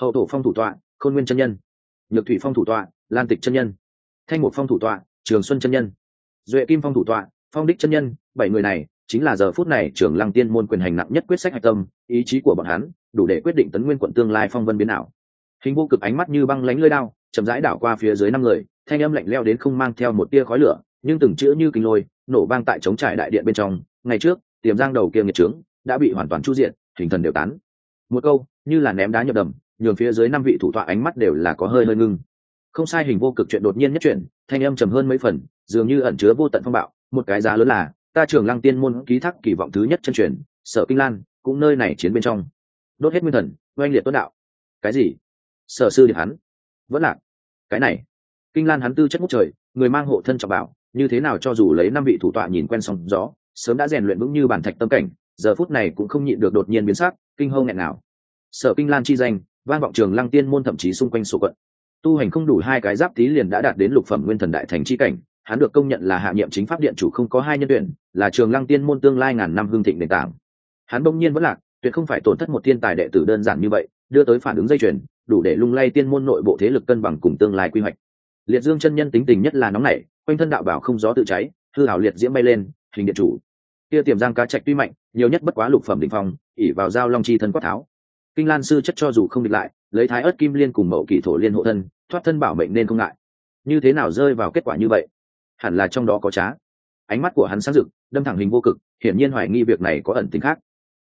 Hậu tổ phong thủ tọa, khôn nguyên chân nhân. Nhược thủy phong thủ tọa, lan tịch chân nhân. Thanh một phong thủ tọa, trường xuân chân nhân. Duệ kim phong thủ tọa, phong đích chân nhân, bảy người này chính là giờ phút này trưởng lăng tiên môn quyền hành nặng nhất quyết sách hạch tâm, ý chí của bọn hắn đủ để quyết định tấn nguyên quận tương lai phong vân biến ảo. Hình vô cực ánh mắt như băng lánh lơi đao, chậm rãi đảo qua phía dưới năm người, thanh âm lạnh leo đến không mang theo một tia khói lửa, nhưng từng chữ như kinh lôi, nổ vang tại chống trải đại điện bên trong. Ngày trước, tiềm giang đầu kia nghiệt trướng đã bị hoàn toàn chu diện hình thần đều tán. Một câu, như là ném đá nhập đầm, nhường phía dưới năm vị thủ tọa ánh mắt đều là có hơi hơi ngưng. Không sai, hình vô cực chuyện đột nhiên nhất chuyện thanh âm trầm hơn mấy phần, dường như ẩn chứa vô tận phong bạo, một cái giá lớn là ta trường lăng tiên môn ký thác kỳ vọng thứ nhất chân truyền, sở kinh lan, cũng nơi này chiến bên trong. Đốt hết nguyên thần, oanh liệt tuấn đạo. Cái gì? Sở sư điệp hắn. Vẫn lạc. Cái này. Kinh lan hắn tư chất ngút trời, người mang hộ thân trọng bảo, như thế nào cho dù lấy năm vị thủ tọa nhìn quen sóng gió, sớm đã rèn luyện vững như bản thạch tâm cảnh, giờ phút này cũng không nhịn được đột nhiên biến sắc, kinh hâu nghẹn nào sở kinh lan chi danh, vang vọng trường lăng tiên môn thậm chí xung quanh sổ quận. Tu hành không đủ hai cái giáp tí liền đã đạt đến lục phẩm nguyên thần đại thành chi cảnh hắn được công nhận là hạ nhiệm chính pháp điện chủ không có hai nhân tuyển, là trường lăng tiên môn tương lai ngàn năm hương thịnh nền tảng. Hắn bỗng nhiên vẫn lạc, tuyệt không phải tổn thất một thiên tài đệ tử đơn giản như vậy, đưa tới phản ứng dây chuyền, đủ để lung lay tiên môn nội bộ thế lực cân bằng cùng tương lai quy hoạch. Liệt dương chân nhân tính tình nhất là nóng nảy, quanh thân đạo bảo không gió tự cháy, hư hảo liệt diễm bay lên, hình điện chủ. Kia tiềm giang cá trạch tuy mạnh, nhiều nhất bất quá lục phẩm định phong ỉ vào dao long chi thân quát tháo. Kinh lan sư chất cho dù không địch lại, lấy thái ớt kim liên cùng mậu kỳ thổ liên hộ thân, thoát thân bảo mệnh nên không ngại. Như thế nào rơi vào kết quả như vậy? Hẳn là trong đó có trá. Ánh mắt của hắn sáng rực, đâm thẳng hình vô cực, hiển nhiên hoài nghi việc này có ẩn tính khác.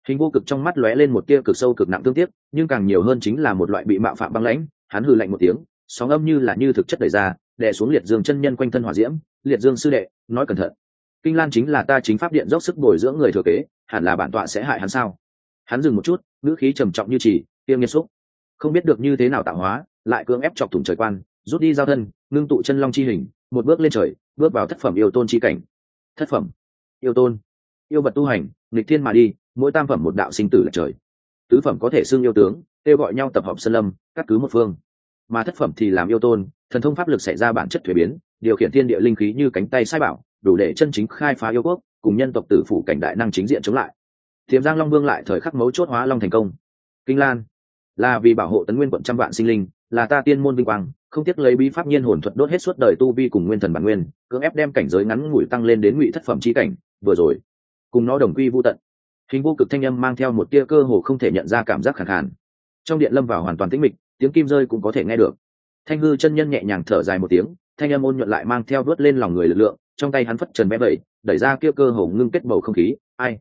Hình vô cực trong mắt lóe lên một tia cực sâu cực nặng tương tiếc nhưng càng nhiều hơn chính là một loại bị mạo phạm băng lãnh, hắn hừ lạnh một tiếng, sóng âm như là như thực chất đẩy ra, đè xuống liệt dương chân nhân quanh thân hỏa diễm, liệt dương sư đệ, nói cẩn thận. Kinh lan chính là ta chính pháp điện dốc sức bồi dưỡng người thừa kế, hẳn là bản tọa sẽ hại hắn sao? Hắn dừng một chút, ngữ khí trầm trọng như chỉ tiêm nghiêm xúc. Không biết được như thế nào tạo hóa, lại cưỡng ép chọc thủng trời quan, rút đi giao thân, ngưng tụ chân long chi hình, một bước lên trời bước vào thất phẩm yêu tôn chi cảnh. Thất phẩm, yêu tôn, yêu vật tu hành, nghịch thiên mà đi, mỗi tam phẩm một đạo sinh tử là trời. Tứ phẩm có thể xưng yêu tướng, kêu gọi nhau tập hợp sơn lâm, cắt cứ một phương. Mà thất phẩm thì làm yêu tôn, thần thông pháp lực xảy ra bản chất thuế biến, điều khiển thiên địa linh khí như cánh tay sai bảo, đủ để chân chính khai phá yêu quốc, cùng nhân tộc tử phủ cảnh đại năng chính diện chống lại. Thiềm giang long vương lại thời khắc mấu chốt hóa long thành công. Kinh lan, là vì bảo hộ tấn nguyên quận trăm vạn sinh linh, là ta tiên môn vinh quang không tiếc lấy bí pháp nhiên hồn thuật đốt hết suốt đời tu vi cùng nguyên thần bản nguyên, cưỡng ép đem cảnh giới ngắn ngủi tăng lên đến ngụy thất phẩm chi cảnh, vừa rồi, cùng nó đồng quy vô tận. Hình vô cực thanh âm mang theo một tia cơ hồ không thể nhận ra cảm giác khẳng hạn trong điện lâm vào hoàn toàn tĩnh mịch, tiếng kim rơi cũng có thể nghe được. Thanh hư chân nhân nhẹ nhàng thở dài một tiếng, thanh âm ôn nhuận lại mang theo vớt lên lòng người lực lượng, trong tay hắn phất trần bé bẩy, đẩy ra kia cơ hồ ngưng kết bầu không khí, ai?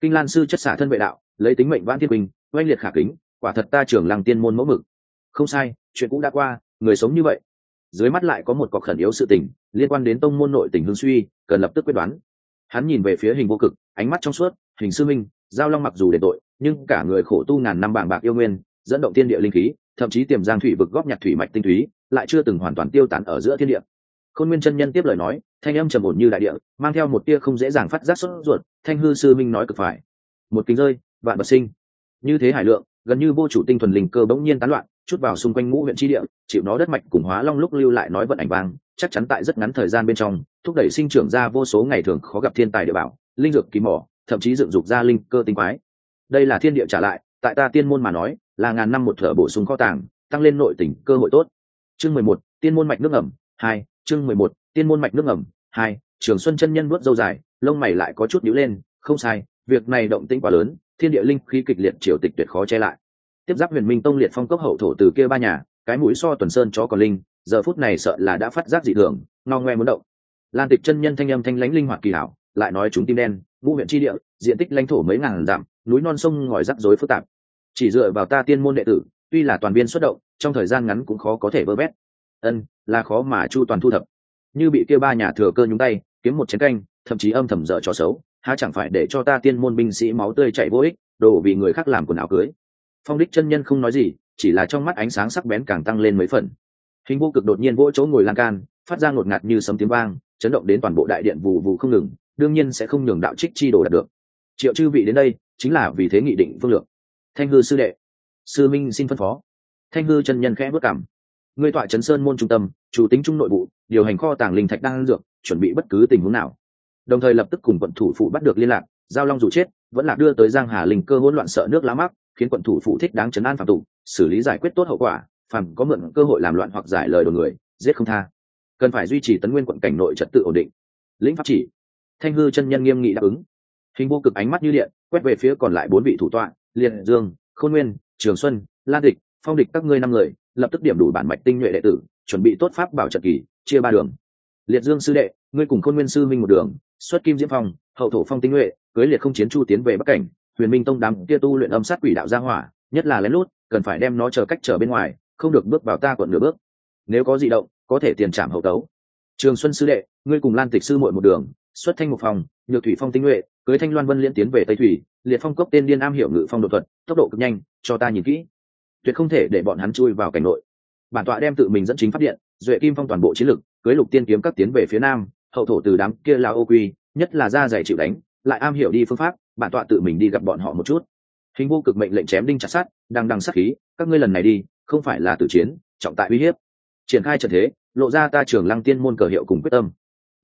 Kinh lan sư chất xả thân vệ đạo, lấy tính mệnh vãn thiên quỳnh, oanh liệt khả kính, quả thật ta trưởng làng tiên môn mẫu mực. Không sai, chuyện cũ đã qua người sống như vậy. Dưới mắt lại có một cọc khẩn yếu sự tình, liên quan đến tông môn nội tình hương suy, cần lập tức quyết đoán. Hắn nhìn về phía hình vô cực, ánh mắt trong suốt, hình sư minh, giao long mặc dù để tội, nhưng cả người khổ tu ngàn năm bảng bạc yêu nguyên, dẫn động thiên địa linh khí, thậm chí tiềm giang thủy vực góp nhặt thủy mạch tinh túy, lại chưa từng hoàn toàn tiêu tán ở giữa thiên địa. Khôn nguyên chân nhân tiếp lời nói, thanh âm trầm ổn như đại địa, mang theo một tia không dễ dàng phát giác sốt ruột, thanh hư sư minh nói cực phải. Một kính rơi, vạn bật sinh. Như thế hải lượng gần như vô chủ tinh thuần linh cơ bỗng nhiên tán loạn, chút vào xung quanh ngũ huyện tri địa, chịu nó đất mạch cùng hóa long lúc lưu lại nói vận ảnh vang, chắc chắn tại rất ngắn thời gian bên trong, thúc đẩy sinh trưởng ra vô số ngày thường khó gặp thiên tài địa bảo, linh dược kỳ mỏ, thậm chí dựng dục ra linh cơ tinh quái. Đây là thiên địa trả lại, tại ta tiên môn mà nói, là ngàn năm một thở bổ sung kho tàng, tăng lên nội tỉnh cơ hội tốt. Chương mười một, tiên môn mạch nước ẩm hai, chương mười một, tiên môn mạch nước ẩm hai, trường xuân chân nhân vuốt dâu dài, lông mày lại có chút nhíu lên, không sai việc này động tĩnh quá lớn, thiên địa linh khí kịch liệt triều tịch tuyệt khó che lại. Tiếp giáp huyền minh tông liệt phong cốc hậu thổ từ kia ba nhà, cái mũi so tuần sơn chó còn linh, giờ phút này sợ là đã phát giác dị thường no ngoe muốn động. Lan tịch chân nhân thanh âm thanh lãnh linh hoạt kỳ hảo, lại nói chúng tim đen, ngũ huyện tri địa, diện tích lãnh thổ mấy ngàn dặm, núi non sông ngòi rắc rối phức tạp. Chỉ dựa vào ta tiên môn đệ tử, tuy là toàn viên xuất động, trong thời gian ngắn cũng khó có thể vơ vét. Ân, là khó mà chu toàn thu thập. Như bị kia ba nhà thừa cơ nhúng tay, kiếm một chiến canh, thậm chí âm thầm dở cho xấu há chẳng phải để cho ta tiên môn binh sĩ máu tươi chảy vô ích đổ vì người khác làm quần áo cưới. Phong đích chân nhân không nói gì, chỉ là trong mắt ánh sáng sắc bén càng tăng lên mấy phần. Hình vô cực đột nhiên vỗ chỗ ngồi lan can, phát ra ngột ngạt như sấm tiếng vang, chấn động đến toàn bộ đại điện vù vù không ngừng, đương nhiên sẽ không nhường đạo trích chi đồ đạt được. Triệu chư vị đến đây, chính là vì thế nghị định phương lược. Thanh hư sư đệ, sư minh xin phân phó. Thanh hư chân nhân khẽ bước cảm. Ngươi tọa chấn sơn môn trung tâm, chủ tính trung nội bộ điều hành kho tàng linh thạch đang dược, chuẩn bị bất cứ tình huống nào đồng thời lập tức cùng quận thủ phụ bắt được liên lạc, giao long dù chết, vẫn là đưa tới giang hà linh cơ hỗn loạn sợ nước lá mắc, khiến quận thủ phụ thích đáng chấn an phạm tụ, xử lý giải quyết tốt hậu quả, phàm có mượn cơ hội làm loạn hoặc giải lời đồn người, giết không tha. Cần phải duy trì tấn nguyên quận cảnh nội trật tự ổn định. Lĩnh pháp chỉ. Thanh hư chân nhân nghiêm nghị đáp ứng. Hình vô cực ánh mắt như điện, quét về phía còn lại bốn vị thủ tọa, liệt dương, khôn nguyên, trường xuân lan địch, phong địch các ngươi năm người, lập tức điểm đủ bản mạch tinh nhuệ đệ tử, chuẩn bị tốt pháp bảo trận kỳ, chia ba đường liệt dương sư đệ, ngươi cùng khôn nguyên sư minh một đường, xuất kim diễm phong, hậu thổ phong tinh nhuệ, cưới liệt không chiến chu tiến về bắc cảnh, huyền minh tông đám kia tu luyện âm sát quỷ đạo gia hỏa, nhất là lén lút, cần phải đem nó chờ cách trở bên ngoài, không được bước vào ta quận nửa bước. Nếu có di động, có thể tiền trảm hậu tấu. Trường xuân sư đệ, ngươi cùng lan tịch sư muội một đường, xuất thanh một phòng, nhược thủy phong tinh nhuệ, cưới thanh loan vân liên tiến về tây thủy, liệt phong cốc tên điên am hiểu ngự phong đột thuật, tốc độ cực nhanh, cho ta nhìn kỹ. Tuyệt không thể để bọn hắn chui vào cảnh nội. Bản tọa đem tự mình dẫn chính phát điện, duệ kim phong toàn bộ chiến lực cưới lục tiên kiếm các tiến về phía nam, hậu thổ từ đám kia là ô quy, nhất là ra dày chịu đánh, lại am hiểu đi phương pháp, bản tọa tự mình đi gặp bọn họ một chút. Hình vô cực mệnh lệnh chém đinh chặt sát đang đằng sát khí, các ngươi lần này đi, không phải là tử chiến, trọng tại uy hiếp. Triển khai trận thế, lộ ra ta trường lăng tiên môn cờ hiệu cùng quyết tâm.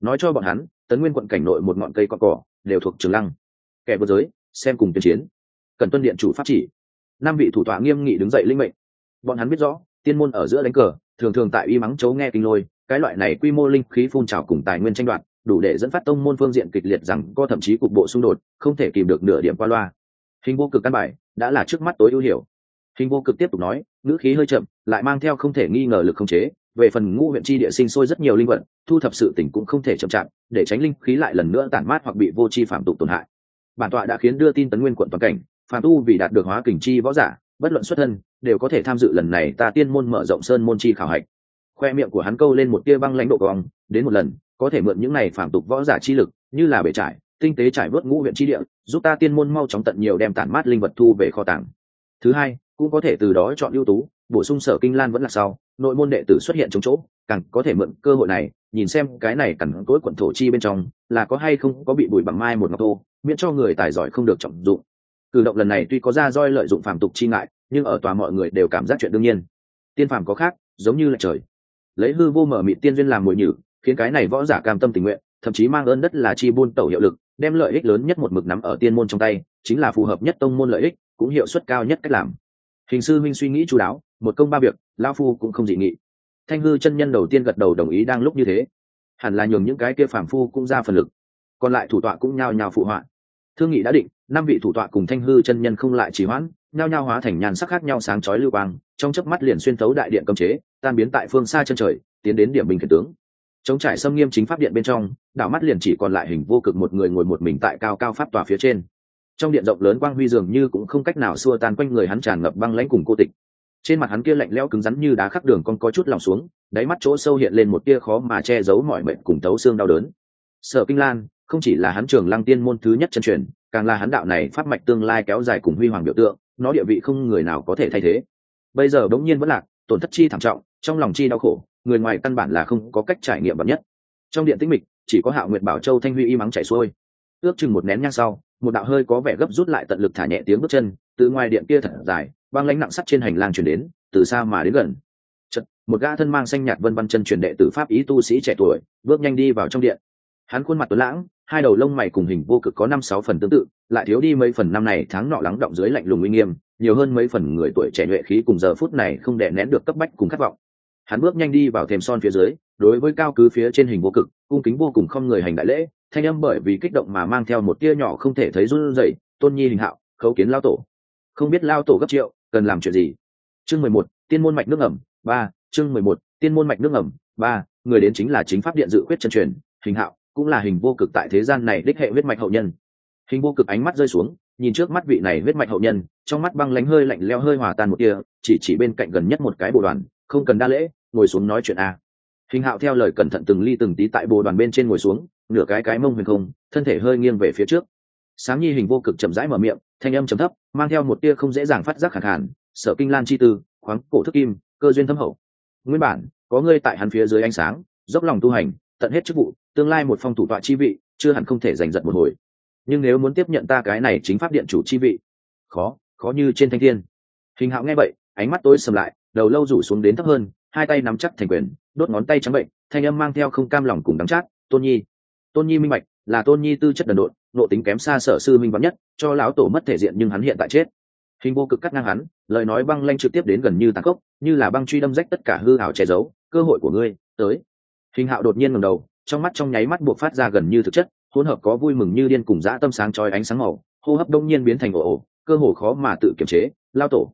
Nói cho bọn hắn, tấn nguyên quận cảnh nội một ngọn cây con cỏ đều thuộc trường lăng. Kẻ vô giới, xem cùng tuyên chiến. Cần tuân điện chủ pháp chỉ. Năm vị thủ tọa nghiêm nghị đứng dậy linh mệnh. Bọn hắn biết rõ, tiên môn ở giữa đánh cờ, thường thường tại uy mắng chấu nghe kinh lôi cái loại này quy mô linh khí phun trào cùng tài nguyên tranh đoạt, đủ để dẫn phát tông môn phương diện kịch liệt rằng có thậm chí cục bộ xung đột, không thể kìm được nửa điểm qua loa. Hình vô cực căn bài, đã là trước mắt tối ưu hiểu. Hình vô cực tiếp tục nói, ngữ khí hơi chậm, lại mang theo không thể nghi ngờ lực không chế. Về phần ngũ huyện chi địa sinh sôi rất nhiều linh vật thu thập sự tỉnh cũng không thể chậm chạp, để tránh linh khí lại lần nữa tản mát hoặc bị vô chi phạm tục tổn hại. Bản tọa đã khiến đưa tin tấn nguyên quận toàn cảnh phạm tu vì đạt được hóa kình chi võ giả, bất luận xuất thân, đều có thể tham dự lần này ta tiên môn mở rộng sơn môn chi khảo hạch khoe miệng của hắn câu lên một tia băng lãnh độ cong đến một lần, có thể mượn những này phản tục võ giả chi lực, như là bể trải, tinh tế trải vớt ngũ huyện chi địa, giúp ta tiên môn mau chóng tận nhiều đem tản mát linh vật thu về kho tàng. Thứ hai, cũng có thể từ đó chọn ưu tú, bổ sung sở kinh lan vẫn là sau, nội môn đệ tử xuất hiện trong chỗ, càng có thể mượn cơ hội này, nhìn xem cái này cẳng cối quận thổ chi bên trong, là có hay không có bị bụi bằng mai một ngọc thô, miễn cho người tài giỏi không được trọng dụng. Cử động lần này tuy có ra roi lợi dụng phàm tục chi ngại, nhưng ở tòa mọi người đều cảm giác chuyện đương nhiên. Tiên phàm có khác, giống như là trời lấy hư vô mở mị tiên duyên làm mồi nhử, khiến cái này võ giả cam tâm tình nguyện, thậm chí mang ơn đất là chi buôn tẩu hiệu lực, đem lợi ích lớn nhất một mực nắm ở tiên môn trong tay, chính là phù hợp nhất tông môn lợi ích, cũng hiệu suất cao nhất cách làm. Hình sư minh suy nghĩ chú đáo, một công ba việc lao phu cũng không dị nghị. Thanh hư chân nhân đầu tiên gật đầu đồng ý đang lúc như thế. Hẳn là nhường những cái kia phản phu cũng ra phần lực. Còn lại thủ tọa cũng nhao nhao phụ họa. Thương nghị đã định, năm vị thủ tọa cùng thanh hư chân nhân không lại trì hoãn nhao nhao hóa thành nhàn sắc khác nhau sáng chói lưu quang, trong chớp mắt liền xuyên thấu đại điện cấm chế, tan biến tại phương xa chân trời, tiến đến điểm bình khiển tướng. Chống trải xâm nghiêm chính pháp điện bên trong, đảo mắt liền chỉ còn lại hình vô cực một người ngồi một mình tại cao cao pháp tòa phía trên. Trong điện rộng lớn quang huy dường như cũng không cách nào xua tan quanh người hắn tràn ngập băng lãnh cùng cô tịch. Trên mặt hắn kia lạnh lẽo cứng rắn như đá khắc đường con có chút lòng xuống, đáy mắt chỗ sâu hiện lên một tia khó mà che giấu mọi mệnh cùng tấu xương đau đớn. Sở kinh lan, không chỉ là hắn trường lăng tiên môn thứ nhất chân truyền, càng là hắn đạo này phát mạch tương lai kéo dài cùng huy hoàng biểu tượng nó địa vị không người nào có thể thay thế. Bây giờ bỗng nhiên vẫn lạc tổn thất chi thảm trọng trong lòng chi đau khổ người ngoài căn bản là không có cách trải nghiệm bậc nhất. Trong điện tĩnh mịch chỉ có hạo nguyệt bảo châu thanh huy y mắng chảy xuôi. Ước chừng một nén nhang sau một đạo hơi có vẻ gấp rút lại tận lực thả nhẹ tiếng bước chân từ ngoài điện kia thật dài băng lãnh nặng sắt trên hành lang chuyển đến từ xa mà đến gần. Chật, một gã thân mang xanh nhạt vân văn chân truyền đệ tử pháp ý tu sĩ trẻ tuổi bước nhanh đi vào trong điện hắn khuôn mặt tuấn lãng, hai đầu lông mày cùng hình vô cực có năm sáu phần tương tự, lại thiếu đi mấy phần năm này tháng nọ lắng động dưới lạnh lùng uy nghiêm, nhiều hơn mấy phần người tuổi trẻ nhuệ khí cùng giờ phút này không đè nén được cấp bách cùng khát vọng. Hắn bước nhanh đi vào thềm son phía dưới, đối với cao cứ phía trên hình vô cực, cung kính vô cùng không người hành đại lễ, thanh âm bởi vì kích động mà mang theo một tia nhỏ không thể thấy run rẩy, tôn nhi hình hạo, khấu kiến lao tổ. Không biết lao tổ gấp triệu, cần làm chuyện gì? Chương mười một, tiên môn mạch nước ẩm, ba, chương mười một, tiên môn mạch nước ẩm, ba, người đến chính là chính pháp điện dự quyết chân truyền, hình hạo cũng là hình vô cực tại thế gian này đích hệ huyết mạch hậu nhân. Hình vô cực ánh mắt rơi xuống, nhìn trước mắt vị này huyết mạch hậu nhân, trong mắt băng lánh hơi lạnh leo hơi hòa tan một tia, chỉ chỉ bên cạnh gần nhất một cái bộ đoàn, không cần đa lễ, ngồi xuống nói chuyện a. Hình hạo theo lời cẩn thận từng ly từng tí tại bồ đoàn bên trên ngồi xuống, nửa cái cái mông huyền không, thân thể hơi nghiêng về phía trước. Sáng nhi hình vô cực chậm rãi mở miệng, thanh âm chấm thấp, mang theo một tia không dễ dàng phát giác khẳng hẳn sở kinh lan chi tư, khoáng cổ thức kim, cơ duyên thâm hậu. Nguyên bản, có ngươi tại hắn phía dưới ánh sáng, dốc lòng tu hành tận hết chức vụ, tương lai một phong thủ tọa chi vị, chưa hẳn không thể giành giật một hồi. Nhưng nếu muốn tiếp nhận ta cái này chính pháp điện chủ chi vị, khó khó như trên thanh thiên. Hình hạo nghe vậy, ánh mắt tối sầm lại, đầu lâu rủ xuống đến thấp hơn, hai tay nắm chắc thành quyền, đốt ngón tay trắng bệnh, thanh âm mang theo không cam lòng cùng đắng chát, tôn nhi tôn nhi minh bạch, là tôn nhi tư chất đần độn nộ tính kém xa sở sư minh vắn nhất, cho lão tổ mất thể diện nhưng hắn hiện tại chết. Hình vô cực cắt ngang hắn, lời nói băng lanh trực tiếp đến gần như tàn khốc, như là băng truy đâm rách tất cả hư hảo che giấu, cơ hội của ngươi, tới hình hạo đột nhiên ngầm đầu, trong mắt trong nháy mắt buộc phát ra gần như thực chất, hỗn hợp có vui mừng như điên cùng dã tâm sáng trói ánh sáng màu, hô hấp đông nhiên biến thành ồ ồ, cơ hồ khó mà tự kiềm chế, lao tổ.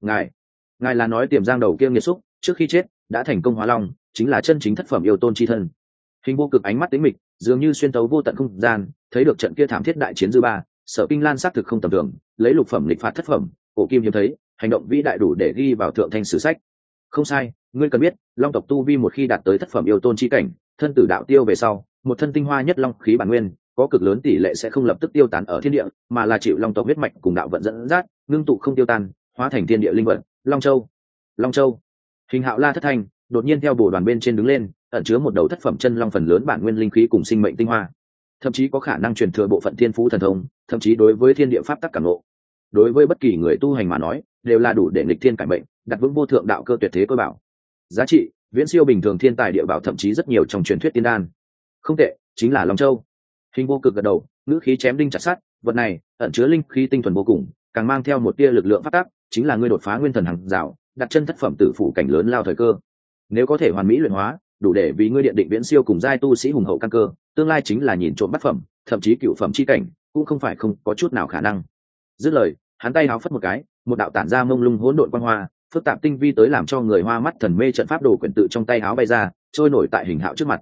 Ngài ngài là nói tiềm giang đầu kia nghiệt xúc, trước khi chết, đã thành công hóa long, chính là chân chính thất phẩm yêu tôn chi thân. Hình vô cực ánh mắt tính mịch, dường như xuyên tấu vô tận không gian, thấy được trận kia thảm thiết đại chiến dư ba, sở kinh lan xác thực không tầm thường, lấy lục phẩm lịch phạt thất phẩm, cổ kim hiếm thấy, hành động vĩ đại đủ để ghi vào thượng thanh sử sách. Không sai ngươi cần biết, long tộc tu vi một khi đạt tới thất phẩm yêu tôn chi cảnh, thân tử đạo tiêu về sau, một thân tinh hoa nhất long khí bản nguyên, có cực lớn tỷ lệ sẽ không lập tức tiêu tán ở thiên địa, mà là chịu long tộc huyết mạch cùng đạo vận dẫn dắt, ngưng tụ không tiêu tan, hóa thành thiên địa linh vận. Long châu long châu. Hình hạo la thất thanh, đột nhiên theo bồ đoàn bên trên đứng lên, ẩn chứa một đầu thất phẩm chân long phần lớn bản nguyên linh khí cùng sinh mệnh tinh hoa. Thậm chí có khả năng truyền thừa bộ phận thiên phú thần thông, thậm chí đối với thiên địa pháp tắc cảm lộ đối với bất kỳ người tu hành mà nói, đều là đủ để nghịch thiên cải mệnh, đặt vững vô thượng đạo cơ tuyệt thế cơ bảo giá trị, viễn siêu bình thường thiên tài địa bảo thậm chí rất nhiều trong truyền thuyết tiên đan. Không tệ, chính là long châu. Hình vô cực gật đầu, ngữ khí chém đinh chặt sát vật này, ẩn chứa linh khí tinh thuần vô cùng, càng mang theo một tia lực lượng phát tác, chính là ngươi đột phá nguyên thần hàng rào, đặt chân thất phẩm tử phủ cảnh lớn lao thời cơ. Nếu có thể hoàn mỹ luyện hóa, đủ để vì ngươi điện định viễn siêu cùng giai tu sĩ hùng hậu căn cơ, tương lai chính là nhìn trộm bát phẩm, thậm chí cựu phẩm chi cảnh, cũng không phải không có chút nào khả năng. Dứt lời, hắn tay háo phất một cái, một đạo tản ra mông lung hỗn độn quan hoa phức tạp tinh vi tới làm cho người hoa mắt thần mê trận pháp đồ quyển tự trong tay áo bay ra, trôi nổi tại hình hạo trước mặt.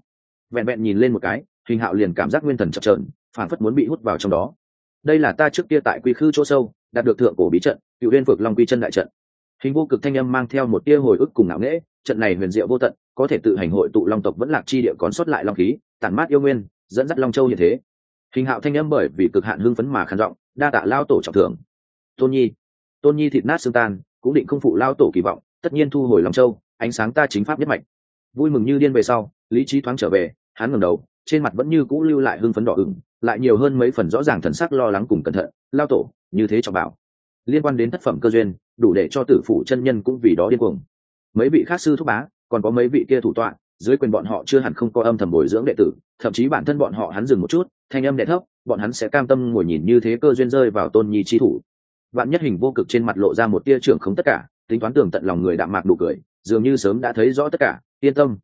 Vẹn vẹn nhìn lên một cái, hình hạo liền cảm giác nguyên thần chập trờn phản phất muốn bị hút vào trong đó. Đây là ta trước kia tại quy khư chỗ sâu, đạt được thượng cổ bí trận, cựu liên phược long quy chân đại trận. Hình vô cực thanh âm mang theo một tia hồi ức cùng ngạo nghễ, trận này huyền diệu vô tận, có thể tự hành hội tụ long tộc vẫn lạc chi địa còn sót lại long khí, tản mát yêu nguyên, dẫn dắt long châu như thế. Hình hạo thanh âm bởi vì cực hạn hưng phấn mà khăn giọng, đa tạ lao tổ trọng thưởng. Tôn nhi tôn nhi thịt nát xương tan cũng định không phụ lao tổ kỳ vọng, tất nhiên thu hồi long châu, ánh sáng ta chính pháp nhất mạch. Vui mừng như điên về sau, lý trí thoáng trở về, hắn ngẩng đầu, trên mặt vẫn như cũ lưu lại hưng phấn đỏ ửng, lại nhiều hơn mấy phần rõ ràng thần sắc lo lắng cùng cẩn thận, lao tổ, như thế cho bảo. Liên quan đến tác phẩm cơ duyên, đủ để cho tử phủ chân nhân cũng vì đó điên cuồng. Mấy vị khác sư thúc bá, còn có mấy vị kia thủ tọa, dưới quyền bọn họ chưa hẳn không có âm thầm bồi dưỡng đệ tử, thậm chí bản thân bọn họ hắn dừng một chút, thanh âm đệ thấp, bọn hắn sẽ cam tâm ngồi nhìn như thế cơ duyên rơi vào tôn nhi chi thủ vạn nhất hình vô cực trên mặt lộ ra một tia trưởng không tất cả, tính toán tường tận lòng người đạm mạc đủ cười, dường như sớm đã thấy rõ tất cả. Yên tâm.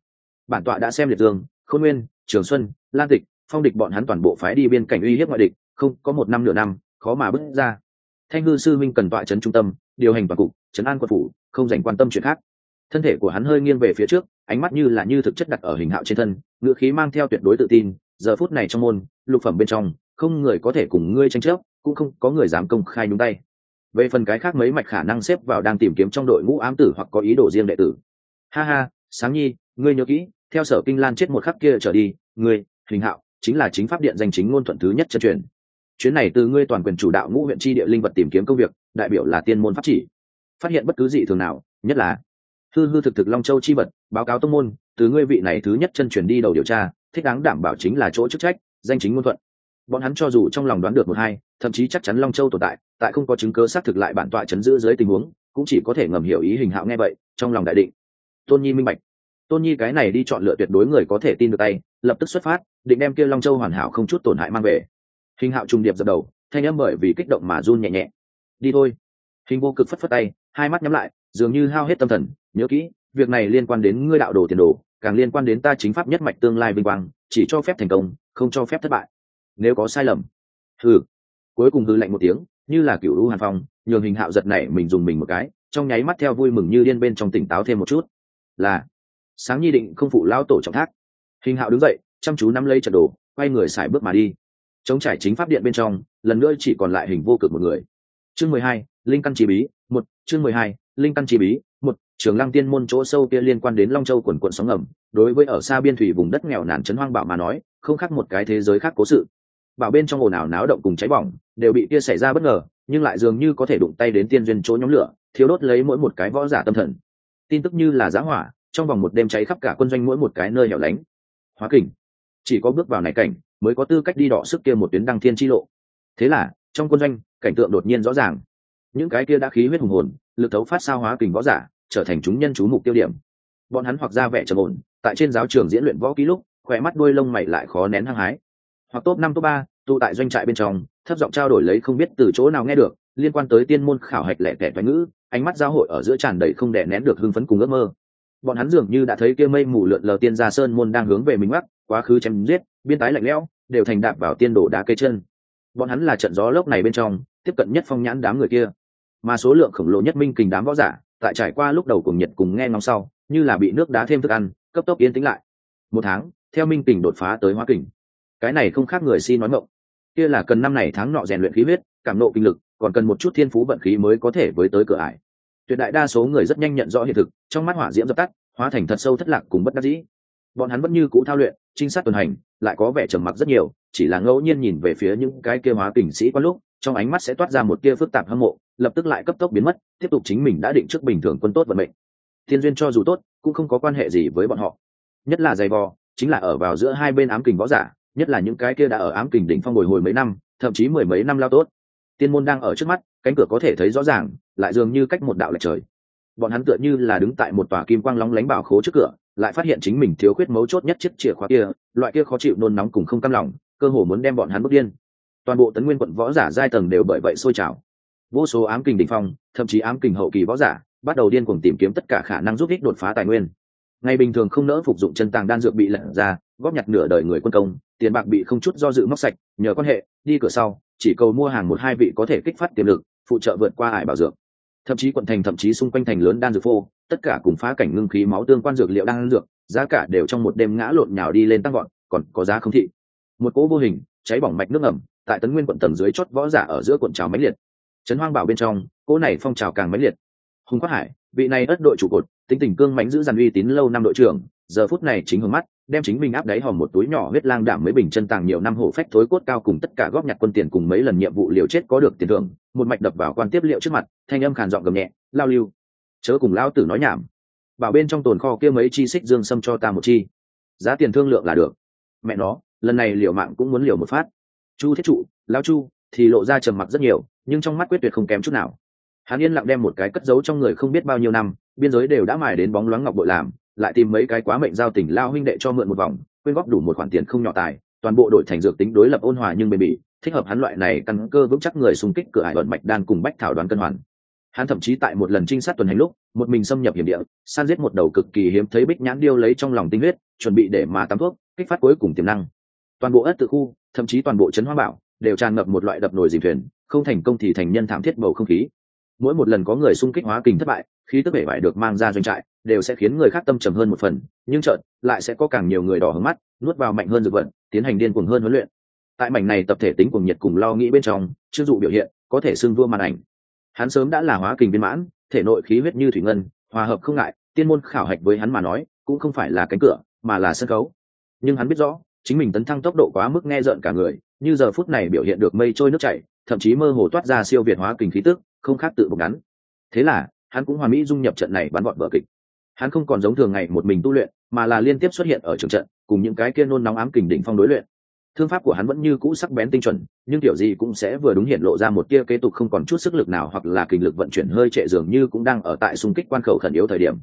Bản tọa đã xem liệt dương, khôn nguyên, trường xuân, lan tịch, phong địch bọn hắn toàn bộ phái đi biên cảnh uy hiếp ngoại địch, không, có một năm nửa năm, khó mà bước ra. Thanh ngư sư minh cần tọa trấn trung tâm, điều hành toàn cục trấn an quân phủ, không dành quan tâm chuyện khác. Thân thể của hắn hơi nghiêng về phía trước, ánh mắt như là như thực chất đặt ở hình hạo trên thân ngựa khí mang theo tuyệt đối tự tin, giờ phút này trong môn, lục phẩm bên trong, không người có thể cùng ngươi tranh chấp, cũng không có người dám công khai nhúng tay về phần cái khác mấy mạch khả năng xếp vào đang tìm kiếm trong đội ngũ ám tử hoặc có ý đồ riêng đệ tử. Ha ha, sáng nhi, ngươi nhớ kỹ, theo sở kinh lan chết một khắc kia trở đi, ngươi hình hạo, chính là chính pháp điện danh chính ngôn thuận thứ nhất chân truyền. Chuyến này từ ngươi toàn quyền chủ đạo ngũ huyện tri địa linh vật tìm kiếm công việc, đại biểu là tiên môn pháp chỉ. Phát hiện bất cứ gì thường nào, nhất là hư hư thực thực long châu chi vật, báo cáo tông môn, từ ngươi vị này thứ nhất chân truyền đi đầu điều tra, thích đáng đảm bảo chính là chỗ chức trách, danh chính ngôn thuận bọn hắn cho dù trong lòng đoán được một hai, thậm chí chắc chắn long châu tồn tại tại không có chứng cớ xác thực lại bản tọa chấn giữ dưới tình huống, cũng chỉ có thể ngầm hiểu ý hình hạo nghe vậy, trong lòng đại định. Tôn nhi minh bạch. Tôn nhi cái này đi chọn lựa tuyệt đối người có thể tin được tay, lập tức xuất phát, định đem kia long châu hoàn hảo không chút tổn hại mang về. Hình hạo trùng điệp dập đầu, thanh âm bởi vì kích động mà run nhẹ nhẹ. Đi thôi. Hình vô cực phất phất tay, hai mắt nhắm lại, dường như hao hết tâm thần, nhớ kỹ, việc này liên quan đến ngươi đạo đồ tiền đồ, càng liên quan đến ta chính pháp nhất mạch tương lai vinh quang, chỉ cho phép thành công, không cho phép thất bại nếu có sai lầm. Hừ. Cuối cùng hư lạnh một tiếng, như là cựu lũ hàn phong, nhường hình hạo giật này mình dùng mình một cái, trong nháy mắt theo vui mừng như điên bên trong tỉnh táo thêm một chút. Là, sáng nhi định không phụ lao tổ trọng thác. Hình hạo đứng dậy, chăm chú nắm lấy trận đồ, quay người xài bước mà đi. Chống trải chính pháp điện bên trong, lần nữa chỉ còn lại hình vô cực một người. Chương mười hai, linh căn chi bí, một, chương mười hai, linh căn chi bí, một, trường lăng tiên môn chỗ sâu kia liên quan đến long châu quần quận sóng ngầm, đối với ở xa biên thủy vùng đất nghèo nàn trấn hoang bảo mà nói, không khác một cái thế giới khác cố sự bảo bên trong ồn ào náo động cùng cháy bỏng, đều bị kia xảy ra bất ngờ, nhưng lại dường như có thể đụng tay đến tiên duyên chỗ nhóm lửa thiếu đốt lấy mỗi một cái võ giả tâm thần. Tin tức như là giá hỏa, trong vòng một đêm cháy khắp cả quân doanh mỗi một cái nơi hẻo lánh. Hóa kình. Chỉ có bước vào này cảnh, mới có tư cách đi đỏ sức kia một tuyến đăng thiên chi lộ. Thế là, trong quân doanh, cảnh tượng đột nhiên rõ ràng. Những cái kia đã khí huyết hùng hồn, lực thấu phát sao hóa kình võ giả, trở thành chúng nhân chú mục tiêu điểm. Bọn hắn hoặc ra vẻ trầm ổn, tại trên giáo trường diễn luyện võ ký lúc khỏe mắt đuôi lông mày lại khó nén hăng hái hoặc top năm, top ba, tụ tại doanh trại bên trong, thấp giọng trao đổi lấy không biết từ chỗ nào nghe được, liên quan tới tiên môn khảo hạch lẻ tẻ toán ngữ, ánh mắt giao hội ở giữa tràn đầy không đè nén được hưng phấn cùng ước mơ. Bọn hắn dường như đã thấy kia mây mù lượn lờ tiên gia sơn môn đang hướng về mình mắc, quá khứ chém giết, biên tái lạnh lẽo, đều thành đạp vào tiên đổ đá cây chân. Bọn hắn là trận gió lốc này bên trong, tiếp cận nhất phong nhãn đám người kia. Mà số lượng khổng lồ nhất minh kình đám võ giả, tại trải qua lúc đầu cùng nhật cùng nghe ngóng sau, như là bị nước đá thêm thức ăn, cấp tốc yên tĩnh lại. Một tháng, theo minh kình đột phá tới hóa kình cái này không khác người si nói mộng. Kia là cần năm này tháng nọ rèn luyện khí huyết, cảm nộ kinh lực, còn cần một chút thiên phú vận khí mới có thể với tới cửa ải. Tuyệt đại đa số người rất nhanh nhận rõ hiện thực, trong mắt hỏa diễm dập tắt, hóa thành thật sâu thất lạc cùng bất đắc dĩ. Bọn hắn vẫn như cũ thao luyện, trinh sát tuần hành, lại có vẻ trầm mặc rất nhiều, chỉ là ngẫu nhiên nhìn về phía những cái kia hóa kình sĩ qua lúc, trong ánh mắt sẽ toát ra một tia phức tạp hâm mộ, lập tức lại cấp tốc biến mất, tiếp tục chính mình đã định trước bình thường quân tốt vận mệnh. Thiên duyên cho dù tốt, cũng không có quan hệ gì với bọn họ. Nhất là dày vò, chính là ở vào giữa hai bên ám kình võ giả nhất là những cái kia đã ở ám kình đỉnh phong bồi hồi mấy năm, thậm chí mười mấy năm lao tốt. Tiên môn đang ở trước mắt, cánh cửa có thể thấy rõ ràng, lại dường như cách một đạo lệch trời. Bọn hắn tựa như là đứng tại một tòa kim quang lóng lánh bảo khố trước cửa, lại phát hiện chính mình thiếu khuyết mấu chốt nhất chiếc chìa khóa kia, loại kia khó chịu nôn nóng cùng không cam lòng, cơ hồ muốn đem bọn hắn bước điên. Toàn bộ tấn nguyên quận võ giả giai tầng đều bởi vậy sôi trào. Vô số ám kình đỉnh phong, thậm chí ám kình hậu kỳ võ giả, bắt đầu điên cuồng tìm kiếm tất cả khả năng giúp ích đột phá tài nguyên. Ngày bình thường không nỡ phục dụng chân tàng đan dược bị lật ra, góp nhặt nửa đời người quân công tiền bạc bị không chút do dự móc sạch, nhờ quan hệ, đi cửa sau, chỉ cầu mua hàng một hai vị có thể kích phát tiềm lực, phụ trợ vượt qua ải bảo dược. Thậm chí quận thành, thậm chí xung quanh thành lớn đan dược phô, tất cả cùng phá cảnh ngưng khí máu tương quan dược liệu đan dược, giá cả đều trong một đêm ngã lộn nhào đi lên tăng gọn còn có giá không thị. Một cỗ vô hình, cháy bỏng mạch nước ẩm tại tấn nguyên quận tầng dưới chót võ giả ở giữa quận trào mãnh liệt. Trấn hoang bảo bên trong, cỗ này phong trào càng mãnh liệt. Hùng quát hải, vị này ất đội trụ cột, tính tình cương mãnh giữ dàn uy tín lâu năm đội trưởng, giờ phút này chính hướng mắt đem chính mình áp đáy hòm một túi nhỏ huyết lang đảm mấy bình chân tàng nhiều năm hổ phách thối cốt cao cùng tất cả góp nhặt quân tiền cùng mấy lần nhiệm vụ liều chết có được tiền thưởng, một mạch đập vào quan tiếp liệu trước mặt, thanh âm khàn giọng gầm nhẹ, lao lưu. Chớ cùng lao tử nói nhảm. Bảo bên trong tồn kho kia mấy chi xích dương xâm cho ta một chi. Giá tiền thương lượng là được. Mẹ nó, lần này liều mạng cũng muốn liều một phát. Chu thiết trụ, lao chu, thì lộ ra trầm mặc rất nhiều, nhưng trong mắt quyết tuyệt không kém chút nào. Hắn yên lặng đem một cái cất giấu trong người không biết bao nhiêu năm, biên giới đều đã mài đến bóng loáng ngọc bội làm lại tìm mấy cái quá mệnh giao tình lao huynh đệ cho mượn một vòng, quyên góp đủ một khoản tiền không nhỏ tài, toàn bộ đội thành dược tính đối lập ôn hòa nhưng bền bỉ, thích hợp hắn loại này căn cơ vững chắc người xung kích cửa ải vận mạch đan cùng bách thảo đoàn cân hoàn. Hắn thậm chí tại một lần trinh sát tuần hành lúc, một mình xâm nhập hiểm địa, san giết một đầu cực kỳ hiếm thấy bích nhãn điêu lấy trong lòng tinh huyết, chuẩn bị để mà tắm thuốc, kích phát cuối cùng tiềm năng. Toàn bộ ất tự khu, thậm chí toàn bộ trấn hoa bảo, đều tràn ngập một loại đập nồi dìm thuyền, không thành công thì thành nhân thảm thiết bầu không khí. Mỗi một lần có người xung kích hóa kình thất bại khí tức bể vải được mang ra doanh trại, đều sẽ khiến người khác tâm trầm hơn một phần, nhưng chợt, lại sẽ có càng nhiều người đỏ hướng mắt, nuốt vào mạnh hơn dược vận tiến hành điên cuồng hơn huấn luyện. Tại mảnh này tập thể tính cuồng nhiệt cùng lo nghĩ bên trong chưng dụ biểu hiện, có thể xưng vua màn ảnh. Hắn sớm đã là hóa kình viên mãn, thể nội khí huyết như thủy ngân, hòa hợp không ngại, tiên môn khảo hạch với hắn mà nói, cũng không phải là cánh cửa, mà là sân khấu. Nhưng hắn biết rõ, chính mình tấn thăng tốc độ quá mức nghe rợn cả người, như giờ phút này biểu hiện được mây trôi nước chảy, thậm chí mơ hồ toát ra siêu việt hóa kình khí tức, không khác tự bục ngắn. Thế là hắn cũng hoàn mỹ dung nhập trận này bắn gọn vở kịch. Hắn không còn giống thường ngày một mình tu luyện, mà là liên tiếp xuất hiện ở trường trận, cùng những cái kia nôn nóng ám kình đỉnh phong đối luyện. Thương pháp của hắn vẫn như cũ sắc bén tinh chuẩn, nhưng kiểu gì cũng sẽ vừa đúng hiện lộ ra một tia kế tục không còn chút sức lực nào hoặc là kình lực vận chuyển hơi trệ dường như cũng đang ở tại xung kích quan khẩu khẩn yếu thời điểm.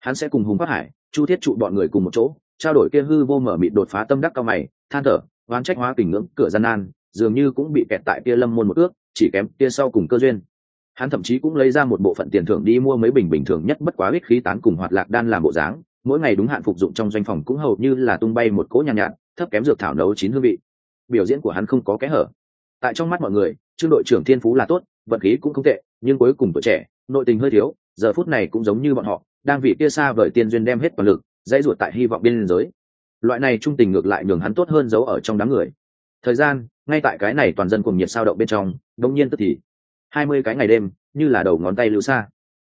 Hắn sẽ cùng hùng phát hải, chu thiết trụ bọn người cùng một chỗ, trao đổi kia hư vô mở mịt đột phá tâm đắc cao mày, than thở, oán trách hóa kình ngưỡng cửa gian nan, dường như cũng bị kẹt tại kia lâm môn một ước, chỉ kém kia sau cùng cơ duyên hắn thậm chí cũng lấy ra một bộ phận tiền thưởng đi mua mấy bình bình thường nhất bất quá ít khí tán cùng hoạt lạc đan làm bộ dáng. Mỗi ngày đúng hạn phục dụng trong doanh phòng cũng hầu như là tung bay một cỗ nhàn nhạt, nhạt thấp kém dược thảo nấu chín hương vị. Biểu diễn của hắn không có kẽ hở. Tại trong mắt mọi người trương đội trưởng thiên phú là tốt vận khí cũng không tệ nhưng cuối cùng tuổi trẻ nội tình hơi thiếu giờ phút này cũng giống như bọn họ đang vị kia xa vời tiên duyên đem hết toàn lực dãy ruột tại hy vọng biên giới. Loại này trung tình ngược lại nhường hắn tốt hơn giấu ở trong đám người. Thời gian ngay tại cái này toàn dân cùng nhiệt sao động bên trong đông nhiên tức thì hai mươi cái ngày đêm, như là đầu ngón tay lưu xa.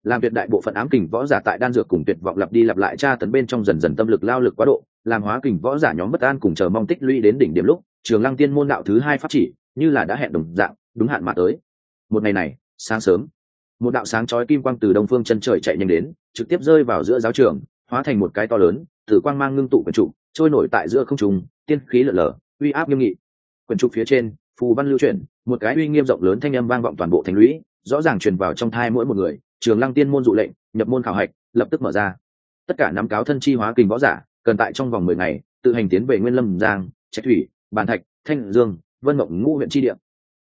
Làm tuyệt đại bộ phận ám kình võ giả tại đan dược cùng tuyệt vọng lặp đi lặp lại tra tấn bên trong dần dần tâm lực lao lực quá độ, làm hóa kình võ giả nhóm bất an cùng chờ mong tích lũy đến đỉnh điểm lúc, trường lăng tiên môn đạo thứ hai phát chỉ, như là đã hẹn đồng dạng, đúng hạn mà tới. Một ngày này, sáng sớm, một đạo sáng chói kim quang từ đông phương chân trời chạy nhanh đến, trực tiếp rơi vào giữa giáo trường, hóa thành một cái to lớn từ quang mang ngưng tụ quyển trụ, trôi nổi tại giữa không trung, tiên khí lở lở, uy áp nghiêm nghị. Quyển trụ phía trên phù văn lưu chuyển, một cái uy nghiêm rộng lớn thanh âm vang vọng toàn bộ thành lũy, rõ ràng truyền vào trong thai mỗi một người, trường lăng tiên môn dụ lệnh, nhập môn khảo hạch, lập tức mở ra. Tất cả nắm cáo thân chi hóa kình võ giả, cần tại trong vòng mười ngày, tự hành tiến về nguyên lâm giang, trạch thủy, bàn thạch, thanh dương, vân mộng ngũ huyện tri địa.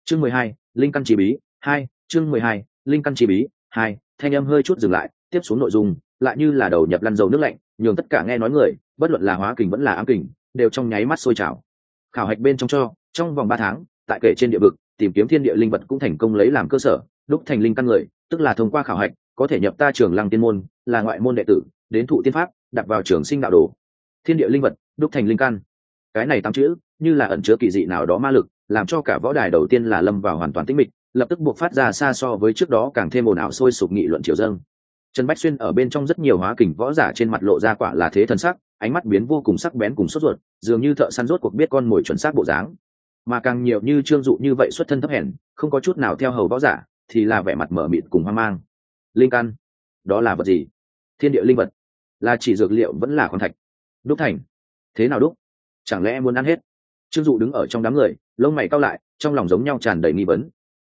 Chương mười hai, linh căn chi bí, hai, chương mười hai, linh căn chi bí, hai, thanh âm hơi chút dừng lại, tiếp xuống nội dung, lại như là đầu nhập lăn dầu nước lạnh, nhường tất cả nghe nói người, bất luận là hóa kình vẫn là ám kình đều trong nháy mắt sôi trào. Khảo hạch bên trong cho, trong vòng ba tháng tại kể trên địa vực, tìm kiếm thiên địa linh vật cũng thành công lấy làm cơ sở, đúc thành linh căn người, tức là thông qua khảo hạch, có thể nhập ta trường lăng tiên môn, là ngoại môn đệ tử, đến thụ tiên pháp, đặt vào trường sinh đạo đồ. Thiên địa linh vật, đúc thành linh căn. Cái này tám chữ, như là ẩn chứa kỳ dị nào đó ma lực, làm cho cả võ đài đầu tiên là lâm vào hoàn toàn tĩnh mịch, lập tức buộc phát ra xa so với trước đó càng thêm ồn ào sôi sục nghị luận triều dâng. Trần bách xuyên ở bên trong rất nhiều hóa kình võ giả trên mặt lộ ra quả là thế thần sắc, ánh mắt biến vô cùng sắc bén cùng sốt ruột, dường như thợ săn rốt cuộc biết con mồi chuẩn xác bộ dáng mà càng nhiều như trương dụ như vậy xuất thân thấp hèn, không có chút nào theo hầu võ giả, thì là vẻ mặt mở mịt cùng hoang mang. Linh căn, đó là vật gì? Thiên địa linh vật, là chỉ dược liệu vẫn là con thạch. Đúc thành, thế nào đúc? Chẳng lẽ muốn ăn hết? Trương dụ đứng ở trong đám người, lông mày cao lại, trong lòng giống nhau tràn đầy nghi vấn.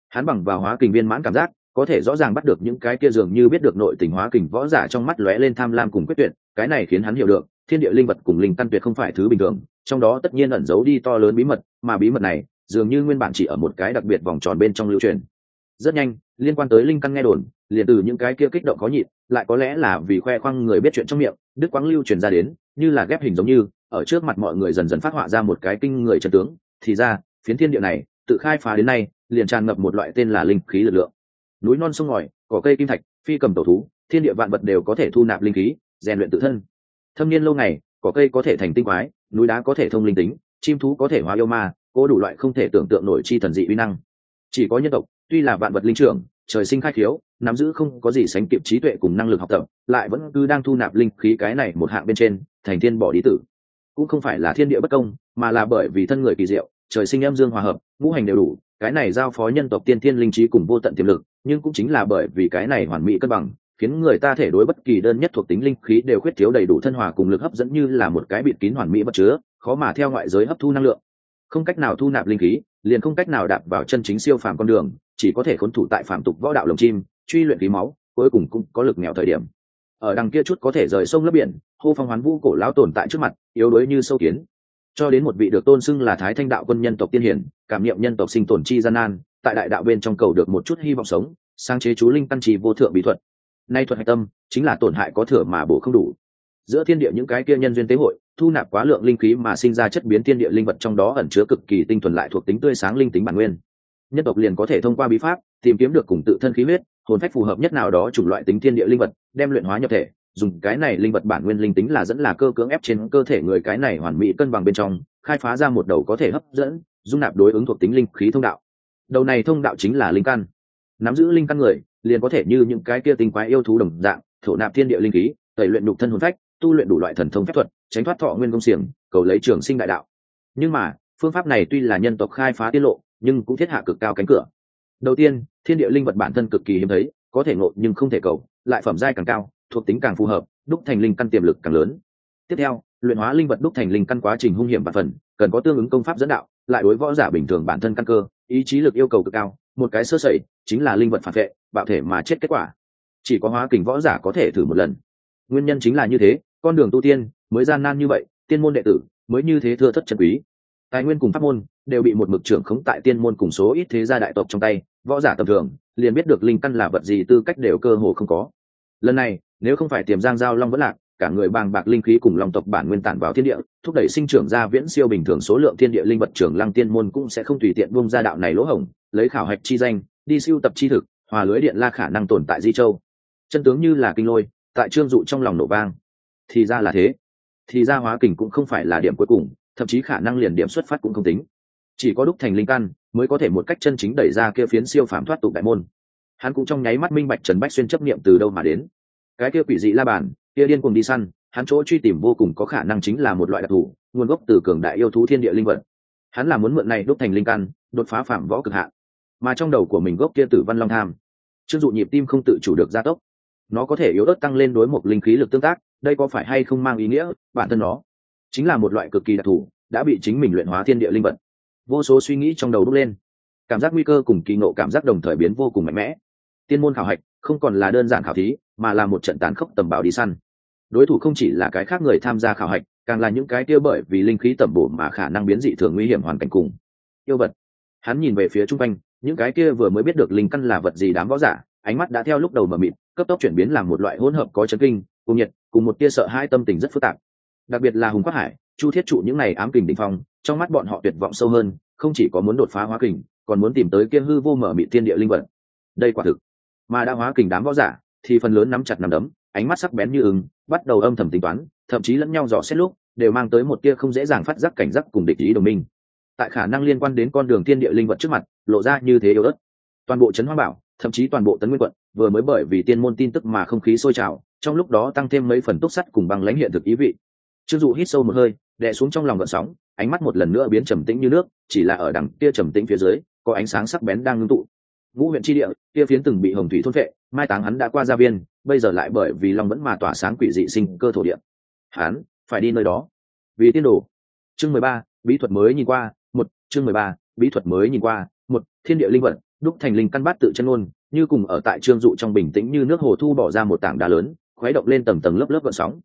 Hắn bằng vào hóa kình viên mãn cảm giác, có thể rõ ràng bắt được những cái kia dường như biết được nội tình hóa kình võ giả trong mắt lóe lên tham lam cùng quyết tuyệt, cái này khiến hắn hiểu được, thiên địa linh vật cùng linh căn tuyệt không phải thứ bình thường trong đó tất nhiên ẩn giấu đi to lớn bí mật, mà bí mật này dường như nguyên bản chỉ ở một cái đặc biệt vòng tròn bên trong lưu truyền. Rất nhanh, liên quan tới linh căn nghe đồn, liền từ những cái kia kích động khó nhịn, lại có lẽ là vì khoe khoang người biết chuyện trong miệng đức quáng lưu truyền ra đến, như là ghép hình giống như, ở trước mặt mọi người dần dần phát họa ra một cái kinh người trận tướng. Thì ra, phiến thiên địa này, tự khai phá đến nay, liền tràn ngập một loại tên là linh khí lực lượng. Núi non sông ngòi, cỏ cây kim thạch, phi cầm tổ thú, thiên địa vạn vật đều có thể thu nạp linh khí, rèn luyện tự thân. Thâm niên lâu ngày, cỏ cây có thể thành tinh quái núi đá có thể thông linh tính, chim thú có thể hóa yêu ma cô đủ loại không thể tưởng tượng nổi chi thần dị uy năng. Chỉ có nhân tộc, tuy là vạn vật linh trưởng, trời sinh khai khiếu, nắm giữ không có gì sánh kịp trí tuệ cùng năng lực học tập, lại vẫn cứ đang thu nạp linh khí cái này một hạng bên trên, thành thiên bỏ đi tử. Cũng không phải là thiên địa bất công, mà là bởi vì thân người kỳ diệu, trời sinh âm dương hòa hợp, ngũ hành đều đủ, cái này giao phó nhân tộc tiên thiên linh trí cùng vô tận tiềm lực, nhưng cũng chính là bởi vì cái này hoàn mỹ cân bằng khiến người ta thể đối bất kỳ đơn nhất thuộc tính linh khí đều khuyết thiếu đầy đủ thân hòa cùng lực hấp dẫn như là một cái bịt kín hoàn mỹ bất chứa, khó mà theo ngoại giới hấp thu năng lượng. Không cách nào thu nạp linh khí, liền không cách nào đạp vào chân chính siêu phàm con đường, chỉ có thể khốn thủ tại phạm tục võ đạo lồng chim, truy luyện khí máu, cuối cùng cũng có lực nghèo thời điểm. Ở đằng kia chút có thể rời sông lấp biển, hô phong hoán vũ cổ lão tồn tại trước mặt, yếu đuối như sâu kiến. Cho đến một vị được tôn xưng là thái thanh đạo quân nhân tộc tiên hiển, cảm nghiệm nhân tộc sinh tồn chi gian nan, tại đại đạo bên trong cầu được một chút hy vọng sống, sáng chế chú linh căn trì vô thượng bí thuật nay thuật hạch tâm chính là tổn hại có thừa mà bổ không đủ. Giữa thiên địa những cái kia nhân duyên tế hội, thu nạp quá lượng linh khí mà sinh ra chất biến thiên địa linh vật trong đó ẩn chứa cực kỳ tinh thuần lại thuộc tính tươi sáng linh tính bản nguyên. Nhân tộc liền có thể thông qua bí pháp, tìm kiếm được cùng tự thân khí huyết, hồn phách phù hợp nhất nào đó chủng loại tính thiên địa linh vật, đem luyện hóa nhập thể. Dùng cái này linh vật bản nguyên linh tính là dẫn là cơ cưỡng ép trên cơ thể người cái này hoàn mỹ cân bằng bên trong, khai phá ra một đầu có thể hấp dẫn, dung nạp đối ứng thuộc tính linh khí thông đạo. Đầu này thông đạo chính là linh căn. Nắm giữ linh căn người liền có thể như những cái kia tinh quái yêu thú đồng dạng, thổ nạp thiên địa linh khí, tẩy luyện đục thân hồn phách, tu luyện đủ loại thần thông phép thuật, tránh thoát thọ nguyên công xiềng, cầu lấy trường sinh đại đạo. Nhưng mà, phương pháp này tuy là nhân tộc khai phá tiết lộ, nhưng cũng thiết hạ cực cao cánh cửa. Đầu tiên, thiên địa linh vật bản thân cực kỳ hiếm thấy, có thể ngộ nhưng không thể cầu, lại phẩm giai càng cao, thuộc tính càng phù hợp, đúc thành linh căn tiềm lực càng lớn. Tiếp theo, luyện hóa linh vật đúc thành linh căn quá trình hung hiểm và phần, cần có tương ứng công pháp dẫn đạo, lại đối võ giả bình thường bản thân căn cơ, ý chí lực yêu cầu cực cao, một cái sơ sẩy, chính là linh vật phản vệ bạo thể mà chết kết quả. Chỉ có hóa kình võ giả có thể thử một lần. Nguyên nhân chính là như thế, con đường tu tiên mới gian nan như vậy, tiên môn đệ tử mới như thế thưa thất trần quý. Tài nguyên cùng pháp môn đều bị một mực trưởng khống tại tiên môn cùng số ít thế gia đại tộc trong tay, võ giả tầm thường liền biết được linh căn là vật gì, tư cách đều cơ hồ không có. Lần này, nếu không phải tiềm giang giao long vẫn lạc, cả người bàng bạc linh khí cùng lòng tộc bản nguyên tản vào thiên địa, thúc đẩy sinh trưởng ra viễn siêu bình thường số lượng thiên địa linh vật trưởng lăng tiên môn cũng sẽ không tùy tiện bung ra đạo này lỗ hổng, lấy khảo hạch chi danh, đi siêu tập chi thực hòa lưới điện la khả năng tồn tại di châu. Chân tướng như là kinh lôi, tại trương dụ trong lòng nổ vang. Thì ra là thế. Thì ra hóa kình cũng không phải là điểm cuối cùng, thậm chí khả năng liền điểm xuất phát cũng không tính. Chỉ có đúc thành linh căn, mới có thể một cách chân chính đẩy ra kia phiến siêu phàm thoát tục đại môn. Hắn cũng trong nháy mắt minh bạch trần bách xuyên chấp niệm từ đâu mà đến. Cái kia quỷ dị la bàn, kia điên cùng đi săn, hắn chỗ truy tìm vô cùng có khả năng chính là một loại đặc thù, nguồn gốc từ cường đại yêu thú thiên địa linh vật. Hắn là muốn mượn này đúc thành linh căn, đột phá phạm võ cực hạn mà trong đầu của mình gốc kia tử văn long tham. Chưng dụ nhịp tim không tự chủ được gia tốc. Nó có thể yếu ớt tăng lên đối một linh khí lực tương tác, đây có phải hay không mang ý nghĩa bản thân nó? Chính là một loại cực kỳ đặc thù, đã bị chính mình luyện hóa thiên địa linh vật. Vô số suy nghĩ trong đầu đúc lên. Cảm giác nguy cơ cùng kỳ ngộ cảm giác đồng thời biến vô cùng mạnh mẽ. Tiên môn khảo hạch không còn là đơn giản khảo thí, mà là một trận tàn khốc tầm bảo đi săn. Đối thủ không chỉ là cái khác người tham gia khảo hạch, càng là những cái kia bởi vì linh khí tẩm bổ mà khả năng biến dị thường nguy hiểm hoàn cảnh cùng. Yêu vật. Hắn nhìn về phía chung quanh những cái kia vừa mới biết được linh căn là vật gì đám võ giả, ánh mắt đã theo lúc đầu mờ mịt, cấp tốc chuyển biến làm một loại hỗn hợp có chấn kinh, cùng nhiệt, cùng một tia sợ hai tâm tình rất phức tạp. Đặc biệt là hùng quát hải, chu thiết trụ những này ám kình đình phong, trong mắt bọn họ tuyệt vọng sâu hơn, không chỉ có muốn đột phá hóa kình, còn muốn tìm tới kia hư vô mở mịt thiên địa linh vật. Đây quả thực, mà đã hóa kình đám võ giả, thì phần lớn nắm chặt nắm đấm, ánh mắt sắc bén như ứng bắt đầu âm thầm tính toán, thậm chí lẫn nhau dò xét lúc, đều mang tới một tia không dễ dàng phát giác cảnh giác cùng địch ý đồng minh tại khả năng liên quan đến con đường tiên địa linh vật trước mặt, lộ ra như thế yếu ớt. Toàn bộ trấn hoa bảo, thậm chí toàn bộ tấn nguyên quận, vừa mới bởi vì tiên môn tin tức mà không khí sôi trào, trong lúc đó tăng thêm mấy phần túc sắt cùng băng lãnh hiện thực ý vị. Chưng dụ hít sâu một hơi, đè xuống trong lòng gợn sóng, ánh mắt một lần nữa biến trầm tĩnh như nước, chỉ là ở đằng kia trầm tĩnh phía dưới, có ánh sáng sắc bén đang ngưng tụ. Ngũ huyện tri địa, kia phiến từng bị hồng thủy thôn vệ mai táng hắn đã qua gia viên, bây giờ lại bởi vì long vẫn mà tỏa sáng quỷ dị sinh cơ thổ địa. Hắn, phải đi nơi đó. Vì tiên đồ. Chương mười ba, bí thuật mới nhìn qua chương mười ba, bí thuật mới nhìn qua, một, thiên địa linh vật, đúc thành linh căn bát tự chân ngôn, như cùng ở tại trương dụ trong bình tĩnh như nước hồ thu bỏ ra một tảng đá lớn, khuấy động lên tầng tầng lớp lớp gợn sóng.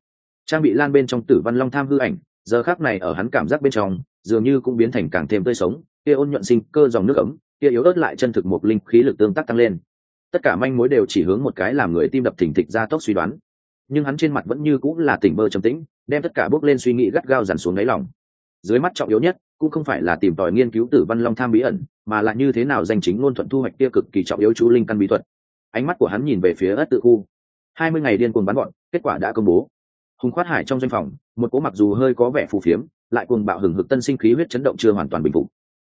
Trang bị lan bên trong tử văn long tham hư ảnh, giờ khác này ở hắn cảm giác bên trong, dường như cũng biến thành càng thêm tươi sống, kia ôn nhuận sinh cơ dòng nước ấm, kia yếu ớt lại chân thực một linh khí lực tương tác tăng lên. Tất cả manh mối đều chỉ hướng một cái làm người tim đập thình thịch ra tốc suy đoán. Nhưng hắn trên mặt vẫn như cũng là tỉnh bơ trầm tĩnh, đem tất cả bước lên suy nghĩ gắt gao dằn xuống đáy lòng dưới mắt trọng yếu nhất cũng không phải là tìm tòi nghiên cứu tử văn long tham bí ẩn, mà là như thế nào danh chính ngôn thuận thu hoạch kia cực kỳ trọng yếu chú linh căn bí thuật. Ánh mắt của hắn nhìn về phía ất tự khu. Hai mươi ngày điên cuồng bắn gọn kết quả đã công bố. Hùng khoát hải trong doanh phòng, một cố mặc dù hơi có vẻ phù phiếm, lại cuồng bạo hừng hực tân sinh khí huyết chấn động chưa hoàn toàn bình phục.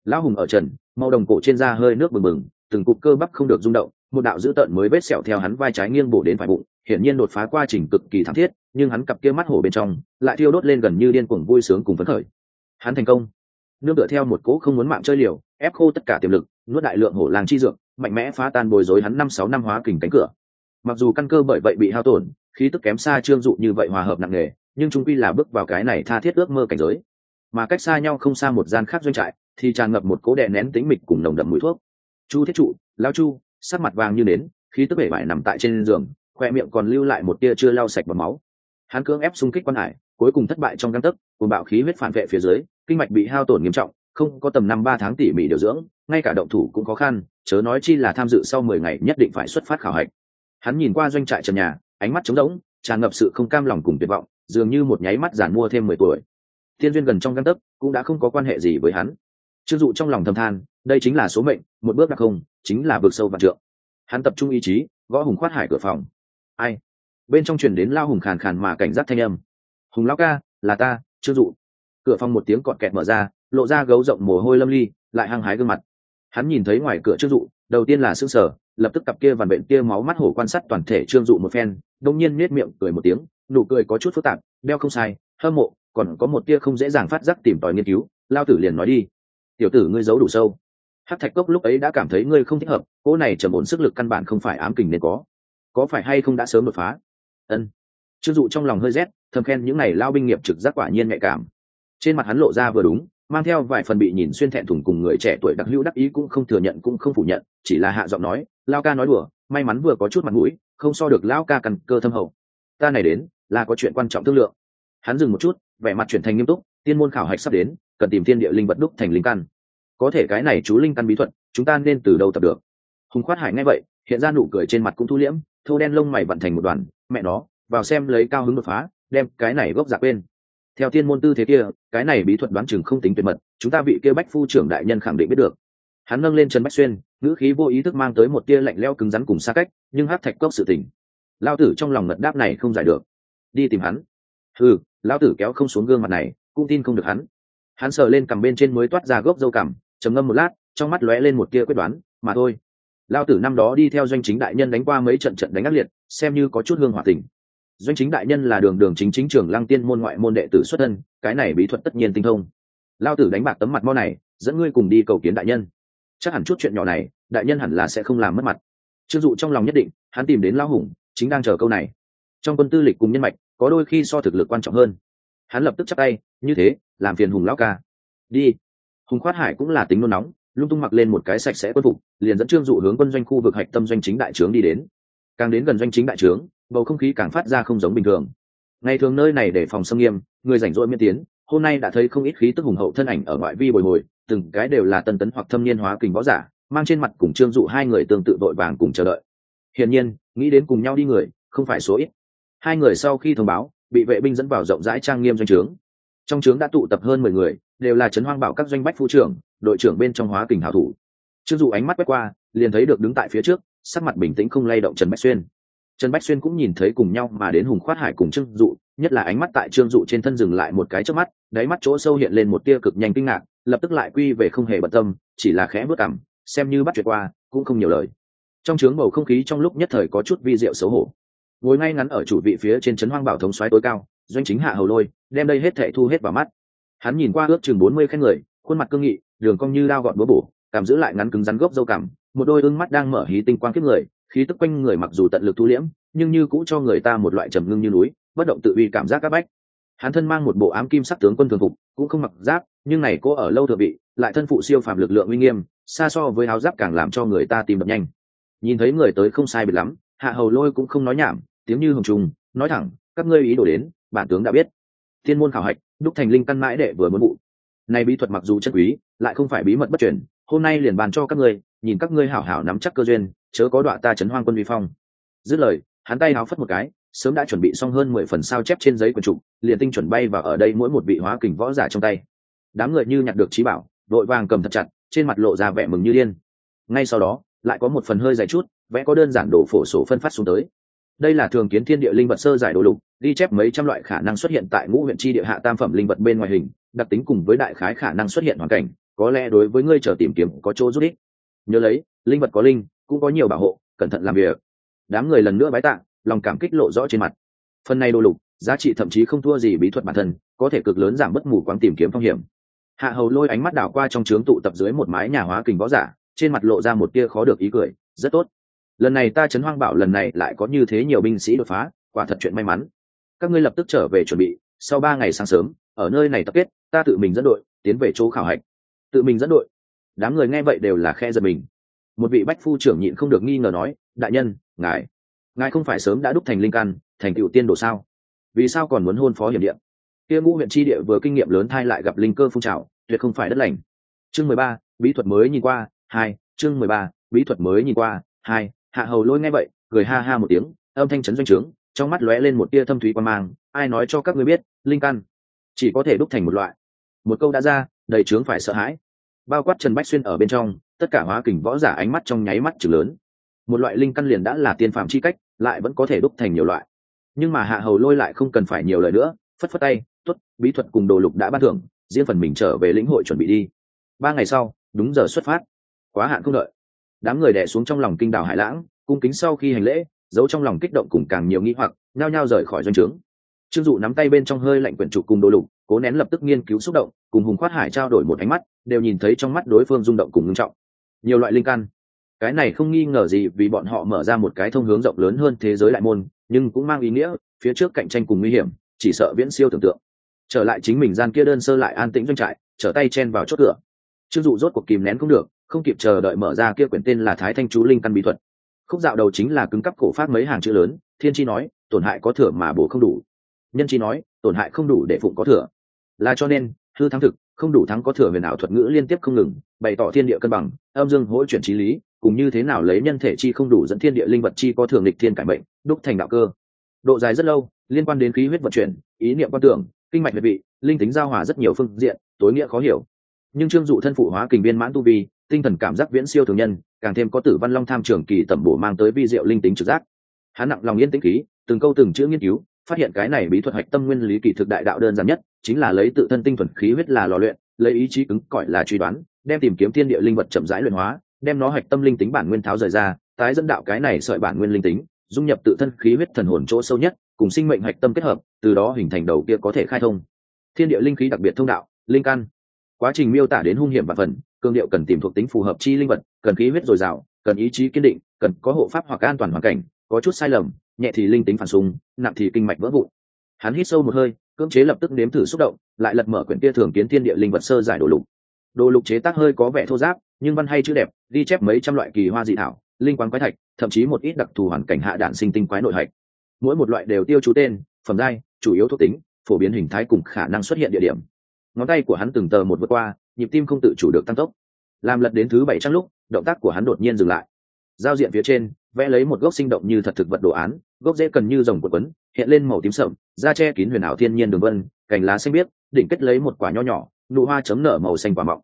Lão hùng ở trần, màu đồng cổ trên da hơi nước bừng bừng, từng cục cơ bắp không được rung động, một đạo dữ tợn mới vết sẹo theo hắn vai trái nghiêng bổ đến phải bụng, hiển nhiên đột phá quá trình cực kỳ thảm thiết, nhưng hắn cặp kia mắt hổ bên trong lại thiêu đốt lên gần như điên cuồng vui sướng cùng phấn khởi hắn thành công. Nương tựa theo một cố không muốn mạng chơi liều, ép khô tất cả tiềm lực, nuốt đại lượng hổ làng chi dược, mạnh mẽ phá tan bồi dối hắn năm sáu năm hóa kình cánh cửa. Mặc dù căn cơ bởi vậy bị hao tổn, khí tức kém xa trương dụ như vậy hòa hợp nặng nề, nhưng trung quy là bước vào cái này tha thiết ước mơ cảnh giới. Mà cách xa nhau không xa một gian khác doanh trại, thì tràn ngập một cố đè nén tính mịch cùng nồng đậm mũi thuốc. Chu thiết trụ, lao chu, sắc mặt vàng như nến, khí tức bể bại nằm tại trên giường, khoe miệng còn lưu lại một tia chưa lau sạch bằng máu hắn cưỡng ép xung kích quan hải, cuối cùng thất bại trong găng tấc cùng bạo khí huyết phản vệ phía dưới, kinh mạch bị hao tổn nghiêm trọng, không có tầm năm ba tháng tỉ mỉ điều dưỡng, ngay cả động thủ cũng khó khăn, chớ nói chi là tham dự sau mười ngày nhất định phải xuất phát khảo hạch. Hắn nhìn qua doanh trại trần nhà, ánh mắt trống rỗng, tràn ngập sự không cam lòng cùng tuyệt vọng, dường như một nháy mắt giản mua thêm mười tuổi. Thiên duyên gần trong găng tấc, cũng đã không có quan hệ gì với hắn. Chưng dụ trong lòng thầm than, đây chính là số mệnh, một bước đặc không, chính là vực sâu vạn trượng. Hắn tập trung ý chí, gõ hùng khoát hải cửa phòng. Ai? Bên trong truyền đến lao hùng khàn khàn mà cảnh giác thanh âm. Hùng lao ca, là ta chưa dụ. Cửa phòng một tiếng cọt kẹt mở ra, lộ ra gấu rộng mồ hôi lâm ly, lại hăng hái gương mặt. Hắn nhìn thấy ngoài cửa trương dụ, đầu tiên là xương sở lập tức cặp kia vằn bệnh kia máu mắt hổ quan sát toàn thể trương dụ một phen đông nhiên nết miệng cười một tiếng, nụ cười có chút phức tạp, đeo không sai, hâm mộ, còn có một tia không dễ dàng phát giác tìm tòi nghiên cứu, lao tử liền nói đi. Tiểu tử ngươi giấu đủ sâu. Hát thạch cốc lúc ấy đã cảm thấy ngươi không thích hợp, cỗ này trầm ổn sức lực căn bản không phải ám kình nên có. Có phải hay không đã sớm đột phá? Ân. Chưng dụ trong lòng hơi rét, thầm khen những n à y lao binh nghiệp trực giác quả nhiên nhạy cảm. Trên mặt hắn lộ ra vừa đúng, mang theo vài phần bị nhìn xuyên thẹn thùng cùng người trẻ tuổi đặc hữu đắc ý cũng không thừa nhận cũng không phủ nhận, chỉ là hạ giọng nói, lao ca nói đùa, may mắn vừa có chút mặt mũi, không so được lao ca cần cơ thâm hậu. Ta này đến, là có chuyện quan trọng thương lượng. Hắn dừng một chút, vẻ mặt chuyển thành nghiêm túc, tiên môn khảo hạch sắp đến, cần tìm thiên địa linh vật đúc thành linh căn. Có thể cái này chú linh căn bí thuật, chúng ta nên từ đâu tập được? Hùng khoát hải nghe vậy, hiện ra nụ cười trên mặt cũng thu liễm thô đen lông mày vận thành một đoàn mẹ nó vào xem lấy cao hứng đột phá đem cái này gốc giả quên. Theo tiên môn tư thế kia cái này bí thuật đoán chừng không tính tuyệt mật chúng ta vị kia bách phu trưởng đại nhân khẳng định biết được. Hắn nâng lên chân bách xuyên ngữ khí vô ý thức mang tới một tia lạnh leo cứng rắn cùng xa cách nhưng hát thạch cốc sự tình, lao tử trong lòng ngật đáp này không giải được. Đi tìm hắn. Ừ lao tử kéo không xuống gương mặt này cũng tin không được hắn. Hắn sờ lên cằm bên trên mới toát ra gốc dâu cằm trầm ngâm một lát trong mắt lóe lên một tia quyết đoán mà thôi lao tử năm đó đi theo doanh chính đại nhân đánh qua mấy trận trận đánh ác liệt, xem như có chút hương hòa tình. Doanh chính đại nhân là đường đường chính chính trưởng lăng tiên môn ngoại môn đệ tử xuất thân, cái này bí thuật tất nhiên tinh thông. Lao tử đánh bạc tấm mặt mo này, dẫn ngươi cùng đi cầu kiến đại nhân. Chắc hẳn chút chuyện nhỏ này, đại nhân hẳn là sẽ không làm mất mặt. Trương dụ trong lòng nhất định, hắn tìm đến lao hùng, chính đang chờ câu này. Trong quân tư lịch cùng nhân mạch, có đôi khi so thực lực quan trọng hơn. Hắn lập tức chắc tay, như thế, làm phiền hùng lão ca. Đi. Hùng khoát hải cũng là tính nôn nóng lung tung mặc lên một cái sạch sẽ quân phục, liền dẫn trương dụ hướng quân doanh khu vực hạch tâm doanh chính đại trướng đi đến. Càng đến gần doanh chính đại trướng, bầu không khí càng phát ra không giống bình thường. Ngày thường nơi này để phòng xâm nghiêm, người rảnh rỗi miễn tiến, hôm nay đã thấy không ít khí tức hùng hậu thân ảnh ở ngoại vi bồi hồi, từng cái đều là tân tấn hoặc thâm niên hóa kình võ giả, mang trên mặt cùng trương dụ hai người tương tự vội vàng cùng chờ đợi. Hiển nhiên, nghĩ đến cùng nhau đi người, không phải số ít. Hai người sau khi thông báo, bị vệ binh dẫn vào rộng rãi trang nghiêm doanh trướng. Trong trướng đã tụ tập hơn mười người, đều là trấn hoang bảo các doanh bách phu trưởng đội trưởng bên trong hóa kình hảo thủ. Trương dụ ánh mắt quét qua, liền thấy được đứng tại phía trước, sắc mặt bình tĩnh không lay động trần bách xuyên. Trần bách xuyên cũng nhìn thấy cùng nhau mà đến hùng khoát hải cùng trương dụ, nhất là ánh mắt tại trương dụ trên thân dừng lại một cái trước mắt, đáy mắt chỗ sâu hiện lên một tia cực nhanh kinh ngạc, lập tức lại quy về không hề bận tâm, chỉ là khẽ bước cảm xem như bắt chuyện qua, cũng không nhiều lời. Trong trướng bầu không khí trong lúc nhất thời có chút vi diệu xấu hổ. Ngồi ngay ngắn ở chủ vị phía trên trấn hoang bảo thống xoáy tối cao, doanh chính hạ hầu lôi, đem đây hết thệ thu hết vào mắt. Hắn nhìn qua ước chừng bốn mươi khen người, khuôn mặt cương nghị đường cong như đao gọn búa bổ, cảm giữ lại ngắn cứng rắn gốc dâu cảm một đôi ưng mắt đang mở hí tinh quang kiếp người, khí tức quanh người mặc dù tận lực thu liễm, nhưng như cũng cho người ta một loại trầm ngưng như núi, bất động tự uy cảm giác các bách. Hắn thân mang một bộ ám kim sắc tướng quân thường phục, cũng không mặc giáp, nhưng này cô ở lâu thừa vị, lại thân phụ siêu phàm lực lượng uy nghiêm, xa so với áo giáp càng làm cho người ta tìm đập nhanh. Nhìn thấy người tới không sai biệt lắm, hạ hầu lôi cũng không nói nhảm, tiếng như hồng trùng, nói thẳng, các ngươi ý đồ đến, bản tướng đã biết. Thiên môn khảo hạch, đúc thành linh căn mãi đệ vừa muốn vụ này bí thuật mặc dù chân quý, lại không phải bí mật bất truyền, hôm nay liền bàn cho các ngươi, nhìn các ngươi hảo hảo nắm chắc cơ duyên, chớ có đọa ta chấn hoang quân vi phong. Dứt lời, hắn tay háo phất một cái, sớm đã chuẩn bị xong hơn mười phần sao chép trên giấy quần trục liền tinh chuẩn bay vào ở đây mỗi một vị hóa kình võ giả trong tay. Đám người như nhặt được trí bảo, đội vàng cầm thật chặt, trên mặt lộ ra vẻ mừng như điên. Ngay sau đó, lại có một phần hơi dày chút, vẽ có đơn giản đổ phổ sổ phân phát xuống tới đây là thường kiến thiên địa linh vật sơ giải đồ lục, ghi chép mấy trăm loại khả năng xuất hiện tại ngũ huyện tri địa hạ tam phẩm linh vật bên ngoài hình, đặc tính cùng với đại khái khả năng xuất hiện hoàn cảnh, có lẽ đối với ngươi chờ tìm kiếm có chỗ rút ích. Nhớ lấy, linh vật có linh, cũng có nhiều bảo hộ, cẩn thận làm việc. Đám người lần nữa bái tạ, lòng cảm kích lộ rõ trên mặt. Phần này đồ lục, giá trị thậm chí không thua gì bí thuật bản thân, có thể cực lớn giảm bất mù quáng tìm kiếm phong hiểm. Hạ hầu lôi ánh mắt đảo qua trong trướng tụ tập dưới một mái nhà hóa kình võ giả, trên mặt lộ ra một tia khó được ý cười, rất tốt lần này ta chấn hoang bảo lần này lại có như thế nhiều binh sĩ đột phá, quả thật chuyện may mắn. Các ngươi lập tức trở về chuẩn bị, sau ba ngày sáng sớm, ở nơi này tập kết, ta tự mình dẫn đội, tiến về chỗ khảo hạch. Tự mình dẫn đội. Đám người nghe vậy đều là khe giật mình. Một vị bách phu trưởng nhịn không được nghi ngờ nói, đại nhân, ngài ngài không phải sớm đã đúc thành linh căn, thành cựu tiên đồ sao? Vì sao còn muốn hôn phó hiểm điện kia ngũ huyện tri địa vừa kinh nghiệm lớn thay lại gặp linh cơ phun trào, tuyệt không phải đất lành. Chương mười ba, bí thuật mới nhìn qua, hai, chương mười ba, bí thuật mới nhìn qua, hai hạ hầu lôi nghe vậy, cười ha ha một tiếng, âm thanh chấn doanh trướng, trong mắt lóe lên một tia thâm thúy quan mang, ai nói cho các ngươi biết, linh căn chỉ có thể đúc thành một loại. Một câu đã ra, đầy trướng phải sợ hãi. Bao quát trần bách xuyên ở bên trong, tất cả hóa kình võ giả ánh mắt trong nháy mắt chừng lớn. Một loại linh căn liền đã là tiên phạm chi cách, lại vẫn có thể đúc thành nhiều loại. Nhưng mà hạ hầu lôi lại không cần phải nhiều lời nữa, phất phất tay t ố t bí thuật cùng đồ lục đã ban thưởng, riêng phần mình trở về lĩnh hội chuẩn bị đi. Ba ngày sau, đúng giờ xuất phát. Quá hạn không đợi đám người đẻ xuống trong lòng kinh đảo hải lãng, cung kính sau khi hành lễ, giấu trong lòng kích động cùng càng nhiều nghĩ hoặc, nhao nhao rời khỏi doanh trướng. Trương dụ nắm tay bên trong hơi lạnh quyển trục cùng đồ lục, cố nén lập tức nghiên cứu xúc động, cùng hùng khoát hải trao đổi một ánh mắt, đều nhìn thấy trong mắt đối phương rung động cùng ngưng trọng. Nhiều loại linh căn. Cái này không nghi ngờ gì vì bọn họ mở ra một cái thông hướng rộng lớn hơn thế giới lại môn, nhưng cũng mang ý nghĩa, phía trước cạnh tranh cùng nguy hiểm, chỉ sợ viễn siêu tưởng tượng. Trở lại chính mình gian kia đơn sơ lại an tĩnh doanh trại, trở tay chen vào chốt cửa. Trương dụ rốt cuộc kìm nén không được không kịp chờ đợi mở ra kia quyển tên là thái thanh chú linh căn bí thuật. Khúc dạo đầu chính là cứng cắp cổ phát mấy hàng chữ lớn, thiên chi nói, tổn hại có thừa mà bổ không đủ. Nhân chi nói, tổn hại không đủ để phụng có thừa. Là cho nên, hư thắng thực, không đủ thắng có thừa huyền ảo thuật ngữ liên tiếp không ngừng, bày tỏ thiên địa cân bằng, âm dương hỗ chuyển trí lý, cùng như thế nào lấy nhân thể chi không đủ dẫn thiên địa linh vật chi có thường lịch thiên cải mệnh, đúc thành đạo cơ. Độ dài rất lâu, liên quan đến khí huyết vận chuyển, ý niệm quan tưởng, kinh mạch huyệt vị linh tính giao hòa rất nhiều phương diện, tối nghĩa khó hiểu nhưng trương dụ thân phụ hóa kình viên mãn tu vi, tinh thần cảm giác viễn siêu thường nhân, càng thêm có tử văn long tham trường kỳ tẩm bổ mang tới vi diệu linh tính trực giác. Hắn nặng lòng yên tĩnh khí, từng câu từng chữ nghiên cứu, phát hiện cái này bí thuật hạch tâm nguyên lý kỳ thực đại đạo đơn giản nhất, chính là lấy tự thân tinh thuần khí huyết là lò luyện, lấy ý chí cứng cỏi là truy đoán, đem tìm kiếm thiên địa linh vật chậm rãi luyện hóa, đem nó hạch tâm linh tính bản nguyên tháo rời ra, tái dẫn đạo cái này sợi bản nguyên linh tính, dung nhập tự thân khí huyết thần hồn chỗ sâu nhất, cùng sinh mệnh hạch tâm kết hợp, từ đó hình thành đầu kia có thể khai thông. Thiên địa linh khí đặc biệt thông đạo, linh căn quá trình miêu tả đến hung hiểm và phần, cương điệu cần tìm thuộc tính phù hợp chi linh vật, cần khí huyết dồi dào, cần ý chí kiên định, cần có hộ pháp hoặc an toàn hoàn cảnh, có chút sai lầm, nhẹ thì linh tính phản xung, nặng thì kinh mạch vỡ vụn. Hắn hít sâu một hơi, cưỡng chế lập tức nếm thử xúc động, lại lật mở quyển kia thường kiến thiên địa linh vật sơ giải đồ lục. Đồ lục chế tác hơi có vẻ thô giáp, nhưng văn hay chữ đẹp, ghi chép mấy trăm loại kỳ hoa dị thảo, linh quán quái thạch, thậm chí một ít đặc thù hoàn cảnh hạ đạn sinh tinh quái nội hạch. Mỗi một loại đều tiêu chú tên, phẩm giai, chủ yếu thuộc tính, phổ biến hình thái cùng khả năng xuất hiện địa điểm ngón tay của hắn từng tờ một vượt qua, nhịp tim không tự chủ được tăng tốc. Làm lật đến thứ bảy trăm lúc, động tác của hắn đột nhiên dừng lại. Giao diện phía trên, vẽ lấy một gốc sinh động như thật thực vật đồ án, gốc dễ cần như dòng quần quấn hiện lên màu tím sậm, da che kín huyền ảo thiên nhiên đường vân, cành lá xanh biếc, đỉnh kết lấy một quả nho nhỏ, nụ hoa chấm nở màu xanh quả mọng.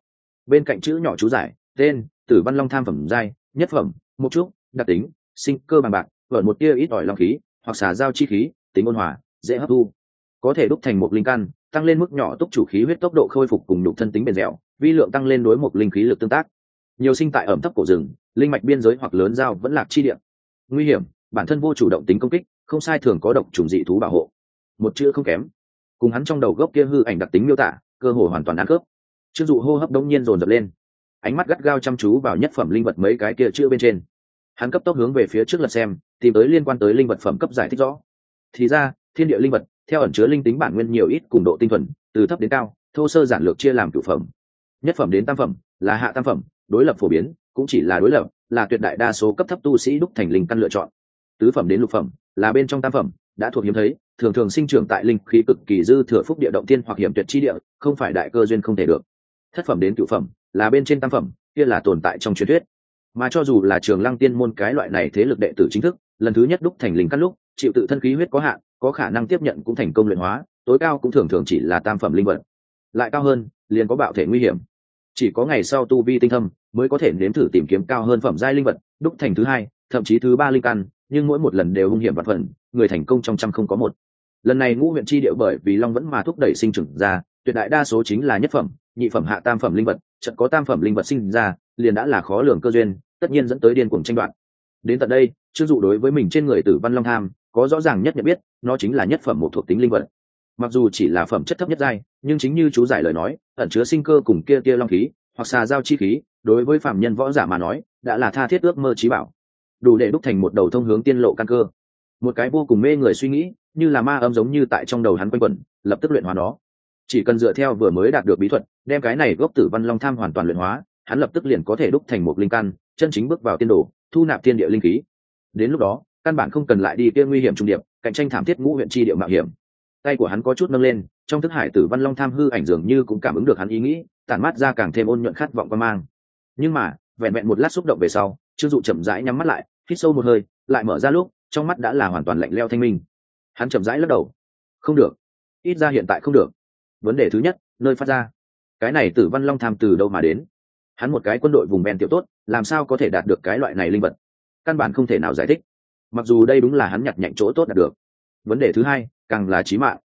Bên cạnh chữ nhỏ chú giải, tên, tử văn long tham phẩm giai, nhất phẩm một chút đặc tính, sinh cơ bằng bạc vợn một tia ít ỏi long khí, hoặc xả giao chi khí, tính ôn hòa, dễ hấp thu. Có thể đúc thành một linh căn tăng lên mức nhỏ túc chủ khí huyết tốc độ khôi phục cùng nhục thân tính bền dẻo, vi lượng tăng lên đối một linh khí lực tương tác. Nhiều sinh tại ẩm thấp cổ rừng, linh mạch biên giới hoặc lớn dao vẫn lạc chi địa. Nguy hiểm, bản thân vô chủ động tính công kích, không sai thường có độc trùng dị thú bảo hộ. Một chữ không kém. Cùng hắn trong đầu gốc kia hư ảnh đặc tính miêu tả, cơ hồ hoàn toàn ăn khớp. Chưng dụ hô hấp đông nhiên dồn dập lên. Ánh mắt gắt gao chăm chú vào nhất phẩm linh vật mấy cái kia chữ bên trên. Hắn cấp tốc hướng về phía trước lật xem, tìm tới liên quan tới linh vật phẩm cấp giải thích rõ. Thì ra, thiên địa linh vật theo ẩn chứa linh tính bản nguyên nhiều ít cùng độ tinh thuần, từ thấp đến cao, thô sơ giản lược chia làm cửu phẩm. Nhất phẩm đến tam phẩm, là hạ tam phẩm, đối lập phổ biến, cũng chỉ là đối lập, là tuyệt đại đa số cấp thấp tu sĩ đúc thành linh căn lựa chọn. Tứ phẩm đến lục phẩm, là bên trong tam phẩm, đã thuộc hiếm thấy, thường thường sinh trưởng tại linh khí cực kỳ dư thừa phúc địa động tiên hoặc hiểm tuyệt chi địa, không phải đại cơ duyên không thể được. Thất phẩm đến cửu phẩm, là bên trên tam phẩm, kia là tồn tại trong truyền thuyết. Mà cho dù là trường lăng tiên môn cái loại này thế lực đệ tử chính thức, lần thứ nhất đúc thành linh căn lúc, chịu tự thân khí huyết có hạn có khả năng tiếp nhận cũng thành công luyện hóa, tối cao cũng thường thường chỉ là tam phẩm linh vật. Lại cao hơn, liền có bạo thể nguy hiểm. Chỉ có ngày sau tu vi tinh thâm mới có thể nếm thử tìm kiếm cao hơn phẩm giai linh vật, đúc thành thứ hai, thậm chí thứ ba linh căn, nhưng mỗi một lần đều hung hiểm vật phần, người thành công trong trăm không có một. Lần này ngũ huyện chi điệu bởi vì long vẫn mà thúc đẩy sinh trưởng ra, tuyệt đại đa số chính là nhất phẩm, nhị phẩm hạ tam phẩm linh vật, chợt có tam phẩm linh vật sinh ra, liền đã là khó lường cơ duyên, tất nhiên dẫn tới điên cuồng tranh đoạt. Đến tận đây chưng dụ đối với mình trên người tử văn long tham có rõ ràng nhất nhận biết, nó chính là nhất phẩm một thuộc tính linh vật. Mặc dù chỉ là phẩm chất thấp nhất giai, nhưng chính như chú giải lời nói, ẩn chứa sinh cơ cùng kia kia long khí, hoặc xà giao chi khí, đối với phạm nhân võ giả mà nói, đã là tha thiết ước mơ trí bảo. Đủ để đúc thành một đầu thông hướng tiên lộ căn cơ. Một cái vô cùng mê người suy nghĩ, như là ma âm giống như tại trong đầu hắn quanh quẩn, lập tức luyện hóa nó. Chỉ cần dựa theo vừa mới đạt được bí thuật, đem cái này gốc tử văn long tham hoàn toàn luyện hóa, hắn lập tức liền có thể đúc thành một linh căn, chân chính bước vào tiên đồ, thu nạp thiên địa linh khí. Đến lúc đó căn bản không cần lại đi kia nguy hiểm trung điệp, cạnh tranh thảm thiết ngũ huyện chi điệu mạo hiểm. Tay của hắn có chút nâng lên, trong thức hải tử văn long tham hư ảnh dường như cũng cảm ứng được hắn ý nghĩ, tản mát ra càng thêm ôn nhuận khát vọng quan mang. Nhưng mà, vẹn vẹn một lát xúc động về sau, trương dụ chậm rãi nhắm mắt lại, hít sâu một hơi, lại mở ra lúc, trong mắt đã là hoàn toàn lạnh leo thanh minh. Hắn chậm rãi lắc đầu. Không được. Ít ra hiện tại không được. Vấn đề thứ nhất, nơi phát ra. Cái này tử văn long tham từ đâu mà đến? Hắn một cái quân đội vùng ven tiểu tốt, làm sao có thể đạt được cái loại này linh vật? Căn bản không thể nào giải thích mặc dù đây đúng là hắn nhặt nhạnh chỗ tốt đạt được. Vấn đề thứ hai, càng là trí mạng.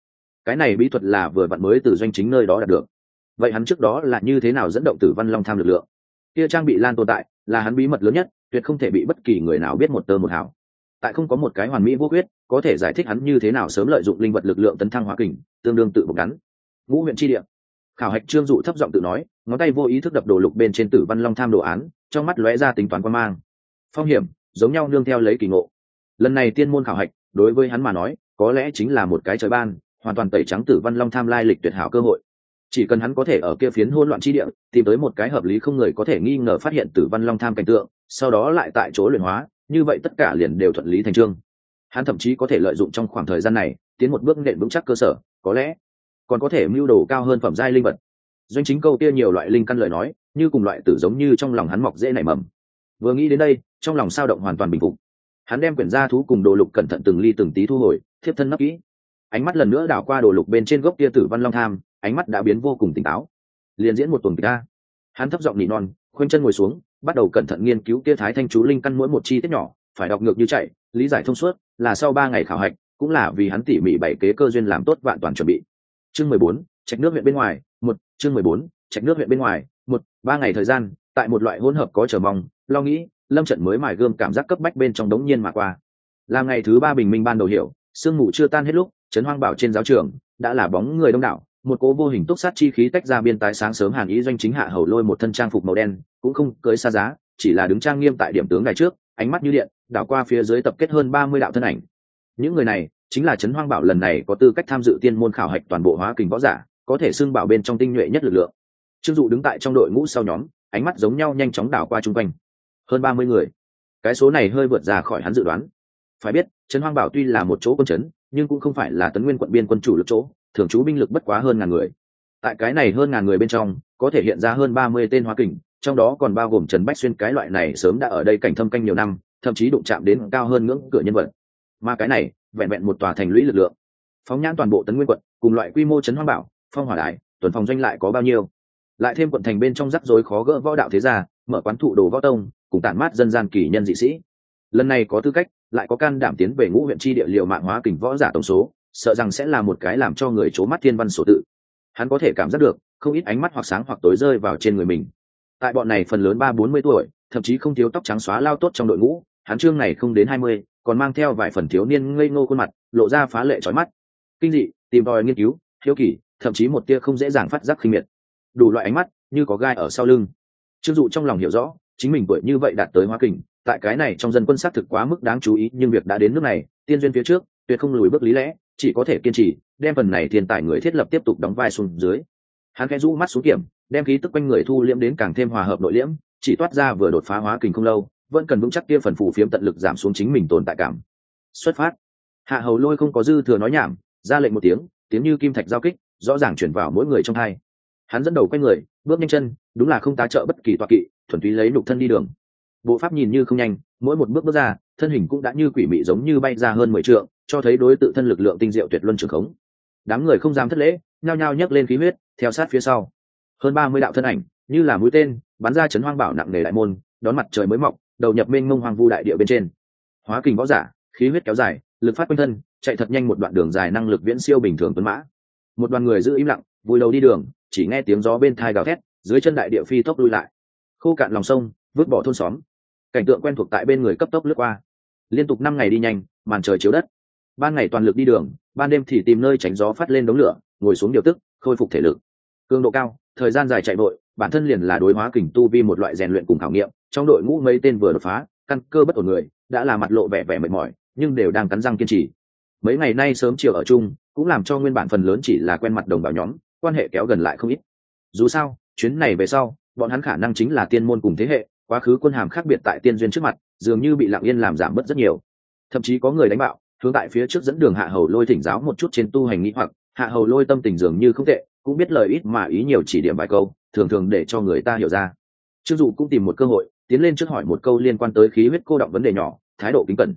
Cái này bí thuật là vừa vặn mới từ doanh chính nơi đó đạt được. Vậy hắn trước đó là như thế nào dẫn động tử văn long tham lực lượng? Kia trang bị lan tồn tại, là hắn bí mật lớn nhất, tuyệt không thể bị bất kỳ người nào biết một tơ một hào. Tại không có một cái hoàn mỹ vô quyết có thể giải thích hắn như thế nào sớm lợi dụng linh vật lực lượng tấn thăng hóa kình, tương đương tự một ngắn. Ngũ huyện tri địa. Khảo hạch trương dụ thấp giọng tự nói, ngón tay vô ý thức đập đồ lục bên trên tử văn long tham đồ án, trong mắt lóe ra tính toán quan mang. Phong hiểm, giống nhau nương theo lấy kỳ ngộ lần này tiên môn khảo hạch, đối với hắn mà nói, có lẽ chính là một cái trời ban, hoàn toàn tẩy trắng tử văn long tham lai lịch tuyệt hảo cơ hội. Chỉ cần hắn có thể ở kia phiến hỗn loạn chi địa, tìm tới một cái hợp lý không người có thể nghi ngờ phát hiện tử văn long tham cảnh tượng, sau đó lại tại chỗ luyện hóa, như vậy tất cả liền đều thuận lý thành trương. Hắn thậm chí có thể lợi dụng trong khoảng thời gian này, tiến một bước nện vững chắc cơ sở, có lẽ còn có thể mưu đồ cao hơn phẩm giai linh vật. Doanh chính câu kia nhiều loại linh căn lời nói, như cùng loại tử giống như trong lòng hắn mọc dễ nảy mầm. Vừa nghĩ đến đây, trong lòng sao động hoàn toàn bình phục hắn đem quyển gia thú cùng đồ lục cẩn thận từng ly từng tí thu hồi, thiếp thân nấp kỹ. Ánh mắt lần nữa đảo qua đồ lục bên trên gốc kia tử văn long tham, ánh mắt đã biến vô cùng tỉnh táo. Liền diễn một tuần kịch ca hắn thấp giọng nỉ non, khoanh chân ngồi xuống, bắt đầu cẩn thận nghiên cứu kia thái thanh chú linh căn mỗi một chi tiết nhỏ, phải đọc ngược như chạy, lý giải thông suốt, là sau ba ngày khảo hạch, cũng là vì hắn tỉ mỉ bảy kế cơ duyên làm tốt vạn toàn chuẩn bị. Chương mười bốn, trạch nước huyện bên ngoài, một, chương mười bốn, trạch nước huyện bên ngoài, một, ba ngày thời gian, tại một loại hỗn hợp có chờ mong, lo nghĩ lâm trận mới mài gươm cảm giác cấp bách bên trong đống nhiên mà qua. Là ngày thứ ba bình minh ban đầu hiểu, sương mù chưa tan hết lúc, trấn hoang bảo trên giáo trường đã là bóng người đông đảo, một cố vô hình túc sát chi khí tách ra biên tái sáng sớm hàn ý doanh chính hạ hầu lôi một thân trang phục màu đen, cũng không cưới xa giá, chỉ là đứng trang nghiêm tại điểm tướng ngày trước, ánh mắt như điện, đảo qua phía dưới tập kết hơn ba mươi đạo thân ảnh. Những người này chính là trấn hoang bảo lần này có tư cách tham dự tiên môn khảo hạch toàn bộ hóa kình võ giả, có thể xưng bảo bên trong tinh nhuệ nhất lực lượng. Trương dụ đứng tại trong đội ngũ sau nhóm, ánh mắt giống nhau nhanh chóng đảo qua chung quanh hơn ba mươi người. Cái số này hơi vượt ra khỏi hắn dự đoán. Phải biết, trấn hoang bảo tuy là một chỗ quân trấn nhưng cũng không phải là tấn nguyên quận biên quân chủ lực chỗ, thường trú binh lực bất quá hơn ngàn người. Tại cái này hơn ngàn người bên trong, có thể hiện ra hơn ba mươi tên hóa kình, trong đó còn bao gồm trần bách xuyên cái loại này sớm đã ở đây cảnh thâm canh nhiều năm, thậm chí đụng chạm đến cao hơn ngưỡng cửa nhân vật. Mà cái này, vẹn vẹn một tòa thành lũy lực lượng. Phóng nhãn toàn bộ tấn nguyên quận, cùng loại quy mô trấn hoang bảo, phong hỏa đại, tuần phòng doanh lại có bao nhiêu? Lại thêm quận thành bên trong rắc rối khó gỡ võ đạo thế gia, mở quán thụ đồ võ tông cùng tản mát dân gian kỳ nhân dị sĩ. Lần này có tư cách, lại có can đảm tiến về ngũ huyện tri địa liệu mạng hóa kình võ giả tổng số, sợ rằng sẽ là một cái làm cho người c mắt thiên văn sổ tự. Hắn có thể cảm giác được, không ít ánh mắt hoặc sáng hoặc tối rơi vào trên người mình. Tại bọn này phần lớn ba bốn mươi tuổi, thậm chí không thiếu tóc trắng xóa lao tốt trong đội ngũ, hắn trương này không đến hai mươi, còn mang theo vài phần thiếu niên ngây ngô khuôn mặt, lộ ra phá lệ trói mắt. Kinh dị, tìm tòi nghiên cứu, hiếu kỳ, thậm chí một tia không dễ dàng phát giác khinh miệt. Đủ loại ánh mắt, như có gai ở sau lưng. Trương dụ trong lòng hiểu rõ chính mình tuổi như vậy đạt tới hoa kình, tại cái này trong dân quân xác thực quá mức đáng chú ý, nhưng việc đã đến nước này, tiên duyên phía trước, tuyệt không lùi bước lý lẽ, chỉ có thể kiên trì, đem phần này thiên tài người thiết lập tiếp tục đóng vai xuống dưới. Hắn khẽ rũ mắt xuống kiểm, đem khí tức quanh người thu liễm đến càng thêm hòa hợp nội liễm, chỉ toát ra vừa đột phá hóa kình không lâu, vẫn cần vững chắc kia phần phù phiếm tận lực giảm xuống chính mình tồn tại cảm. Xuất phát. Hạ hầu lôi không có dư thừa nói nhảm, ra lệnh một tiếng tiếng như kim thạch giao kích, rõ ràng chuyển vào mỗi người trong hai. Hắn dẫn đầu quay người, bước nhanh chân, đúng là không tá trợ bất kỳ toa kỵ thuần túy lấy lục thân đi đường. Bộ pháp nhìn như không nhanh, mỗi một bước bước ra, thân hình cũng đã như quỷ mị giống như bay ra hơn mười trượng, cho thấy đối tự thân lực lượng tinh diệu tuyệt luân trường khống. Đám người không dám thất lễ, nhao nhao nhấc lên khí huyết, theo sát phía sau. Hơn ba mươi đạo thân ảnh, như là mũi tên, bắn ra chấn hoang bảo nặng nề đại môn, đón mặt trời mới mọc, đầu nhập mênh mông hoang vu đại địa bên trên. Hóa kình võ giả, khí huyết kéo dài, lực phát quanh thân, chạy thật nhanh một đoạn đường dài năng lực viễn siêu bình thường tuấn mã. Một đoàn người giữ im lặng vùi đầu đi đường, chỉ nghe tiếng gió bên thai gào thét, dưới chân đại địa phi tốc lui lại khô cạn lòng sông, vứt bỏ thôn xóm. Cảnh tượng quen thuộc tại bên người cấp tốc lướt qua. Liên tục năm ngày đi nhanh, màn trời chiếu đất. Ban ngày toàn lực đi đường, ban đêm thì tìm nơi tránh gió phát lên đống lửa, ngồi xuống điều tức, khôi phục thể lực. Cường độ cao, thời gian dài chạy vội, bản thân liền là đối hóa kình tu vi một loại rèn luyện cùng khảo nghiệm, trong đội ngũ mấy tên vừa đột phá, căn cơ bất ổn người, đã là mặt lộ vẻ vẻ mệt mỏi, nhưng đều đang cắn răng kiên trì. Mấy ngày nay sớm chiều ở chung, cũng làm cho nguyên bản phần lớn chỉ là quen mặt đồng bào nhóm, quan hệ kéo gần lại không ít. Dù sao, chuyến này về sau bọn hắn khả năng chính là tiên môn cùng thế hệ, quá khứ quân hàm khác biệt tại tiên duyên trước mặt, dường như bị lặng yên làm giảm bớt rất nhiều. Thậm chí có người đánh bạo, hướng tại phía trước dẫn đường hạ hầu lôi thỉnh giáo một chút trên tu hành nghĩ hoặc, hạ hầu lôi tâm tình dường như không tệ, cũng biết lời ít mà ý nhiều chỉ điểm vài câu, thường thường để cho người ta hiểu ra. Trương dụ cũng tìm một cơ hội, tiến lên trước hỏi một câu liên quan tới khí huyết cô động vấn đề nhỏ, thái độ kính cẩn.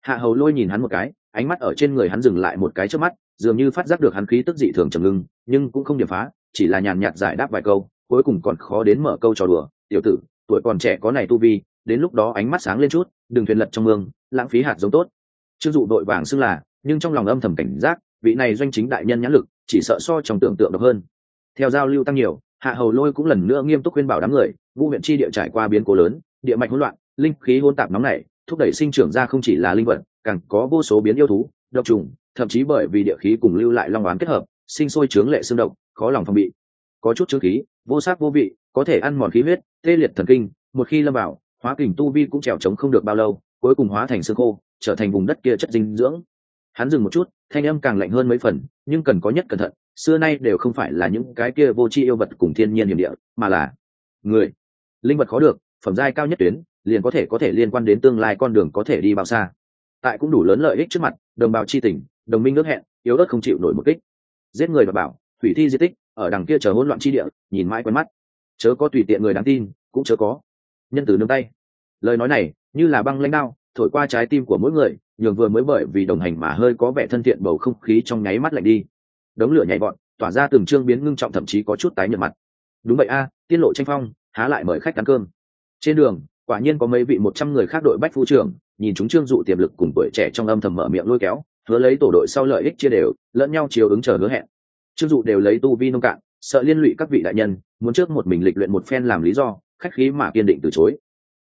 Hạ hầu lôi nhìn hắn một cái, ánh mắt ở trên người hắn dừng lại một cái trước mắt, dường như phát giác được hắn khí tức dị thường trầm ngưng, nhưng cũng không điểm phá, chỉ là nhàn nhạt giải đáp vài câu cuối cùng còn khó đến mở câu trò đùa, tiểu tử, tuổi còn trẻ có này tu vi, đến lúc đó ánh mắt sáng lên chút, đừng thuyền lật trong mương, lãng phí hạt giống tốt. Chưng dụ đội vàng xưng là, nhưng trong lòng âm thầm cảnh giác, vị này doanh chính đại nhân nhãn lực, chỉ sợ so trong tưởng tượng độc hơn. Theo giao lưu tăng nhiều, hạ hầu lôi cũng lần nữa nghiêm túc khuyên bảo đám người vũ huyện chi địa trải qua biến cố lớn, địa mạch hỗn loạn, linh khí hỗn tạp nóng này thúc đẩy sinh trưởng ra không chỉ là linh vật, càng có vô số biến yêu thú, độc trùng, thậm chí bởi vì địa khí cùng lưu lại long oán kết hợp, sinh sôi trướng lệ xương độc, khó lòng phòng bị có chút trướng khí, vô sắc vô vị, có thể ăn mòn khí huyết, tê liệt thần kinh, một khi lâm vào, hóa kình tu vi cũng trèo trống không được bao lâu, cuối cùng hóa thành xương khô, trở thành vùng đất kia chất dinh dưỡng. Hắn dừng một chút, thanh âm càng lạnh hơn mấy phần, nhưng cần có nhất cẩn thận, xưa nay đều không phải là những cái kia vô tri yêu vật cùng thiên nhiên hiểm địa, mà là người. Linh vật khó được, phẩm giai cao nhất tuyến, liền có thể có thể liên quan đến tương lai con đường có thể đi bao xa. Tại cũng đủ lớn lợi ích trước mặt, đồng bào chi tỉnh đồng minh ước hẹn, yếu ớt không chịu nổi một kích. Giết người và bảo thủy thi di tích ở đằng kia chờ hỗn loạn chi địa, nhìn mãi quen mắt. Chớ có tùy tiện người đáng tin, cũng chớ có. Nhân từ nương tay. Lời nói này, như là băng lãnh đao, thổi qua trái tim của mỗi người, nhường vừa mới bởi vì đồng hành mà hơi có vẻ thân thiện bầu không khí trong nháy mắt lạnh đi. Đống lửa nhảy vọt, tỏa ra từng trương biến ngưng trọng thậm chí có chút tái nhợt mặt. Đúng vậy a, tiết lộ tranh phong, há lại mời khách ăn cơm. Trên đường, quả nhiên có mấy vị một trăm người khác đội bách phu trưởng, nhìn chúng trương dụ tiềm lực cùng tuổi trẻ trong âm thầm mở miệng lôi kéo, hứa lấy tổ đội sau lợi ích chia đều, lẫn nhau chiều ứng chờ hứa hẹn chưng dụ đều lấy tu vi nông cạn, sợ liên lụy các vị đại nhân, muốn trước một mình lịch luyện một phen làm lý do, khách khí mà kiên định từ chối.